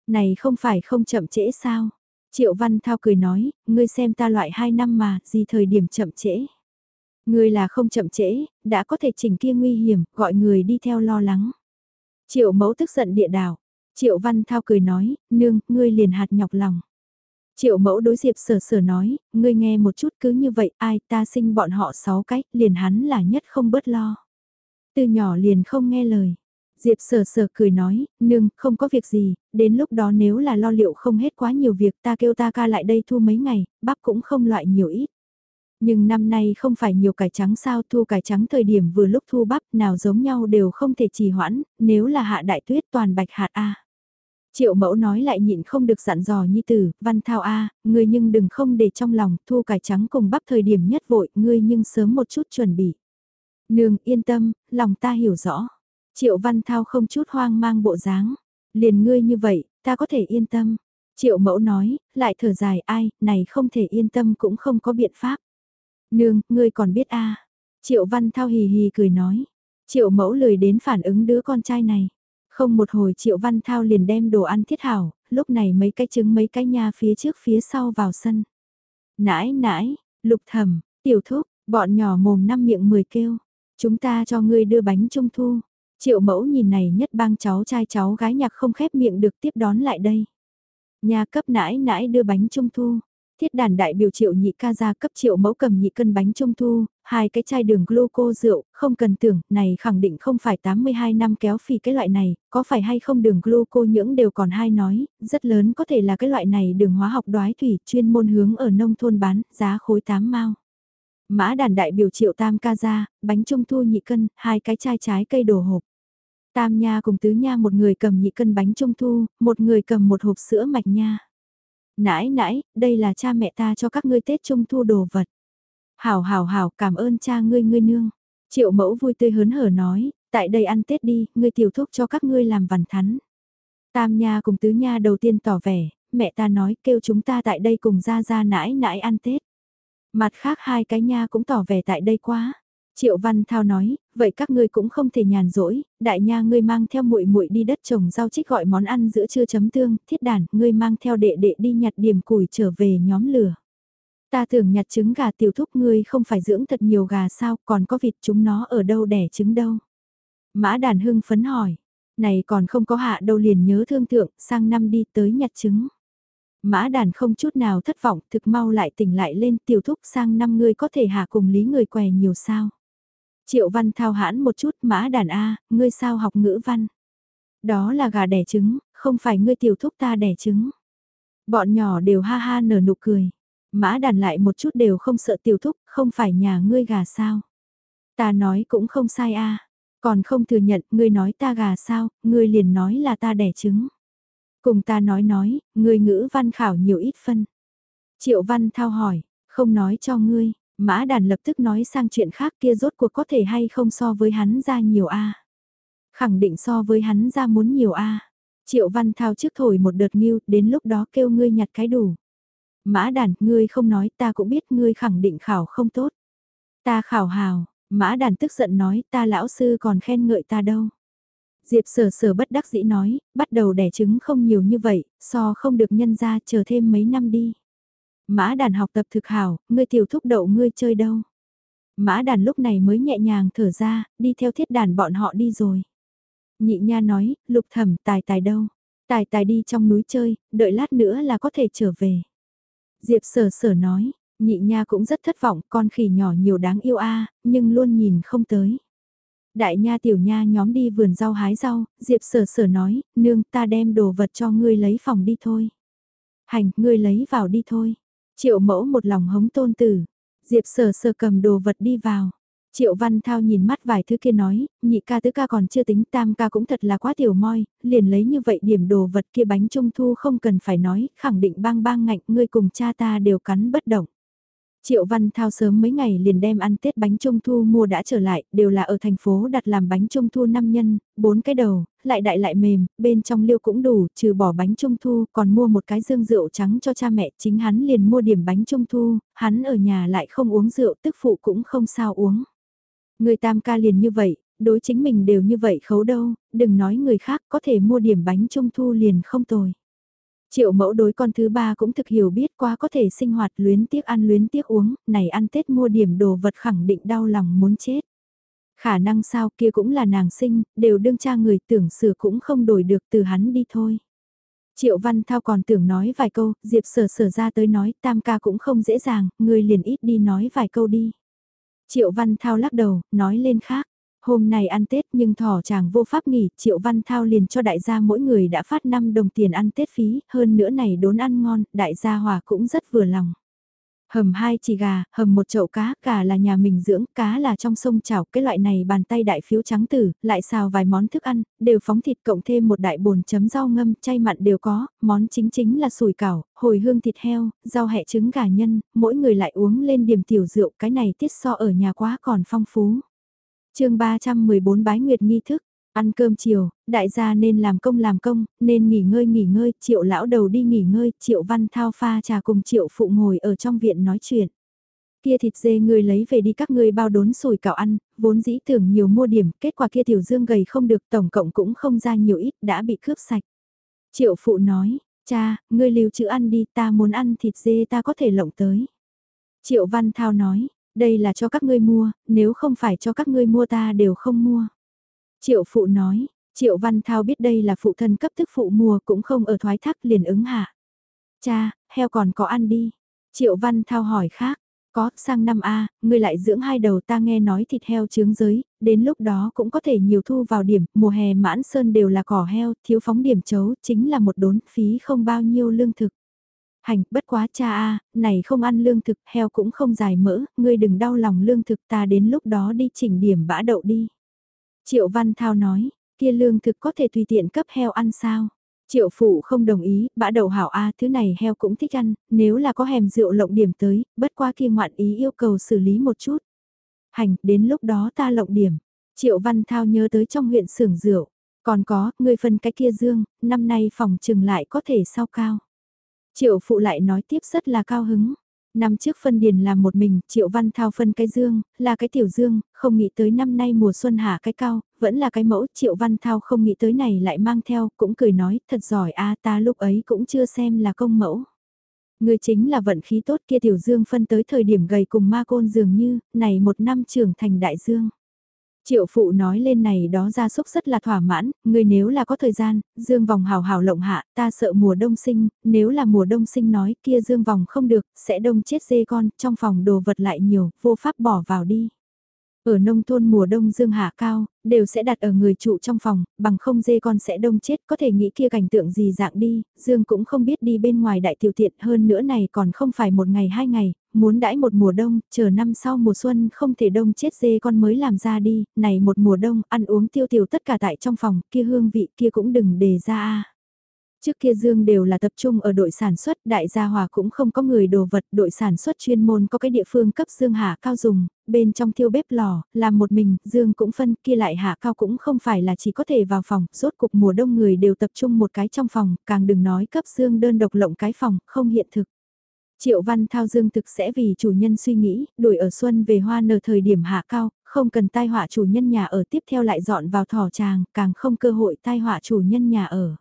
Này không phải không chậm trễ sao? Triệu văn thao cười nói, ngươi xem ta loại hai năm mà, gì thời điểm chậm trễ. Ngươi là không chậm trễ, đã có thể chỉnh kia nguy hiểm, gọi người đi theo lo lắng. Triệu mẫu tức giận địa đảo. Triệu văn thao cười nói, nương, ngươi liền hạt nhọc lòng. Triệu mẫu đối diệp sở sở nói, ngươi nghe một chút cứ như vậy ai ta sinh bọn họ sáu cách, liền hắn là nhất không bớt lo. Từ nhỏ liền không nghe lời. Diệp sở sở cười nói, nương, không có việc gì, đến lúc đó nếu là lo liệu không hết quá nhiều việc ta kêu ta ca lại đây thu mấy ngày, bác cũng không loại nhiều ít. Nhưng năm nay không phải nhiều cải trắng sao thu cải trắng thời điểm vừa lúc thu bắp nào giống nhau đều không thể trì hoãn, nếu là hạ đại tuyết toàn bạch hạt A. Triệu mẫu nói lại nhịn không được dặn dò nhi tử, văn thao A, ngươi nhưng đừng không để trong lòng, thu cải trắng cùng bắp thời điểm nhất vội, ngươi nhưng sớm một chút chuẩn bị. Nương yên tâm, lòng ta hiểu rõ. Triệu văn thao không chút hoang mang bộ dáng. Liền ngươi như vậy, ta có thể yên tâm. Triệu mẫu nói, lại thở dài ai, này không thể yên tâm cũng không có biện pháp. Nương, ngươi còn biết a Triệu văn thao hì hì cười nói. Triệu mẫu lười đến phản ứng đứa con trai này. Không một hồi Triệu Văn Thao liền đem đồ ăn thiết hảo, lúc này mấy cái trứng mấy cái nha phía trước phía sau vào sân. Nãi nãi, lục thầm, tiểu thúc, bọn nhỏ mồm năm miệng mười kêu. Chúng ta cho ngươi đưa bánh trung thu. Triệu mẫu nhìn này nhất bang cháu trai cháu gái nhạc không khép miệng được tiếp đón lại đây. Nhà cấp nãi nãi đưa bánh trung thu. Thiết đàn đại biểu triệu nhị ca ra cấp triệu mẫu cầm nhị cân bánh trung thu, hai cái chai đường gluco rượu, không cần tưởng, này khẳng định không phải 82 năm kéo phì cái loại này, có phải hay không đường gluco những đều còn hai nói, rất lớn có thể là cái loại này đường hóa học đoái thủy chuyên môn hướng ở nông thôn bán, giá khối 8 mao. Mã đàn đại biểu triệu tam ca ra, bánh trung thu nhị cân, hai cái chai trái cây đồ hộp. Tam nha cùng tứ nha một người cầm nhị cân bánh trung thu, một người cầm một hộp sữa mạch nha. Nãi nãi, đây là cha mẹ ta cho các ngươi Tết Trung thu đồ vật. Hảo hảo hảo, cảm ơn cha ngươi ngươi nương. Triệu mẫu vui tươi hớn hở nói, tại đây ăn Tết đi, ngươi tiểu thúc cho các ngươi làm vằn thắn. Tam nha cùng tứ nha đầu tiên tỏ vẻ, mẹ ta nói kêu chúng ta tại đây cùng ra ra nãi nãi ăn Tết. Mặt khác hai cái nha cũng tỏ vẻ tại đây quá. Triệu Văn Thao nói, vậy các ngươi cũng không thể nhàn rỗi, đại nha ngươi mang theo muội muội đi đất trồng rau trích gọi món ăn giữa trưa chấm tương, thiết đàn, ngươi mang theo đệ đệ đi nhặt điểm củi trở về nhóm lửa. Ta tưởng nhặt trứng gà tiểu thúc ngươi không phải dưỡng thật nhiều gà sao, còn có vịt chúng nó ở đâu đẻ trứng đâu. Mã đàn hưng phấn hỏi, này còn không có hạ đâu liền nhớ thương thượng, sang năm đi tới nhặt trứng. Mã đàn không chút nào thất vọng, thực mau lại tỉnh lại lên tiểu thúc sang năm ngươi có thể hạ cùng lý người què nhiều sao. Triệu văn thao hãn một chút mã đàn A, ngươi sao học ngữ văn. Đó là gà đẻ trứng, không phải ngươi tiểu thúc ta đẻ trứng. Bọn nhỏ đều ha ha nở nụ cười. Mã đàn lại một chút đều không sợ tiểu thúc, không phải nhà ngươi gà sao. Ta nói cũng không sai a Còn không thừa nhận, ngươi nói ta gà sao, ngươi liền nói là ta đẻ trứng. Cùng ta nói nói, ngươi ngữ văn khảo nhiều ít phân. Triệu văn thao hỏi, không nói cho ngươi, Mã đàn lập tức nói sang chuyện khác kia rốt cuộc có thể hay không so với hắn ra nhiều a Khẳng định so với hắn ra muốn nhiều a Triệu văn thao trước thổi một đợt nghiêu, đến lúc đó kêu ngươi nhặt cái đủ. Mã đàn, ngươi không nói ta cũng biết ngươi khẳng định khảo không tốt. Ta khảo hào, mã đàn tức giận nói ta lão sư còn khen ngợi ta đâu. Diệp sở sở bất đắc dĩ nói, bắt đầu đẻ trứng không nhiều như vậy, so không được nhân ra chờ thêm mấy năm đi. Mã đàn học tập thực hảo, ngươi tiểu thúc đậu ngươi chơi đâu. Mã đàn lúc này mới nhẹ nhàng thở ra, đi theo thiết đàn bọn họ đi rồi. Nhị nha nói, lục thẩm tài tài đâu. Tài tài đi trong núi chơi, đợi lát nữa là có thể trở về. Diệp sở sở nói, nhị nha cũng rất thất vọng, con khỉ nhỏ nhiều đáng yêu a nhưng luôn nhìn không tới. Đại nha tiểu nha nhóm đi vườn rau hái rau, Diệp sở sở nói, nương ta đem đồ vật cho ngươi lấy phòng đi thôi. Hành, ngươi lấy vào đi thôi. Triệu mẫu một lòng hống tôn tử. Diệp sở sở cầm đồ vật đi vào. Triệu Văn Thao nhìn mắt vài thứ kia nói, nhị ca tứ ca còn chưa tính tam ca cũng thật là quá tiểu moi, liền lấy như vậy điểm đồ vật kia bánh trung thu không cần phải nói, khẳng định bang bang ngạnh ngươi cùng cha ta đều cắn bất động. Triệu Văn Thao sớm mấy ngày liền đem ăn Tết bánh trung thu mua đã trở lại, đều là ở thành phố đặt làm bánh trung thu năm nhân, bốn cái đầu, lại đại lại mềm, bên trong liêu cũng đủ, trừ bỏ bánh trung thu, còn mua một cái dương rượu trắng cho cha mẹ, chính hắn liền mua điểm bánh trung thu, hắn ở nhà lại không uống rượu, tức phụ cũng không sao uống. Người tam ca liền như vậy, đối chính mình đều như vậy khấu đâu, đừng nói người khác có thể mua điểm bánh trung thu liền không tồi. Triệu mẫu đối con thứ ba cũng thực hiểu biết qua có thể sinh hoạt luyến tiếc ăn luyến tiếc uống, này ăn Tết mua điểm đồ vật khẳng định đau lòng muốn chết. Khả năng sao kia cũng là nàng sinh, đều đương cha người tưởng sửa cũng không đổi được từ hắn đi thôi. Triệu Văn Thao còn tưởng nói vài câu, Diệp sở sở ra tới nói tam ca cũng không dễ dàng, người liền ít đi nói vài câu đi. Triệu Văn Thao lắc đầu, nói lên khác. Hôm nay ăn Tết nhưng thỏ chàng vô pháp nghỉ, Triệu Văn Thao liền cho đại gia mỗi người đã phát 5 đồng tiền ăn Tết phí, hơn nữa này đốn ăn ngon, đại gia hòa cũng rất vừa lòng. Hầm hai chỉ gà, hầm một chậu cá, gà là nhà mình dưỡng, cá là trong sông chảo, cái loại này bàn tay đại phiếu trắng tử, lại xào vài món thức ăn, đều phóng thịt cộng thêm một đại bồn chấm rau ngâm, chay mặn đều có, món chính chính là sùi cảo, hồi hương thịt heo, rau hẹ trứng gà nhân, mỗi người lại uống lên điểm tiểu rượu, cái này tiết so ở nhà quá còn phong phú. chương 314 Bái Nguyệt nghi thức Ăn cơm chiều, đại gia nên làm công làm công, nên nghỉ ngơi nghỉ ngơi, triệu lão đầu đi nghỉ ngơi, triệu văn thao pha trà cùng triệu phụ ngồi ở trong viện nói chuyện. Kia thịt dê người lấy về đi các ngươi bao đốn sùi cạo ăn, vốn dĩ tưởng nhiều mua điểm, kết quả kia tiểu dương gầy không được tổng cộng cũng không ra nhiều ít, đã bị cướp sạch. Triệu phụ nói, cha, ngươi lưu chữ ăn đi, ta muốn ăn thịt dê ta có thể lộng tới. Triệu văn thao nói, đây là cho các ngươi mua, nếu không phải cho các ngươi mua ta đều không mua. Triệu phụ nói, Triệu Văn Thao biết đây là phụ thân cấp thức phụ mùa cũng không ở thoái thác liền ứng hạ. Cha, heo còn có ăn đi. Triệu Văn Thao hỏi khác, có, sang năm A, người lại dưỡng hai đầu ta nghe nói thịt heo trướng giới, đến lúc đó cũng có thể nhiều thu vào điểm, mùa hè mãn sơn đều là cỏ heo, thiếu phóng điểm chấu, chính là một đốn phí không bao nhiêu lương thực. Hành, bất quá cha A, này không ăn lương thực, heo cũng không dài mỡ, ngươi đừng đau lòng lương thực ta đến lúc đó đi chỉnh điểm bã đậu đi. Triệu Văn Thao nói, kia lương thực có thể tùy tiện cấp heo ăn sao? Triệu phụ không đồng ý, bã đầu hảo A thứ này heo cũng thích ăn, nếu là có hèm rượu lộng điểm tới, bất qua kia ngoạn ý yêu cầu xử lý một chút. Hành, đến lúc đó ta lộng điểm. Triệu Văn Thao nhớ tới trong huyện xưởng rượu. Còn có, người phân cái kia dương, năm nay phòng trừng lại có thể sao cao. Triệu phụ lại nói tiếp rất là cao hứng. Năm trước phân điền làm một mình, Triệu Văn Thao phân cái dương, là cái tiểu dương, không nghĩ tới năm nay mùa xuân hạ cái cao, vẫn là cái mẫu, Triệu Văn Thao không nghĩ tới này lại mang theo, cũng cười nói, thật giỏi a ta lúc ấy cũng chưa xem là công mẫu. Người chính là vận khí tốt kia tiểu dương phân tới thời điểm gầy cùng ma côn dường như, này một năm trưởng thành đại dương. Triệu phụ nói lên này đó gia súc rất là thỏa mãn, người nếu là có thời gian, dương vòng hào hào lộng hạ, ta sợ mùa đông sinh, nếu là mùa đông sinh nói kia dương vòng không được, sẽ đông chết dê con, trong phòng đồ vật lại nhiều, vô pháp bỏ vào đi. Ở nông thôn mùa đông dương hạ cao, đều sẽ đặt ở người trụ trong phòng, bằng không dê con sẽ đông chết, có thể nghĩ kia cảnh tượng gì dạng đi, dương cũng không biết đi bên ngoài đại tiểu tiện hơn nữa này còn không phải một ngày hai ngày, muốn đãi một mùa đông, chờ năm sau mùa xuân không thể đông chết dê con mới làm ra đi, này một mùa đông ăn uống tiêu tiểu tất cả tại trong phòng, kia hương vị kia cũng đừng đề ra a. Trước kia Dương đều là tập trung ở đội sản xuất, đại gia hòa cũng không có người đồ vật, đội sản xuất chuyên môn có cái địa phương cấp Dương hạ cao dùng, bên trong thiêu bếp lò, làm một mình, Dương cũng phân, kia lại hạ cao cũng không phải là chỉ có thể vào phòng, rốt cục mùa đông người đều tập trung một cái trong phòng, càng đừng nói cấp Dương đơn độc lộng cái phòng, không hiện thực. Triệu Văn Thao Dương thực sẽ vì chủ nhân suy nghĩ, đuổi ở xuân về hoa nở thời điểm hạ cao, không cần tai họa chủ nhân nhà ở tiếp theo lại dọn vào thỏ tràng, càng không cơ hội tai họa chủ nhân nhà ở.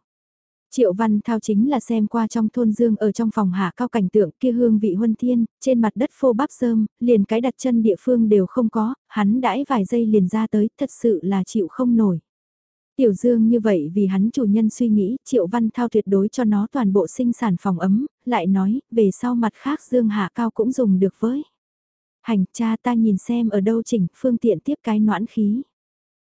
Triệu Văn Thao chính là xem qua trong thôn Dương ở trong phòng hạ cao cảnh tượng kia hương vị huân thiên, trên mặt đất phô bắp sơm, liền cái đặt chân địa phương đều không có, hắn đãi vài giây liền ra tới, thật sự là chịu không nổi. Tiểu Dương như vậy vì hắn chủ nhân suy nghĩ, Triệu Văn Thao tuyệt đối cho nó toàn bộ sinh sản phòng ấm, lại nói, về sau mặt khác Dương hạ cao cũng dùng được với. Hành cha ta nhìn xem ở đâu chỉnh phương tiện tiếp cái noãn khí.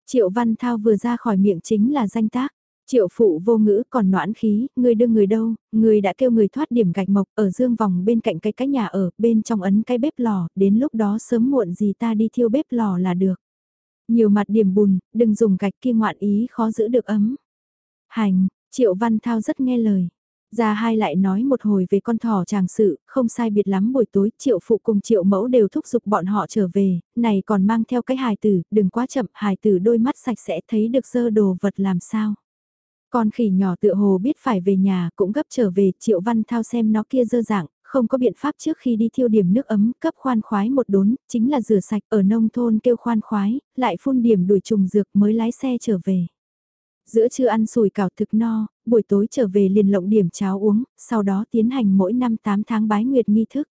Triệu Văn Thao vừa ra khỏi miệng chính là danh tác. Triệu phụ vô ngữ còn noãn khí, người đưa người đâu, người đã kêu người thoát điểm gạch mộc ở dương vòng bên cạnh cái cái nhà ở, bên trong ấn cái bếp lò, đến lúc đó sớm muộn gì ta đi thiêu bếp lò là được. Nhiều mặt điểm bùn, đừng dùng gạch kia ngoạn ý khó giữ được ấm. Hành, Triệu Văn Thao rất nghe lời. Gia hai lại nói một hồi về con thỏ chàng sự, không sai biệt lắm buổi tối triệu phụ cùng triệu mẫu đều thúc giục bọn họ trở về, này còn mang theo cái hài tử, đừng quá chậm, hài tử đôi mắt sạch sẽ thấy được dơ đồ vật làm sao. Con khỉ nhỏ tựa hồ biết phải về nhà cũng gấp trở về, triệu văn thao xem nó kia dơ dạng, không có biện pháp trước khi đi thiêu điểm nước ấm cấp khoan khoái một đốn, chính là rửa sạch ở nông thôn kêu khoan khoái, lại phun điểm đuổi trùng dược mới lái xe trở về. Giữa trưa ăn sùi cảo thực no, buổi tối trở về liền lộng điểm cháo uống, sau đó tiến hành mỗi năm 8 tháng bái nguyệt nghi thức.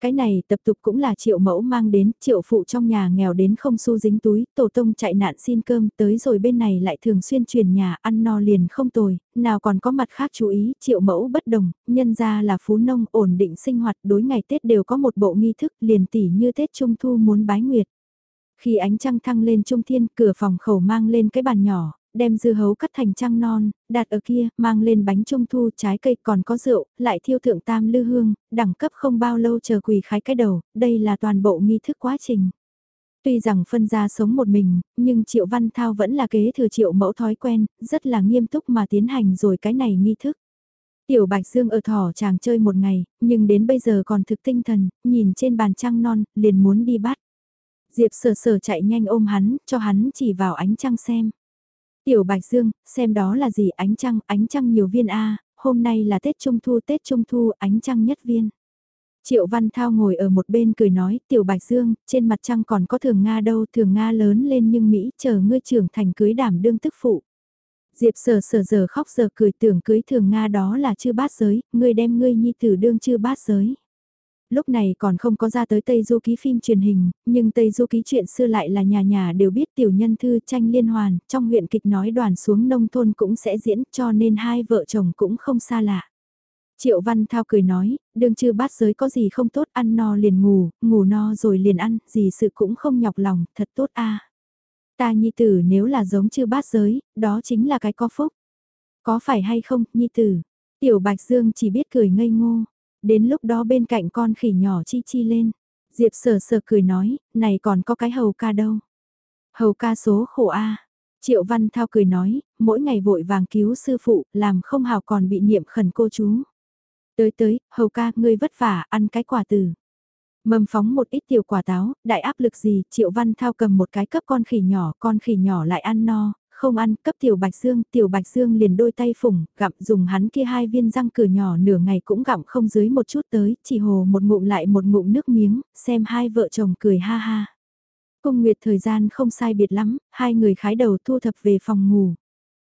Cái này tập tục cũng là triệu mẫu mang đến, triệu phụ trong nhà nghèo đến không xu dính túi, tổ tông chạy nạn xin cơm tới rồi bên này lại thường xuyên truyền nhà ăn no liền không tồi, nào còn có mặt khác chú ý, triệu mẫu bất đồng, nhân ra là phú nông ổn định sinh hoạt đối ngày Tết đều có một bộ nghi thức liền tỉ như Tết Trung Thu muốn bái nguyệt. Khi ánh trăng thăng lên trung thiên, cửa phòng khẩu mang lên cái bàn nhỏ, đem dưa hấu cắt thành trăng non, đặt ở kia, mang lên bánh trung thu trái cây còn có rượu, lại thiêu thượng tam lư hương, đẳng cấp không bao lâu chờ quỳ khái cái đầu, đây là toàn bộ nghi thức quá trình. Tuy rằng phân ra sống một mình, nhưng Triệu Văn Thao vẫn là kế thừa Triệu mẫu thói quen, rất là nghiêm túc mà tiến hành rồi cái này nghi thức. Tiểu Bạch Dương ở thỏ chàng chơi một ngày, nhưng đến bây giờ còn thực tinh thần, nhìn trên bàn trăng non, liền muốn đi bắt. Diệp sở sở chạy nhanh ôm hắn, cho hắn chỉ vào ánh trăng xem. Tiểu Bạch Dương, xem đó là gì ánh trăng, ánh trăng nhiều viên A, hôm nay là Tết Trung Thu, Tết Trung Thu, ánh trăng nhất viên. Triệu Văn Thao ngồi ở một bên cười nói, Tiểu Bạch Dương, trên mặt trăng còn có thường Nga đâu, thường Nga lớn lên nhưng Mỹ chờ ngươi trưởng thành cưới đảm đương tức phụ. Diệp sở sở giờ khóc giờ cười tưởng cưới thường Nga đó là chư bát giới, ngươi đem ngươi nhi tử đương chư bát giới lúc này còn không có ra tới Tây Du ký phim truyền hình, nhưng Tây Du ký chuyện xưa lại là nhà nhà đều biết tiểu nhân thư tranh liên hoàn, trong huyện kịch nói đoàn xuống nông thôn cũng sẽ diễn cho nên hai vợ chồng cũng không xa lạ. Triệu Văn Thao cười nói, đương chư bát giới có gì không tốt ăn no liền ngủ, ngủ no rồi liền ăn, gì sự cũng không nhọc lòng, thật tốt a. Ta nhi tử nếu là giống chư bát giới, đó chính là cái có phúc. Có phải hay không, nhi tử? Tiểu Bạch Dương chỉ biết cười ngây ngô, Đến lúc đó bên cạnh con khỉ nhỏ chi chi lên. Diệp sờ sờ cười nói, này còn có cái hầu ca đâu. Hầu ca số khổ A. Triệu Văn Thao cười nói, mỗi ngày vội vàng cứu sư phụ, làm không hào còn bị niệm khẩn cô chú. Tới tới, hầu ca, ngươi vất vả, ăn cái quả từ. Mầm phóng một ít tiểu quả táo, đại áp lực gì, Triệu Văn Thao cầm một cái cấp con khỉ nhỏ, con khỉ nhỏ lại ăn no, không ăn, cấp tiểu bạch dương, tiểu bạch dương liền đôi tay phủng, gặm dùng hắn kia hai viên răng cửa nhỏ nửa ngày cũng gặm không dưới một chút tới, chỉ hồ một ngụm lại một ngụm nước miếng, xem hai vợ chồng cười ha ha. Cung nguyệt thời gian không sai biệt lắm, hai người khái đầu thu thập về phòng ngủ.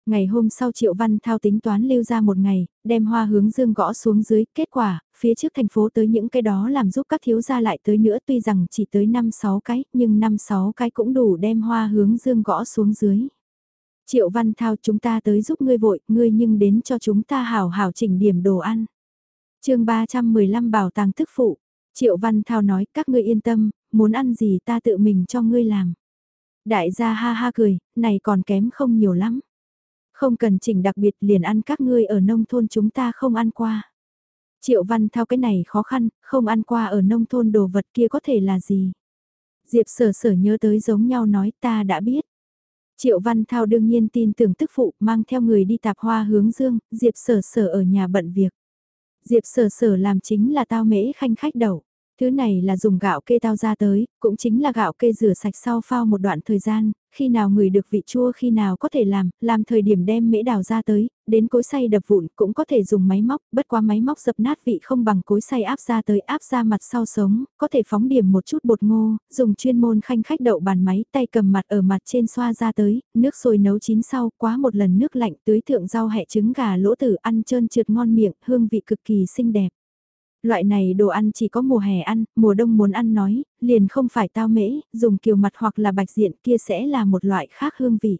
Ngày hôm sau Triệu Văn Thao tính toán lưu ra một ngày, đem hoa hướng dương gõ xuống dưới, kết quả, phía trước thành phố tới những cái đó làm giúp các thiếu gia lại tới nữa tuy rằng chỉ tới 5-6 cái, nhưng 5-6 cái cũng đủ đem hoa hướng dương gõ xuống dưới. Triệu Văn Thao chúng ta tới giúp ngươi vội, ngươi nhưng đến cho chúng ta hảo hảo chỉnh điểm đồ ăn. chương 315 bảo tàng thức phụ. Triệu Văn Thao nói các ngươi yên tâm, muốn ăn gì ta tự mình cho ngươi làm. Đại gia ha ha cười, này còn kém không nhiều lắm. Không cần chỉnh đặc biệt liền ăn các ngươi ở nông thôn chúng ta không ăn qua. Triệu Văn Thao cái này khó khăn, không ăn qua ở nông thôn đồ vật kia có thể là gì. Diệp sở sở nhớ tới giống nhau nói ta đã biết. Triệu Văn Thao đương nhiên tin tưởng tức phụ mang theo người đi tạp hoa hướng dương, Diệp sở sở ở nhà bận việc. Diệp sở sở làm chính là tao mễ khanh khách đậu. Thứ này là dùng gạo kê tao ra tới, cũng chính là gạo kê rửa sạch sau phao một đoạn thời gian, khi nào người được vị chua khi nào có thể làm, làm thời điểm đem mễ đào ra tới, đến cối xay đập vụn cũng có thể dùng máy móc, bất quá máy móc dập nát vị không bằng cối xay áp ra tới áp ra mặt sau sống, có thể phóng điểm một chút bột ngô, dùng chuyên môn khanh khách đậu bàn máy tay cầm mặt ở mặt trên xoa ra tới, nước sôi nấu chín sau quá một lần nước lạnh tưới thượng rau hẹ trứng gà lỗ tử ăn trơn trượt ngon miệng, hương vị cực kỳ xinh đẹp. Loại này đồ ăn chỉ có mùa hè ăn, mùa đông muốn ăn nói, liền không phải tao mễ, dùng kiều mặt hoặc là bạch diện kia sẽ là một loại khác hương vị.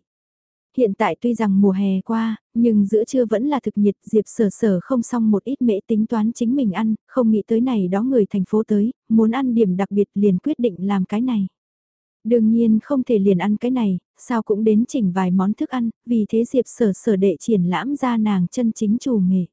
Hiện tại tuy rằng mùa hè qua, nhưng giữa trưa vẫn là thực nhiệt, Diệp sở sở không xong một ít mễ tính toán chính mình ăn, không nghĩ tới này đó người thành phố tới, muốn ăn điểm đặc biệt liền quyết định làm cái này. Đương nhiên không thể liền ăn cái này, sao cũng đến chỉnh vài món thức ăn, vì thế Diệp sở sở đệ triển lãm ra nàng chân chính chủ nghề.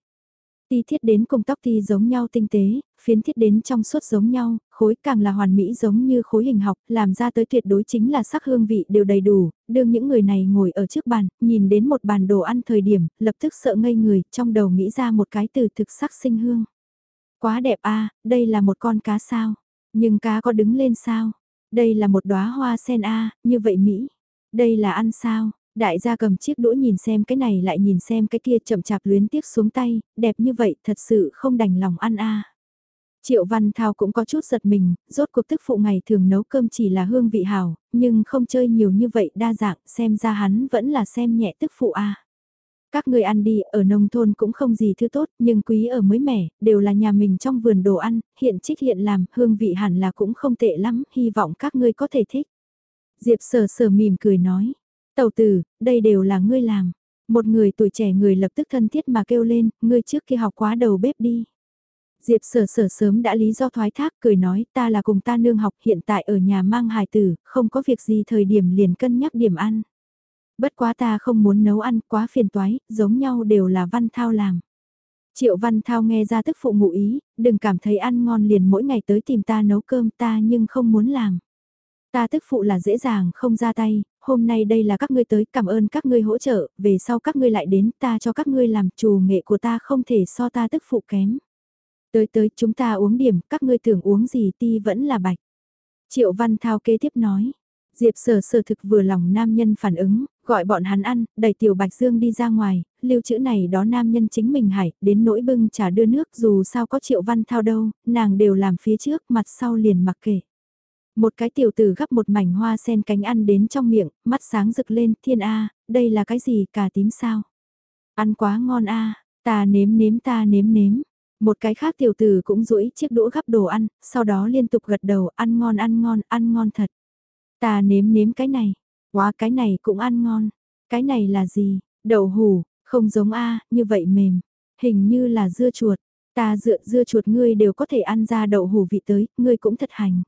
Ti thiết đến cùng tóc ti giống nhau tinh tế, phiến thiết đến trong suốt giống nhau, khối càng là hoàn mỹ giống như khối hình học, làm ra tới tuyệt đối chính là sắc hương vị đều đầy đủ, đương những người này ngồi ở trước bàn, nhìn đến một bàn đồ ăn thời điểm, lập tức sợ ngây người, trong đầu nghĩ ra một cái từ thực sắc sinh hương. Quá đẹp a đây là một con cá sao, nhưng cá có đứng lên sao, đây là một đóa hoa sen a như vậy Mỹ, đây là ăn sao, Đại gia cầm chiếc đũa nhìn xem cái này lại nhìn xem cái kia chậm chạp luyến tiếc xuống tay, đẹp như vậy thật sự không đành lòng ăn a. Triệu Văn Thao cũng có chút giật mình, rốt cuộc tức phụ ngày thường nấu cơm chỉ là hương vị hảo, nhưng không chơi nhiều như vậy đa dạng, xem ra hắn vẫn là xem nhẹ tức phụ a. Các người ăn đi, ở nông thôn cũng không gì thứ tốt, nhưng quý ở mới mẻ, đều là nhà mình trong vườn đồ ăn, hiện trích hiện làm, hương vị hẳn là cũng không tệ lắm, hy vọng các ngươi có thể thích. Diệp sờ sờ mỉm cười nói, Tàu tử, đây đều là ngươi làm. Một người tuổi trẻ người lập tức thân thiết mà kêu lên, ngươi trước kia học quá đầu bếp đi. Diệp sở sở sớm đã lý do thoái thác cười nói ta là cùng ta nương học hiện tại ở nhà mang hài tử, không có việc gì thời điểm liền cân nhắc điểm ăn. Bất quá ta không muốn nấu ăn quá phiền toái, giống nhau đều là văn thao làm. Triệu văn thao nghe ra tức phụ ngụ ý, đừng cảm thấy ăn ngon liền mỗi ngày tới tìm ta nấu cơm ta nhưng không muốn làm. Ta tức phụ là dễ dàng không ra tay, hôm nay đây là các ngươi tới cảm ơn các ngươi hỗ trợ, về sau các ngươi lại đến ta cho các ngươi làm chủ nghệ của ta không thể so ta tức phụ kém. Tới tới chúng ta uống điểm, các ngươi tưởng uống gì ti vẫn là bạch. Triệu Văn Thao kế tiếp nói, Diệp sở sở thực vừa lòng nam nhân phản ứng, gọi bọn hắn ăn, đẩy tiểu bạch dương đi ra ngoài, lưu trữ này đó nam nhân chính mình hải, đến nỗi bưng trà đưa nước dù sao có triệu văn thao đâu, nàng đều làm phía trước, mặt sau liền mặc kệ. Một cái tiểu tử gắp một mảnh hoa sen cánh ăn đến trong miệng, mắt sáng rực lên, thiên A, đây là cái gì, cà tím sao? Ăn quá ngon A, ta nếm nếm ta nếm nếm. Một cái khác tiểu tử cũng duỗi chiếc đũa gắp đồ ăn, sau đó liên tục gật đầu, ăn ngon ăn ngon, ăn ngon thật. Ta nếm nếm cái này, quá cái này cũng ăn ngon. Cái này là gì? Đậu hủ, không giống A, như vậy mềm. Hình như là dưa chuột. Ta dựa dưa chuột ngươi đều có thể ăn ra đậu hủ vị tới, ngươi cũng thật hành.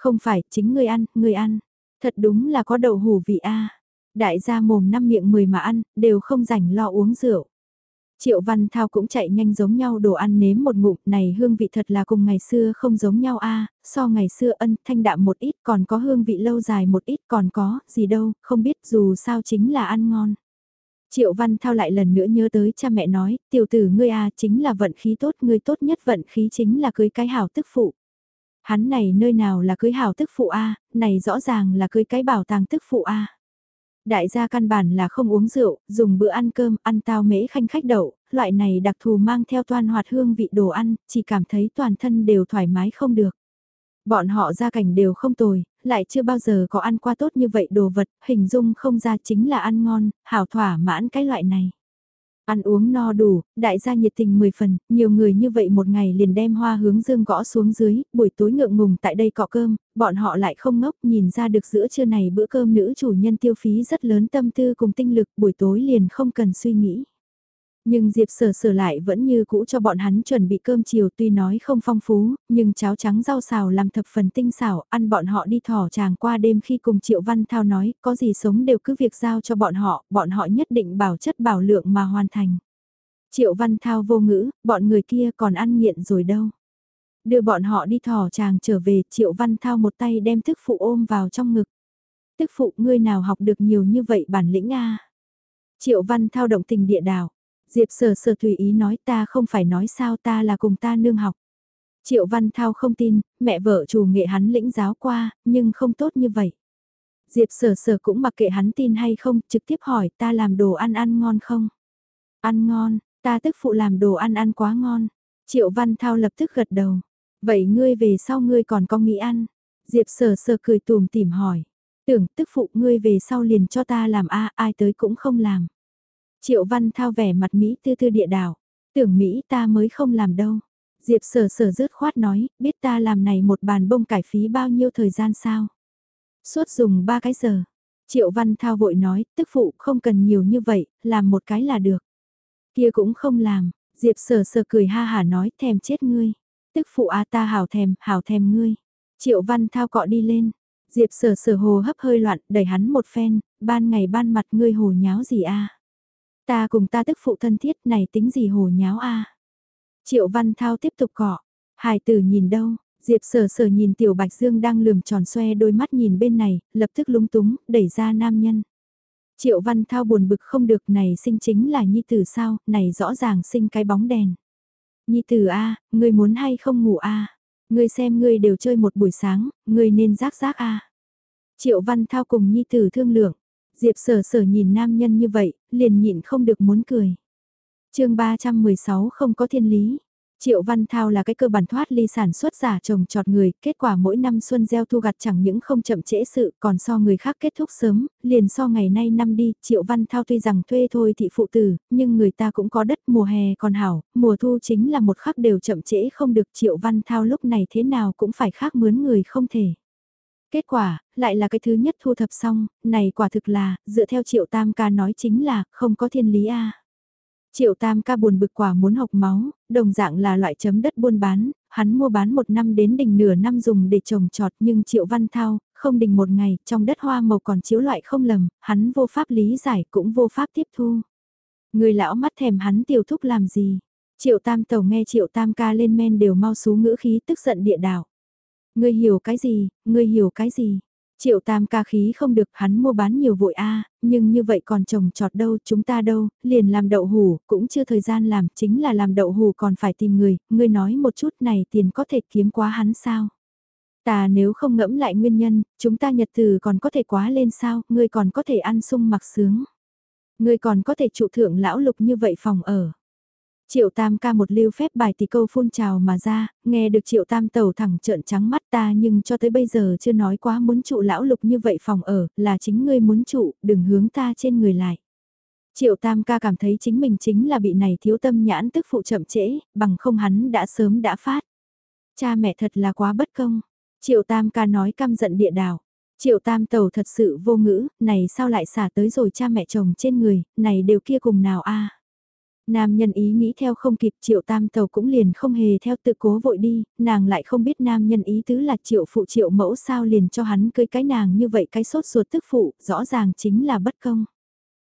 Không phải, chính người ăn, người ăn. Thật đúng là có đậu hủ vị a. Đại gia mồm năm miệng mười mà ăn, đều không rảnh lo uống rượu. Triệu Văn Thao cũng chạy nhanh giống nhau đồ ăn nếm một ngụm này hương vị thật là cùng ngày xưa không giống nhau a so ngày xưa ân thanh đạm một ít còn có hương vị lâu dài một ít còn có gì đâu, không biết dù sao chính là ăn ngon. Triệu Văn Thao lại lần nữa nhớ tới cha mẹ nói, tiểu tử ngươi a chính là vận khí tốt, ngươi tốt nhất vận khí chính là cưới cái hảo tức phụ. Hắn này nơi nào là cưới hảo tức phụ A, này rõ ràng là cưới cái bảo tàng tức phụ A. Đại gia căn bản là không uống rượu, dùng bữa ăn cơm, ăn tao mễ khanh khách đậu, loại này đặc thù mang theo toan hoạt hương vị đồ ăn, chỉ cảm thấy toàn thân đều thoải mái không được. Bọn họ gia cảnh đều không tồi, lại chưa bao giờ có ăn qua tốt như vậy đồ vật, hình dung không ra chính là ăn ngon, hảo thỏa mãn cái loại này. Ăn uống no đủ, đại gia nhiệt tình 10 phần, nhiều người như vậy một ngày liền đem hoa hướng dương gõ xuống dưới, buổi tối ngượng ngùng tại đây cọ cơm, bọn họ lại không ngốc nhìn ra được giữa trưa này bữa cơm nữ chủ nhân tiêu phí rất lớn tâm tư cùng tinh lực buổi tối liền không cần suy nghĩ. Nhưng Diệp sở sở lại vẫn như cũ cho bọn hắn chuẩn bị cơm chiều tuy nói không phong phú, nhưng cháo trắng rau xào làm thập phần tinh xảo, ăn bọn họ đi thỏ chàng qua đêm khi cùng Triệu Văn Thao nói, có gì sống đều cứ việc giao cho bọn họ, bọn họ nhất định bảo chất bảo lượng mà hoàn thành. Triệu Văn Thao vô ngữ, bọn người kia còn ăn nghiện rồi đâu. Đưa bọn họ đi thỏ chàng trở về, Triệu Văn Thao một tay đem thức phụ ôm vào trong ngực. Tức phụ ngươi nào học được nhiều như vậy bản lĩnh a Triệu Văn Thao động tình địa đảo Diệp sở sở tùy ý nói ta không phải nói sao ta là cùng ta nương học. Triệu Văn Thao không tin, mẹ vợ chủ nghệ hắn lĩnh giáo qua, nhưng không tốt như vậy. Diệp sở sở cũng mặc kệ hắn tin hay không, trực tiếp hỏi ta làm đồ ăn ăn ngon không? Ăn ngon, ta tức phụ làm đồ ăn ăn quá ngon. Triệu Văn Thao lập tức gật đầu. Vậy ngươi về sau ngươi còn có nghĩ ăn? Diệp sở sở cười tùm tìm hỏi. Tưởng tức phụ ngươi về sau liền cho ta làm a ai tới cũng không làm. Triệu Văn Thao vẻ mặt Mỹ tư tư địa đảo. Tưởng Mỹ ta mới không làm đâu. Diệp sở sở rớt khoát nói, biết ta làm này một bàn bông cải phí bao nhiêu thời gian sao? Suốt dùng ba cái giờ. Triệu Văn Thao vội nói, tức phụ không cần nhiều như vậy, làm một cái là được. Kia cũng không làm, Diệp sở sở cười ha hả nói, thèm chết ngươi. Tức phụ a ta hào thèm, hào thèm ngươi. Triệu Văn Thao cọ đi lên. Diệp sở sở hồ hấp hơi loạn, đẩy hắn một phen, ban ngày ban mặt ngươi hồ nháo gì a? Ta cùng ta tức phụ thân thiết này tính gì hồ nháo a? Triệu Văn Thao tiếp tục cọ, hài tử nhìn đâu, Diệp sở sở nhìn Tiểu Bạch Dương đang lườm tròn xoe đôi mắt nhìn bên này, lập tức lúng túng, đẩy ra nam nhân. Triệu Văn Thao buồn bực không được này sinh chính là Nhi Tử sao, này rõ ràng sinh cái bóng đèn. Nhi Tử A, ngươi muốn hay không ngủ A, ngươi xem ngươi đều chơi một buổi sáng, ngươi nên rác rác A. Triệu Văn Thao cùng Nhi Tử thương lượng, Diệp sở sở nhìn nam nhân như vậy, liền nhịn không được muốn cười. chương 316 không có thiên lý. Triệu Văn Thao là cái cơ bản thoát ly sản xuất giả trồng trọt người, kết quả mỗi năm xuân gieo thu gặt chẳng những không chậm trễ sự còn so người khác kết thúc sớm, liền so ngày nay năm đi, Triệu Văn Thao tuy rằng thuê thôi thị phụ tử, nhưng người ta cũng có đất mùa hè còn hảo, mùa thu chính là một khắc đều chậm trễ không được Triệu Văn Thao lúc này thế nào cũng phải khác mướn người không thể. Kết quả, lại là cái thứ nhất thu thập xong, này quả thực là, dựa theo Triệu Tam ca nói chính là, không có thiên lý a Triệu Tam ca buồn bực quả muốn học máu, đồng dạng là loại chấm đất buôn bán, hắn mua bán một năm đến đỉnh nửa năm dùng để trồng trọt nhưng Triệu Văn Thao, không đỉnh một ngày, trong đất hoa màu còn chiếu loại không lầm, hắn vô pháp lý giải cũng vô pháp tiếp thu. Người lão mắt thèm hắn tiểu thúc làm gì? Triệu Tam Tàu nghe Triệu Tam ca lên men đều mau xú ngữ khí tức giận địa đảo. Ngươi hiểu cái gì, ngươi hiểu cái gì? Triệu tam ca khí không được hắn mua bán nhiều vội a nhưng như vậy còn trồng trọt đâu chúng ta đâu, liền làm đậu hủ, cũng chưa thời gian làm, chính là làm đậu hủ còn phải tìm người, ngươi nói một chút này tiền có thể kiếm quá hắn sao? Ta nếu không ngẫm lại nguyên nhân, chúng ta nhật từ còn có thể quá lên sao, ngươi còn có thể ăn sung mặc sướng. Ngươi còn có thể trụ thượng lão lục như vậy phòng ở. Triệu Tam ca một lưu phép bài thì câu phun trào mà ra, nghe được Triệu Tam tàu thẳng trợn trắng mắt ta nhưng cho tới bây giờ chưa nói quá muốn trụ lão lục như vậy phòng ở, là chính ngươi muốn trụ, đừng hướng ta trên người lại. Triệu Tam ca cảm thấy chính mình chính là bị này thiếu tâm nhãn tức phụ chậm trễ, bằng không hắn đã sớm đã phát. Cha mẹ thật là quá bất công. Triệu Tam ca nói căm giận địa đảo. Triệu Tam tàu thật sự vô ngữ, này sao lại xả tới rồi cha mẹ chồng trên người, này đều kia cùng nào a Nam nhân ý nghĩ theo không kịp triệu tam tàu cũng liền không hề theo tự cố vội đi, nàng lại không biết nam nhân ý tứ là triệu phụ triệu mẫu sao liền cho hắn cưới cái nàng như vậy cái sốt ruột tức phụ, rõ ràng chính là bất công.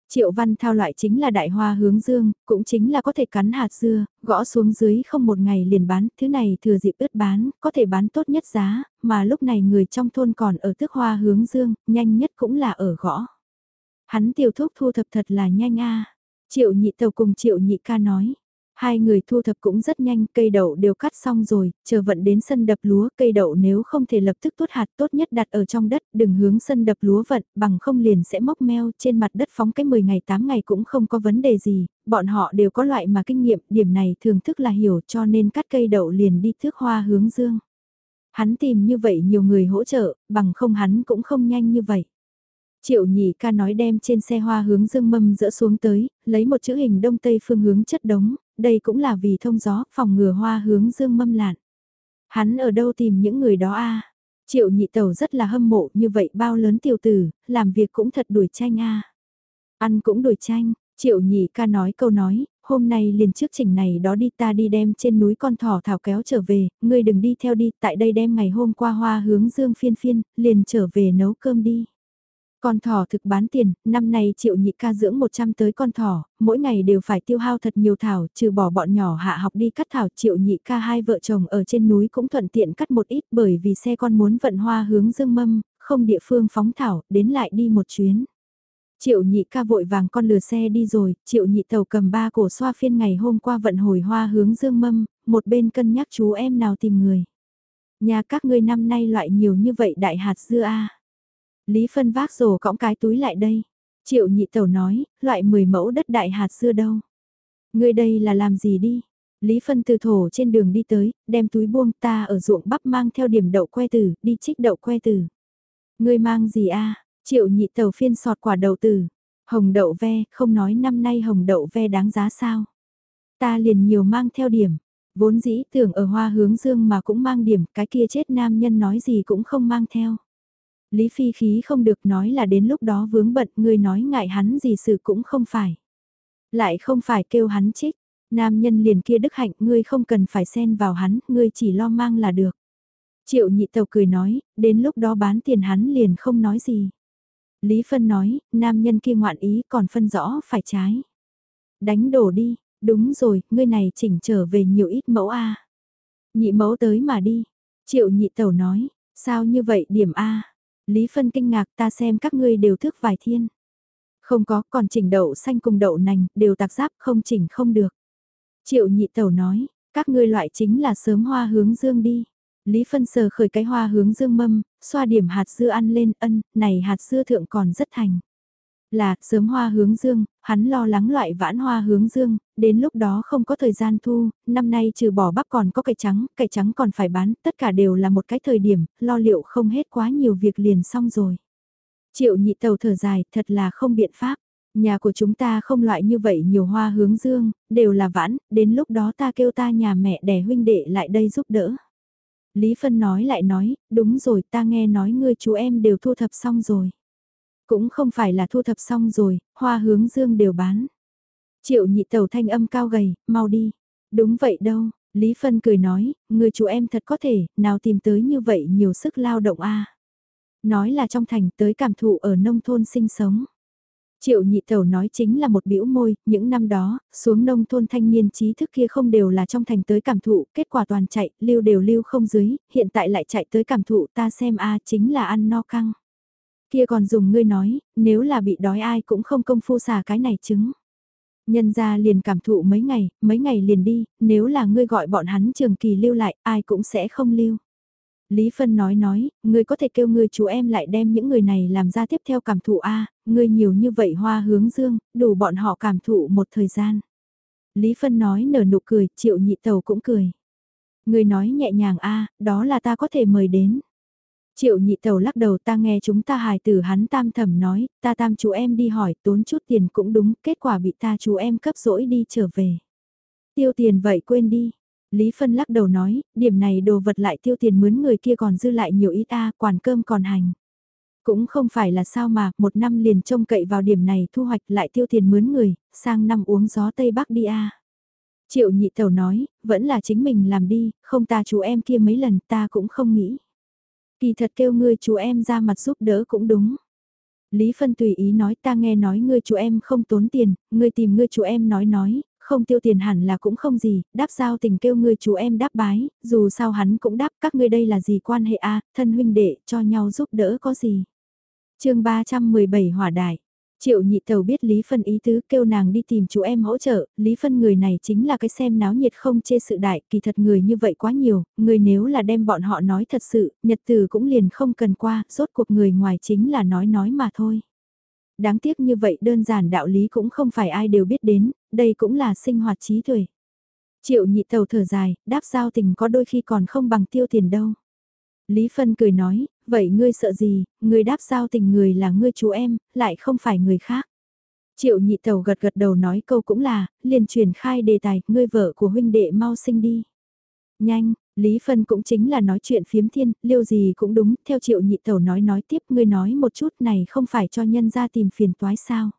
Triệu văn thao loại chính là đại hoa hướng dương, cũng chính là có thể cắn hạt dưa, gõ xuống dưới không một ngày liền bán, thứ này thừa dịp ướt bán, có thể bán tốt nhất giá, mà lúc này người trong thôn còn ở tước hoa hướng dương, nhanh nhất cũng là ở gõ. Hắn tiểu thúc thu thập thật là nhanh a Triệu nhị tàu cùng triệu nhị ca nói. Hai người thu thập cũng rất nhanh, cây đậu đều cắt xong rồi, chờ vận đến sân đập lúa, cây đậu nếu không thể lập tức tốt hạt tốt nhất đặt ở trong đất, đừng hướng sân đập lúa vận, bằng không liền sẽ móc meo, trên mặt đất phóng cái 10 ngày 8 ngày cũng không có vấn đề gì, bọn họ đều có loại mà kinh nghiệm, điểm này thường thức là hiểu cho nên cắt cây đậu liền đi thước hoa hướng dương. Hắn tìm như vậy nhiều người hỗ trợ, bằng không hắn cũng không nhanh như vậy. Triệu nhị ca nói đem trên xe hoa hướng dương mâm dỡ xuống tới, lấy một chữ hình đông tây phương hướng chất đống, đây cũng là vì thông gió, phòng ngừa hoa hướng dương mâm lạn. Hắn ở đâu tìm những người đó a Triệu nhị tẩu rất là hâm mộ như vậy bao lớn tiểu tử, làm việc cũng thật đuổi tranh a Ăn cũng đuổi tranh, triệu nhị ca nói câu nói, hôm nay liền trước trình này đó đi ta đi đem trên núi con thỏ thảo kéo trở về, ngươi đừng đi theo đi, tại đây đem ngày hôm qua hoa hướng dương phiên phiên, liền trở về nấu cơm đi. Con thỏ thực bán tiền, năm nay triệu nhị ca dưỡng 100 tới con thỏ, mỗi ngày đều phải tiêu hao thật nhiều thảo, trừ bỏ bọn nhỏ hạ học đi cắt thảo triệu nhị ca hai vợ chồng ở trên núi cũng thuận tiện cắt một ít bởi vì xe con muốn vận hoa hướng dương mâm, không địa phương phóng thảo, đến lại đi một chuyến. Triệu nhị ca vội vàng con lừa xe đi rồi, triệu nhị tàu cầm ba cổ xoa phiên ngày hôm qua vận hồi hoa hướng dương mâm, một bên cân nhắc chú em nào tìm người. Nhà các ngươi năm nay loại nhiều như vậy đại hạt dưa a Lý Phân vác rổ cõng cái túi lại đây. Triệu nhị tẩu nói, loại 10 mẫu đất đại hạt xưa đâu. Người đây là làm gì đi? Lý Phân từ thổ trên đường đi tới, đem túi buông ta ở ruộng bắp mang theo điểm đậu que tử, đi trích đậu que tử. Người mang gì a? Triệu nhị tẩu phiên sọt quả đậu tử. Hồng đậu ve, không nói năm nay hồng đậu ve đáng giá sao. Ta liền nhiều mang theo điểm. Vốn dĩ tưởng ở hoa hướng dương mà cũng mang điểm, cái kia chết nam nhân nói gì cũng không mang theo. Lý Phi khí không được nói là đến lúc đó vướng bận người nói ngại hắn gì sự cũng không phải. Lại không phải kêu hắn trích, nam nhân liền kia đức hạnh ngươi không cần phải xen vào hắn, ngươi chỉ lo mang là được. Triệu nhị tàu cười nói, đến lúc đó bán tiền hắn liền không nói gì. Lý Phân nói, nam nhân kia ngoạn ý còn phân rõ phải trái. Đánh đổ đi, đúng rồi, ngươi này chỉnh trở về nhiều ít mẫu A. Nhị mẫu tới mà đi. Triệu nhị tàu nói, sao như vậy điểm A. Lý Phân kinh ngạc ta xem các ngươi đều thước vài thiên. Không có, còn chỉnh đậu xanh cùng đậu nành, đều tạc giáp không chỉnh không được. Triệu nhị tẩu nói, các ngươi loại chính là sớm hoa hướng dương đi. Lý Phân sờ khởi cái hoa hướng dương mâm, xoa điểm hạt dưa ăn lên ân, này hạt dưa thượng còn rất thành. Là, sớm hoa hướng dương, hắn lo lắng loại vãn hoa hướng dương, đến lúc đó không có thời gian thu, năm nay trừ bỏ bắp còn có cải trắng, cải trắng còn phải bán, tất cả đều là một cái thời điểm, lo liệu không hết quá nhiều việc liền xong rồi. Triệu nhị tàu thở dài, thật là không biện pháp. Nhà của chúng ta không loại như vậy nhiều hoa hướng dương, đều là vãn, đến lúc đó ta kêu ta nhà mẹ đẻ huynh đệ lại đây giúp đỡ. Lý Phân nói lại nói, đúng rồi ta nghe nói ngươi chú em đều thu thập xong rồi. Cũng không phải là thu thập xong rồi, hoa hướng dương đều bán. Triệu nhị tàu thanh âm cao gầy, mau đi. Đúng vậy đâu, Lý Phân cười nói, người chú em thật có thể, nào tìm tới như vậy nhiều sức lao động a Nói là trong thành tới cảm thụ ở nông thôn sinh sống. Triệu nhị tẩu nói chính là một biểu môi, những năm đó, xuống nông thôn thanh niên trí thức kia không đều là trong thành tới cảm thụ, kết quả toàn chạy, lưu đều lưu không dưới, hiện tại lại chạy tới cảm thụ ta xem a chính là ăn no căng. Kia còn dùng ngươi nói, nếu là bị đói ai cũng không công phu xả cái này chứng. Nhân ra liền cảm thụ mấy ngày, mấy ngày liền đi, nếu là ngươi gọi bọn hắn trường kỳ lưu lại, ai cũng sẽ không lưu. Lý Phân nói nói, ngươi có thể kêu ngươi chú em lại đem những người này làm ra tiếp theo cảm thụ A, ngươi nhiều như vậy hoa hướng dương, đủ bọn họ cảm thụ một thời gian. Lý Phân nói nở nụ cười, triệu nhị tàu cũng cười. Ngươi nói nhẹ nhàng A, đó là ta có thể mời đến. Triệu nhị tàu lắc đầu ta nghe chúng ta hài tử hắn tam thẩm nói, ta tam chú em đi hỏi tốn chút tiền cũng đúng, kết quả bị ta chú em cấp rỗi đi trở về. Tiêu tiền vậy quên đi, Lý Phân lắc đầu nói, điểm này đồ vật lại tiêu tiền mướn người kia còn dư lại nhiều ít ta quản cơm còn hành. Cũng không phải là sao mà, một năm liền trông cậy vào điểm này thu hoạch lại tiêu tiền mướn người, sang năm uống gió Tây Bắc đi a Triệu nhị tẩu nói, vẫn là chính mình làm đi, không ta chú em kia mấy lần ta cũng không nghĩ. Kỳ thật kêu ngươi chú em ra mặt giúp đỡ cũng đúng. Lý Phân tùy ý nói ta nghe nói ngươi chú em không tốn tiền, ngươi tìm ngươi chú em nói nói, không tiêu tiền hẳn là cũng không gì, đáp giao tình kêu ngươi chú em đáp bái, dù sao hắn cũng đáp các ngươi đây là gì quan hệ a thân huynh đệ cho nhau giúp đỡ có gì. chương 317 hỏa đại Triệu nhị tàu biết Lý Phân ý tứ kêu nàng đi tìm chú em hỗ trợ, Lý Phân người này chính là cái xem náo nhiệt không chê sự đại, kỳ thật người như vậy quá nhiều, người nếu là đem bọn họ nói thật sự, nhật từ cũng liền không cần qua, rốt cuộc người ngoài chính là nói nói mà thôi. Đáng tiếc như vậy đơn giản đạo lý cũng không phải ai đều biết đến, đây cũng là sinh hoạt trí tuệ. Triệu nhị tàu thở dài, đáp giao tình có đôi khi còn không bằng tiêu tiền đâu. Lý Phân cười nói, vậy ngươi sợ gì, ngươi đáp sao tình người là ngươi chú em, lại không phải người khác. Triệu nhị tàu gật gật đầu nói câu cũng là, liền truyền khai đề tài, ngươi vợ của huynh đệ mau sinh đi. Nhanh, Lý Phân cũng chính là nói chuyện phiếm thiên, liêu gì cũng đúng, theo triệu nhị tẩu nói nói tiếp, ngươi nói một chút này không phải cho nhân ra tìm phiền toái sao.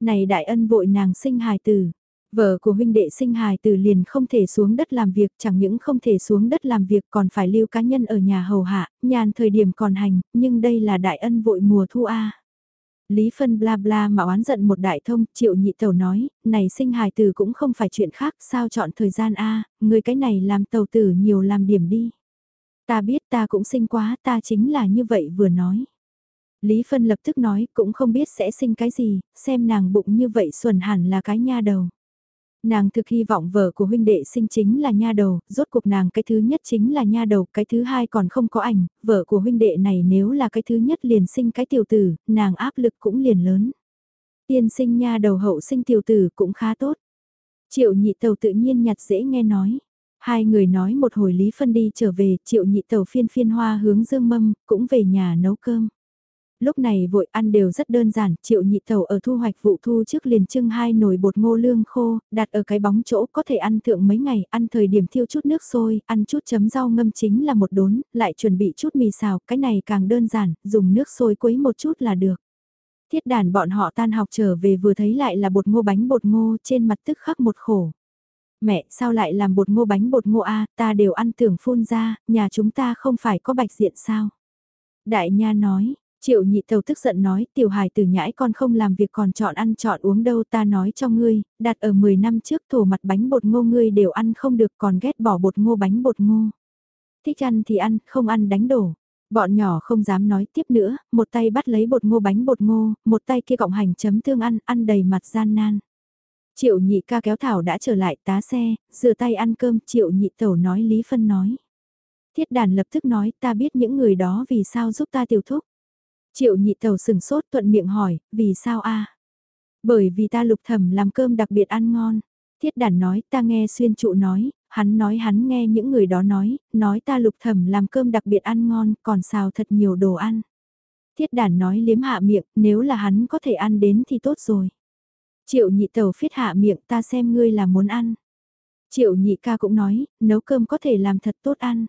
Này đại ân vội nàng sinh hài tử, vợ của huynh đệ sinh hài từ liền không thể xuống đất làm việc, chẳng những không thể xuống đất làm việc còn phải lưu cá nhân ở nhà hầu hạ, nhàn thời điểm còn hành, nhưng đây là đại ân vội mùa thu A. Lý Phân bla bla mà oán giận một đại thông, triệu nhị tàu nói, này sinh hài tử cũng không phải chuyện khác, sao chọn thời gian A, người cái này làm tàu tử nhiều làm điểm đi. Ta biết ta cũng sinh quá, ta chính là như vậy vừa nói. Lý Phân lập tức nói, cũng không biết sẽ sinh cái gì, xem nàng bụng như vậy xuẩn hẳn là cái nha đầu. Nàng thực hy vọng vợ của huynh đệ sinh chính là nha đầu, rốt cuộc nàng cái thứ nhất chính là nha đầu, cái thứ hai còn không có ảnh, vợ của huynh đệ này nếu là cái thứ nhất liền sinh cái tiểu tử, nàng áp lực cũng liền lớn. Tiên sinh nha đầu hậu sinh tiểu tử cũng khá tốt. Triệu nhị tàu tự nhiên nhặt dễ nghe nói. Hai người nói một hồi Lý Phân đi trở về, triệu nhị tàu phiên phiên hoa hướng dương mâm, cũng về nhà nấu cơm lúc này vội ăn đều rất đơn giản, triệu nhị tàu ở thu hoạch vụ thu trước liền trưng hai nồi bột ngô lương khô, đặt ở cái bóng chỗ có thể ăn thượng mấy ngày, ăn thời điểm thiêu chút nước sôi, ăn chút chấm rau ngâm chính là một đốn, lại chuẩn bị chút mì xào, cái này càng đơn giản, dùng nước sôi quấy một chút là được. Thiết đàn bọn họ tan học trở về vừa thấy lại là bột ngô bánh bột ngô trên mặt tức khắc một khổ. Mẹ, sao lại làm bột ngô bánh bột ngô a, ta đều ăn tưởng phun ra, nhà chúng ta không phải có bạch diện sao? Đại nha nói, Triệu nhị tàu tức giận nói, tiểu hài tử nhãi con không làm việc còn chọn ăn chọn uống đâu ta nói cho ngươi, đặt ở 10 năm trước thổ mặt bánh bột ngô ngươi đều ăn không được còn ghét bỏ bột ngô bánh bột ngô. Thích ăn thì ăn, không ăn đánh đổ. Bọn nhỏ không dám nói tiếp nữa, một tay bắt lấy bột ngô bánh bột ngô, một tay kia cộng hành chấm thương ăn, ăn đầy mặt gian nan. Triệu nhị ca kéo thảo đã trở lại tá xe, rửa tay ăn cơm, triệu nhị tẩu nói Lý Phân nói. Thiết đàn lập tức nói ta biết những người đó vì sao giúp ta tiêu thúc. Triệu nhị tàu sừng sốt thuận miệng hỏi, vì sao a? Bởi vì ta lục thẩm làm cơm đặc biệt ăn ngon. Thiết đàn nói ta nghe xuyên trụ nói, hắn nói hắn nghe những người đó nói, nói ta lục thẩm làm cơm đặc biệt ăn ngon, còn xào thật nhiều đồ ăn. Thiết đàn nói liếm hạ miệng, nếu là hắn có thể ăn đến thì tốt rồi. Triệu nhị tàu phiết hạ miệng ta xem ngươi là muốn ăn. Triệu nhị ca cũng nói, nấu cơm có thể làm thật tốt ăn.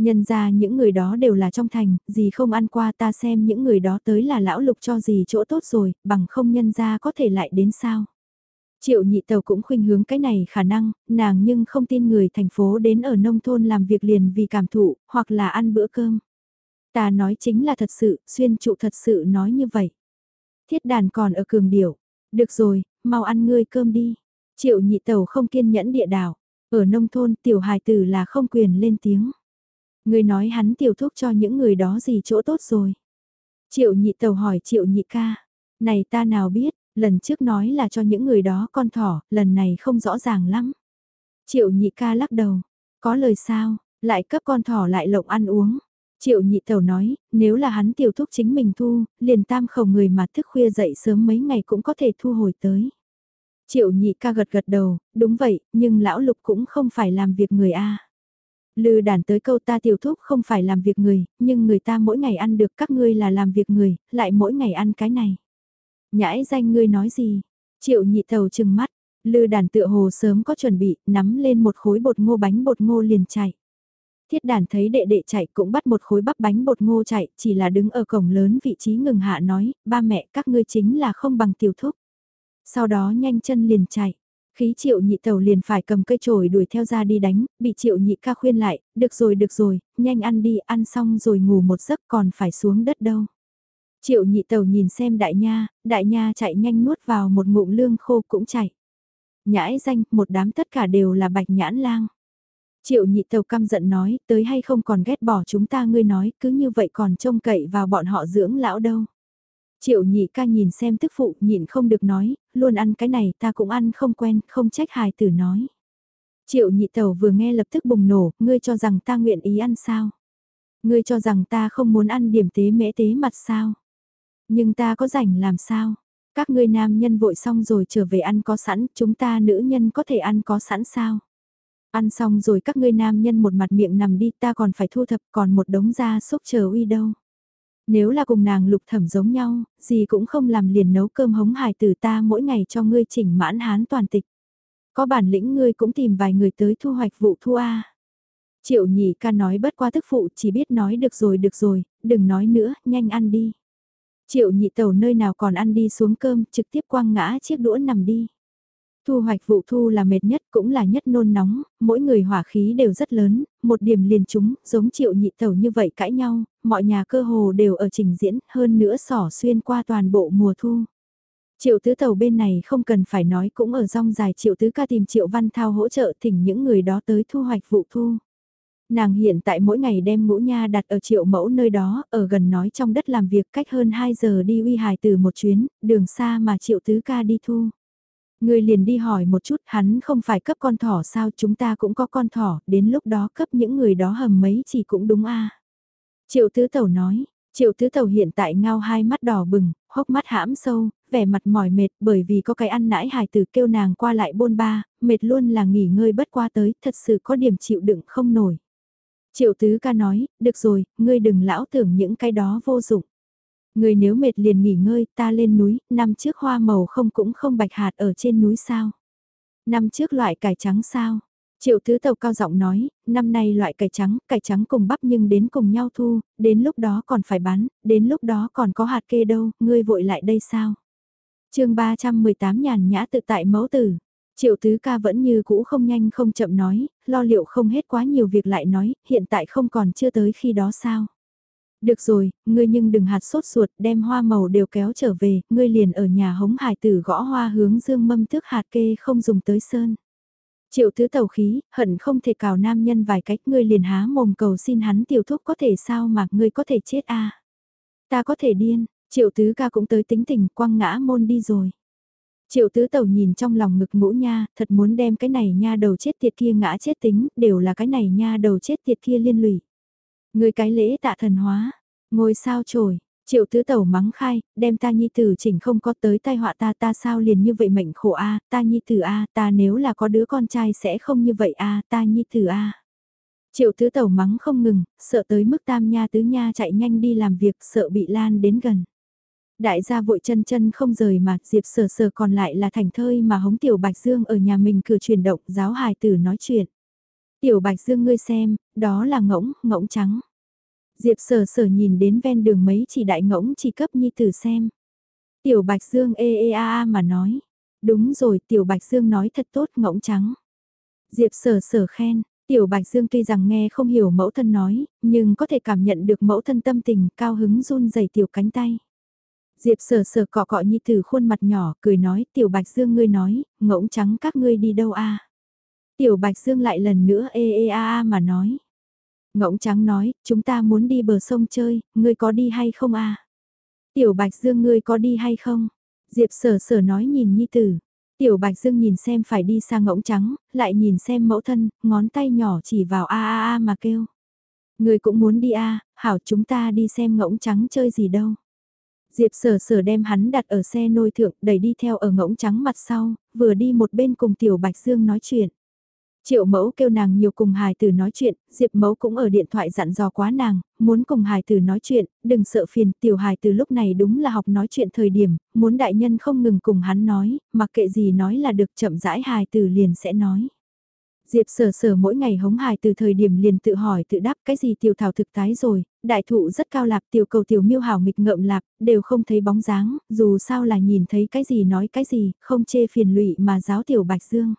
Nhân ra những người đó đều là trong thành, gì không ăn qua ta xem những người đó tới là lão lục cho gì chỗ tốt rồi, bằng không nhân ra có thể lại đến sao. Triệu nhị tàu cũng khuynh hướng cái này khả năng, nàng nhưng không tin người thành phố đến ở nông thôn làm việc liền vì cảm thụ, hoặc là ăn bữa cơm. Ta nói chính là thật sự, xuyên trụ thật sự nói như vậy. Thiết đàn còn ở cường điểu. Được rồi, mau ăn ngươi cơm đi. Triệu nhị tàu không kiên nhẫn địa đảo. Ở nông thôn tiểu hài tử là không quyền lên tiếng. Ngươi nói hắn tiểu thúc cho những người đó gì chỗ tốt rồi. Triệu nhị tàu hỏi triệu nhị ca. Này ta nào biết, lần trước nói là cho những người đó con thỏ, lần này không rõ ràng lắm. Triệu nhị ca lắc đầu. Có lời sao, lại cấp con thỏ lại lộng ăn uống. Triệu nhị tàu nói, nếu là hắn tiểu thúc chính mình thu, liền tam khẩu người mà thức khuya dậy sớm mấy ngày cũng có thể thu hồi tới. Triệu nhị ca gật gật đầu, đúng vậy, nhưng lão lục cũng không phải làm việc người A. Lư đàn tới câu ta tiểu thúc không phải làm việc người, nhưng người ta mỗi ngày ăn được các ngươi là làm việc người, lại mỗi ngày ăn cái này. Nhãi danh ngươi nói gì? Triệu nhị tàu chừng mắt, lư đàn tựa hồ sớm có chuẩn bị, nắm lên một khối bột ngô bánh bột ngô liền chạy. Thiết đàn thấy đệ đệ chạy cũng bắt một khối bắp bánh bột ngô chạy, chỉ là đứng ở cổng lớn vị trí ngừng hạ nói, ba mẹ các ngươi chính là không bằng tiểu thúc. Sau đó nhanh chân liền chạy. Khí triệu nhị tàu liền phải cầm cây chổi đuổi theo ra đi đánh, bị triệu nhị ca khuyên lại, được rồi được rồi, nhanh ăn đi, ăn xong rồi ngủ một giấc còn phải xuống đất đâu. Triệu nhị tàu nhìn xem đại nha, đại nha chạy nhanh nuốt vào một ngụm lương khô cũng chạy. Nhãi danh, một đám tất cả đều là bạch nhãn lang. Triệu nhị tàu căm giận nói, tới hay không còn ghét bỏ chúng ta ngươi nói, cứ như vậy còn trông cậy vào bọn họ dưỡng lão đâu. Triệu nhị ca nhìn xem tức phụ nhịn không được nói, luôn ăn cái này ta cũng ăn không quen, không trách hài tử nói. Triệu nhị tàu vừa nghe lập tức bùng nổ, ngươi cho rằng ta nguyện ý ăn sao? Ngươi cho rằng ta không muốn ăn điểm tế mễ tế mặt sao? Nhưng ta có rảnh làm sao? Các ngươi nam nhân vội xong rồi trở về ăn có sẵn, chúng ta nữ nhân có thể ăn có sẵn sao? Ăn xong rồi các ngươi nam nhân một mặt miệng nằm đi ta còn phải thu thập còn một đống da xúc chờ uy đâu. Nếu là cùng nàng lục thẩm giống nhau, gì cũng không làm liền nấu cơm hống hài tử ta mỗi ngày cho ngươi chỉnh mãn hán toàn tịch. Có bản lĩnh ngươi cũng tìm vài người tới thu hoạch vụ thu A. Triệu nhị ca nói bất qua tức phụ chỉ biết nói được rồi được rồi, đừng nói nữa, nhanh ăn đi. Triệu nhị tàu nơi nào còn ăn đi xuống cơm, trực tiếp quăng ngã chiếc đũa nằm đi. Thu hoạch vụ thu là mệt nhất cũng là nhất nôn nóng, mỗi người hỏa khí đều rất lớn, một điểm liền chúng, giống triệu nhị tẩu như vậy cãi nhau, mọi nhà cơ hồ đều ở trình diễn, hơn nữa sỏ xuyên qua toàn bộ mùa thu. Triệu tứ tàu bên này không cần phải nói cũng ở rong dài triệu tứ ca tìm triệu văn thao hỗ trợ thỉnh những người đó tới thu hoạch vụ thu. Nàng hiện tại mỗi ngày đem ngũ nha đặt ở triệu mẫu nơi đó, ở gần nói trong đất làm việc cách hơn 2 giờ đi uy hài từ một chuyến, đường xa mà triệu tứ ca đi thu. Người liền đi hỏi một chút hắn không phải cấp con thỏ sao chúng ta cũng có con thỏ, đến lúc đó cấp những người đó hầm mấy chỉ cũng đúng a Triệu tứ tẩu nói, triệu tứ tẩu hiện tại ngao hai mắt đỏ bừng, hốc mắt hãm sâu, vẻ mặt mỏi mệt bởi vì có cái ăn nãi hài tử kêu nàng qua lại bôn ba, mệt luôn là nghỉ ngơi bất qua tới, thật sự có điểm chịu đựng không nổi. Triệu tứ ca nói, được rồi, ngươi đừng lão tưởng những cái đó vô dụng. Người nếu mệt liền nghỉ ngơi, ta lên núi, năm trước hoa màu không cũng không bạch hạt ở trên núi sao. Năm trước loại cải trắng sao. Triệu tứ tàu cao giọng nói, năm nay loại cải trắng, cải trắng cùng bắp nhưng đến cùng nhau thu, đến lúc đó còn phải bán, đến lúc đó còn có hạt kê đâu, ngươi vội lại đây sao. chương 318 nhàn nhã tự tại mẫu tử, Triệu tứ ca vẫn như cũ không nhanh không chậm nói, lo liệu không hết quá nhiều việc lại nói, hiện tại không còn chưa tới khi đó sao. Được rồi, ngươi nhưng đừng hạt sốt ruột đem hoa màu đều kéo trở về, ngươi liền ở nhà hống hải tử gõ hoa hướng dương mâm tước hạt kê không dùng tới sơn. Triệu tứ tàu khí, hận không thể cào nam nhân vài cách ngươi liền há mồm cầu xin hắn tiểu thuốc có thể sao mà ngươi có thể chết a Ta có thể điên, triệu tứ ca cũng tới tính tình quăng ngã môn đi rồi. Triệu tứ tàu nhìn trong lòng ngực ngũ nha, thật muốn đem cái này nha đầu chết tiệt kia ngã chết tính, đều là cái này nha đầu chết tiệt kia liên lụy. Người cái lễ tạ thần hóa, ngôi sao trổi, triệu tứ tẩu mắng khai, đem ta nhi tử chỉnh không có tới tai họa ta ta sao liền như vậy mệnh khổ a ta nhi tử a ta nếu là có đứa con trai sẽ không như vậy a ta nhi tử a Triệu tứ tẩu mắng không ngừng, sợ tới mức tam nha tứ nha chạy nhanh đi làm việc sợ bị lan đến gần. Đại gia vội chân chân không rời mà Diệp sờ sờ còn lại là thành thơi mà hống tiểu Bạch Dương ở nhà mình cửa chuyển động giáo hài tử nói chuyện. Tiểu Bạch Dương ngươi xem, đó là ngỗng, ngỗng trắng. Diệp sở sở nhìn đến ven đường mấy chỉ đại ngỗng chỉ cấp nhi tử xem. Tiểu Bạch Dương ê ê a a mà nói. Đúng rồi, Tiểu Bạch Dương nói thật tốt ngỗng trắng. Diệp sở sở khen, Tiểu Bạch Dương tuy rằng nghe không hiểu mẫu thân nói, nhưng có thể cảm nhận được mẫu thân tâm tình cao hứng run rẩy tiểu cánh tay. Diệp sở sở cọ cọ nhi tử khuôn mặt nhỏ, cười nói, Tiểu Bạch Dương ngươi nói, ngỗng trắng các ngươi đi đâu a Tiểu Bạch Dương lại lần nữa ê ê a a mà nói. Ngỗng trắng nói, chúng ta muốn đi bờ sông chơi, ngươi có đi hay không a? Tiểu Bạch Dương ngươi có đi hay không? Diệp sở sở nói nhìn Nhi Tử. Tiểu Bạch Dương nhìn xem phải đi sang ngỗng trắng, lại nhìn xem mẫu thân, ngón tay nhỏ chỉ vào a a a mà kêu. Ngươi cũng muốn đi a, hảo chúng ta đi xem ngỗng trắng chơi gì đâu. Diệp sở sở đem hắn đặt ở xe nôi thượng, đẩy đi theo ở ngỗng trắng mặt sau, vừa đi một bên cùng Tiểu Bạch Dương nói chuyện. Triệu mẫu kêu nàng nhiều cùng hài tử nói chuyện, Diệp mẫu cũng ở điện thoại dặn dò quá nàng, muốn cùng hài tử nói chuyện, đừng sợ phiền, tiểu hài tử lúc này đúng là học nói chuyện thời điểm, muốn đại nhân không ngừng cùng hắn nói, mặc kệ gì nói là được chậm rãi hài tử liền sẽ nói. Diệp sở sở mỗi ngày hống hài từ thời điểm liền tự hỏi tự đáp cái gì tiểu thảo thực tái rồi, đại thụ rất cao lạp tiểu cầu tiểu miêu hảo nghịch ngợm lạp, đều không thấy bóng dáng, dù sao là nhìn thấy cái gì nói cái gì, không chê phiền lụy mà giáo tiểu bạch dương.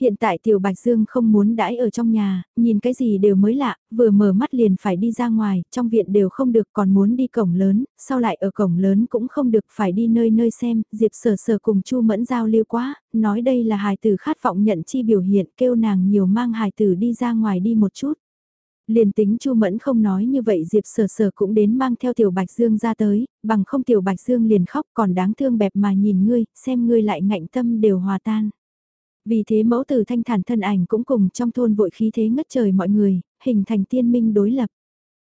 Hiện tại Tiểu Bạch Dương không muốn đãi ở trong nhà, nhìn cái gì đều mới lạ, vừa mở mắt liền phải đi ra ngoài, trong viện đều không được còn muốn đi cổng lớn, sau lại ở cổng lớn cũng không được phải đi nơi nơi xem, Diệp sở sở cùng Chu Mẫn giao lưu quá, nói đây là hài tử khát vọng nhận chi biểu hiện kêu nàng nhiều mang hài tử đi ra ngoài đi một chút. Liền tính Chu Mẫn không nói như vậy Diệp Sở Sở cũng đến mang theo Tiểu Bạch Dương ra tới, bằng không Tiểu Bạch Dương liền khóc còn đáng thương bẹp mà nhìn ngươi, xem ngươi lại ngạnh tâm đều hòa tan. Vì thế mẫu tử thanh thản thân ảnh cũng cùng trong thôn vội khí thế ngất trời mọi người, hình thành tiên minh đối lập.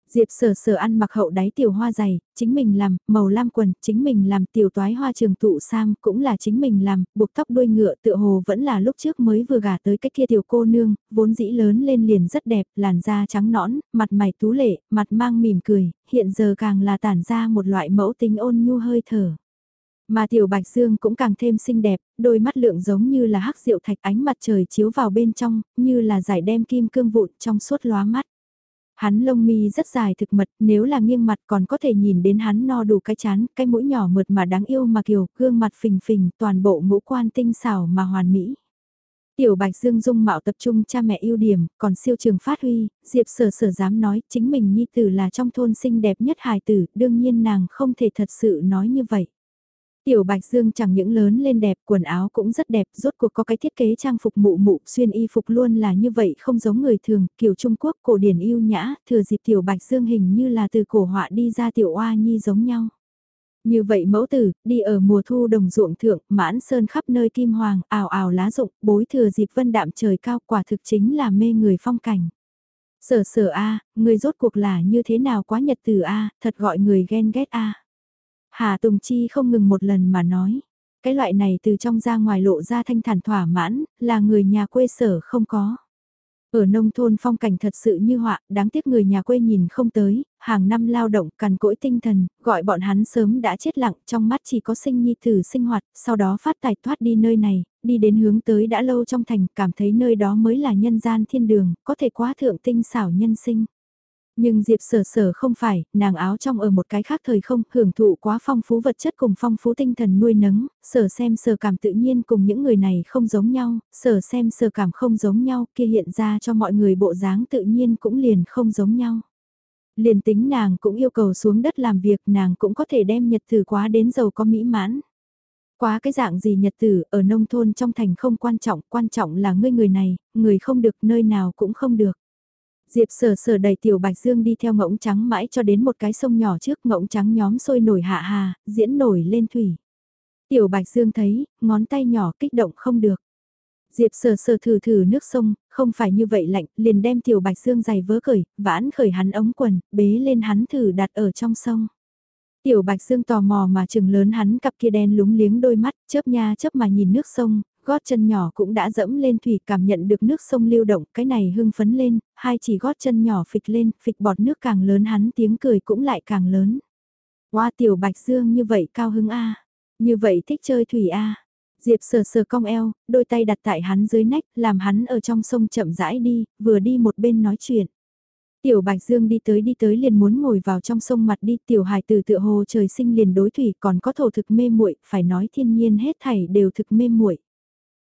Diệp sở sở ăn mặc hậu đáy tiểu hoa dày, chính mình làm, màu lam quần, chính mình làm tiểu toái hoa trường tụ sam, cũng là chính mình làm, buộc tóc đuôi ngựa tựa hồ vẫn là lúc trước mới vừa gả tới cái kia tiểu cô nương, vốn dĩ lớn lên liền rất đẹp, làn da trắng nõn, mặt mày tú lệ, mặt mang mỉm cười, hiện giờ càng là tản ra một loại mẫu tính ôn nhu hơi thở. Mà tiểu bạch dương cũng càng thêm xinh đẹp, đôi mắt lượng giống như là hắc rượu thạch ánh mặt trời chiếu vào bên trong, như là giải đem kim cương vụn trong suốt lóa mắt. Hắn lông mi rất dài thực mật, nếu là nghiêng mặt còn có thể nhìn đến hắn no đủ cái chán, cái mũi nhỏ mượt mà đáng yêu mà kiều, gương mặt phình phình, toàn bộ ngũ quan tinh xảo mà hoàn mỹ. Tiểu Bạch Dương dung mạo tập trung cha mẹ ưu điểm, còn siêu trường phát huy, Diệp sở sở dám nói chính mình nhi tử là trong thôn xinh đẹp nhất hài tử, đương nhiên nàng không thể thật sự nói như vậy. Tiểu Bạch Dương chẳng những lớn lên đẹp, quần áo cũng rất đẹp, rốt cuộc có cái thiết kế trang phục mụ mụ, xuyên y phục luôn là như vậy không giống người thường, kiểu Trung Quốc cổ điển yêu nhã, thừa dịp Tiểu Bạch Dương hình như là từ cổ họa đi ra Tiểu Oa Nhi giống nhau. Như vậy mẫu tử, đi ở mùa thu đồng ruộng thượng, mãn sơn khắp nơi kim hoàng, ảo ảo lá rụng, bối thừa dịp vân đạm trời cao quả thực chính là mê người phong cảnh. Sở sở A, người rốt cuộc là như thế nào quá nhật từ A, thật gọi người ghen ghét A. Hà Tùng Chi không ngừng một lần mà nói. Cái loại này từ trong ra ngoài lộ ra thanh thản thỏa mãn, là người nhà quê sở không có. Ở nông thôn phong cảnh thật sự như họa, đáng tiếc người nhà quê nhìn không tới, hàng năm lao động cằn cỗi tinh thần, gọi bọn hắn sớm đã chết lặng, trong mắt chỉ có sinh nhi thử sinh hoạt, sau đó phát tài thoát đi nơi này, đi đến hướng tới đã lâu trong thành, cảm thấy nơi đó mới là nhân gian thiên đường, có thể quá thượng tinh xảo nhân sinh. Nhưng Diệp sở sở không phải, nàng áo trong ở một cái khác thời không, hưởng thụ quá phong phú vật chất cùng phong phú tinh thần nuôi nấng, sở xem sở cảm tự nhiên cùng những người này không giống nhau, sở xem sở cảm không giống nhau, kia hiện ra cho mọi người bộ dáng tự nhiên cũng liền không giống nhau. Liền tính nàng cũng yêu cầu xuống đất làm việc nàng cũng có thể đem nhật thử quá đến giàu có mỹ mãn. Quá cái dạng gì nhật tử ở nông thôn trong thành không quan trọng, quan trọng là ngươi người này, người không được nơi nào cũng không được. Diệp sở sở đầy tiểu bạch dương đi theo ngỗng trắng mãi cho đến một cái sông nhỏ trước ngỗng trắng nhóm sôi nổi hạ hà, diễn nổi lên thủy. Tiểu bạch dương thấy, ngón tay nhỏ kích động không được. Diệp sờ sờ thử thử nước sông, không phải như vậy lạnh, liền đem tiểu bạch dương giày vớ cởi, vãn khởi hắn ống quần, bế lên hắn thử đặt ở trong sông. Tiểu Bạch Dương tò mò mà trừng lớn hắn cặp kia đen lúng liếng đôi mắt, chớp nha chớp mà nhìn nước sông, gót chân nhỏ cũng đã dẫm lên thủy cảm nhận được nước sông lưu động, cái này hưng phấn lên, hai chỉ gót chân nhỏ phịch lên, phịch bọt nước càng lớn hắn tiếng cười cũng lại càng lớn. Hoa tiểu Bạch Dương như vậy cao hứng a như vậy thích chơi thủy a Diệp sờ sờ cong eo, đôi tay đặt tại hắn dưới nách, làm hắn ở trong sông chậm rãi đi, vừa đi một bên nói chuyện. Tiểu Bạch Dương đi tới đi tới liền muốn ngồi vào trong sông mặt đi, tiểu hài từ tựa hồ trời sinh liền đối thủy còn có thổ thực mê muội, phải nói thiên nhiên hết thảy đều thực mê muội.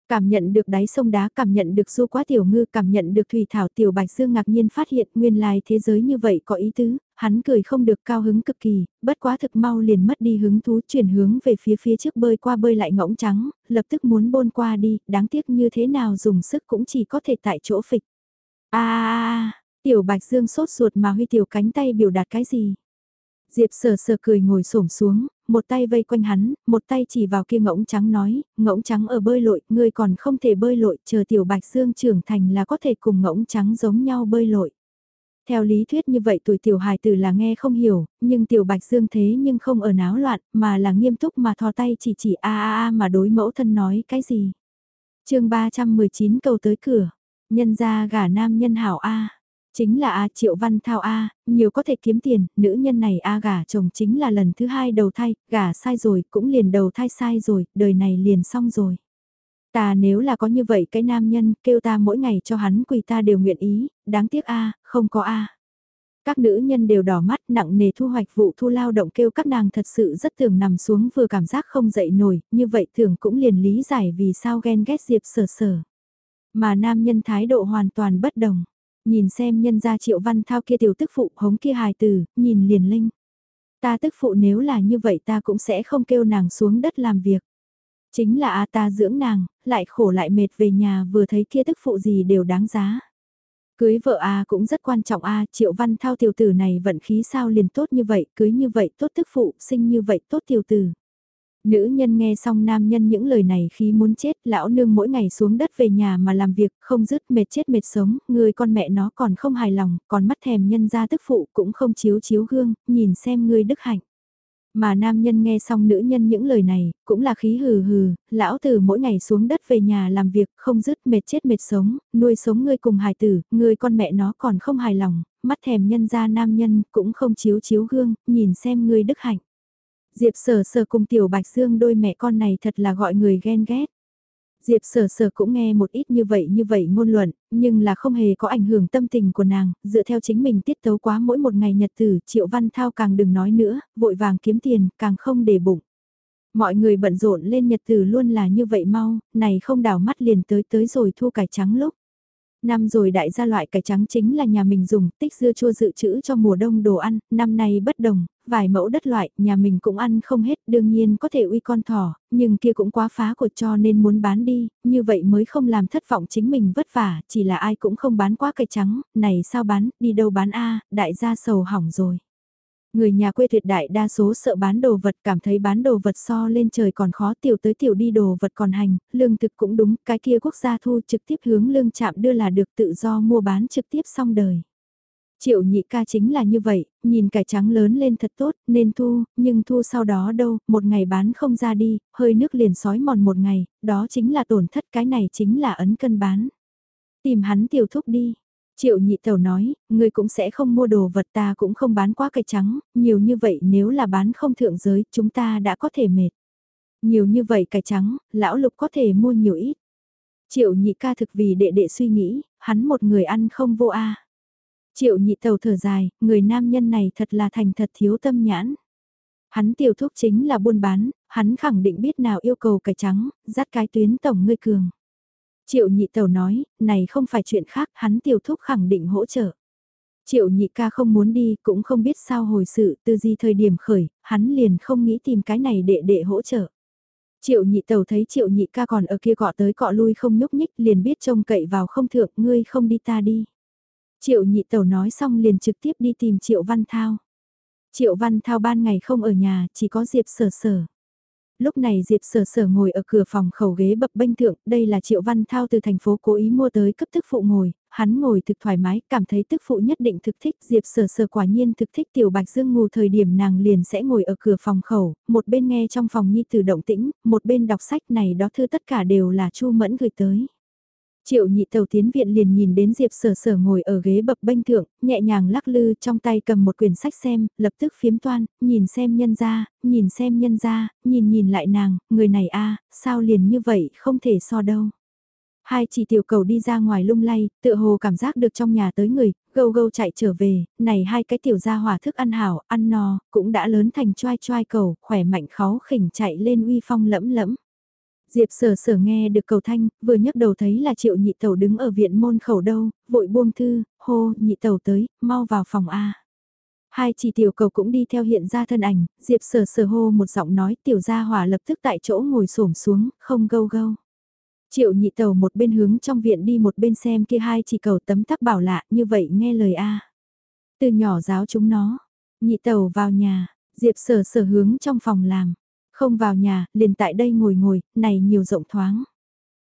Cảm nhận được đáy sông đá, cảm nhận được du quá tiểu ngư, cảm nhận được thủy thảo tiểu Bạch Dương ngạc nhiên phát hiện nguyên lai thế giới như vậy có ý tứ, hắn cười không được cao hứng cực kỳ, bất quá thực mau liền mất đi hứng thú chuyển hướng về phía phía trước bơi qua bơi lại ngỗng trắng, lập tức muốn bôn qua đi, đáng tiếc như thế nào dùng sức cũng chỉ có thể tại chỗ phịch. a Tiểu Bạch Dương sốt ruột mà huy tiểu cánh tay biểu đạt cái gì. Diệp sờ sờ cười ngồi xổm xuống, một tay vây quanh hắn, một tay chỉ vào kia ngỗng trắng nói, ngỗng trắng ở bơi lội, ngươi còn không thể bơi lội, chờ tiểu Bạch Dương trưởng thành là có thể cùng ngỗng trắng giống nhau bơi lội. Theo lý thuyết như vậy tuổi tiểu hài tử là nghe không hiểu, nhưng tiểu Bạch Dương thế nhưng không ở náo loạn, mà là nghiêm túc mà thò tay chỉ chỉ a a a mà đối mẫu thân nói cái gì. chương 319 cầu tới cửa, nhân ra gả nam nhân hảo a Chính là A Triệu Văn Thao A, nhiều có thể kiếm tiền, nữ nhân này A gả chồng chính là lần thứ hai đầu thai, gả sai rồi, cũng liền đầu thai sai rồi, đời này liền xong rồi. Ta nếu là có như vậy cái nam nhân, kêu ta mỗi ngày cho hắn quỳ ta đều nguyện ý, đáng tiếc A, không có A. Các nữ nhân đều đỏ mắt nặng nề thu hoạch vụ thu lao động kêu các nàng thật sự rất thường nằm xuống vừa cảm giác không dậy nổi, như vậy thường cũng liền lý giải vì sao ghen ghét Diệp sở sở. Mà nam nhân thái độ hoàn toàn bất đồng. Nhìn xem nhân gia triệu văn thao kia tiểu tức phụ hống kia hài từ, nhìn liền linh. Ta tức phụ nếu là như vậy ta cũng sẽ không kêu nàng xuống đất làm việc. Chính là a ta dưỡng nàng, lại khổ lại mệt về nhà vừa thấy kia tức phụ gì đều đáng giá. Cưới vợ a cũng rất quan trọng a triệu văn thao tiểu tử này vận khí sao liền tốt như vậy, cưới như vậy tốt tức phụ, sinh như vậy tốt tiểu tử. Nữ nhân nghe xong nam nhân những lời này khi muốn chết, lão nương mỗi ngày xuống đất về nhà mà làm việc, không dứt mệt chết mệt sống, người con mẹ nó còn không hài lòng, còn mắt thèm nhân ra tức phụ cũng không chiếu chiếu gương, nhìn xem ngươi đức hạnh. Mà nam nhân nghe xong nữ nhân những lời này, cũng là khí hừ hừ, lão tử mỗi ngày xuống đất về nhà làm việc, không dứt mệt chết mệt sống, nuôi sống ngươi cùng hài tử, ngươi con mẹ nó còn không hài lòng, mắt thèm nhân ra nam nhân, cũng không chiếu chiếu gương, nhìn xem ngươi đức hạnh. Diệp sở sở cùng tiểu bạch dương đôi mẹ con này thật là gọi người ghen ghét. Diệp sở sở cũng nghe một ít như vậy như vậy ngôn luận, nhưng là không hề có ảnh hưởng tâm tình của nàng, dựa theo chính mình tiết tấu quá mỗi một ngày nhật tử, triệu văn thao càng đừng nói nữa, vội vàng kiếm tiền, càng không để bụng. Mọi người bận rộn lên nhật tử luôn là như vậy mau, này không đảo mắt liền tới tới rồi thu cải trắng lúc. Năm rồi đại gia loại cải trắng chính là nhà mình dùng, tích dưa chua dự trữ cho mùa đông đồ ăn, năm nay bất đồng, vài mẫu đất loại, nhà mình cũng ăn không hết, đương nhiên có thể uy con thỏ, nhưng kia cũng quá phá của cho nên muốn bán đi, như vậy mới không làm thất vọng chính mình vất vả, chỉ là ai cũng không bán quá cây trắng, này sao bán, đi đâu bán a đại gia sầu hỏng rồi. Người nhà quê tuyệt đại đa số sợ bán đồ vật cảm thấy bán đồ vật so lên trời còn khó tiểu tới tiểu đi đồ vật còn hành, lương thực cũng đúng, cái kia quốc gia thu trực tiếp hướng lương chạm đưa là được tự do mua bán trực tiếp xong đời. Triệu nhị ca chính là như vậy, nhìn cải trắng lớn lên thật tốt, nên thu, nhưng thu sau đó đâu, một ngày bán không ra đi, hơi nước liền sói mòn một ngày, đó chính là tổn thất cái này chính là ấn cân bán. Tìm hắn tiểu thúc đi, Triệu nhị tẩu nói, ngươi cũng sẽ không mua đồ vật ta cũng không bán quá cải trắng, nhiều như vậy nếu là bán không thượng giới chúng ta đã có thể mệt. Nhiều như vậy cải trắng, lão lục có thể mua nhiều ít. Triệu nhị ca thực vì đệ đệ suy nghĩ, hắn một người ăn không vô a. Triệu nhị tàu thở dài, người nam nhân này thật là thành thật thiếu tâm nhãn. Hắn tiểu thúc chính là buôn bán, hắn khẳng định biết nào yêu cầu cải trắng, dắt cái tuyến tổng ngươi cường. Triệu nhị tàu nói, này không phải chuyện khác, hắn tiểu thúc khẳng định hỗ trợ. Triệu nhị ca không muốn đi, cũng không biết sao hồi sự, từ gì thời điểm khởi, hắn liền không nghĩ tìm cái này để để hỗ trợ. Triệu nhị tàu thấy triệu nhị ca còn ở kia cọ tới cọ lui không nhúc nhích liền biết trông cậy vào không thượng, ngươi không đi ta đi. Triệu nhị tẩu nói xong liền trực tiếp đi tìm triệu văn thao. Triệu văn thao ban ngày không ở nhà, chỉ có diệp sở sở lúc này Diệp Sở Sở ngồi ở cửa phòng khẩu ghế bập bênh thượng, đây là Triệu Văn Thao từ thành phố cố ý mua tới cấp tức phụ ngồi, hắn ngồi thực thoải mái, cảm thấy tức phụ nhất định thực thích, Diệp Sở Sở quả nhiên thực thích Tiểu Bạch Dương ngủ thời điểm nàng liền sẽ ngồi ở cửa phòng khẩu, một bên nghe trong phòng nhi từ động tĩnh, một bên đọc sách này đó thư tất cả đều là Chu Mẫn gửi tới. Triệu nhị tàu tiến viện liền nhìn đến Diệp sở sở ngồi ở ghế bập bênh thượng, nhẹ nhàng lắc lư trong tay cầm một quyển sách xem, lập tức phiếm toan, nhìn xem nhân ra, nhìn xem nhân ra, nhìn nhìn lại nàng, người này a sao liền như vậy, không thể so đâu. Hai chỉ tiểu cầu đi ra ngoài lung lay, tựa hồ cảm giác được trong nhà tới người, gâu gâu chạy trở về, này hai cái tiểu gia hỏa thức ăn hảo, ăn no, cũng đã lớn thành choai choai cầu, khỏe mạnh khó khỉnh chạy lên uy phong lẫm lẫm. Diệp sở sở nghe được cầu thanh, vừa nhấc đầu thấy là triệu nhị tẩu đứng ở viện môn khẩu đâu, vội buông thư, hô, nhị tẩu tới, mau vào phòng A. Hai chỉ tiểu cầu cũng đi theo hiện ra thân ảnh, Diệp sở sở hô một giọng nói tiểu gia hỏa lập tức tại chỗ ngồi xổm xuống, không gâu gâu. Triệu nhị tàu một bên hướng trong viện đi một bên xem kia hai chỉ cầu tấm tắc bảo lạ như vậy nghe lời A. Từ nhỏ giáo chúng nó, nhị tàu vào nhà, Diệp sở sở hướng trong phòng làm. Không vào nhà, liền tại đây ngồi ngồi, này nhiều rộng thoáng.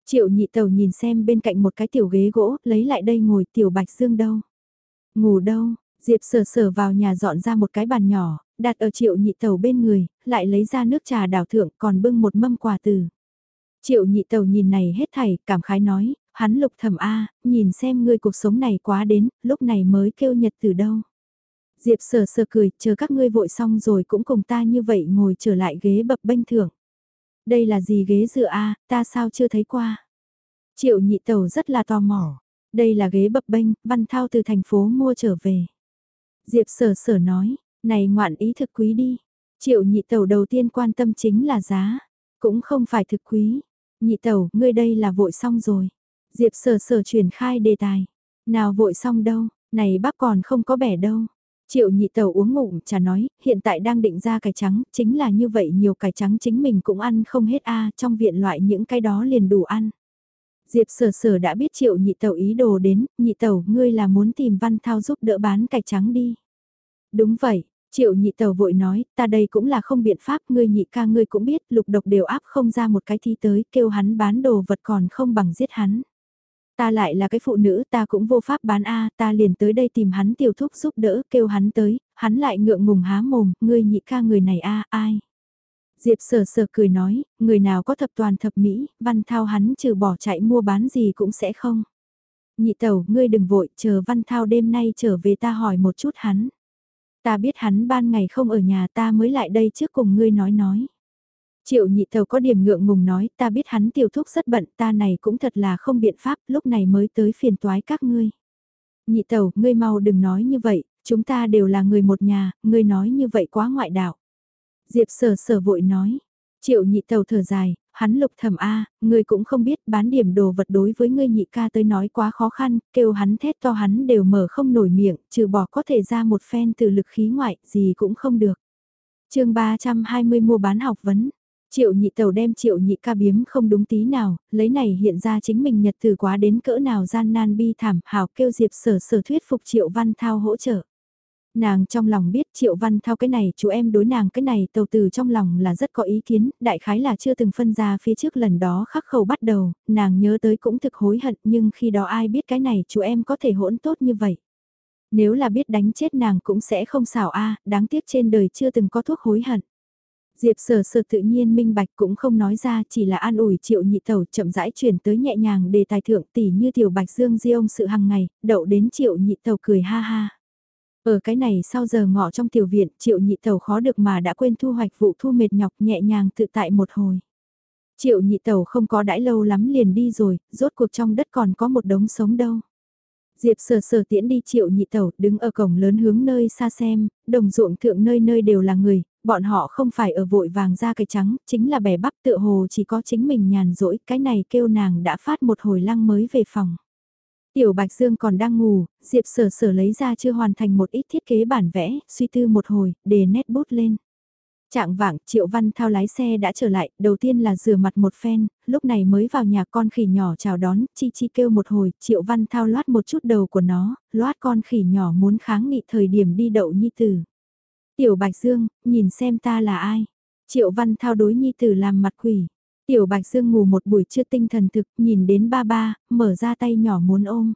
Triệu nhị tàu nhìn xem bên cạnh một cái tiểu ghế gỗ, lấy lại đây ngồi tiểu bạch dương đâu. Ngủ đâu, Diệp sờ sờ vào nhà dọn ra một cái bàn nhỏ, đặt ở triệu nhị tàu bên người, lại lấy ra nước trà đảo thượng còn bưng một mâm quà từ. Triệu nhị tàu nhìn này hết thảy, cảm khái nói, hắn lục thầm A, nhìn xem ngươi cuộc sống này quá đến, lúc này mới kêu nhật từ đâu. Diệp sờ sờ cười, chờ các ngươi vội xong rồi cũng cùng ta như vậy ngồi trở lại ghế bập bênh thưởng. Đây là gì ghế dựa a ta sao chưa thấy qua. Triệu nhị tàu rất là tò mò. Đây là ghế bập bênh, văn thao từ thành phố mua trở về. Diệp sở sở nói, này ngoạn ý thực quý đi. Triệu nhị tàu đầu tiên quan tâm chính là giá, cũng không phải thực quý. Nhị tàu, ngươi đây là vội xong rồi. Diệp sở sở truyền khai đề tài. Nào vội xong đâu, này bác còn không có bẻ đâu. Triệu nhị tàu uống ngụm trà nói, hiện tại đang định ra cải trắng, chính là như vậy nhiều cải trắng chính mình cũng ăn không hết a trong viện loại những cái đó liền đủ ăn. Diệp sở sở đã biết triệu nhị tàu ý đồ đến, nhị tàu ngươi là muốn tìm văn thao giúp đỡ bán cải trắng đi. Đúng vậy, triệu nhị tàu vội nói, ta đây cũng là không biện pháp, ngươi nhị ca ngươi cũng biết, lục độc đều áp không ra một cái thi tới, kêu hắn bán đồ vật còn không bằng giết hắn. Ta lại là cái phụ nữ ta cũng vô pháp bán A, ta liền tới đây tìm hắn tiểu thúc giúp đỡ, kêu hắn tới, hắn lại ngượng ngùng há mồm, ngươi nhị ca người này A, ai? Diệp sờ sờ cười nói, người nào có thập toàn thập mỹ, văn thao hắn trừ bỏ chạy mua bán gì cũng sẽ không. Nhị tẩu, ngươi đừng vội, chờ văn thao đêm nay trở về ta hỏi một chút hắn. Ta biết hắn ban ngày không ở nhà ta mới lại đây trước cùng ngươi nói nói. Triệu nhị tàu có điểm ngượng ngùng nói, ta biết hắn tiểu thúc rất bận, ta này cũng thật là không biện pháp, lúc này mới tới phiền toái các ngươi. Nhị tàu, ngươi mau đừng nói như vậy, chúng ta đều là người một nhà, ngươi nói như vậy quá ngoại đạo. Diệp sở sở vội nói, triệu nhị tàu thở dài, hắn lục thầm A, ngươi cũng không biết bán điểm đồ vật đối với ngươi nhị ca tới nói quá khó khăn, kêu hắn thét to hắn đều mở không nổi miệng, trừ bỏ có thể ra một phen từ lực khí ngoại, gì cũng không được. chương 320 mua bán học vấn, Triệu nhị tàu đem triệu nhị ca biếm không đúng tí nào, lấy này hiện ra chính mình nhật từ quá đến cỡ nào gian nan bi thảm, hào kêu diệp sở sở thuyết phục triệu văn thao hỗ trợ. Nàng trong lòng biết triệu văn thao cái này, chú em đối nàng cái này tàu từ trong lòng là rất có ý kiến, đại khái là chưa từng phân ra phía trước lần đó khắc khẩu bắt đầu, nàng nhớ tới cũng thực hối hận nhưng khi đó ai biết cái này chú em có thể hỗn tốt như vậy. Nếu là biết đánh chết nàng cũng sẽ không xảo a đáng tiếc trên đời chưa từng có thuốc hối hận. Diệp sở sở tự nhiên minh bạch cũng không nói ra chỉ là an ủi triệu nhị tẩu chậm rãi chuyển tới nhẹ nhàng đề tài thượng tỷ như tiểu bạch dương di ông sự hằng ngày, đậu đến triệu nhị tẩu cười ha ha. Ở cái này sau giờ ngọ trong tiểu viện triệu nhị tẩu khó được mà đã quên thu hoạch vụ thu mệt nhọc nhẹ nhàng tự tại một hồi. Triệu nhị tẩu không có đãi lâu lắm liền đi rồi, rốt cuộc trong đất còn có một đống sống đâu. Diệp sờ sờ tiễn đi triệu nhị tẩu, đứng ở cổng lớn hướng nơi xa xem, đồng ruộng thượng nơi nơi đều là người, bọn họ không phải ở vội vàng ra cái trắng, chính là bẻ bắp tựa hồ chỉ có chính mình nhàn rỗi, cái này kêu nàng đã phát một hồi lăng mới về phòng. Tiểu Bạch Dương còn đang ngủ, Diệp sở sở lấy ra chưa hoàn thành một ít thiết kế bản vẽ, suy tư một hồi, để nét bút lên. Trạng vạng, Triệu Văn Thao lái xe đã trở lại, đầu tiên là rửa mặt một phen, lúc này mới vào nhà con khỉ nhỏ chào đón, chi chi kêu một hồi, Triệu Văn Thao loát một chút đầu của nó, loát con khỉ nhỏ muốn kháng nghị thời điểm đi đậu nhi tử. Tiểu Bạch Dương, nhìn xem ta là ai? Triệu Văn Thao đối nhi tử làm mặt quỷ. Tiểu Bạch Dương ngủ một buổi trưa tinh thần thực, nhìn đến ba ba, mở ra tay nhỏ muốn ôm.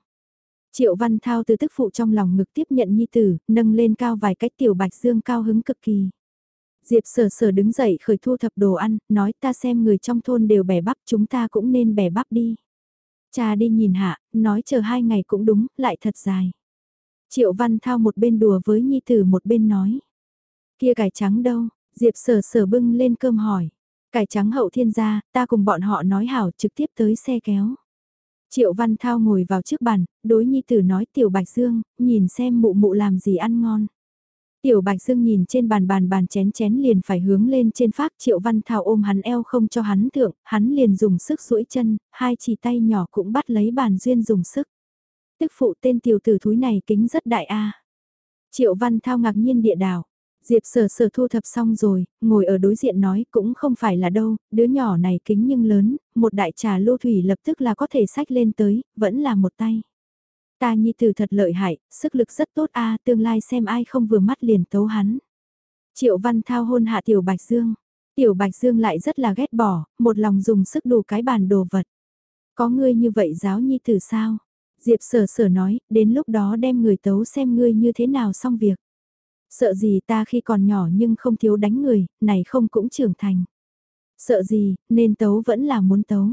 Triệu Văn Thao từ tức phụ trong lòng ngực tiếp nhận nhi tử, nâng lên cao vài cách Tiểu Bạch Dương cao hứng cực kỳ. Diệp sở sở đứng dậy khởi thu thập đồ ăn, nói ta xem người trong thôn đều bẻ bắp chúng ta cũng nên bẻ bắp đi. Cha đi nhìn hạ, nói chờ hai ngày cũng đúng, lại thật dài. Triệu Văn Thao một bên đùa với Nhi Tử một bên nói. Kia cải trắng đâu, Diệp sở sở bưng lên cơm hỏi. Cải trắng hậu thiên gia, ta cùng bọn họ nói hảo trực tiếp tới xe kéo. Triệu Văn Thao ngồi vào trước bàn, đối Nhi Tử nói Tiểu Bạch Dương, nhìn xem mụ mụ làm gì ăn ngon. Tiểu Bạch Dương nhìn trên bàn bàn bàn chén chén liền phải hướng lên trên phát Triệu Văn Thao ôm hắn eo không cho hắn thượng, hắn liền dùng sức duỗi chân, hai chỉ tay nhỏ cũng bắt lấy bàn duyên dùng sức. Tức phụ tên tiểu tử thúi này kính rất đại a. Triệu Văn Thao ngạc nhiên địa đảo. Diệp sở sở thu thập xong rồi, ngồi ở đối diện nói cũng không phải là đâu, đứa nhỏ này kính nhưng lớn, một đại trà lô thủy lập tức là có thể sách lên tới, vẫn là một tay. Ta nhi tử thật lợi hại, sức lực rất tốt a tương lai xem ai không vừa mắt liền tấu hắn. Triệu Văn Thao hôn hạ Tiểu Bạch Dương. Tiểu Bạch Dương lại rất là ghét bỏ, một lòng dùng sức đủ cái bàn đồ vật. Có ngươi như vậy giáo nhi tử sao? Diệp sở sở nói, đến lúc đó đem người tấu xem ngươi như thế nào xong việc. Sợ gì ta khi còn nhỏ nhưng không thiếu đánh người, này không cũng trưởng thành. Sợ gì, nên tấu vẫn là muốn tấu.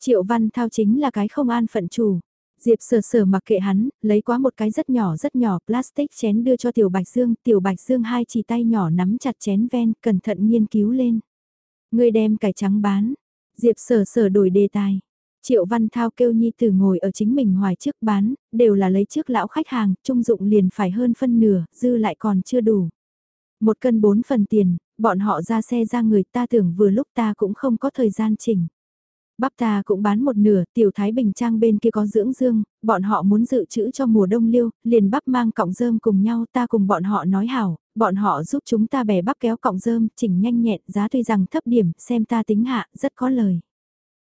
Triệu Văn Thao chính là cái không an phận chủ. Diệp sờ sờ mặc kệ hắn, lấy quá một cái rất nhỏ rất nhỏ plastic chén đưa cho Tiểu Bạch Dương, Tiểu Bạch Dương hai chỉ tay nhỏ nắm chặt chén ven, cẩn thận nghiên cứu lên. Người đem cải trắng bán, Diệp sờ sờ đổi đề tài. Triệu Văn Thao kêu Nhi Tử ngồi ở chính mình hoài trước bán, đều là lấy trước lão khách hàng, trung dụng liền phải hơn phân nửa, dư lại còn chưa đủ. Một cân bốn phần tiền, bọn họ ra xe ra người ta tưởng vừa lúc ta cũng không có thời gian chỉnh. Bắp ta cũng bán một nửa, tiểu thái bình trang bên kia có dưỡng dương, bọn họ muốn dự trữ cho mùa đông liêu, liền bắp mang cọng rơm cùng nhau ta cùng bọn họ nói hảo, bọn họ giúp chúng ta bẻ bắp kéo cọng rơm, chỉnh nhanh nhẹn, giá tuy rằng thấp điểm, xem ta tính hạ, rất có lời.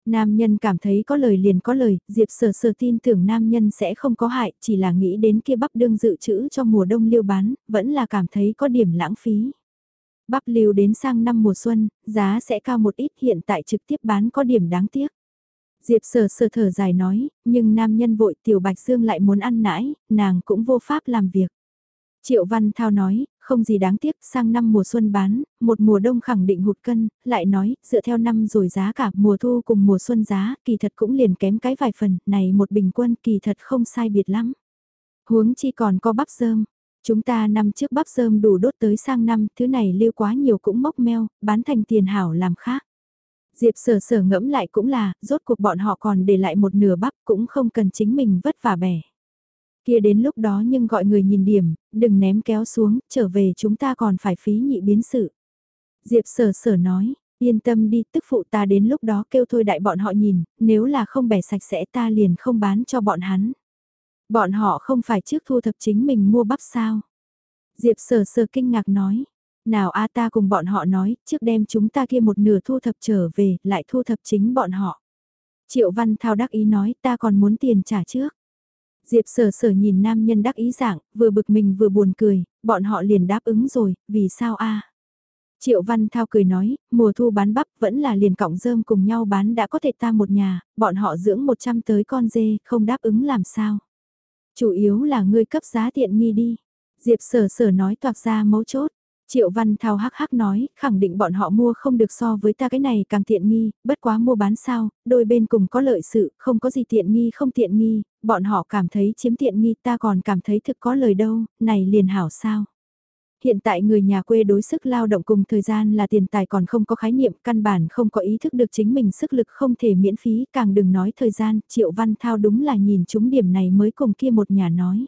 Nam nhân cảm thấy có lời liền có lời, Diệp sở sở tin tưởng nam nhân sẽ không có hại, chỉ là nghĩ đến kia bắp đương dự trữ cho mùa đông liêu bán, vẫn là cảm thấy có điểm lãng phí. Bắp lưu đến sang năm mùa xuân, giá sẽ cao một ít hiện tại trực tiếp bán có điểm đáng tiếc. Diệp sờ sờ thở dài nói, nhưng nam nhân vội tiểu bạch dương lại muốn ăn nãi, nàng cũng vô pháp làm việc. Triệu Văn Thao nói, không gì đáng tiếc, sang năm mùa xuân bán, một mùa đông khẳng định hụt cân, lại nói, dựa theo năm rồi giá cả mùa thu cùng mùa xuân giá, kỳ thật cũng liền kém cái vài phần, này một bình quân kỳ thật không sai biệt lắm. Huống chi còn có bắp rơm, Chúng ta năm trước bắp rơm đủ đốt tới sang năm, thứ này lưu quá nhiều cũng mốc meo, bán thành tiền hảo làm khác. Diệp sở sở ngẫm lại cũng là, rốt cuộc bọn họ còn để lại một nửa bắp cũng không cần chính mình vất vả bẻ. Kia đến lúc đó nhưng gọi người nhìn điểm, đừng ném kéo xuống, trở về chúng ta còn phải phí nhị biến sự. Diệp sở sở nói, yên tâm đi tức phụ ta đến lúc đó kêu thôi đại bọn họ nhìn, nếu là không bẻ sạch sẽ ta liền không bán cho bọn hắn. Bọn họ không phải trước thu thập chính mình mua bắp sao. Diệp sờ sờ kinh ngạc nói. Nào a ta cùng bọn họ nói, trước đem chúng ta kia một nửa thu thập trở về, lại thu thập chính bọn họ. Triệu Văn Thao đắc ý nói ta còn muốn tiền trả trước. Diệp sở sở nhìn nam nhân đắc ý dạng, vừa bực mình vừa buồn cười, bọn họ liền đáp ứng rồi, vì sao a? Triệu Văn Thao cười nói, mùa thu bán bắp vẫn là liền cọng rơm cùng nhau bán đã có thể ta một nhà, bọn họ dưỡng 100 tới con dê, không đáp ứng làm sao. Chủ yếu là ngươi cấp giá tiện nghi đi. Diệp sở sở nói toạc ra mấu chốt. Triệu Văn Thao hắc hắc nói, khẳng định bọn họ mua không được so với ta cái này càng tiện nghi, bất quá mua bán sao, đôi bên cùng có lợi sự, không có gì tiện nghi không tiện nghi, bọn họ cảm thấy chiếm tiện nghi ta còn cảm thấy thực có lời đâu, này liền hảo sao. Hiện tại người nhà quê đối sức lao động cùng thời gian là tiền tài còn không có khái niệm, căn bản không có ý thức được chính mình sức lực không thể miễn phí, càng đừng nói thời gian, Triệu Văn Thao đúng là nhìn chúng điểm này mới cùng kia một nhà nói.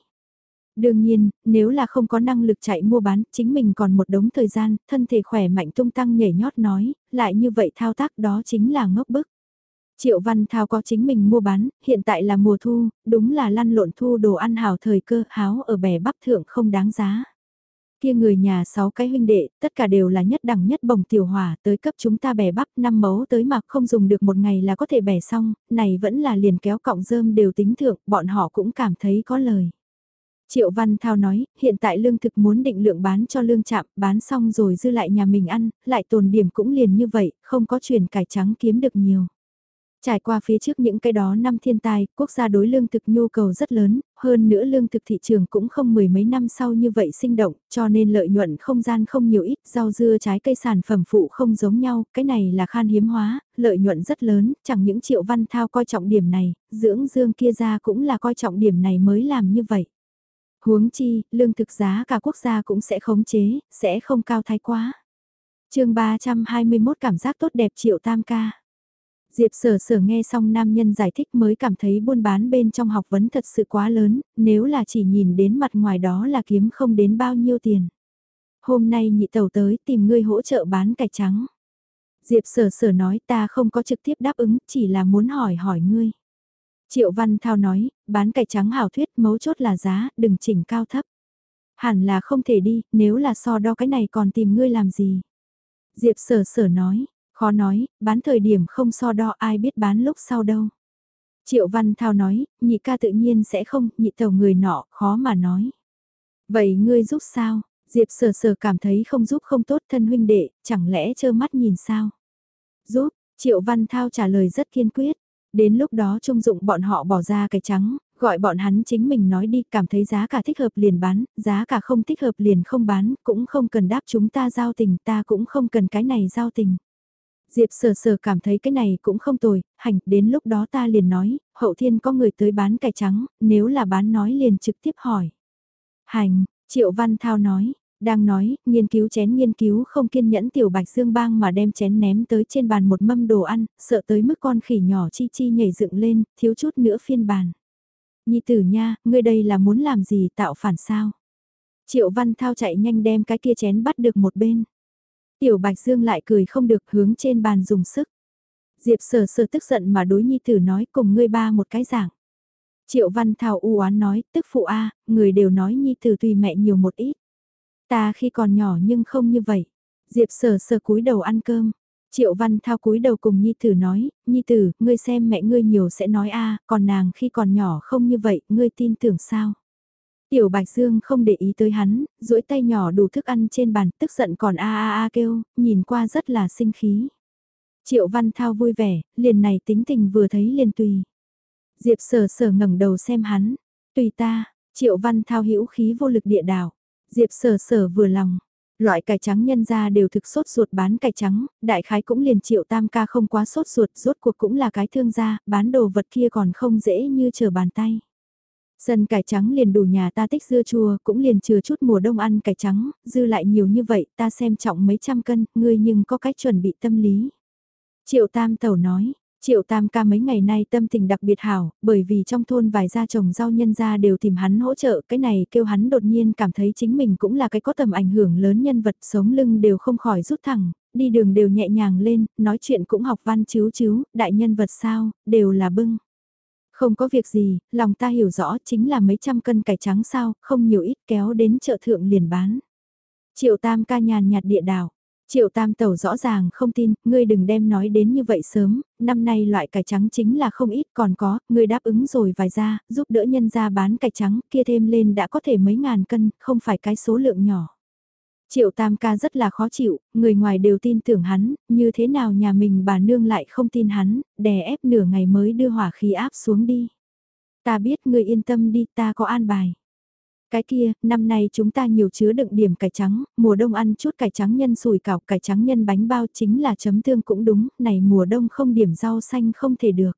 Đương nhiên, nếu là không có năng lực chạy mua bán, chính mình còn một đống thời gian, thân thể khỏe mạnh tung tăng nhảy nhót nói, lại như vậy thao tác đó chính là ngốc bức. Triệu Văn Thao có chính mình mua bán, hiện tại là mùa thu, đúng là lăn lộn thu đồ ăn hào thời cơ, háo ở bè bắp thượng không đáng giá. Kia người nhà sáu cái huynh đệ, tất cả đều là nhất đẳng nhất bồng tiểu hỏa tới cấp chúng ta bẻ bắp năm mấu tới mà không dùng được một ngày là có thể bẻ xong, này vẫn là liền kéo cọng rơm đều tính thượng, bọn họ cũng cảm thấy có lời. Triệu Văn Thao nói, hiện tại lương thực muốn định lượng bán cho lương chạm, bán xong rồi dư lại nhà mình ăn, lại tồn điểm cũng liền như vậy, không có chuyển cải trắng kiếm được nhiều. Trải qua phía trước những cái đó năm thiên tai, quốc gia đối lương thực nhu cầu rất lớn, hơn nữa lương thực thị trường cũng không mười mấy năm sau như vậy sinh động, cho nên lợi nhuận không gian không nhiều ít, rau dưa trái cây sản phẩm phụ không giống nhau, cái này là khan hiếm hóa, lợi nhuận rất lớn, chẳng những triệu văn thao coi trọng điểm này, dưỡng dương kia ra cũng là coi trọng điểm này mới làm như vậy. Huống chi, lương thực giá cả quốc gia cũng sẽ khống chế, sẽ không cao thái quá. chương 321 cảm giác tốt đẹp triệu tam ca. Diệp sở sở nghe xong nam nhân giải thích mới cảm thấy buôn bán bên trong học vấn thật sự quá lớn, nếu là chỉ nhìn đến mặt ngoài đó là kiếm không đến bao nhiêu tiền. Hôm nay nhị tàu tới tìm ngươi hỗ trợ bán cải trắng. Diệp sở sở nói ta không có trực tiếp đáp ứng, chỉ là muốn hỏi hỏi ngươi. Triệu Văn Thao nói, bán cải trắng hảo thuyết mấu chốt là giá, đừng chỉnh cao thấp. Hẳn là không thể đi, nếu là so đo cái này còn tìm ngươi làm gì. Diệp sở sở nói, Khó nói, bán thời điểm không so đo ai biết bán lúc sau đâu. Triệu Văn Thao nói, nhị ca tự nhiên sẽ không, nhị tàu người nọ, khó mà nói. Vậy ngươi giúp sao? Diệp Sở Sở cảm thấy không giúp không tốt thân huynh đệ, chẳng lẽ trơ mắt nhìn sao? Giúp, Triệu Văn Thao trả lời rất kiên quyết. Đến lúc đó trung dụng bọn họ bỏ ra cái trắng, gọi bọn hắn chính mình nói đi, cảm thấy giá cả thích hợp liền bán, giá cả không thích hợp liền không bán, cũng không cần đáp chúng ta giao tình, ta cũng không cần cái này giao tình. Diệp sờ sờ cảm thấy cái này cũng không tồi, hành, đến lúc đó ta liền nói, hậu thiên có người tới bán cải trắng, nếu là bán nói liền trực tiếp hỏi. Hành, Triệu Văn Thao nói, đang nói, nghiên cứu chén nghiên cứu không kiên nhẫn tiểu bạch dương bang mà đem chén ném tới trên bàn một mâm đồ ăn, sợ tới mức con khỉ nhỏ chi chi nhảy dựng lên, thiếu chút nữa phiên bàn. Nhi tử nha, ngươi đây là muốn làm gì tạo phản sao? Triệu Văn Thao chạy nhanh đem cái kia chén bắt được một bên. Tiểu Bạch Dương lại cười không được hướng trên bàn dùng sức. Diệp sở sở tức giận mà đối nhi tử nói cùng ngươi ba một cái giảng. Triệu Văn thao u oán nói, tức phụ a, người đều nói nhi tử tùy mẹ nhiều một ít. Ta khi còn nhỏ nhưng không như vậy. Diệp sở sở cúi đầu ăn cơm. Triệu Văn Thao cúi đầu cùng Nhi Tử nói, Nhi Tử, ngươi xem mẹ ngươi nhiều sẽ nói a, còn nàng khi còn nhỏ không như vậy, ngươi tin tưởng sao? Tiểu Bạch Dương không để ý tới hắn, duỗi tay nhỏ đủ thức ăn trên bàn, tức giận còn a a a kêu, nhìn qua rất là sinh khí. Triệu Văn Thao vui vẻ, liền này tính tình vừa thấy liền tùy. Diệp sở sở ngẩng đầu xem hắn, tùy ta, Triệu Văn Thao hữu khí vô lực địa đảo. Diệp sở sở vừa lòng, loại cải trắng nhân ra đều thực sốt ruột bán cải trắng, đại khái cũng liền triệu tam ca không quá sốt ruột, rốt cuộc cũng là cái thương gia, bán đồ vật kia còn không dễ như chờ bàn tay. Sân cải trắng liền đủ nhà ta tích dưa chua, cũng liền chừa chút mùa đông ăn cải trắng, dư lại nhiều như vậy, ta xem trọng mấy trăm cân, ngươi nhưng có cách chuẩn bị tâm lý. Triệu Tam Tẩu nói, Triệu Tam ca mấy ngày nay tâm tình đặc biệt hảo, bởi vì trong thôn vài gia trồng rau nhân gia đều tìm hắn hỗ trợ, cái này kêu hắn đột nhiên cảm thấy chính mình cũng là cái có tầm ảnh hưởng lớn nhân vật sống lưng đều không khỏi rút thẳng, đi đường đều nhẹ nhàng lên, nói chuyện cũng học văn chiếu chiếu, đại nhân vật sao, đều là bưng. Không có việc gì, lòng ta hiểu rõ chính là mấy trăm cân cải trắng sao, không nhiều ít kéo đến chợ thượng liền bán. Triệu Tam ca nhàn nhạt địa đảo. Triệu Tam Tẩu rõ ràng không tin, ngươi đừng đem nói đến như vậy sớm, năm nay loại cải trắng chính là không ít còn có, ngươi đáp ứng rồi vài ra, giúp đỡ nhân ra bán cải trắng, kia thêm lên đã có thể mấy ngàn cân, không phải cái số lượng nhỏ. Triệu Tam ca rất là khó chịu, người ngoài đều tin tưởng hắn, như thế nào nhà mình bà nương lại không tin hắn, đè ép nửa ngày mới đưa hỏa khí áp xuống đi. Ta biết ngươi yên tâm đi, ta có an bài. Cái kia, năm nay chúng ta nhiều chứa đựng điểm cải trắng, mùa đông ăn chút cải trắng nhân sủi cảo, cải trắng nhân bánh bao chính là chấm tương cũng đúng, này mùa đông không điểm rau xanh không thể được.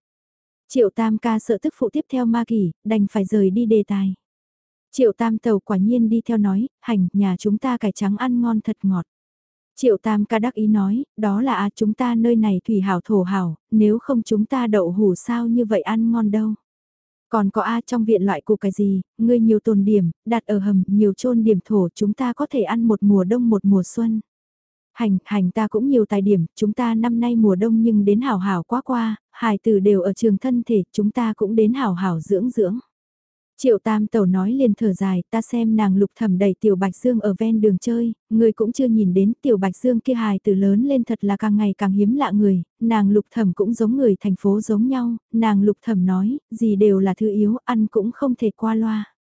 Triệu Tam ca sợ tức phụ tiếp theo ma kỳ, đành phải rời đi đề tài. Triệu tam tàu quả nhiên đi theo nói, hành, nhà chúng ta cải trắng ăn ngon thật ngọt. Triệu tam ca đắc ý nói, đó là à chúng ta nơi này thủy hảo thổ hảo, nếu không chúng ta đậu hủ sao như vậy ăn ngon đâu. Còn có A trong viện loại củ cái gì, ngươi nhiều tồn điểm, đặt ở hầm, nhiều trôn điểm thổ chúng ta có thể ăn một mùa đông một mùa xuân. Hành, hành ta cũng nhiều tài điểm, chúng ta năm nay mùa đông nhưng đến hảo hảo quá qua, hài tử đều ở trường thân thể, chúng ta cũng đến hảo hảo dưỡng dưỡng. Triệu Tam Tẩu nói liền thở dài, ta xem nàng lục thẩm đẩy Tiểu Bạch Dương ở ven đường chơi, người cũng chưa nhìn đến Tiểu Bạch Dương kia hài từ lớn lên thật là càng ngày càng hiếm lạ người, nàng lục thẩm cũng giống người thành phố giống nhau, nàng lục thẩm nói, gì đều là thứ yếu, ăn cũng không thể qua loa.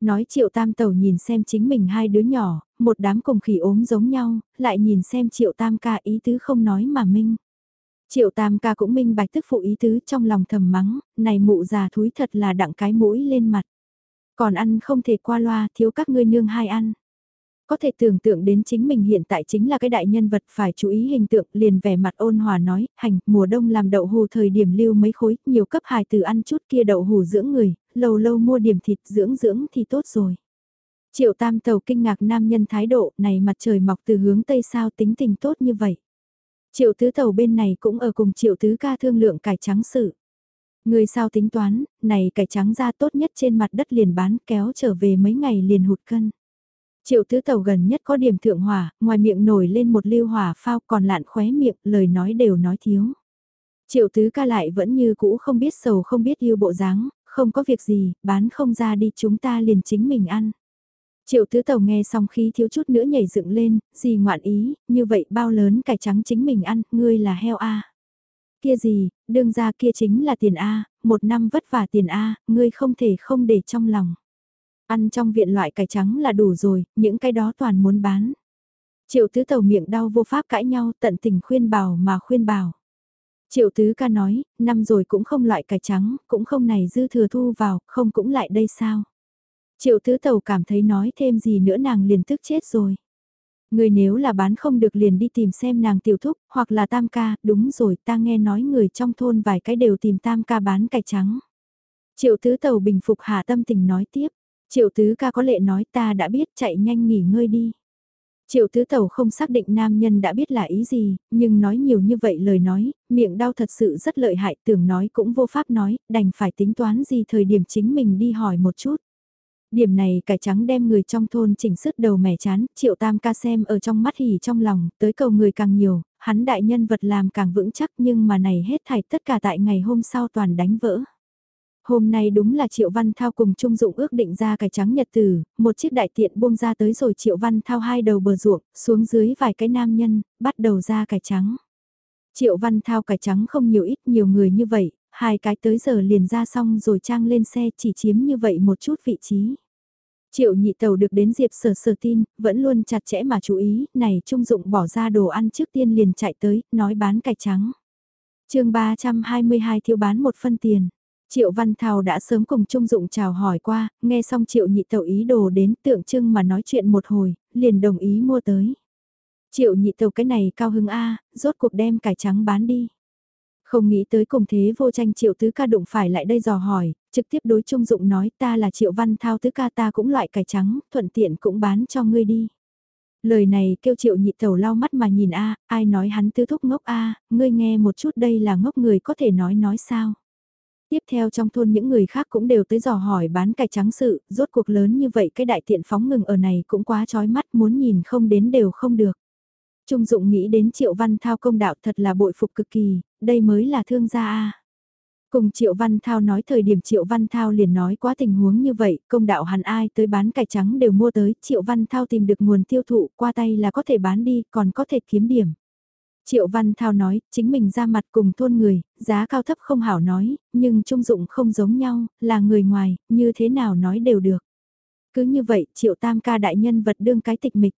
Nói Triệu Tam Tẩu nhìn xem chính mình hai đứa nhỏ, một đám cùng khỉ ốm giống nhau, lại nhìn xem Triệu Tam ca ý tứ không nói mà minh. Triệu tam ca cũng minh bạch tức phụ ý tứ trong lòng thầm mắng, này mụ già thúi thật là đặng cái mũi lên mặt. Còn ăn không thể qua loa, thiếu các ngươi nương hai ăn. Có thể tưởng tượng đến chính mình hiện tại chính là cái đại nhân vật phải chú ý hình tượng liền vẻ mặt ôn hòa nói, hành, mùa đông làm đậu hù thời điểm lưu mấy khối, nhiều cấp hài từ ăn chút kia đậu hù dưỡng người, lâu lâu mua điểm thịt dưỡng dưỡng thì tốt rồi. Triệu tam tàu kinh ngạc nam nhân thái độ, này mặt trời mọc từ hướng tây sao tính tình tốt như vậy. Triệu tứ tàu bên này cũng ở cùng triệu tứ ca thương lượng cải trắng sự. Người sao tính toán, này cải trắng ra tốt nhất trên mặt đất liền bán kéo trở về mấy ngày liền hụt cân. Triệu tứ tàu gần nhất có điểm thượng hỏa, ngoài miệng nổi lên một lưu hỏa phao còn lạn khóe miệng, lời nói đều nói thiếu. Triệu tứ ca lại vẫn như cũ không biết sầu không biết yêu bộ dáng, không có việc gì, bán không ra đi chúng ta liền chính mình ăn. Triệu tứ tàu nghe xong khí thiếu chút nữa nhảy dựng lên, gì ngoạn ý, như vậy bao lớn cải trắng chính mình ăn, ngươi là heo A. Kia gì, đương ra kia chính là tiền A, một năm vất vả tiền A, ngươi không thể không để trong lòng. Ăn trong viện loại cải trắng là đủ rồi, những cái đó toàn muốn bán. Triệu tứ tàu miệng đau vô pháp cãi nhau tận tình khuyên bảo mà khuyên bảo. Triệu tứ ca nói, năm rồi cũng không loại cải trắng, cũng không này dư thừa thu vào, không cũng lại đây sao. Triệu tứ tàu cảm thấy nói thêm gì nữa nàng liền tức chết rồi. Người nếu là bán không được liền đi tìm xem nàng tiểu thúc, hoặc là tam ca, đúng rồi ta nghe nói người trong thôn vài cái đều tìm tam ca bán cải trắng. Triệu tứ tàu bình phục hạ tâm tình nói tiếp, triệu tứ ca có lệ nói ta đã biết chạy nhanh nghỉ ngơi đi. Triệu tứ tàu không xác định nam nhân đã biết là ý gì, nhưng nói nhiều như vậy lời nói, miệng đau thật sự rất lợi hại tưởng nói cũng vô pháp nói, đành phải tính toán gì thời điểm chính mình đi hỏi một chút. Điểm này cải trắng đem người trong thôn chỉnh sức đầu mẻ chán, triệu tam ca xem ở trong mắt hỉ trong lòng, tới cầu người càng nhiều, hắn đại nhân vật làm càng vững chắc nhưng mà này hết thảy tất cả tại ngày hôm sau toàn đánh vỡ. Hôm nay đúng là Triệu Văn Thao cùng Trung Dụng ước định ra cải trắng nhật tử, một chiếc đại tiện buông ra tới rồi Triệu Văn Thao hai đầu bờ ruộng, xuống dưới vài cái nam nhân, bắt đầu ra cải trắng. Triệu Văn Thao cải trắng không nhiều ít nhiều người như vậy, hai cái tới giờ liền ra xong rồi trang lên xe chỉ chiếm như vậy một chút vị trí. Triệu nhị tàu được đến Diệp sở sở tin, vẫn luôn chặt chẽ mà chú ý, này Trung Dụng bỏ ra đồ ăn trước tiên liền chạy tới, nói bán cải trắng. chương 322 thiếu bán một phân tiền. Triệu Văn Thảo đã sớm cùng Trung Dụng chào hỏi qua, nghe xong Triệu nhị tàu ý đồ đến tượng trưng mà nói chuyện một hồi, liền đồng ý mua tới. Triệu nhị tàu cái này cao hứng A, rốt cuộc đem cải trắng bán đi. Không nghĩ tới cùng thế vô tranh triệu tứ ca đụng phải lại đây dò hỏi, trực tiếp đối trung dụng nói ta là triệu văn thao tứ ca ta cũng loại cải trắng, thuận tiện cũng bán cho ngươi đi. Lời này kêu triệu nhị tẩu lau mắt mà nhìn a ai nói hắn tứ thúc ngốc a ngươi nghe một chút đây là ngốc người có thể nói nói sao. Tiếp theo trong thôn những người khác cũng đều tới dò hỏi bán cải trắng sự, rốt cuộc lớn như vậy cái đại tiện phóng ngừng ở này cũng quá trói mắt muốn nhìn không đến đều không được. Trung Dụng nghĩ đến Triệu Văn Thao công đạo thật là bội phục cực kỳ, đây mới là thương gia a. Cùng Triệu Văn Thao nói thời điểm Triệu Văn Thao liền nói quá tình huống như vậy, công đạo hắn ai tới bán cải trắng đều mua tới, Triệu Văn Thao tìm được nguồn tiêu thụ qua tay là có thể bán đi, còn có thể kiếm điểm. Triệu Văn Thao nói, chính mình ra mặt cùng thôn người, giá cao thấp không hảo nói, nhưng trung dụng không giống nhau, là người ngoài, như thế nào nói đều được. Cứ như vậy, Triệu Tam ca đại nhân vật đương cái tịch mịch.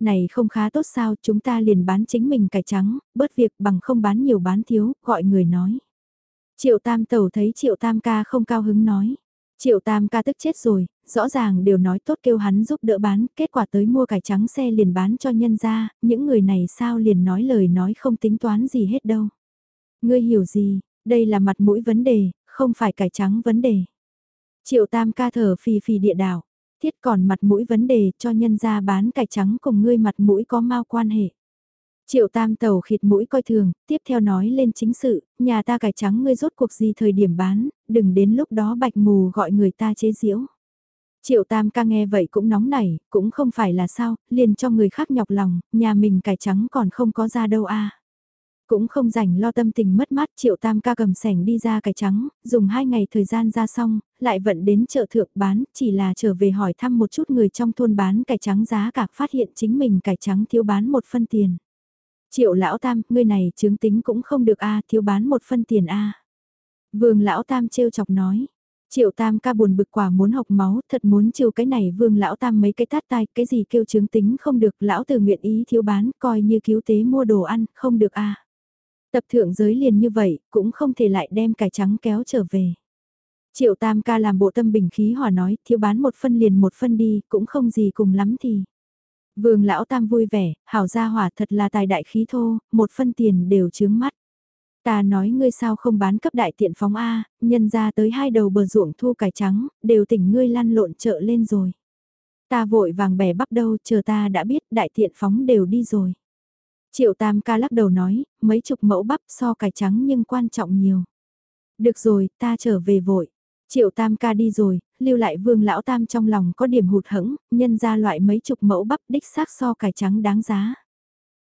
Này không khá tốt sao chúng ta liền bán chính mình cải trắng, bớt việc bằng không bán nhiều bán thiếu, gọi người nói. Triệu Tam Tẩu thấy Triệu Tam ca không cao hứng nói. Triệu Tam ca tức chết rồi, rõ ràng đều nói tốt kêu hắn giúp đỡ bán, kết quả tới mua cải trắng xe liền bán cho nhân ra, những người này sao liền nói lời nói không tính toán gì hết đâu. Ngươi hiểu gì, đây là mặt mũi vấn đề, không phải cải trắng vấn đề. Triệu Tam ca thở phì phì địa đảo, Thiết còn mặt mũi vấn đề cho nhân ra bán cải trắng cùng ngươi mặt mũi có mau quan hệ. Triệu tam tàu khịt mũi coi thường, tiếp theo nói lên chính sự, nhà ta cải trắng ngươi rốt cuộc gì thời điểm bán, đừng đến lúc đó bạch mù gọi người ta chế diễu. Triệu tam ca nghe vậy cũng nóng nảy, cũng không phải là sao, liền cho người khác nhọc lòng, nhà mình cải trắng còn không có ra đâu a cũng không rảnh lo tâm tình mất mát triệu tam ca cầm sẻng đi ra cải trắng, dùng hai ngày thời gian ra xong, lại vận đến chợ thượng bán, chỉ là trở về hỏi thăm một chút người trong thôn bán cải trắng giá cả phát hiện chính mình cải trắng thiếu bán một phân tiền. Triệu lão tam, ngươi này chứng tính cũng không được a thiếu bán một phân tiền a Vương lão tam trêu chọc nói. Triệu tam ca buồn bực quả muốn học máu, thật muốn chiêu cái này vương lão tam mấy cái tát tai, cái gì kêu chứng tính không được, lão từ nguyện ý thiếu bán, coi như cứu tế mua đồ ăn, không được a Tập thượng giới liền như vậy, cũng không thể lại đem cải trắng kéo trở về. Triệu tam ca làm bộ tâm bình khí hòa nói, thiếu bán một phân liền một phân đi, cũng không gì cùng lắm thì. Vương lão tam vui vẻ, hảo gia hỏa thật là tài đại khí thô, một phân tiền đều chướng mắt. Ta nói ngươi sao không bán cấp đại tiện phóng A, nhân ra tới hai đầu bờ ruộng thu cải trắng, đều tỉnh ngươi lăn lộn chợ lên rồi. Ta vội vàng bẻ bắp đâu, chờ ta đã biết đại tiện phóng đều đi rồi. Triệu tam ca lắc đầu nói, mấy chục mẫu bắp so cải trắng nhưng quan trọng nhiều. Được rồi, ta trở về vội. Triệu tam ca đi rồi, lưu lại vương lão tam trong lòng có điểm hụt hẫng, nhân ra loại mấy chục mẫu bắp đích xác so cải trắng đáng giá.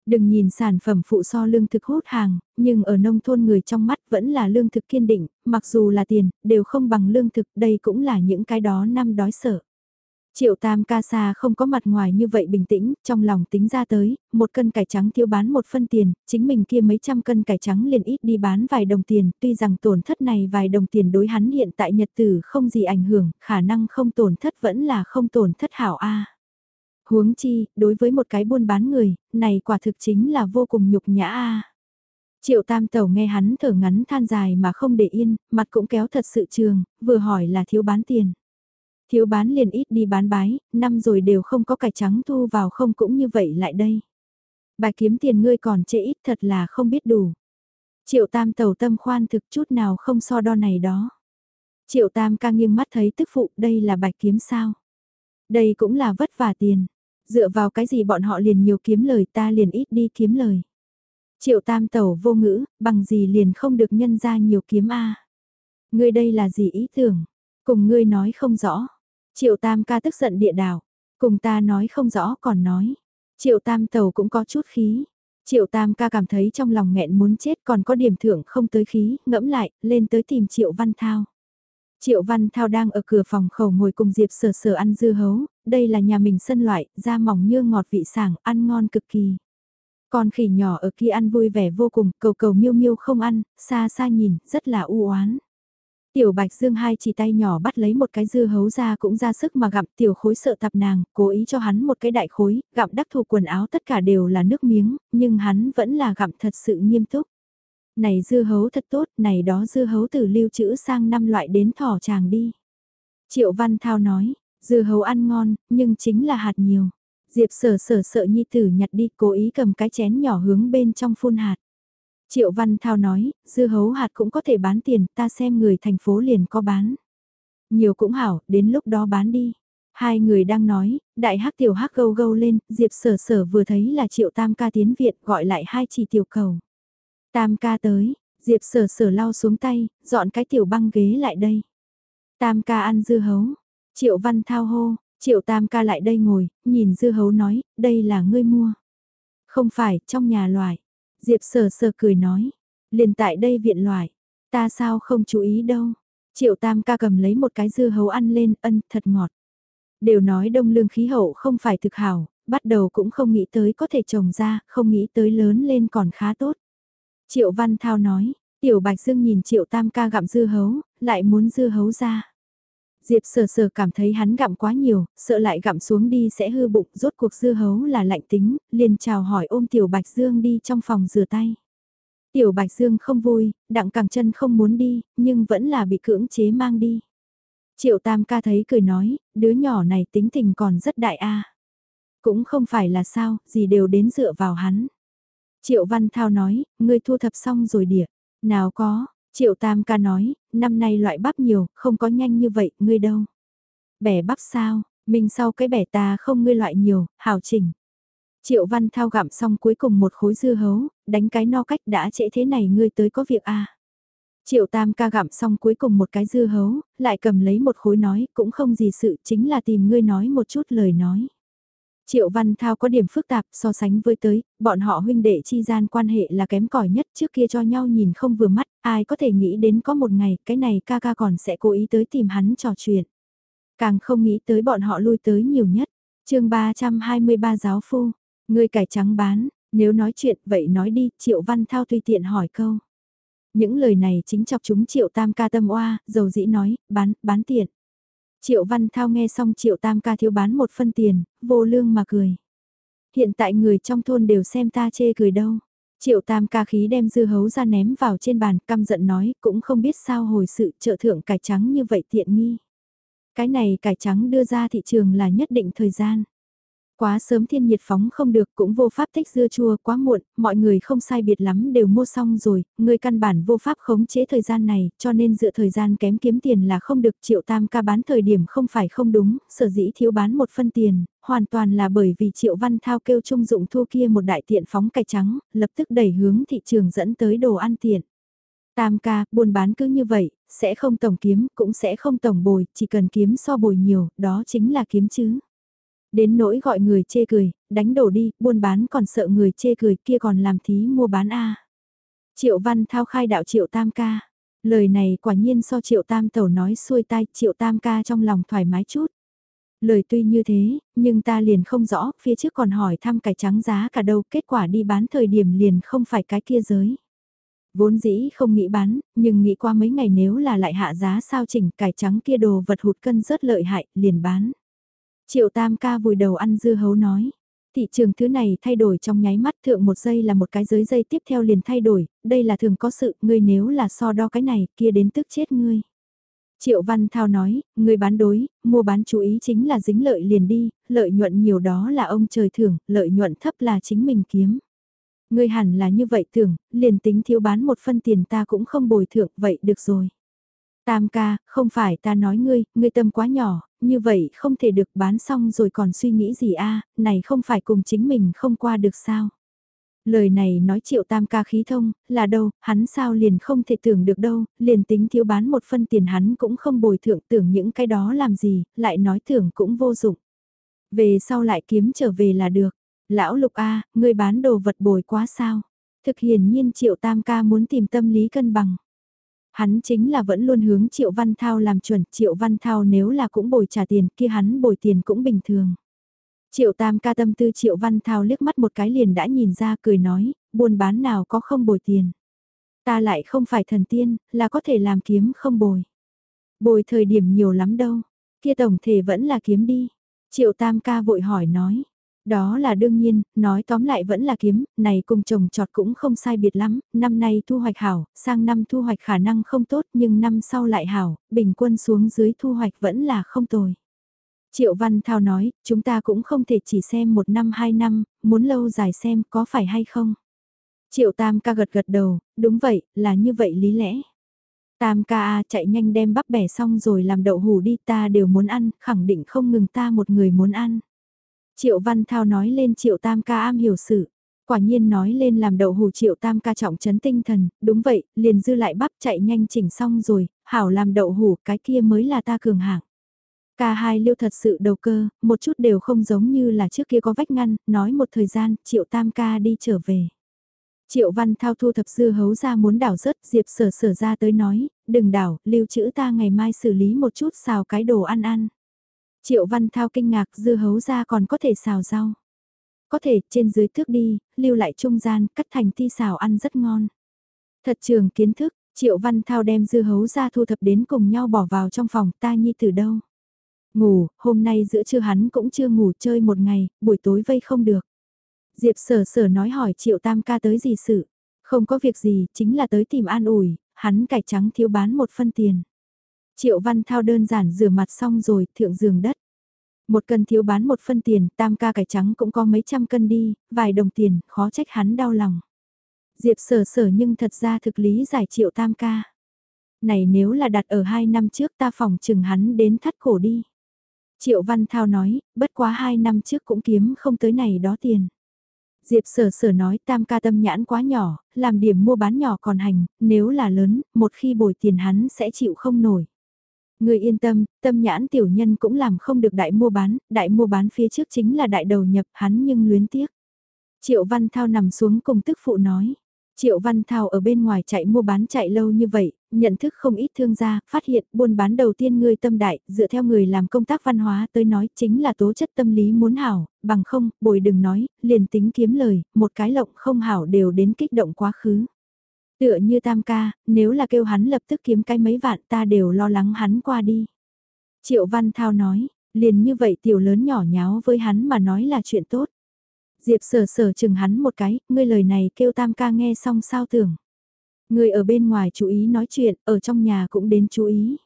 Đừng nhìn sản phẩm phụ so lương thực hút hàng, nhưng ở nông thôn người trong mắt vẫn là lương thực kiên định, mặc dù là tiền, đều không bằng lương thực, đây cũng là những cái đó năm đói sợ. Triệu tam ca xa không có mặt ngoài như vậy bình tĩnh, trong lòng tính ra tới, một cân cải trắng thiếu bán một phân tiền, chính mình kia mấy trăm cân cải trắng liền ít đi bán vài đồng tiền, tuy rằng tổn thất này vài đồng tiền đối hắn hiện tại nhật tử không gì ảnh hưởng, khả năng không tổn thất vẫn là không tổn thất hảo A. Huống chi, đối với một cái buôn bán người, này quả thực chính là vô cùng nhục nhã A. Triệu tam tẩu nghe hắn thở ngắn than dài mà không để yên, mặt cũng kéo thật sự trường, vừa hỏi là thiếu bán tiền. Thiếu bán liền ít đi bán bái, năm rồi đều không có cải trắng thu vào không cũng như vậy lại đây. Bài kiếm tiền ngươi còn trễ ít thật là không biết đủ. Triệu tam tẩu tâm khoan thực chút nào không so đo này đó. Triệu tam ca nghiêng mắt thấy tức phụ đây là bạch kiếm sao. Đây cũng là vất vả tiền. Dựa vào cái gì bọn họ liền nhiều kiếm lời ta liền ít đi kiếm lời. Triệu tam tẩu vô ngữ, bằng gì liền không được nhân ra nhiều kiếm a Ngươi đây là gì ý tưởng? Cùng ngươi nói không rõ. Triệu tam ca tức giận địa đảo. Cùng ta nói không rõ còn nói. Triệu tam tàu cũng có chút khí. Triệu tam ca cảm thấy trong lòng nghẹn muốn chết còn có điểm thưởng không tới khí, ngẫm lại, lên tới tìm Triệu Văn Thao. Triệu Văn Thao đang ở cửa phòng khẩu ngồi cùng Diệp sờ sờ ăn dưa hấu, đây là nhà mình sân loại, da mỏng như ngọt vị sảng, ăn ngon cực kỳ. Con khỉ nhỏ ở kia ăn vui vẻ vô cùng, cầu cầu miêu miêu không ăn, xa xa nhìn, rất là u oán. Tiểu Bạch Dương hai chỉ tay nhỏ bắt lấy một cái dưa hấu ra cũng ra sức mà gặm tiểu khối sợ tập nàng, cố ý cho hắn một cái đại khối, gặm đắc thủ quần áo tất cả đều là nước miếng, nhưng hắn vẫn là gặm thật sự nghiêm túc. Này dưa hấu thật tốt, này đó dưa hấu từ lưu trữ sang năm loại đến thỏ chàng đi. Triệu Văn Thao nói, dưa hấu ăn ngon, nhưng chính là hạt nhiều. Diệp sở sở sợ nhi tử nhặt đi cố ý cầm cái chén nhỏ hướng bên trong phun hạt. Triệu Văn Thao nói, dưa hấu hạt cũng có thể bán tiền, ta xem người thành phố liền có bán. Nhiều cũng hảo, đến lúc đó bán đi. Hai người đang nói, đại hắc tiểu hắc gâu gâu lên, Diệp sở sở vừa thấy là triệu tam ca tiến viện gọi lại hai chỉ tiểu cầu. Tam ca tới, Diệp sở sở lau xuống tay, dọn cái tiểu băng ghế lại đây. Tam ca ăn dưa hấu, triệu văn thao hô, triệu tam ca lại đây ngồi, nhìn dưa hấu nói, đây là ngươi mua. Không phải, trong nhà loại. Diệp sờ sờ cười nói, liền tại đây viện loại, ta sao không chú ý đâu. Triệu tam ca cầm lấy một cái dưa hấu ăn lên, ân, thật ngọt. Đều nói đông lương khí hậu không phải thực hảo, bắt đầu cũng không nghĩ tới có thể trồng ra, không nghĩ tới lớn lên còn khá tốt. Triệu Văn Thao nói, Tiểu Bạch Dương nhìn Triệu Tam ca gặm dưa hấu, lại muốn dưa hấu ra. Diệp sờ sờ cảm thấy hắn gặm quá nhiều, sợ lại gặm xuống đi sẽ hư bụng, rốt cuộc dưa hấu là lạnh tính, liền chào hỏi ôm Tiểu Bạch Dương đi trong phòng rửa tay. Tiểu Bạch Dương không vui, đặng càng chân không muốn đi, nhưng vẫn là bị cưỡng chế mang đi. Triệu Tam ca thấy cười nói, đứa nhỏ này tính tình còn rất đại a. Cũng không phải là sao, gì đều đến dựa vào hắn. Triệu Văn Thao nói, ngươi thu thập xong rồi địa. Nào có, Triệu Tam ca nói, năm nay loại bắp nhiều, không có nhanh như vậy, ngươi đâu. Bẻ bắp sao, Mình sau cái bẻ ta không ngươi loại nhiều, hảo chỉnh. Triệu Văn Thao gặm xong cuối cùng một khối dưa hấu, đánh cái no cách đã trễ thế này ngươi tới có việc à. Triệu Tam ca gặm xong cuối cùng một cái dưa hấu, lại cầm lấy một khối nói, cũng không gì sự, chính là tìm ngươi nói một chút lời nói. Triệu Văn Thao có điểm phức tạp so sánh với tới, bọn họ huynh đệ chi gian quan hệ là kém cỏi nhất trước kia cho nhau nhìn không vừa mắt, ai có thể nghĩ đến có một ngày cái này ca ca còn sẽ cố ý tới tìm hắn trò chuyện. Càng không nghĩ tới bọn họ lui tới nhiều nhất. chương 323 giáo phu, người cải trắng bán, nếu nói chuyện vậy nói đi, Triệu Văn Thao tùy tiện hỏi câu. Những lời này chính chọc chúng Triệu Tam ca tâm oa, dầu dĩ nói, bán, bán tiện. Triệu Văn Thao nghe xong Triệu Tam ca thiếu bán một phân tiền, vô lương mà cười. Hiện tại người trong thôn đều xem ta chê cười đâu. Triệu Tam ca khí đem dư hấu ra ném vào trên bàn, căm giận nói, cũng không biết sao hồi sự trợ thượng cải trắng như vậy tiện nghi. Cái này cải trắng đưa ra thị trường là nhất định thời gian. Quá sớm thiên nhiệt phóng không được cũng vô pháp thích dưa chua quá muộn, mọi người không sai biệt lắm đều mua xong rồi, người căn bản vô pháp khống chế thời gian này, cho nên dựa thời gian kém kiếm tiền là không được triệu tam ca bán thời điểm không phải không đúng, sở dĩ thiếu bán một phân tiền, hoàn toàn là bởi vì triệu văn thao kêu trung dụng thua kia một đại tiện phóng cải trắng, lập tức đẩy hướng thị trường dẫn tới đồ ăn tiện. Tam ca, buôn bán cứ như vậy, sẽ không tổng kiếm, cũng sẽ không tổng bồi, chỉ cần kiếm so bồi nhiều, đó chính là kiếm chứ. Đến nỗi gọi người chê cười, đánh đổ đi, buôn bán còn sợ người chê cười kia còn làm thí mua bán a Triệu văn thao khai đạo triệu tam ca. Lời này quả nhiên so triệu tam tẩu nói xuôi tai triệu tam ca trong lòng thoải mái chút. Lời tuy như thế, nhưng ta liền không rõ, phía trước còn hỏi thăm cải trắng giá cả đâu, kết quả đi bán thời điểm liền không phải cái kia giới. Vốn dĩ không nghĩ bán, nhưng nghĩ qua mấy ngày nếu là lại hạ giá sao chỉnh cải trắng kia đồ vật hụt cân rất lợi hại, liền bán. Triệu tam ca vùi đầu ăn dưa hấu nói. Thị trường thứ này thay đổi trong nháy mắt thượng một giây là một cái giới dây tiếp theo liền thay đổi, đây là thường có sự, ngươi nếu là so đo cái này, kia đến tức chết ngươi. Triệu Văn Thao nói, người bán đối, mua bán chú ý chính là dính lợi liền đi, lợi nhuận nhiều đó là ông trời thưởng, lợi nhuận thấp là chính mình kiếm. Ngươi hẳn là như vậy tưởng, liền tính thiếu bán một phân tiền ta cũng không bồi thượng, vậy được rồi. Tam ca, không phải ta nói ngươi, ngươi tâm quá nhỏ, như vậy không thể được bán xong rồi còn suy nghĩ gì a này không phải cùng chính mình không qua được sao. Lời này nói triệu tam ca khí thông, là đâu, hắn sao liền không thể tưởng được đâu, liền tính thiếu bán một phân tiền hắn cũng không bồi thượng tưởng những cái đó làm gì, lại nói tưởng cũng vô dụng. Về sau lại kiếm trở về là được. Lão lục A, ngươi bán đồ vật bồi quá sao? Thực hiển nhiên triệu tam ca muốn tìm tâm lý cân bằng. Hắn chính là vẫn luôn hướng Triệu Văn Thao làm chuẩn, Triệu Văn Thao nếu là cũng bồi trả tiền kia hắn bồi tiền cũng bình thường. Triệu Tam ca tâm tư Triệu Văn Thao liếc mắt một cái liền đã nhìn ra cười nói, buôn bán nào có không bồi tiền. Ta lại không phải thần tiên, là có thể làm kiếm không bồi. Bồi thời điểm nhiều lắm đâu, kia tổng thể vẫn là kiếm đi. Triệu Tam ca vội hỏi nói, đó là đương nhiên, nói tóm lại vẫn là kiếm, này cùng trồng trọt cũng không sai biệt lắm, năm nay thu hoạch hảo, sang năm thu hoạch khả năng không tốt nhưng năm sau lại hảo, bình quân xuống dưới thu hoạch vẫn là không tồi. Triệu Văn Thao nói, chúng ta cũng không thể chỉ xem một năm hai năm, muốn lâu dài xem có phải hay không. Triệu Tam ca gật gật đầu, đúng vậy, là như vậy lý lẽ. Tam ca à, chạy nhanh đem bắp bẻ xong rồi làm đậu hủ đi ta đều muốn ăn, khẳng định không ngừng ta một người muốn ăn. Triệu Văn Thao nói lên Triệu Tam ca am hiểu sự. Quả nhiên nói lên làm đậu hủ Triệu Tam ca trọng chấn tinh thần, đúng vậy, liền dư lại bắp chạy nhanh chỉnh xong rồi, hảo làm đậu hủ cái kia mới là ta cường hạng. Ca hai liêu thật sự đầu cơ, một chút đều không giống như là trước kia có vách ngăn, nói một thời gian, Triệu Tam ca đi trở về. Triệu Văn Thao thu thập dưa hấu ra muốn đảo rớt, Diệp sở sở ra tới nói, đừng đảo, lưu trữ ta ngày mai xử lý một chút xào cái đồ ăn ăn. Triệu Văn Thao kinh ngạc dưa hấu ra còn có thể xào rau. Có thể trên dưới thước đi, lưu lại trung gian, cắt thành ti xào ăn rất ngon. Thật trường kiến thức, Triệu Văn Thao đem dưa hấu ra thu thập đến cùng nhau bỏ vào trong phòng ta nhi từ đâu. Ngủ, hôm nay giữa trưa hắn cũng chưa ngủ chơi một ngày, buổi tối vây không được. Diệp sở sở nói hỏi Triệu Tam ca tới gì sự. Không có việc gì, chính là tới tìm an ủi, hắn cải trắng thiếu bán một phân tiền. Triệu Văn Thao đơn giản rửa mặt xong rồi, thượng giường đất. Một cân thiếu bán một phân tiền, tam ca cải trắng cũng có mấy trăm cân đi, vài đồng tiền, khó trách hắn đau lòng. Diệp sở sở nhưng thật ra thực lý giải triệu tam ca. Này nếu là đặt ở hai năm trước ta phòng chừng hắn đến thắt cổ đi. Triệu Văn Thao nói, bất quá hai năm trước cũng kiếm không tới này đó tiền. Diệp sở sở nói tam ca tâm nhãn quá nhỏ, làm điểm mua bán nhỏ còn hành, nếu là lớn, một khi bồi tiền hắn sẽ chịu không nổi. Người yên tâm, tâm nhãn tiểu nhân cũng làm không được đại mua bán, đại mua bán phía trước chính là đại đầu nhập hắn nhưng luyến tiếc. Triệu Văn Thao nằm xuống cùng tức phụ nói. Triệu Văn Thao ở bên ngoài chạy mua bán chạy lâu như vậy, nhận thức không ít thương gia, phát hiện buôn bán đầu tiên người tâm đại, dựa theo người làm công tác văn hóa tới nói chính là tố chất tâm lý muốn hảo, bằng không, bồi đừng nói, liền tính kiếm lời, một cái lộng không hảo đều đến kích động quá khứ. Tựa như tam ca, nếu là kêu hắn lập tức kiếm cái mấy vạn ta đều lo lắng hắn qua đi. Triệu Văn Thao nói, liền như vậy tiểu lớn nhỏ nháo với hắn mà nói là chuyện tốt. Diệp sở sở chừng hắn một cái, ngươi lời này kêu tam ca nghe xong sao tưởng. Ngươi ở bên ngoài chú ý nói chuyện, ở trong nhà cũng đến chú ý.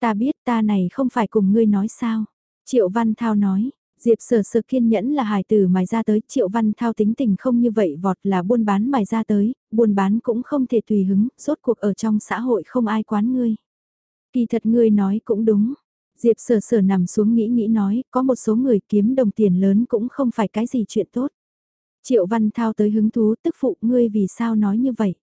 Ta biết ta này không phải cùng ngươi nói sao. Triệu Văn Thao nói, Diệp sở sở kiên nhẫn là hài tử mài ra tới, Triệu Văn Thao tính tình không như vậy vọt là buôn bán mài ra tới, buôn bán cũng không thể tùy hứng, rốt cuộc ở trong xã hội không ai quán ngươi. Kỳ thật ngươi nói cũng đúng. Diệp sở sở nằm xuống nghĩ nghĩ nói, có một số người kiếm đồng tiền lớn cũng không phải cái gì chuyện tốt. Triệu Văn Thao tới hứng thú tức phụ ngươi vì sao nói như vậy.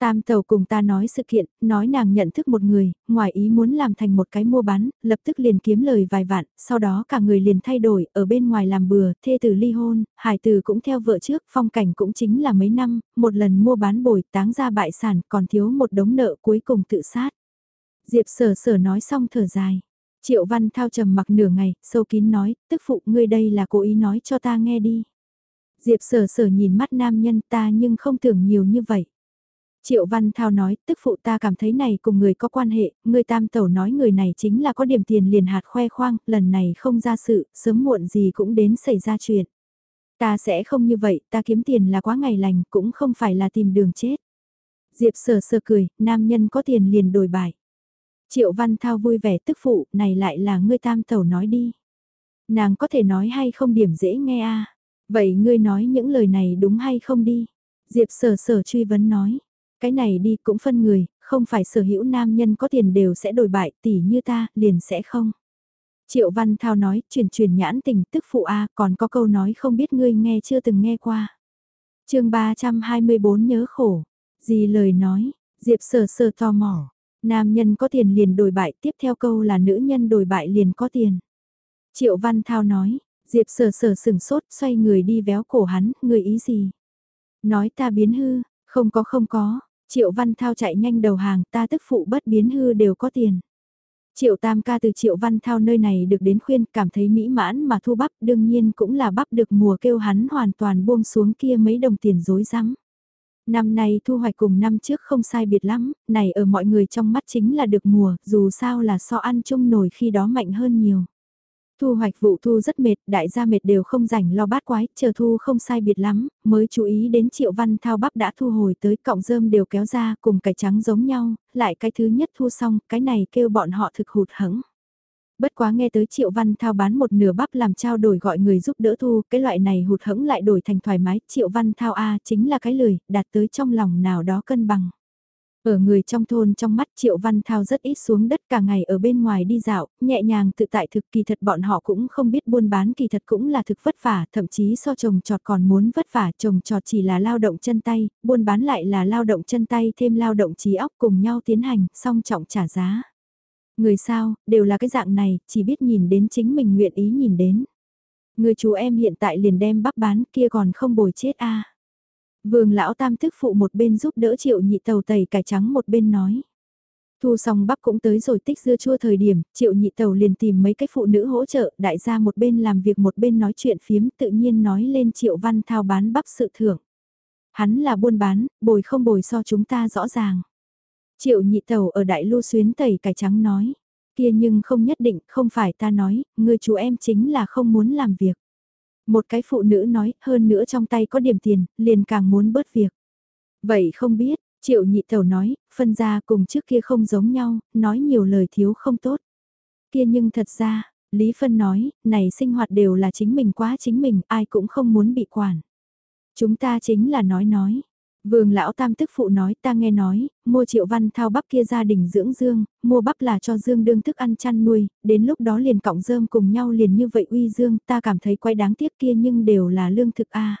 Tam tàu cùng ta nói sự kiện, nói nàng nhận thức một người, ngoài ý muốn làm thành một cái mua bán, lập tức liền kiếm lời vài vạn, sau đó cả người liền thay đổi, ở bên ngoài làm bừa, thê tử ly hôn, hải tử cũng theo vợ trước, phong cảnh cũng chính là mấy năm, một lần mua bán bồi táng ra bại sản, còn thiếu một đống nợ cuối cùng tự sát. Diệp sở sở nói xong thở dài. Triệu Văn Thao trầm mặc nửa ngày, sâu kín nói, tức phụ ngươi đây là cố ý nói cho ta nghe đi. Diệp sở sở nhìn mắt nam nhân ta nhưng không tưởng nhiều như vậy. Triệu Văn Thao nói, tức phụ ta cảm thấy này cùng người có quan hệ, người tam tẩu nói người này chính là có điểm tiền liền hạt khoe khoang, lần này không ra sự, sớm muộn gì cũng đến xảy ra chuyện. Ta sẽ không như vậy, ta kiếm tiền là quá ngày lành, cũng không phải là tìm đường chết. Diệp sờ sờ cười, nam nhân có tiền liền đổi bài. Triệu Văn Thao vui vẻ tức phụ, này lại là ngươi tam tẩu nói đi. Nàng có thể nói hay không điểm dễ nghe a Vậy ngươi nói những lời này đúng hay không đi? Diệp Sờ Sờ truy vấn nói. Cái này đi cũng phân người, không phải sở hữu nam nhân có tiền đều sẽ đổi bại tỷ như ta, liền sẽ không. Triệu Văn Thao nói, truyền truyền nhãn tình tức phụ A còn có câu nói không biết ngươi nghe chưa từng nghe qua. chương 324 nhớ khổ. Gì lời nói, Diệp sờ sờ tò mò. Nam nhân có tiền liền đổi bại tiếp theo câu là nữ nhân đổi bại liền có tiền. Triệu Văn Thao nói, Diệp sờ sờ sừng sốt xoay người đi véo cổ hắn, người ý gì? Nói ta biến hư, không có không có, Triệu Văn Thao chạy nhanh đầu hàng ta tức phụ bất biến hư đều có tiền. Triệu Tam ca từ Triệu Văn Thao nơi này được đến khuyên cảm thấy mỹ mãn mà thu bắp đương nhiên cũng là bắp được mùa kêu hắn hoàn toàn buông xuống kia mấy đồng tiền rối rắm Năm nay thu hoạch cùng năm trước không sai biệt lắm, này ở mọi người trong mắt chính là được mùa, dù sao là so ăn chung nổi khi đó mạnh hơn nhiều. Thu hoạch vụ thu rất mệt, đại gia mệt đều không rảnh lo bát quái, chờ thu không sai biệt lắm, mới chú ý đến triệu văn thao bắp đã thu hồi tới cọng rơm đều kéo ra cùng cải trắng giống nhau, lại cái thứ nhất thu xong, cái này kêu bọn họ thực hụt hẫng bất quá nghe tới Triệu Văn Thao bán một nửa bắp làm trao đổi gọi người giúp đỡ thu, cái loại này hụt hẫng lại đổi thành thoải mái, Triệu Văn Thao A chính là cái lười, đạt tới trong lòng nào đó cân bằng. Ở người trong thôn trong mắt Triệu Văn Thao rất ít xuống đất cả ngày ở bên ngoài đi dạo, nhẹ nhàng tự tại thực kỳ thật bọn họ cũng không biết buôn bán kỳ thật cũng là thực vất vả, thậm chí so trồng trọt còn muốn vất vả, trồng trọt chỉ là lao động chân tay, buôn bán lại là lao động chân tay thêm lao động trí óc cùng nhau tiến hành, song trọng trả giá. Người sao, đều là cái dạng này, chỉ biết nhìn đến chính mình nguyện ý nhìn đến. Người chú em hiện tại liền đem bắp bán kia còn không bồi chết a Vương lão tam thức phụ một bên giúp đỡ triệu nhị tàu tẩy cải trắng một bên nói. Thu xong bắp cũng tới rồi tích dưa chua thời điểm, triệu nhị tàu liền tìm mấy cái phụ nữ hỗ trợ, đại gia một bên làm việc một bên nói chuyện phiếm tự nhiên nói lên triệu văn thao bán bắp sự thưởng. Hắn là buôn bán, bồi không bồi so chúng ta rõ ràng. Triệu nhị tàu ở đại lưu xuyến tẩy cải trắng nói, kia nhưng không nhất định, không phải ta nói, người chú em chính là không muốn làm việc. Một cái phụ nữ nói, hơn nữa trong tay có điểm tiền, liền càng muốn bớt việc. Vậy không biết, triệu nhị tẩu nói, phân ra cùng trước kia không giống nhau, nói nhiều lời thiếu không tốt. Kia nhưng thật ra, Lý Phân nói, này sinh hoạt đều là chính mình quá chính mình, ai cũng không muốn bị quản. Chúng ta chính là nói nói. Vương lão tam tức phụ nói ta nghe nói, mua triệu văn thao bắp kia gia đình dưỡng dương, mua bắp là cho dương đương thức ăn chăn nuôi, đến lúc đó liền cọng rơm cùng nhau liền như vậy uy dương ta cảm thấy quay đáng tiếc kia nhưng đều là lương thực a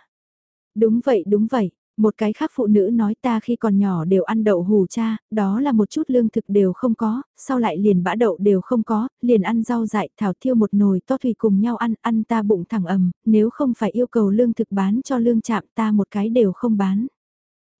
Đúng vậy đúng vậy, một cái khác phụ nữ nói ta khi còn nhỏ đều ăn đậu hù cha, đó là một chút lương thực đều không có, sau lại liền bã đậu đều không có, liền ăn rau dại thảo thiêu một nồi to thủy cùng nhau ăn, ăn ta bụng thẳng ầm, nếu không phải yêu cầu lương thực bán cho lương chạm ta một cái đều không bán.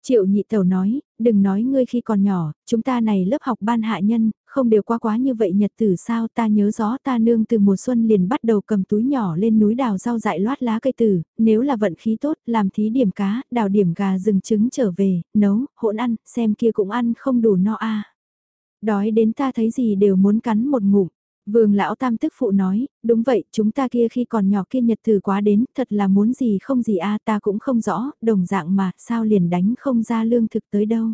Triệu nhị tẩu nói, đừng nói ngươi khi còn nhỏ, chúng ta này lớp học ban hạ nhân, không đều qua quá như vậy nhật tử sao ta nhớ rõ ta nương từ mùa xuân liền bắt đầu cầm túi nhỏ lên núi đào rau dại loát lá cây tử, nếu là vận khí tốt, làm thí điểm cá, đào điểm gà rừng trứng trở về, nấu, hỗn ăn, xem kia cũng ăn không đủ no a. Đói đến ta thấy gì đều muốn cắn một ngụm. Vương lão tam tức phụ nói, đúng vậy, chúng ta kia khi còn nhỏ kia nhật từ quá đến, thật là muốn gì không gì a ta cũng không rõ, đồng dạng mà, sao liền đánh không ra lương thực tới đâu.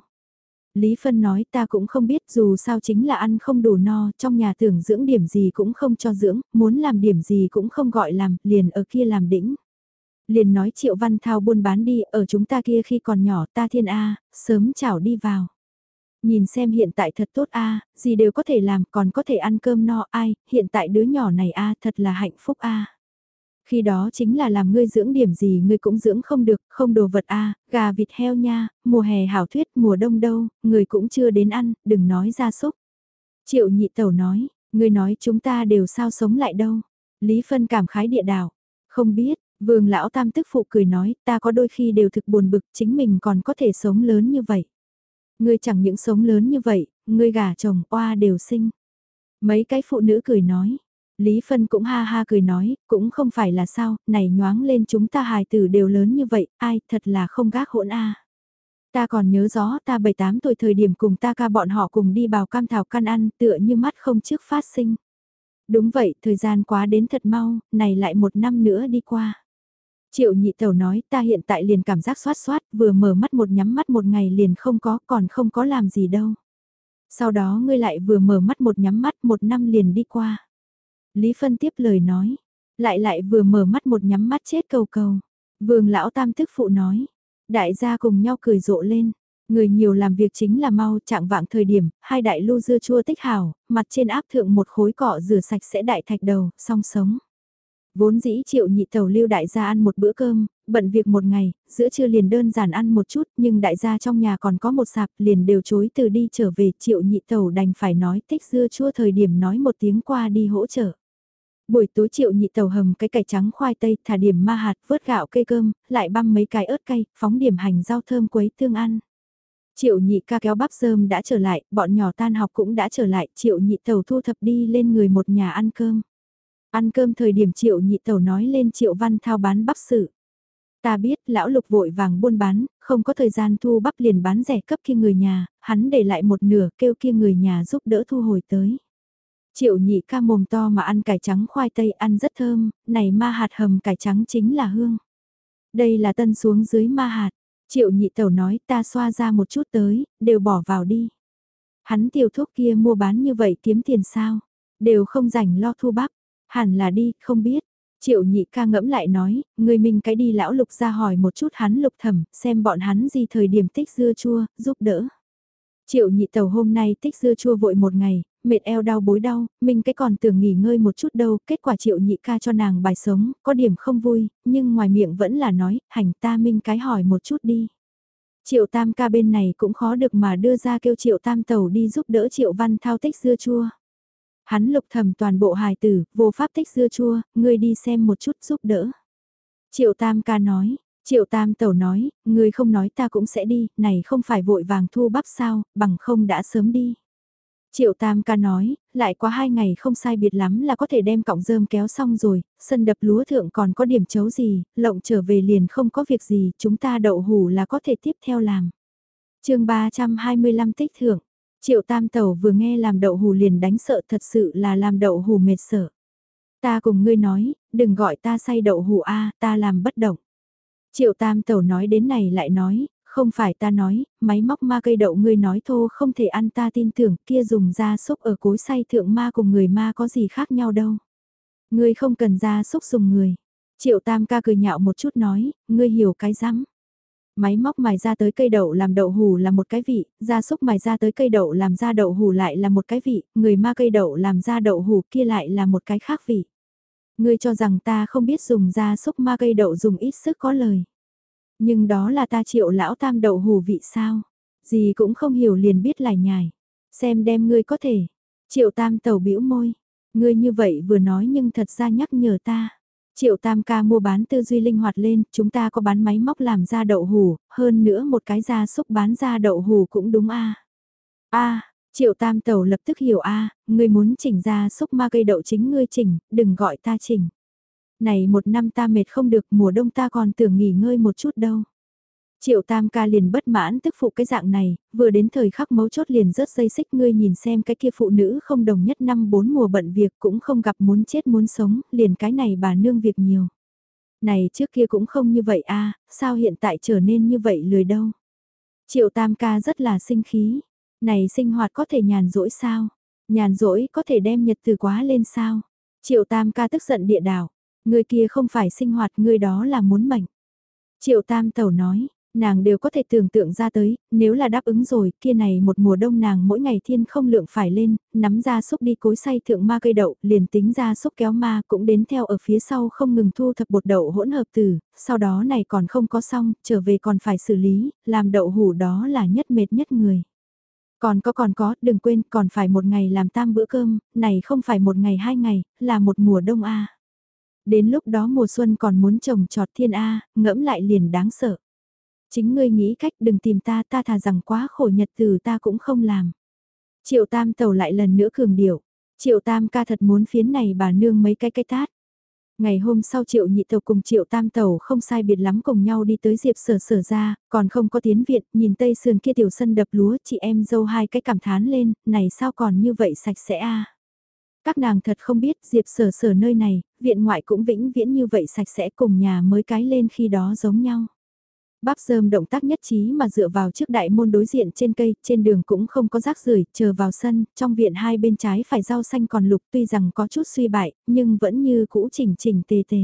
Lý Phân nói ta cũng không biết dù sao chính là ăn không đủ no, trong nhà tưởng dưỡng điểm gì cũng không cho dưỡng, muốn làm điểm gì cũng không gọi làm, liền ở kia làm đỉnh Liền nói Triệu Văn Thao buôn bán đi, ở chúng ta kia khi còn nhỏ ta thiên A, sớm chảo đi vào. Nhìn xem hiện tại thật tốt a, gì đều có thể làm, còn có thể ăn cơm no ai, hiện tại đứa nhỏ này a, thật là hạnh phúc a. Khi đó chính là làm ngươi dưỡng điểm gì ngươi cũng dưỡng không được, không đồ vật a, gà vịt heo nha, mùa hè hảo thuyết, mùa đông đâu, người cũng chưa đến ăn, đừng nói ra súc. Triệu nhị tẩu nói, ngươi nói chúng ta đều sao sống lại đâu. Lý Phân cảm khái địa đảo, không biết, vương lão tam tức phụ cười nói, ta có đôi khi đều thực buồn bực, chính mình còn có thể sống lớn như vậy. Ngươi chẳng những sống lớn như vậy, ngươi gả chồng oa đều sinh. Mấy cái phụ nữ cười nói. Lý Phân cũng ha ha cười nói, cũng không phải là sao, này nhoáng lên chúng ta hài tử đều lớn như vậy, ai thật là không gác hỗn a. Ta còn nhớ rõ ta 7-8 tuổi thời điểm cùng ta ca bọn họ cùng đi bào cam thảo căn ăn tựa như mắt không trước phát sinh. Đúng vậy, thời gian quá đến thật mau, này lại một năm nữa đi qua. Triệu nhị tẩu nói ta hiện tại liền cảm giác xoát xoát, vừa mở mắt một nhắm mắt một ngày liền không có, còn không có làm gì đâu. Sau đó ngươi lại vừa mở mắt một nhắm mắt một năm liền đi qua. Lý Phân tiếp lời nói, lại lại vừa mở mắt một nhắm mắt chết cầu cầu. Vương lão tam thức phụ nói, đại gia cùng nhau cười rộ lên. Người nhiều làm việc chính là mau trạng vạng thời điểm, hai đại lu dưa chua tích hảo, mặt trên áp thượng một khối cọ rửa sạch sẽ đại thạch đầu, song sống. Vốn dĩ triệu nhị tàu lưu đại gia ăn một bữa cơm, bận việc một ngày, giữa trưa liền đơn giản ăn một chút nhưng đại gia trong nhà còn có một sạp liền đều chối từ đi trở về triệu nhị tàu đành phải nói tích dưa chua thời điểm nói một tiếng qua đi hỗ trợ. Buổi tối triệu nhị tàu hầm cái cải trắng khoai tây thả điểm ma hạt vớt gạo cây cơm, lại băm mấy cái ớt cay, phóng điểm hành rau thơm quấy tương ăn. Triệu nhị ca kéo bắp rơm đã trở lại, bọn nhỏ tan học cũng đã trở lại, triệu nhị tàu thu thập đi lên người một nhà ăn cơm. Ăn cơm thời điểm triệu nhị tẩu nói lên triệu văn thao bán bắp sự. Ta biết lão lục vội vàng buôn bán, không có thời gian thu bắp liền bán rẻ cấp kia người nhà, hắn để lại một nửa kêu kia người nhà giúp đỡ thu hồi tới. Triệu nhị ca mồm to mà ăn cải trắng khoai tây ăn rất thơm, này ma hạt hầm cải trắng chính là hương. Đây là tân xuống dưới ma hạt, triệu nhị tẩu nói ta xoa ra một chút tới, đều bỏ vào đi. Hắn tiểu thuốc kia mua bán như vậy kiếm tiền sao, đều không rảnh lo thu bắp, Hẳn là đi, không biết. Triệu nhị ca ngẫm lại nói, người mình cái đi lão lục ra hỏi một chút hắn lục thẩm, xem bọn hắn gì thời điểm tích dưa chua, giúp đỡ. Triệu nhị tàu hôm nay tích dưa chua vội một ngày, mệt eo đau bối đau, mình cái còn tưởng nghỉ ngơi một chút đâu, kết quả triệu nhị ca cho nàng bài sống, có điểm không vui, nhưng ngoài miệng vẫn là nói, hành ta minh cái hỏi một chút đi. Triệu tam ca bên này cũng khó được mà đưa ra kêu triệu tam tàu đi giúp đỡ triệu văn thao tích dưa chua. Hắn lục thầm toàn bộ hài tử, vô pháp tích dưa chua, ngươi đi xem một chút giúp đỡ. Triệu Tam ca nói, Triệu Tam tẩu nói, ngươi không nói ta cũng sẽ đi, này không phải vội vàng thu bắp sao, bằng không đã sớm đi. Triệu Tam ca nói, lại quá hai ngày không sai biệt lắm là có thể đem cọng rơm kéo xong rồi, sân đập lúa thượng còn có điểm chấu gì, lộng trở về liền không có việc gì, chúng ta đậu hủ là có thể tiếp theo làm. chương 325 tích thưởng, Triệu tam tẩu vừa nghe làm đậu hù liền đánh sợ thật sự là làm đậu hù mệt sợ. Ta cùng ngươi nói, đừng gọi ta say đậu hù a ta làm bất động. Triệu tam tẩu nói đến này lại nói, không phải ta nói, máy móc ma cây đậu ngươi nói thô không thể ăn ta tin tưởng kia dùng da xúc ở cối say thượng ma cùng người ma có gì khác nhau đâu. Ngươi không cần da xúc dùng người. Triệu tam ca cười nhạo một chút nói, ngươi hiểu cái rắm Máy móc mài ra tới cây đậu làm đậu hù là một cái vị, gia súc mài ra tới cây đậu làm ra đậu hù lại là một cái vị, người ma cây đậu làm ra đậu hù kia lại là một cái khác vị. Ngươi cho rằng ta không biết dùng gia súc ma cây đậu dùng ít sức có lời. Nhưng đó là ta triệu lão tam đậu hù vị sao? Gì cũng không hiểu liền biết lại nhài. Xem đem ngươi có thể. Triệu tam tàu bĩu môi. Ngươi như vậy vừa nói nhưng thật ra nhắc nhở ta. Triệu tam ca mua bán tư duy linh hoạt lên, chúng ta có bán máy móc làm ra đậu hù, hơn nữa một cái gia súc bán ra đậu hù cũng đúng a. A, triệu tam tàu lập tức hiểu a, ngươi muốn chỉnh gia xúc ma cây đậu chính ngươi chỉnh, đừng gọi ta chỉnh. Này một năm ta mệt không được, mùa đông ta còn tưởng nghỉ ngơi một chút đâu. Triệu tam ca liền bất mãn tức phụ cái dạng này, vừa đến thời khắc mấu chốt liền rớt dây xích ngươi nhìn xem cái kia phụ nữ không đồng nhất năm bốn mùa bận việc cũng không gặp muốn chết muốn sống, liền cái này bà nương việc nhiều. Này trước kia cũng không như vậy a sao hiện tại trở nên như vậy lười đâu. Triệu tam ca rất là sinh khí, này sinh hoạt có thể nhàn rỗi sao, nhàn rỗi có thể đem nhật từ quá lên sao. Triệu tam ca tức giận địa đảo, người kia không phải sinh hoạt người đó là muốn mệnh. Triệu tam tẩu nói, Nàng đều có thể tưởng tượng ra tới, nếu là đáp ứng rồi, kia này một mùa đông nàng mỗi ngày thiên không lượng phải lên, nắm ra xúc đi cối say thượng ma cây đậu, liền tính ra xúc kéo ma cũng đến theo ở phía sau không ngừng thu thập bột đậu hỗn hợp từ, sau đó này còn không có xong, trở về còn phải xử lý, làm đậu hủ đó là nhất mệt nhất người. Còn có còn có, đừng quên, còn phải một ngày làm tam bữa cơm, này không phải một ngày hai ngày, là một mùa đông A. Đến lúc đó mùa xuân còn muốn trồng trọt thiên A, ngẫm lại liền đáng sợ. Chính ngươi nghĩ cách đừng tìm ta ta thà rằng quá khổ nhật từ ta cũng không làm. Triệu tam tàu lại lần nữa cường điệu. Triệu tam ca thật muốn phiến này bà nương mấy cái cái tát. Ngày hôm sau triệu nhị tàu cùng triệu tam tàu không sai biệt lắm cùng nhau đi tới diệp sở sở ra, còn không có tiến viện, nhìn tây sườn kia tiểu sân đập lúa, chị em dâu hai cái cảm thán lên, này sao còn như vậy sạch sẽ a Các nàng thật không biết diệp sở sở nơi này, viện ngoại cũng vĩnh viễn như vậy sạch sẽ cùng nhà mới cái lên khi đó giống nhau. Bắp sơm động tác nhất trí mà dựa vào trước đại môn đối diện trên cây, trên đường cũng không có rác rưởi chờ vào sân, trong viện hai bên trái phải rau xanh còn lục tuy rằng có chút suy bại, nhưng vẫn như cũ chỉnh chỉnh tề tề.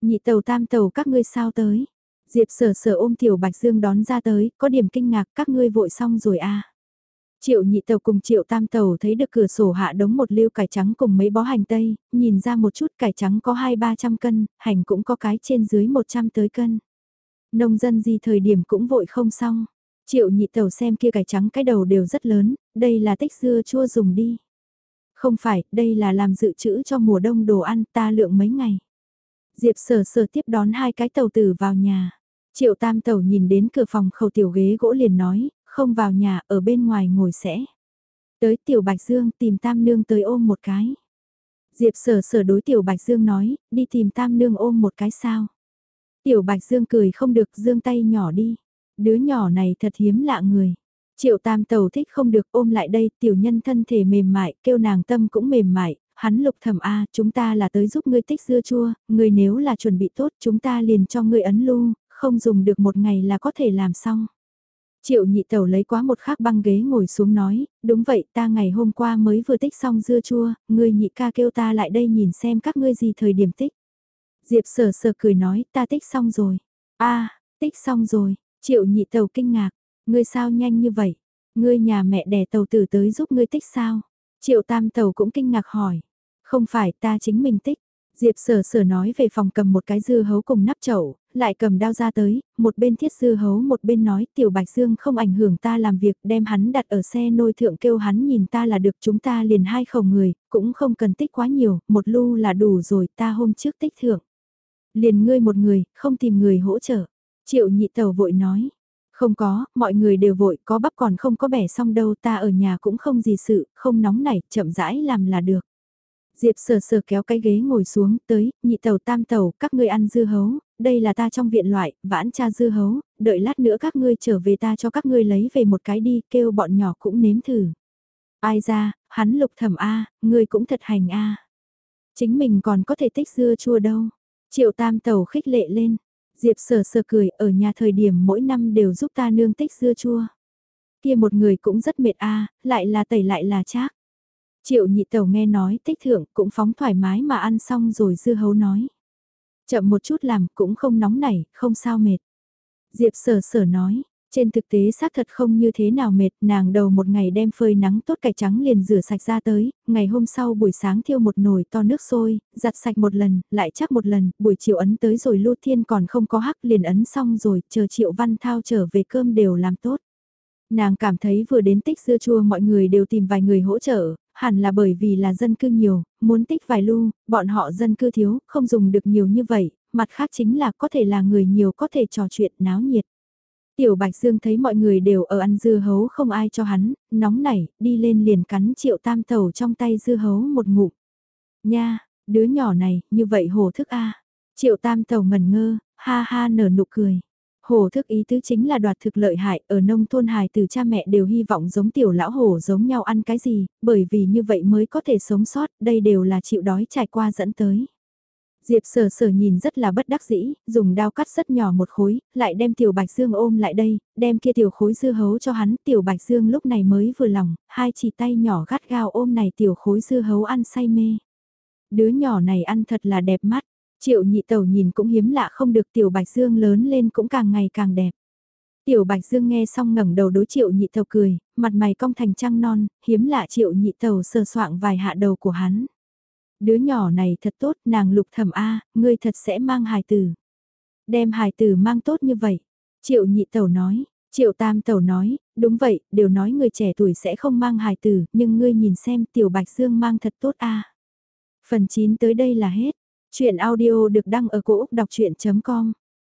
Nhị tàu tam tàu các ngươi sao tới? Diệp sở sở ôm tiểu bạch dương đón ra tới, có điểm kinh ngạc các ngươi vội xong rồi à? Triệu nhị tàu cùng triệu tam tàu thấy được cửa sổ hạ đống một liêu cải trắng cùng mấy bó hành tây, nhìn ra một chút cải trắng có hai ba trăm cân, hành cũng có cái trên dưới một trăm tới cân. Nông dân gì thời điểm cũng vội không xong. Triệu nhị tàu xem kia cải trắng cái đầu đều rất lớn, đây là tích dưa chua dùng đi. Không phải, đây là làm dự trữ cho mùa đông đồ ăn ta lượng mấy ngày. Diệp sở sở tiếp đón hai cái tàu tử vào nhà. Triệu tam tàu nhìn đến cửa phòng khẩu tiểu ghế gỗ liền nói, không vào nhà, ở bên ngoài ngồi sẽ. Tới tiểu bạch dương tìm tam nương tới ôm một cái. Diệp sở sở đối tiểu bạch dương nói, đi tìm tam nương ôm một cái sao. Tiểu Bạch Dương cười không được dương tay nhỏ đi. Đứa nhỏ này thật hiếm lạ người. Triệu Tam Tàu thích không được ôm lại đây, tiểu nhân thân thể mềm mại, kêu nàng tâm cũng mềm mại, hắn lục thầm a chúng ta là tới giúp ngươi tích dưa chua, ngươi nếu là chuẩn bị tốt chúng ta liền cho ngươi ấn lưu, không dùng được một ngày là có thể làm xong. Triệu nhị tẩu lấy quá một khắc băng ghế ngồi xuống nói, đúng vậy ta ngày hôm qua mới vừa tích xong dưa chua, ngươi nhị ca kêu ta lại đây nhìn xem các ngươi gì thời điểm tích. Diệp sở sở cười nói ta tích xong rồi. a tích xong rồi, triệu nhị tàu kinh ngạc, ngươi sao nhanh như vậy? Ngươi nhà mẹ đẻ tàu tử tới giúp ngươi tích sao? Triệu tam tàu cũng kinh ngạc hỏi. Không phải ta chính mình tích. Diệp sở sở nói về phòng cầm một cái dưa hấu cùng nắp chậu, lại cầm đao ra tới, một bên thiết dưa hấu một bên nói tiểu bạch dương không ảnh hưởng ta làm việc đem hắn đặt ở xe nôi thượng kêu hắn nhìn ta là được chúng ta liền hai khẩu người, cũng không cần tích quá nhiều, một lu là đủ rồi ta hôm trước tích thượng. Liền ngươi một người, không tìm người hỗ trợ. Triệu nhị tàu vội nói. Không có, mọi người đều vội, có bắp còn không có bẻ xong đâu ta ở nhà cũng không gì sự, không nóng nảy, chậm rãi làm là được. Diệp sờ sờ kéo cái ghế ngồi xuống, tới, nhị tàu tam tàu, các ngươi ăn dưa hấu, đây là ta trong viện loại, vãn cha dưa hấu, đợi lát nữa các ngươi trở về ta cho các ngươi lấy về một cái đi, kêu bọn nhỏ cũng nếm thử. Ai ra, hắn lục thẩm A, ngươi cũng thật hành A. Chính mình còn có thể tích dưa chua đâu. Triệu tam tàu khích lệ lên. Diệp sờ sờ cười ở nhà thời điểm mỗi năm đều giúp ta nương tích dưa chua. Kia một người cũng rất mệt a lại là tẩy lại là chác. Triệu nhị tàu nghe nói tích thượng cũng phóng thoải mái mà ăn xong rồi dưa hấu nói. Chậm một chút làm cũng không nóng nảy, không sao mệt. Diệp sở sở nói, trên thực tế xác thật không như thế nào mệt, nàng đầu một ngày đem phơi nắng tốt cải trắng liền rửa sạch ra tới, ngày hôm sau buổi sáng thiêu một nồi to nước sôi, giặt sạch một lần, lại chắc một lần, buổi chiều ấn tới rồi lưu thiên còn không có hắc liền ấn xong rồi, chờ triệu văn thao trở về cơm đều làm tốt. Nàng cảm thấy vừa đến tích dưa chua mọi người đều tìm vài người hỗ trợ, hẳn là bởi vì là dân cư nhiều, muốn tích vài lưu, bọn họ dân cư thiếu, không dùng được nhiều như vậy, mặt khác chính là có thể là người nhiều có thể trò chuyện náo nhiệt. Tiểu Bạch Dương thấy mọi người đều ở ăn dưa hấu không ai cho hắn, nóng nảy, đi lên liền cắn triệu tam tàu trong tay dưa hấu một ngụm. Nha, đứa nhỏ này, như vậy hồ thức a Triệu tam Tẩu ngẩn ngơ, ha ha nở nụ cười. Hồ thức ý tứ chính là đoạt thực lợi hại, ở nông thôn hài từ cha mẹ đều hy vọng giống tiểu lão hồ giống nhau ăn cái gì, bởi vì như vậy mới có thể sống sót, đây đều là chịu đói trải qua dẫn tới. Diệp sở sở nhìn rất là bất đắc dĩ, dùng đao cắt rất nhỏ một khối, lại đem tiểu bạch dương ôm lại đây, đem kia tiểu khối dưa hấu cho hắn, tiểu bạch dương lúc này mới vừa lòng, hai chỉ tay nhỏ gắt gao ôm này tiểu khối dưa hấu ăn say mê. Đứa nhỏ này ăn thật là đẹp mắt, triệu nhị tẩu nhìn cũng hiếm lạ không được tiểu bạch dương lớn lên cũng càng ngày càng đẹp. Tiểu Bạch Dương nghe xong ngẩng đầu đối triệu nhị tàu cười, mặt mày cong thành trăng non, hiếm lạ triệu nhị tàu sờ soạng vài hạ đầu của hắn. Đứa nhỏ này thật tốt, nàng lục thẩm A, ngươi thật sẽ mang hài tử. Đem hài tử mang tốt như vậy. Triệu nhị tẩu nói, triệu tam tẩu nói, đúng vậy, đều nói người trẻ tuổi sẽ không mang hài tử, nhưng ngươi nhìn xem tiểu bạch dương mang thật tốt A. Phần 9 tới đây là hết. Chuyện audio được đăng ở cổ Úc đọc chuyện.com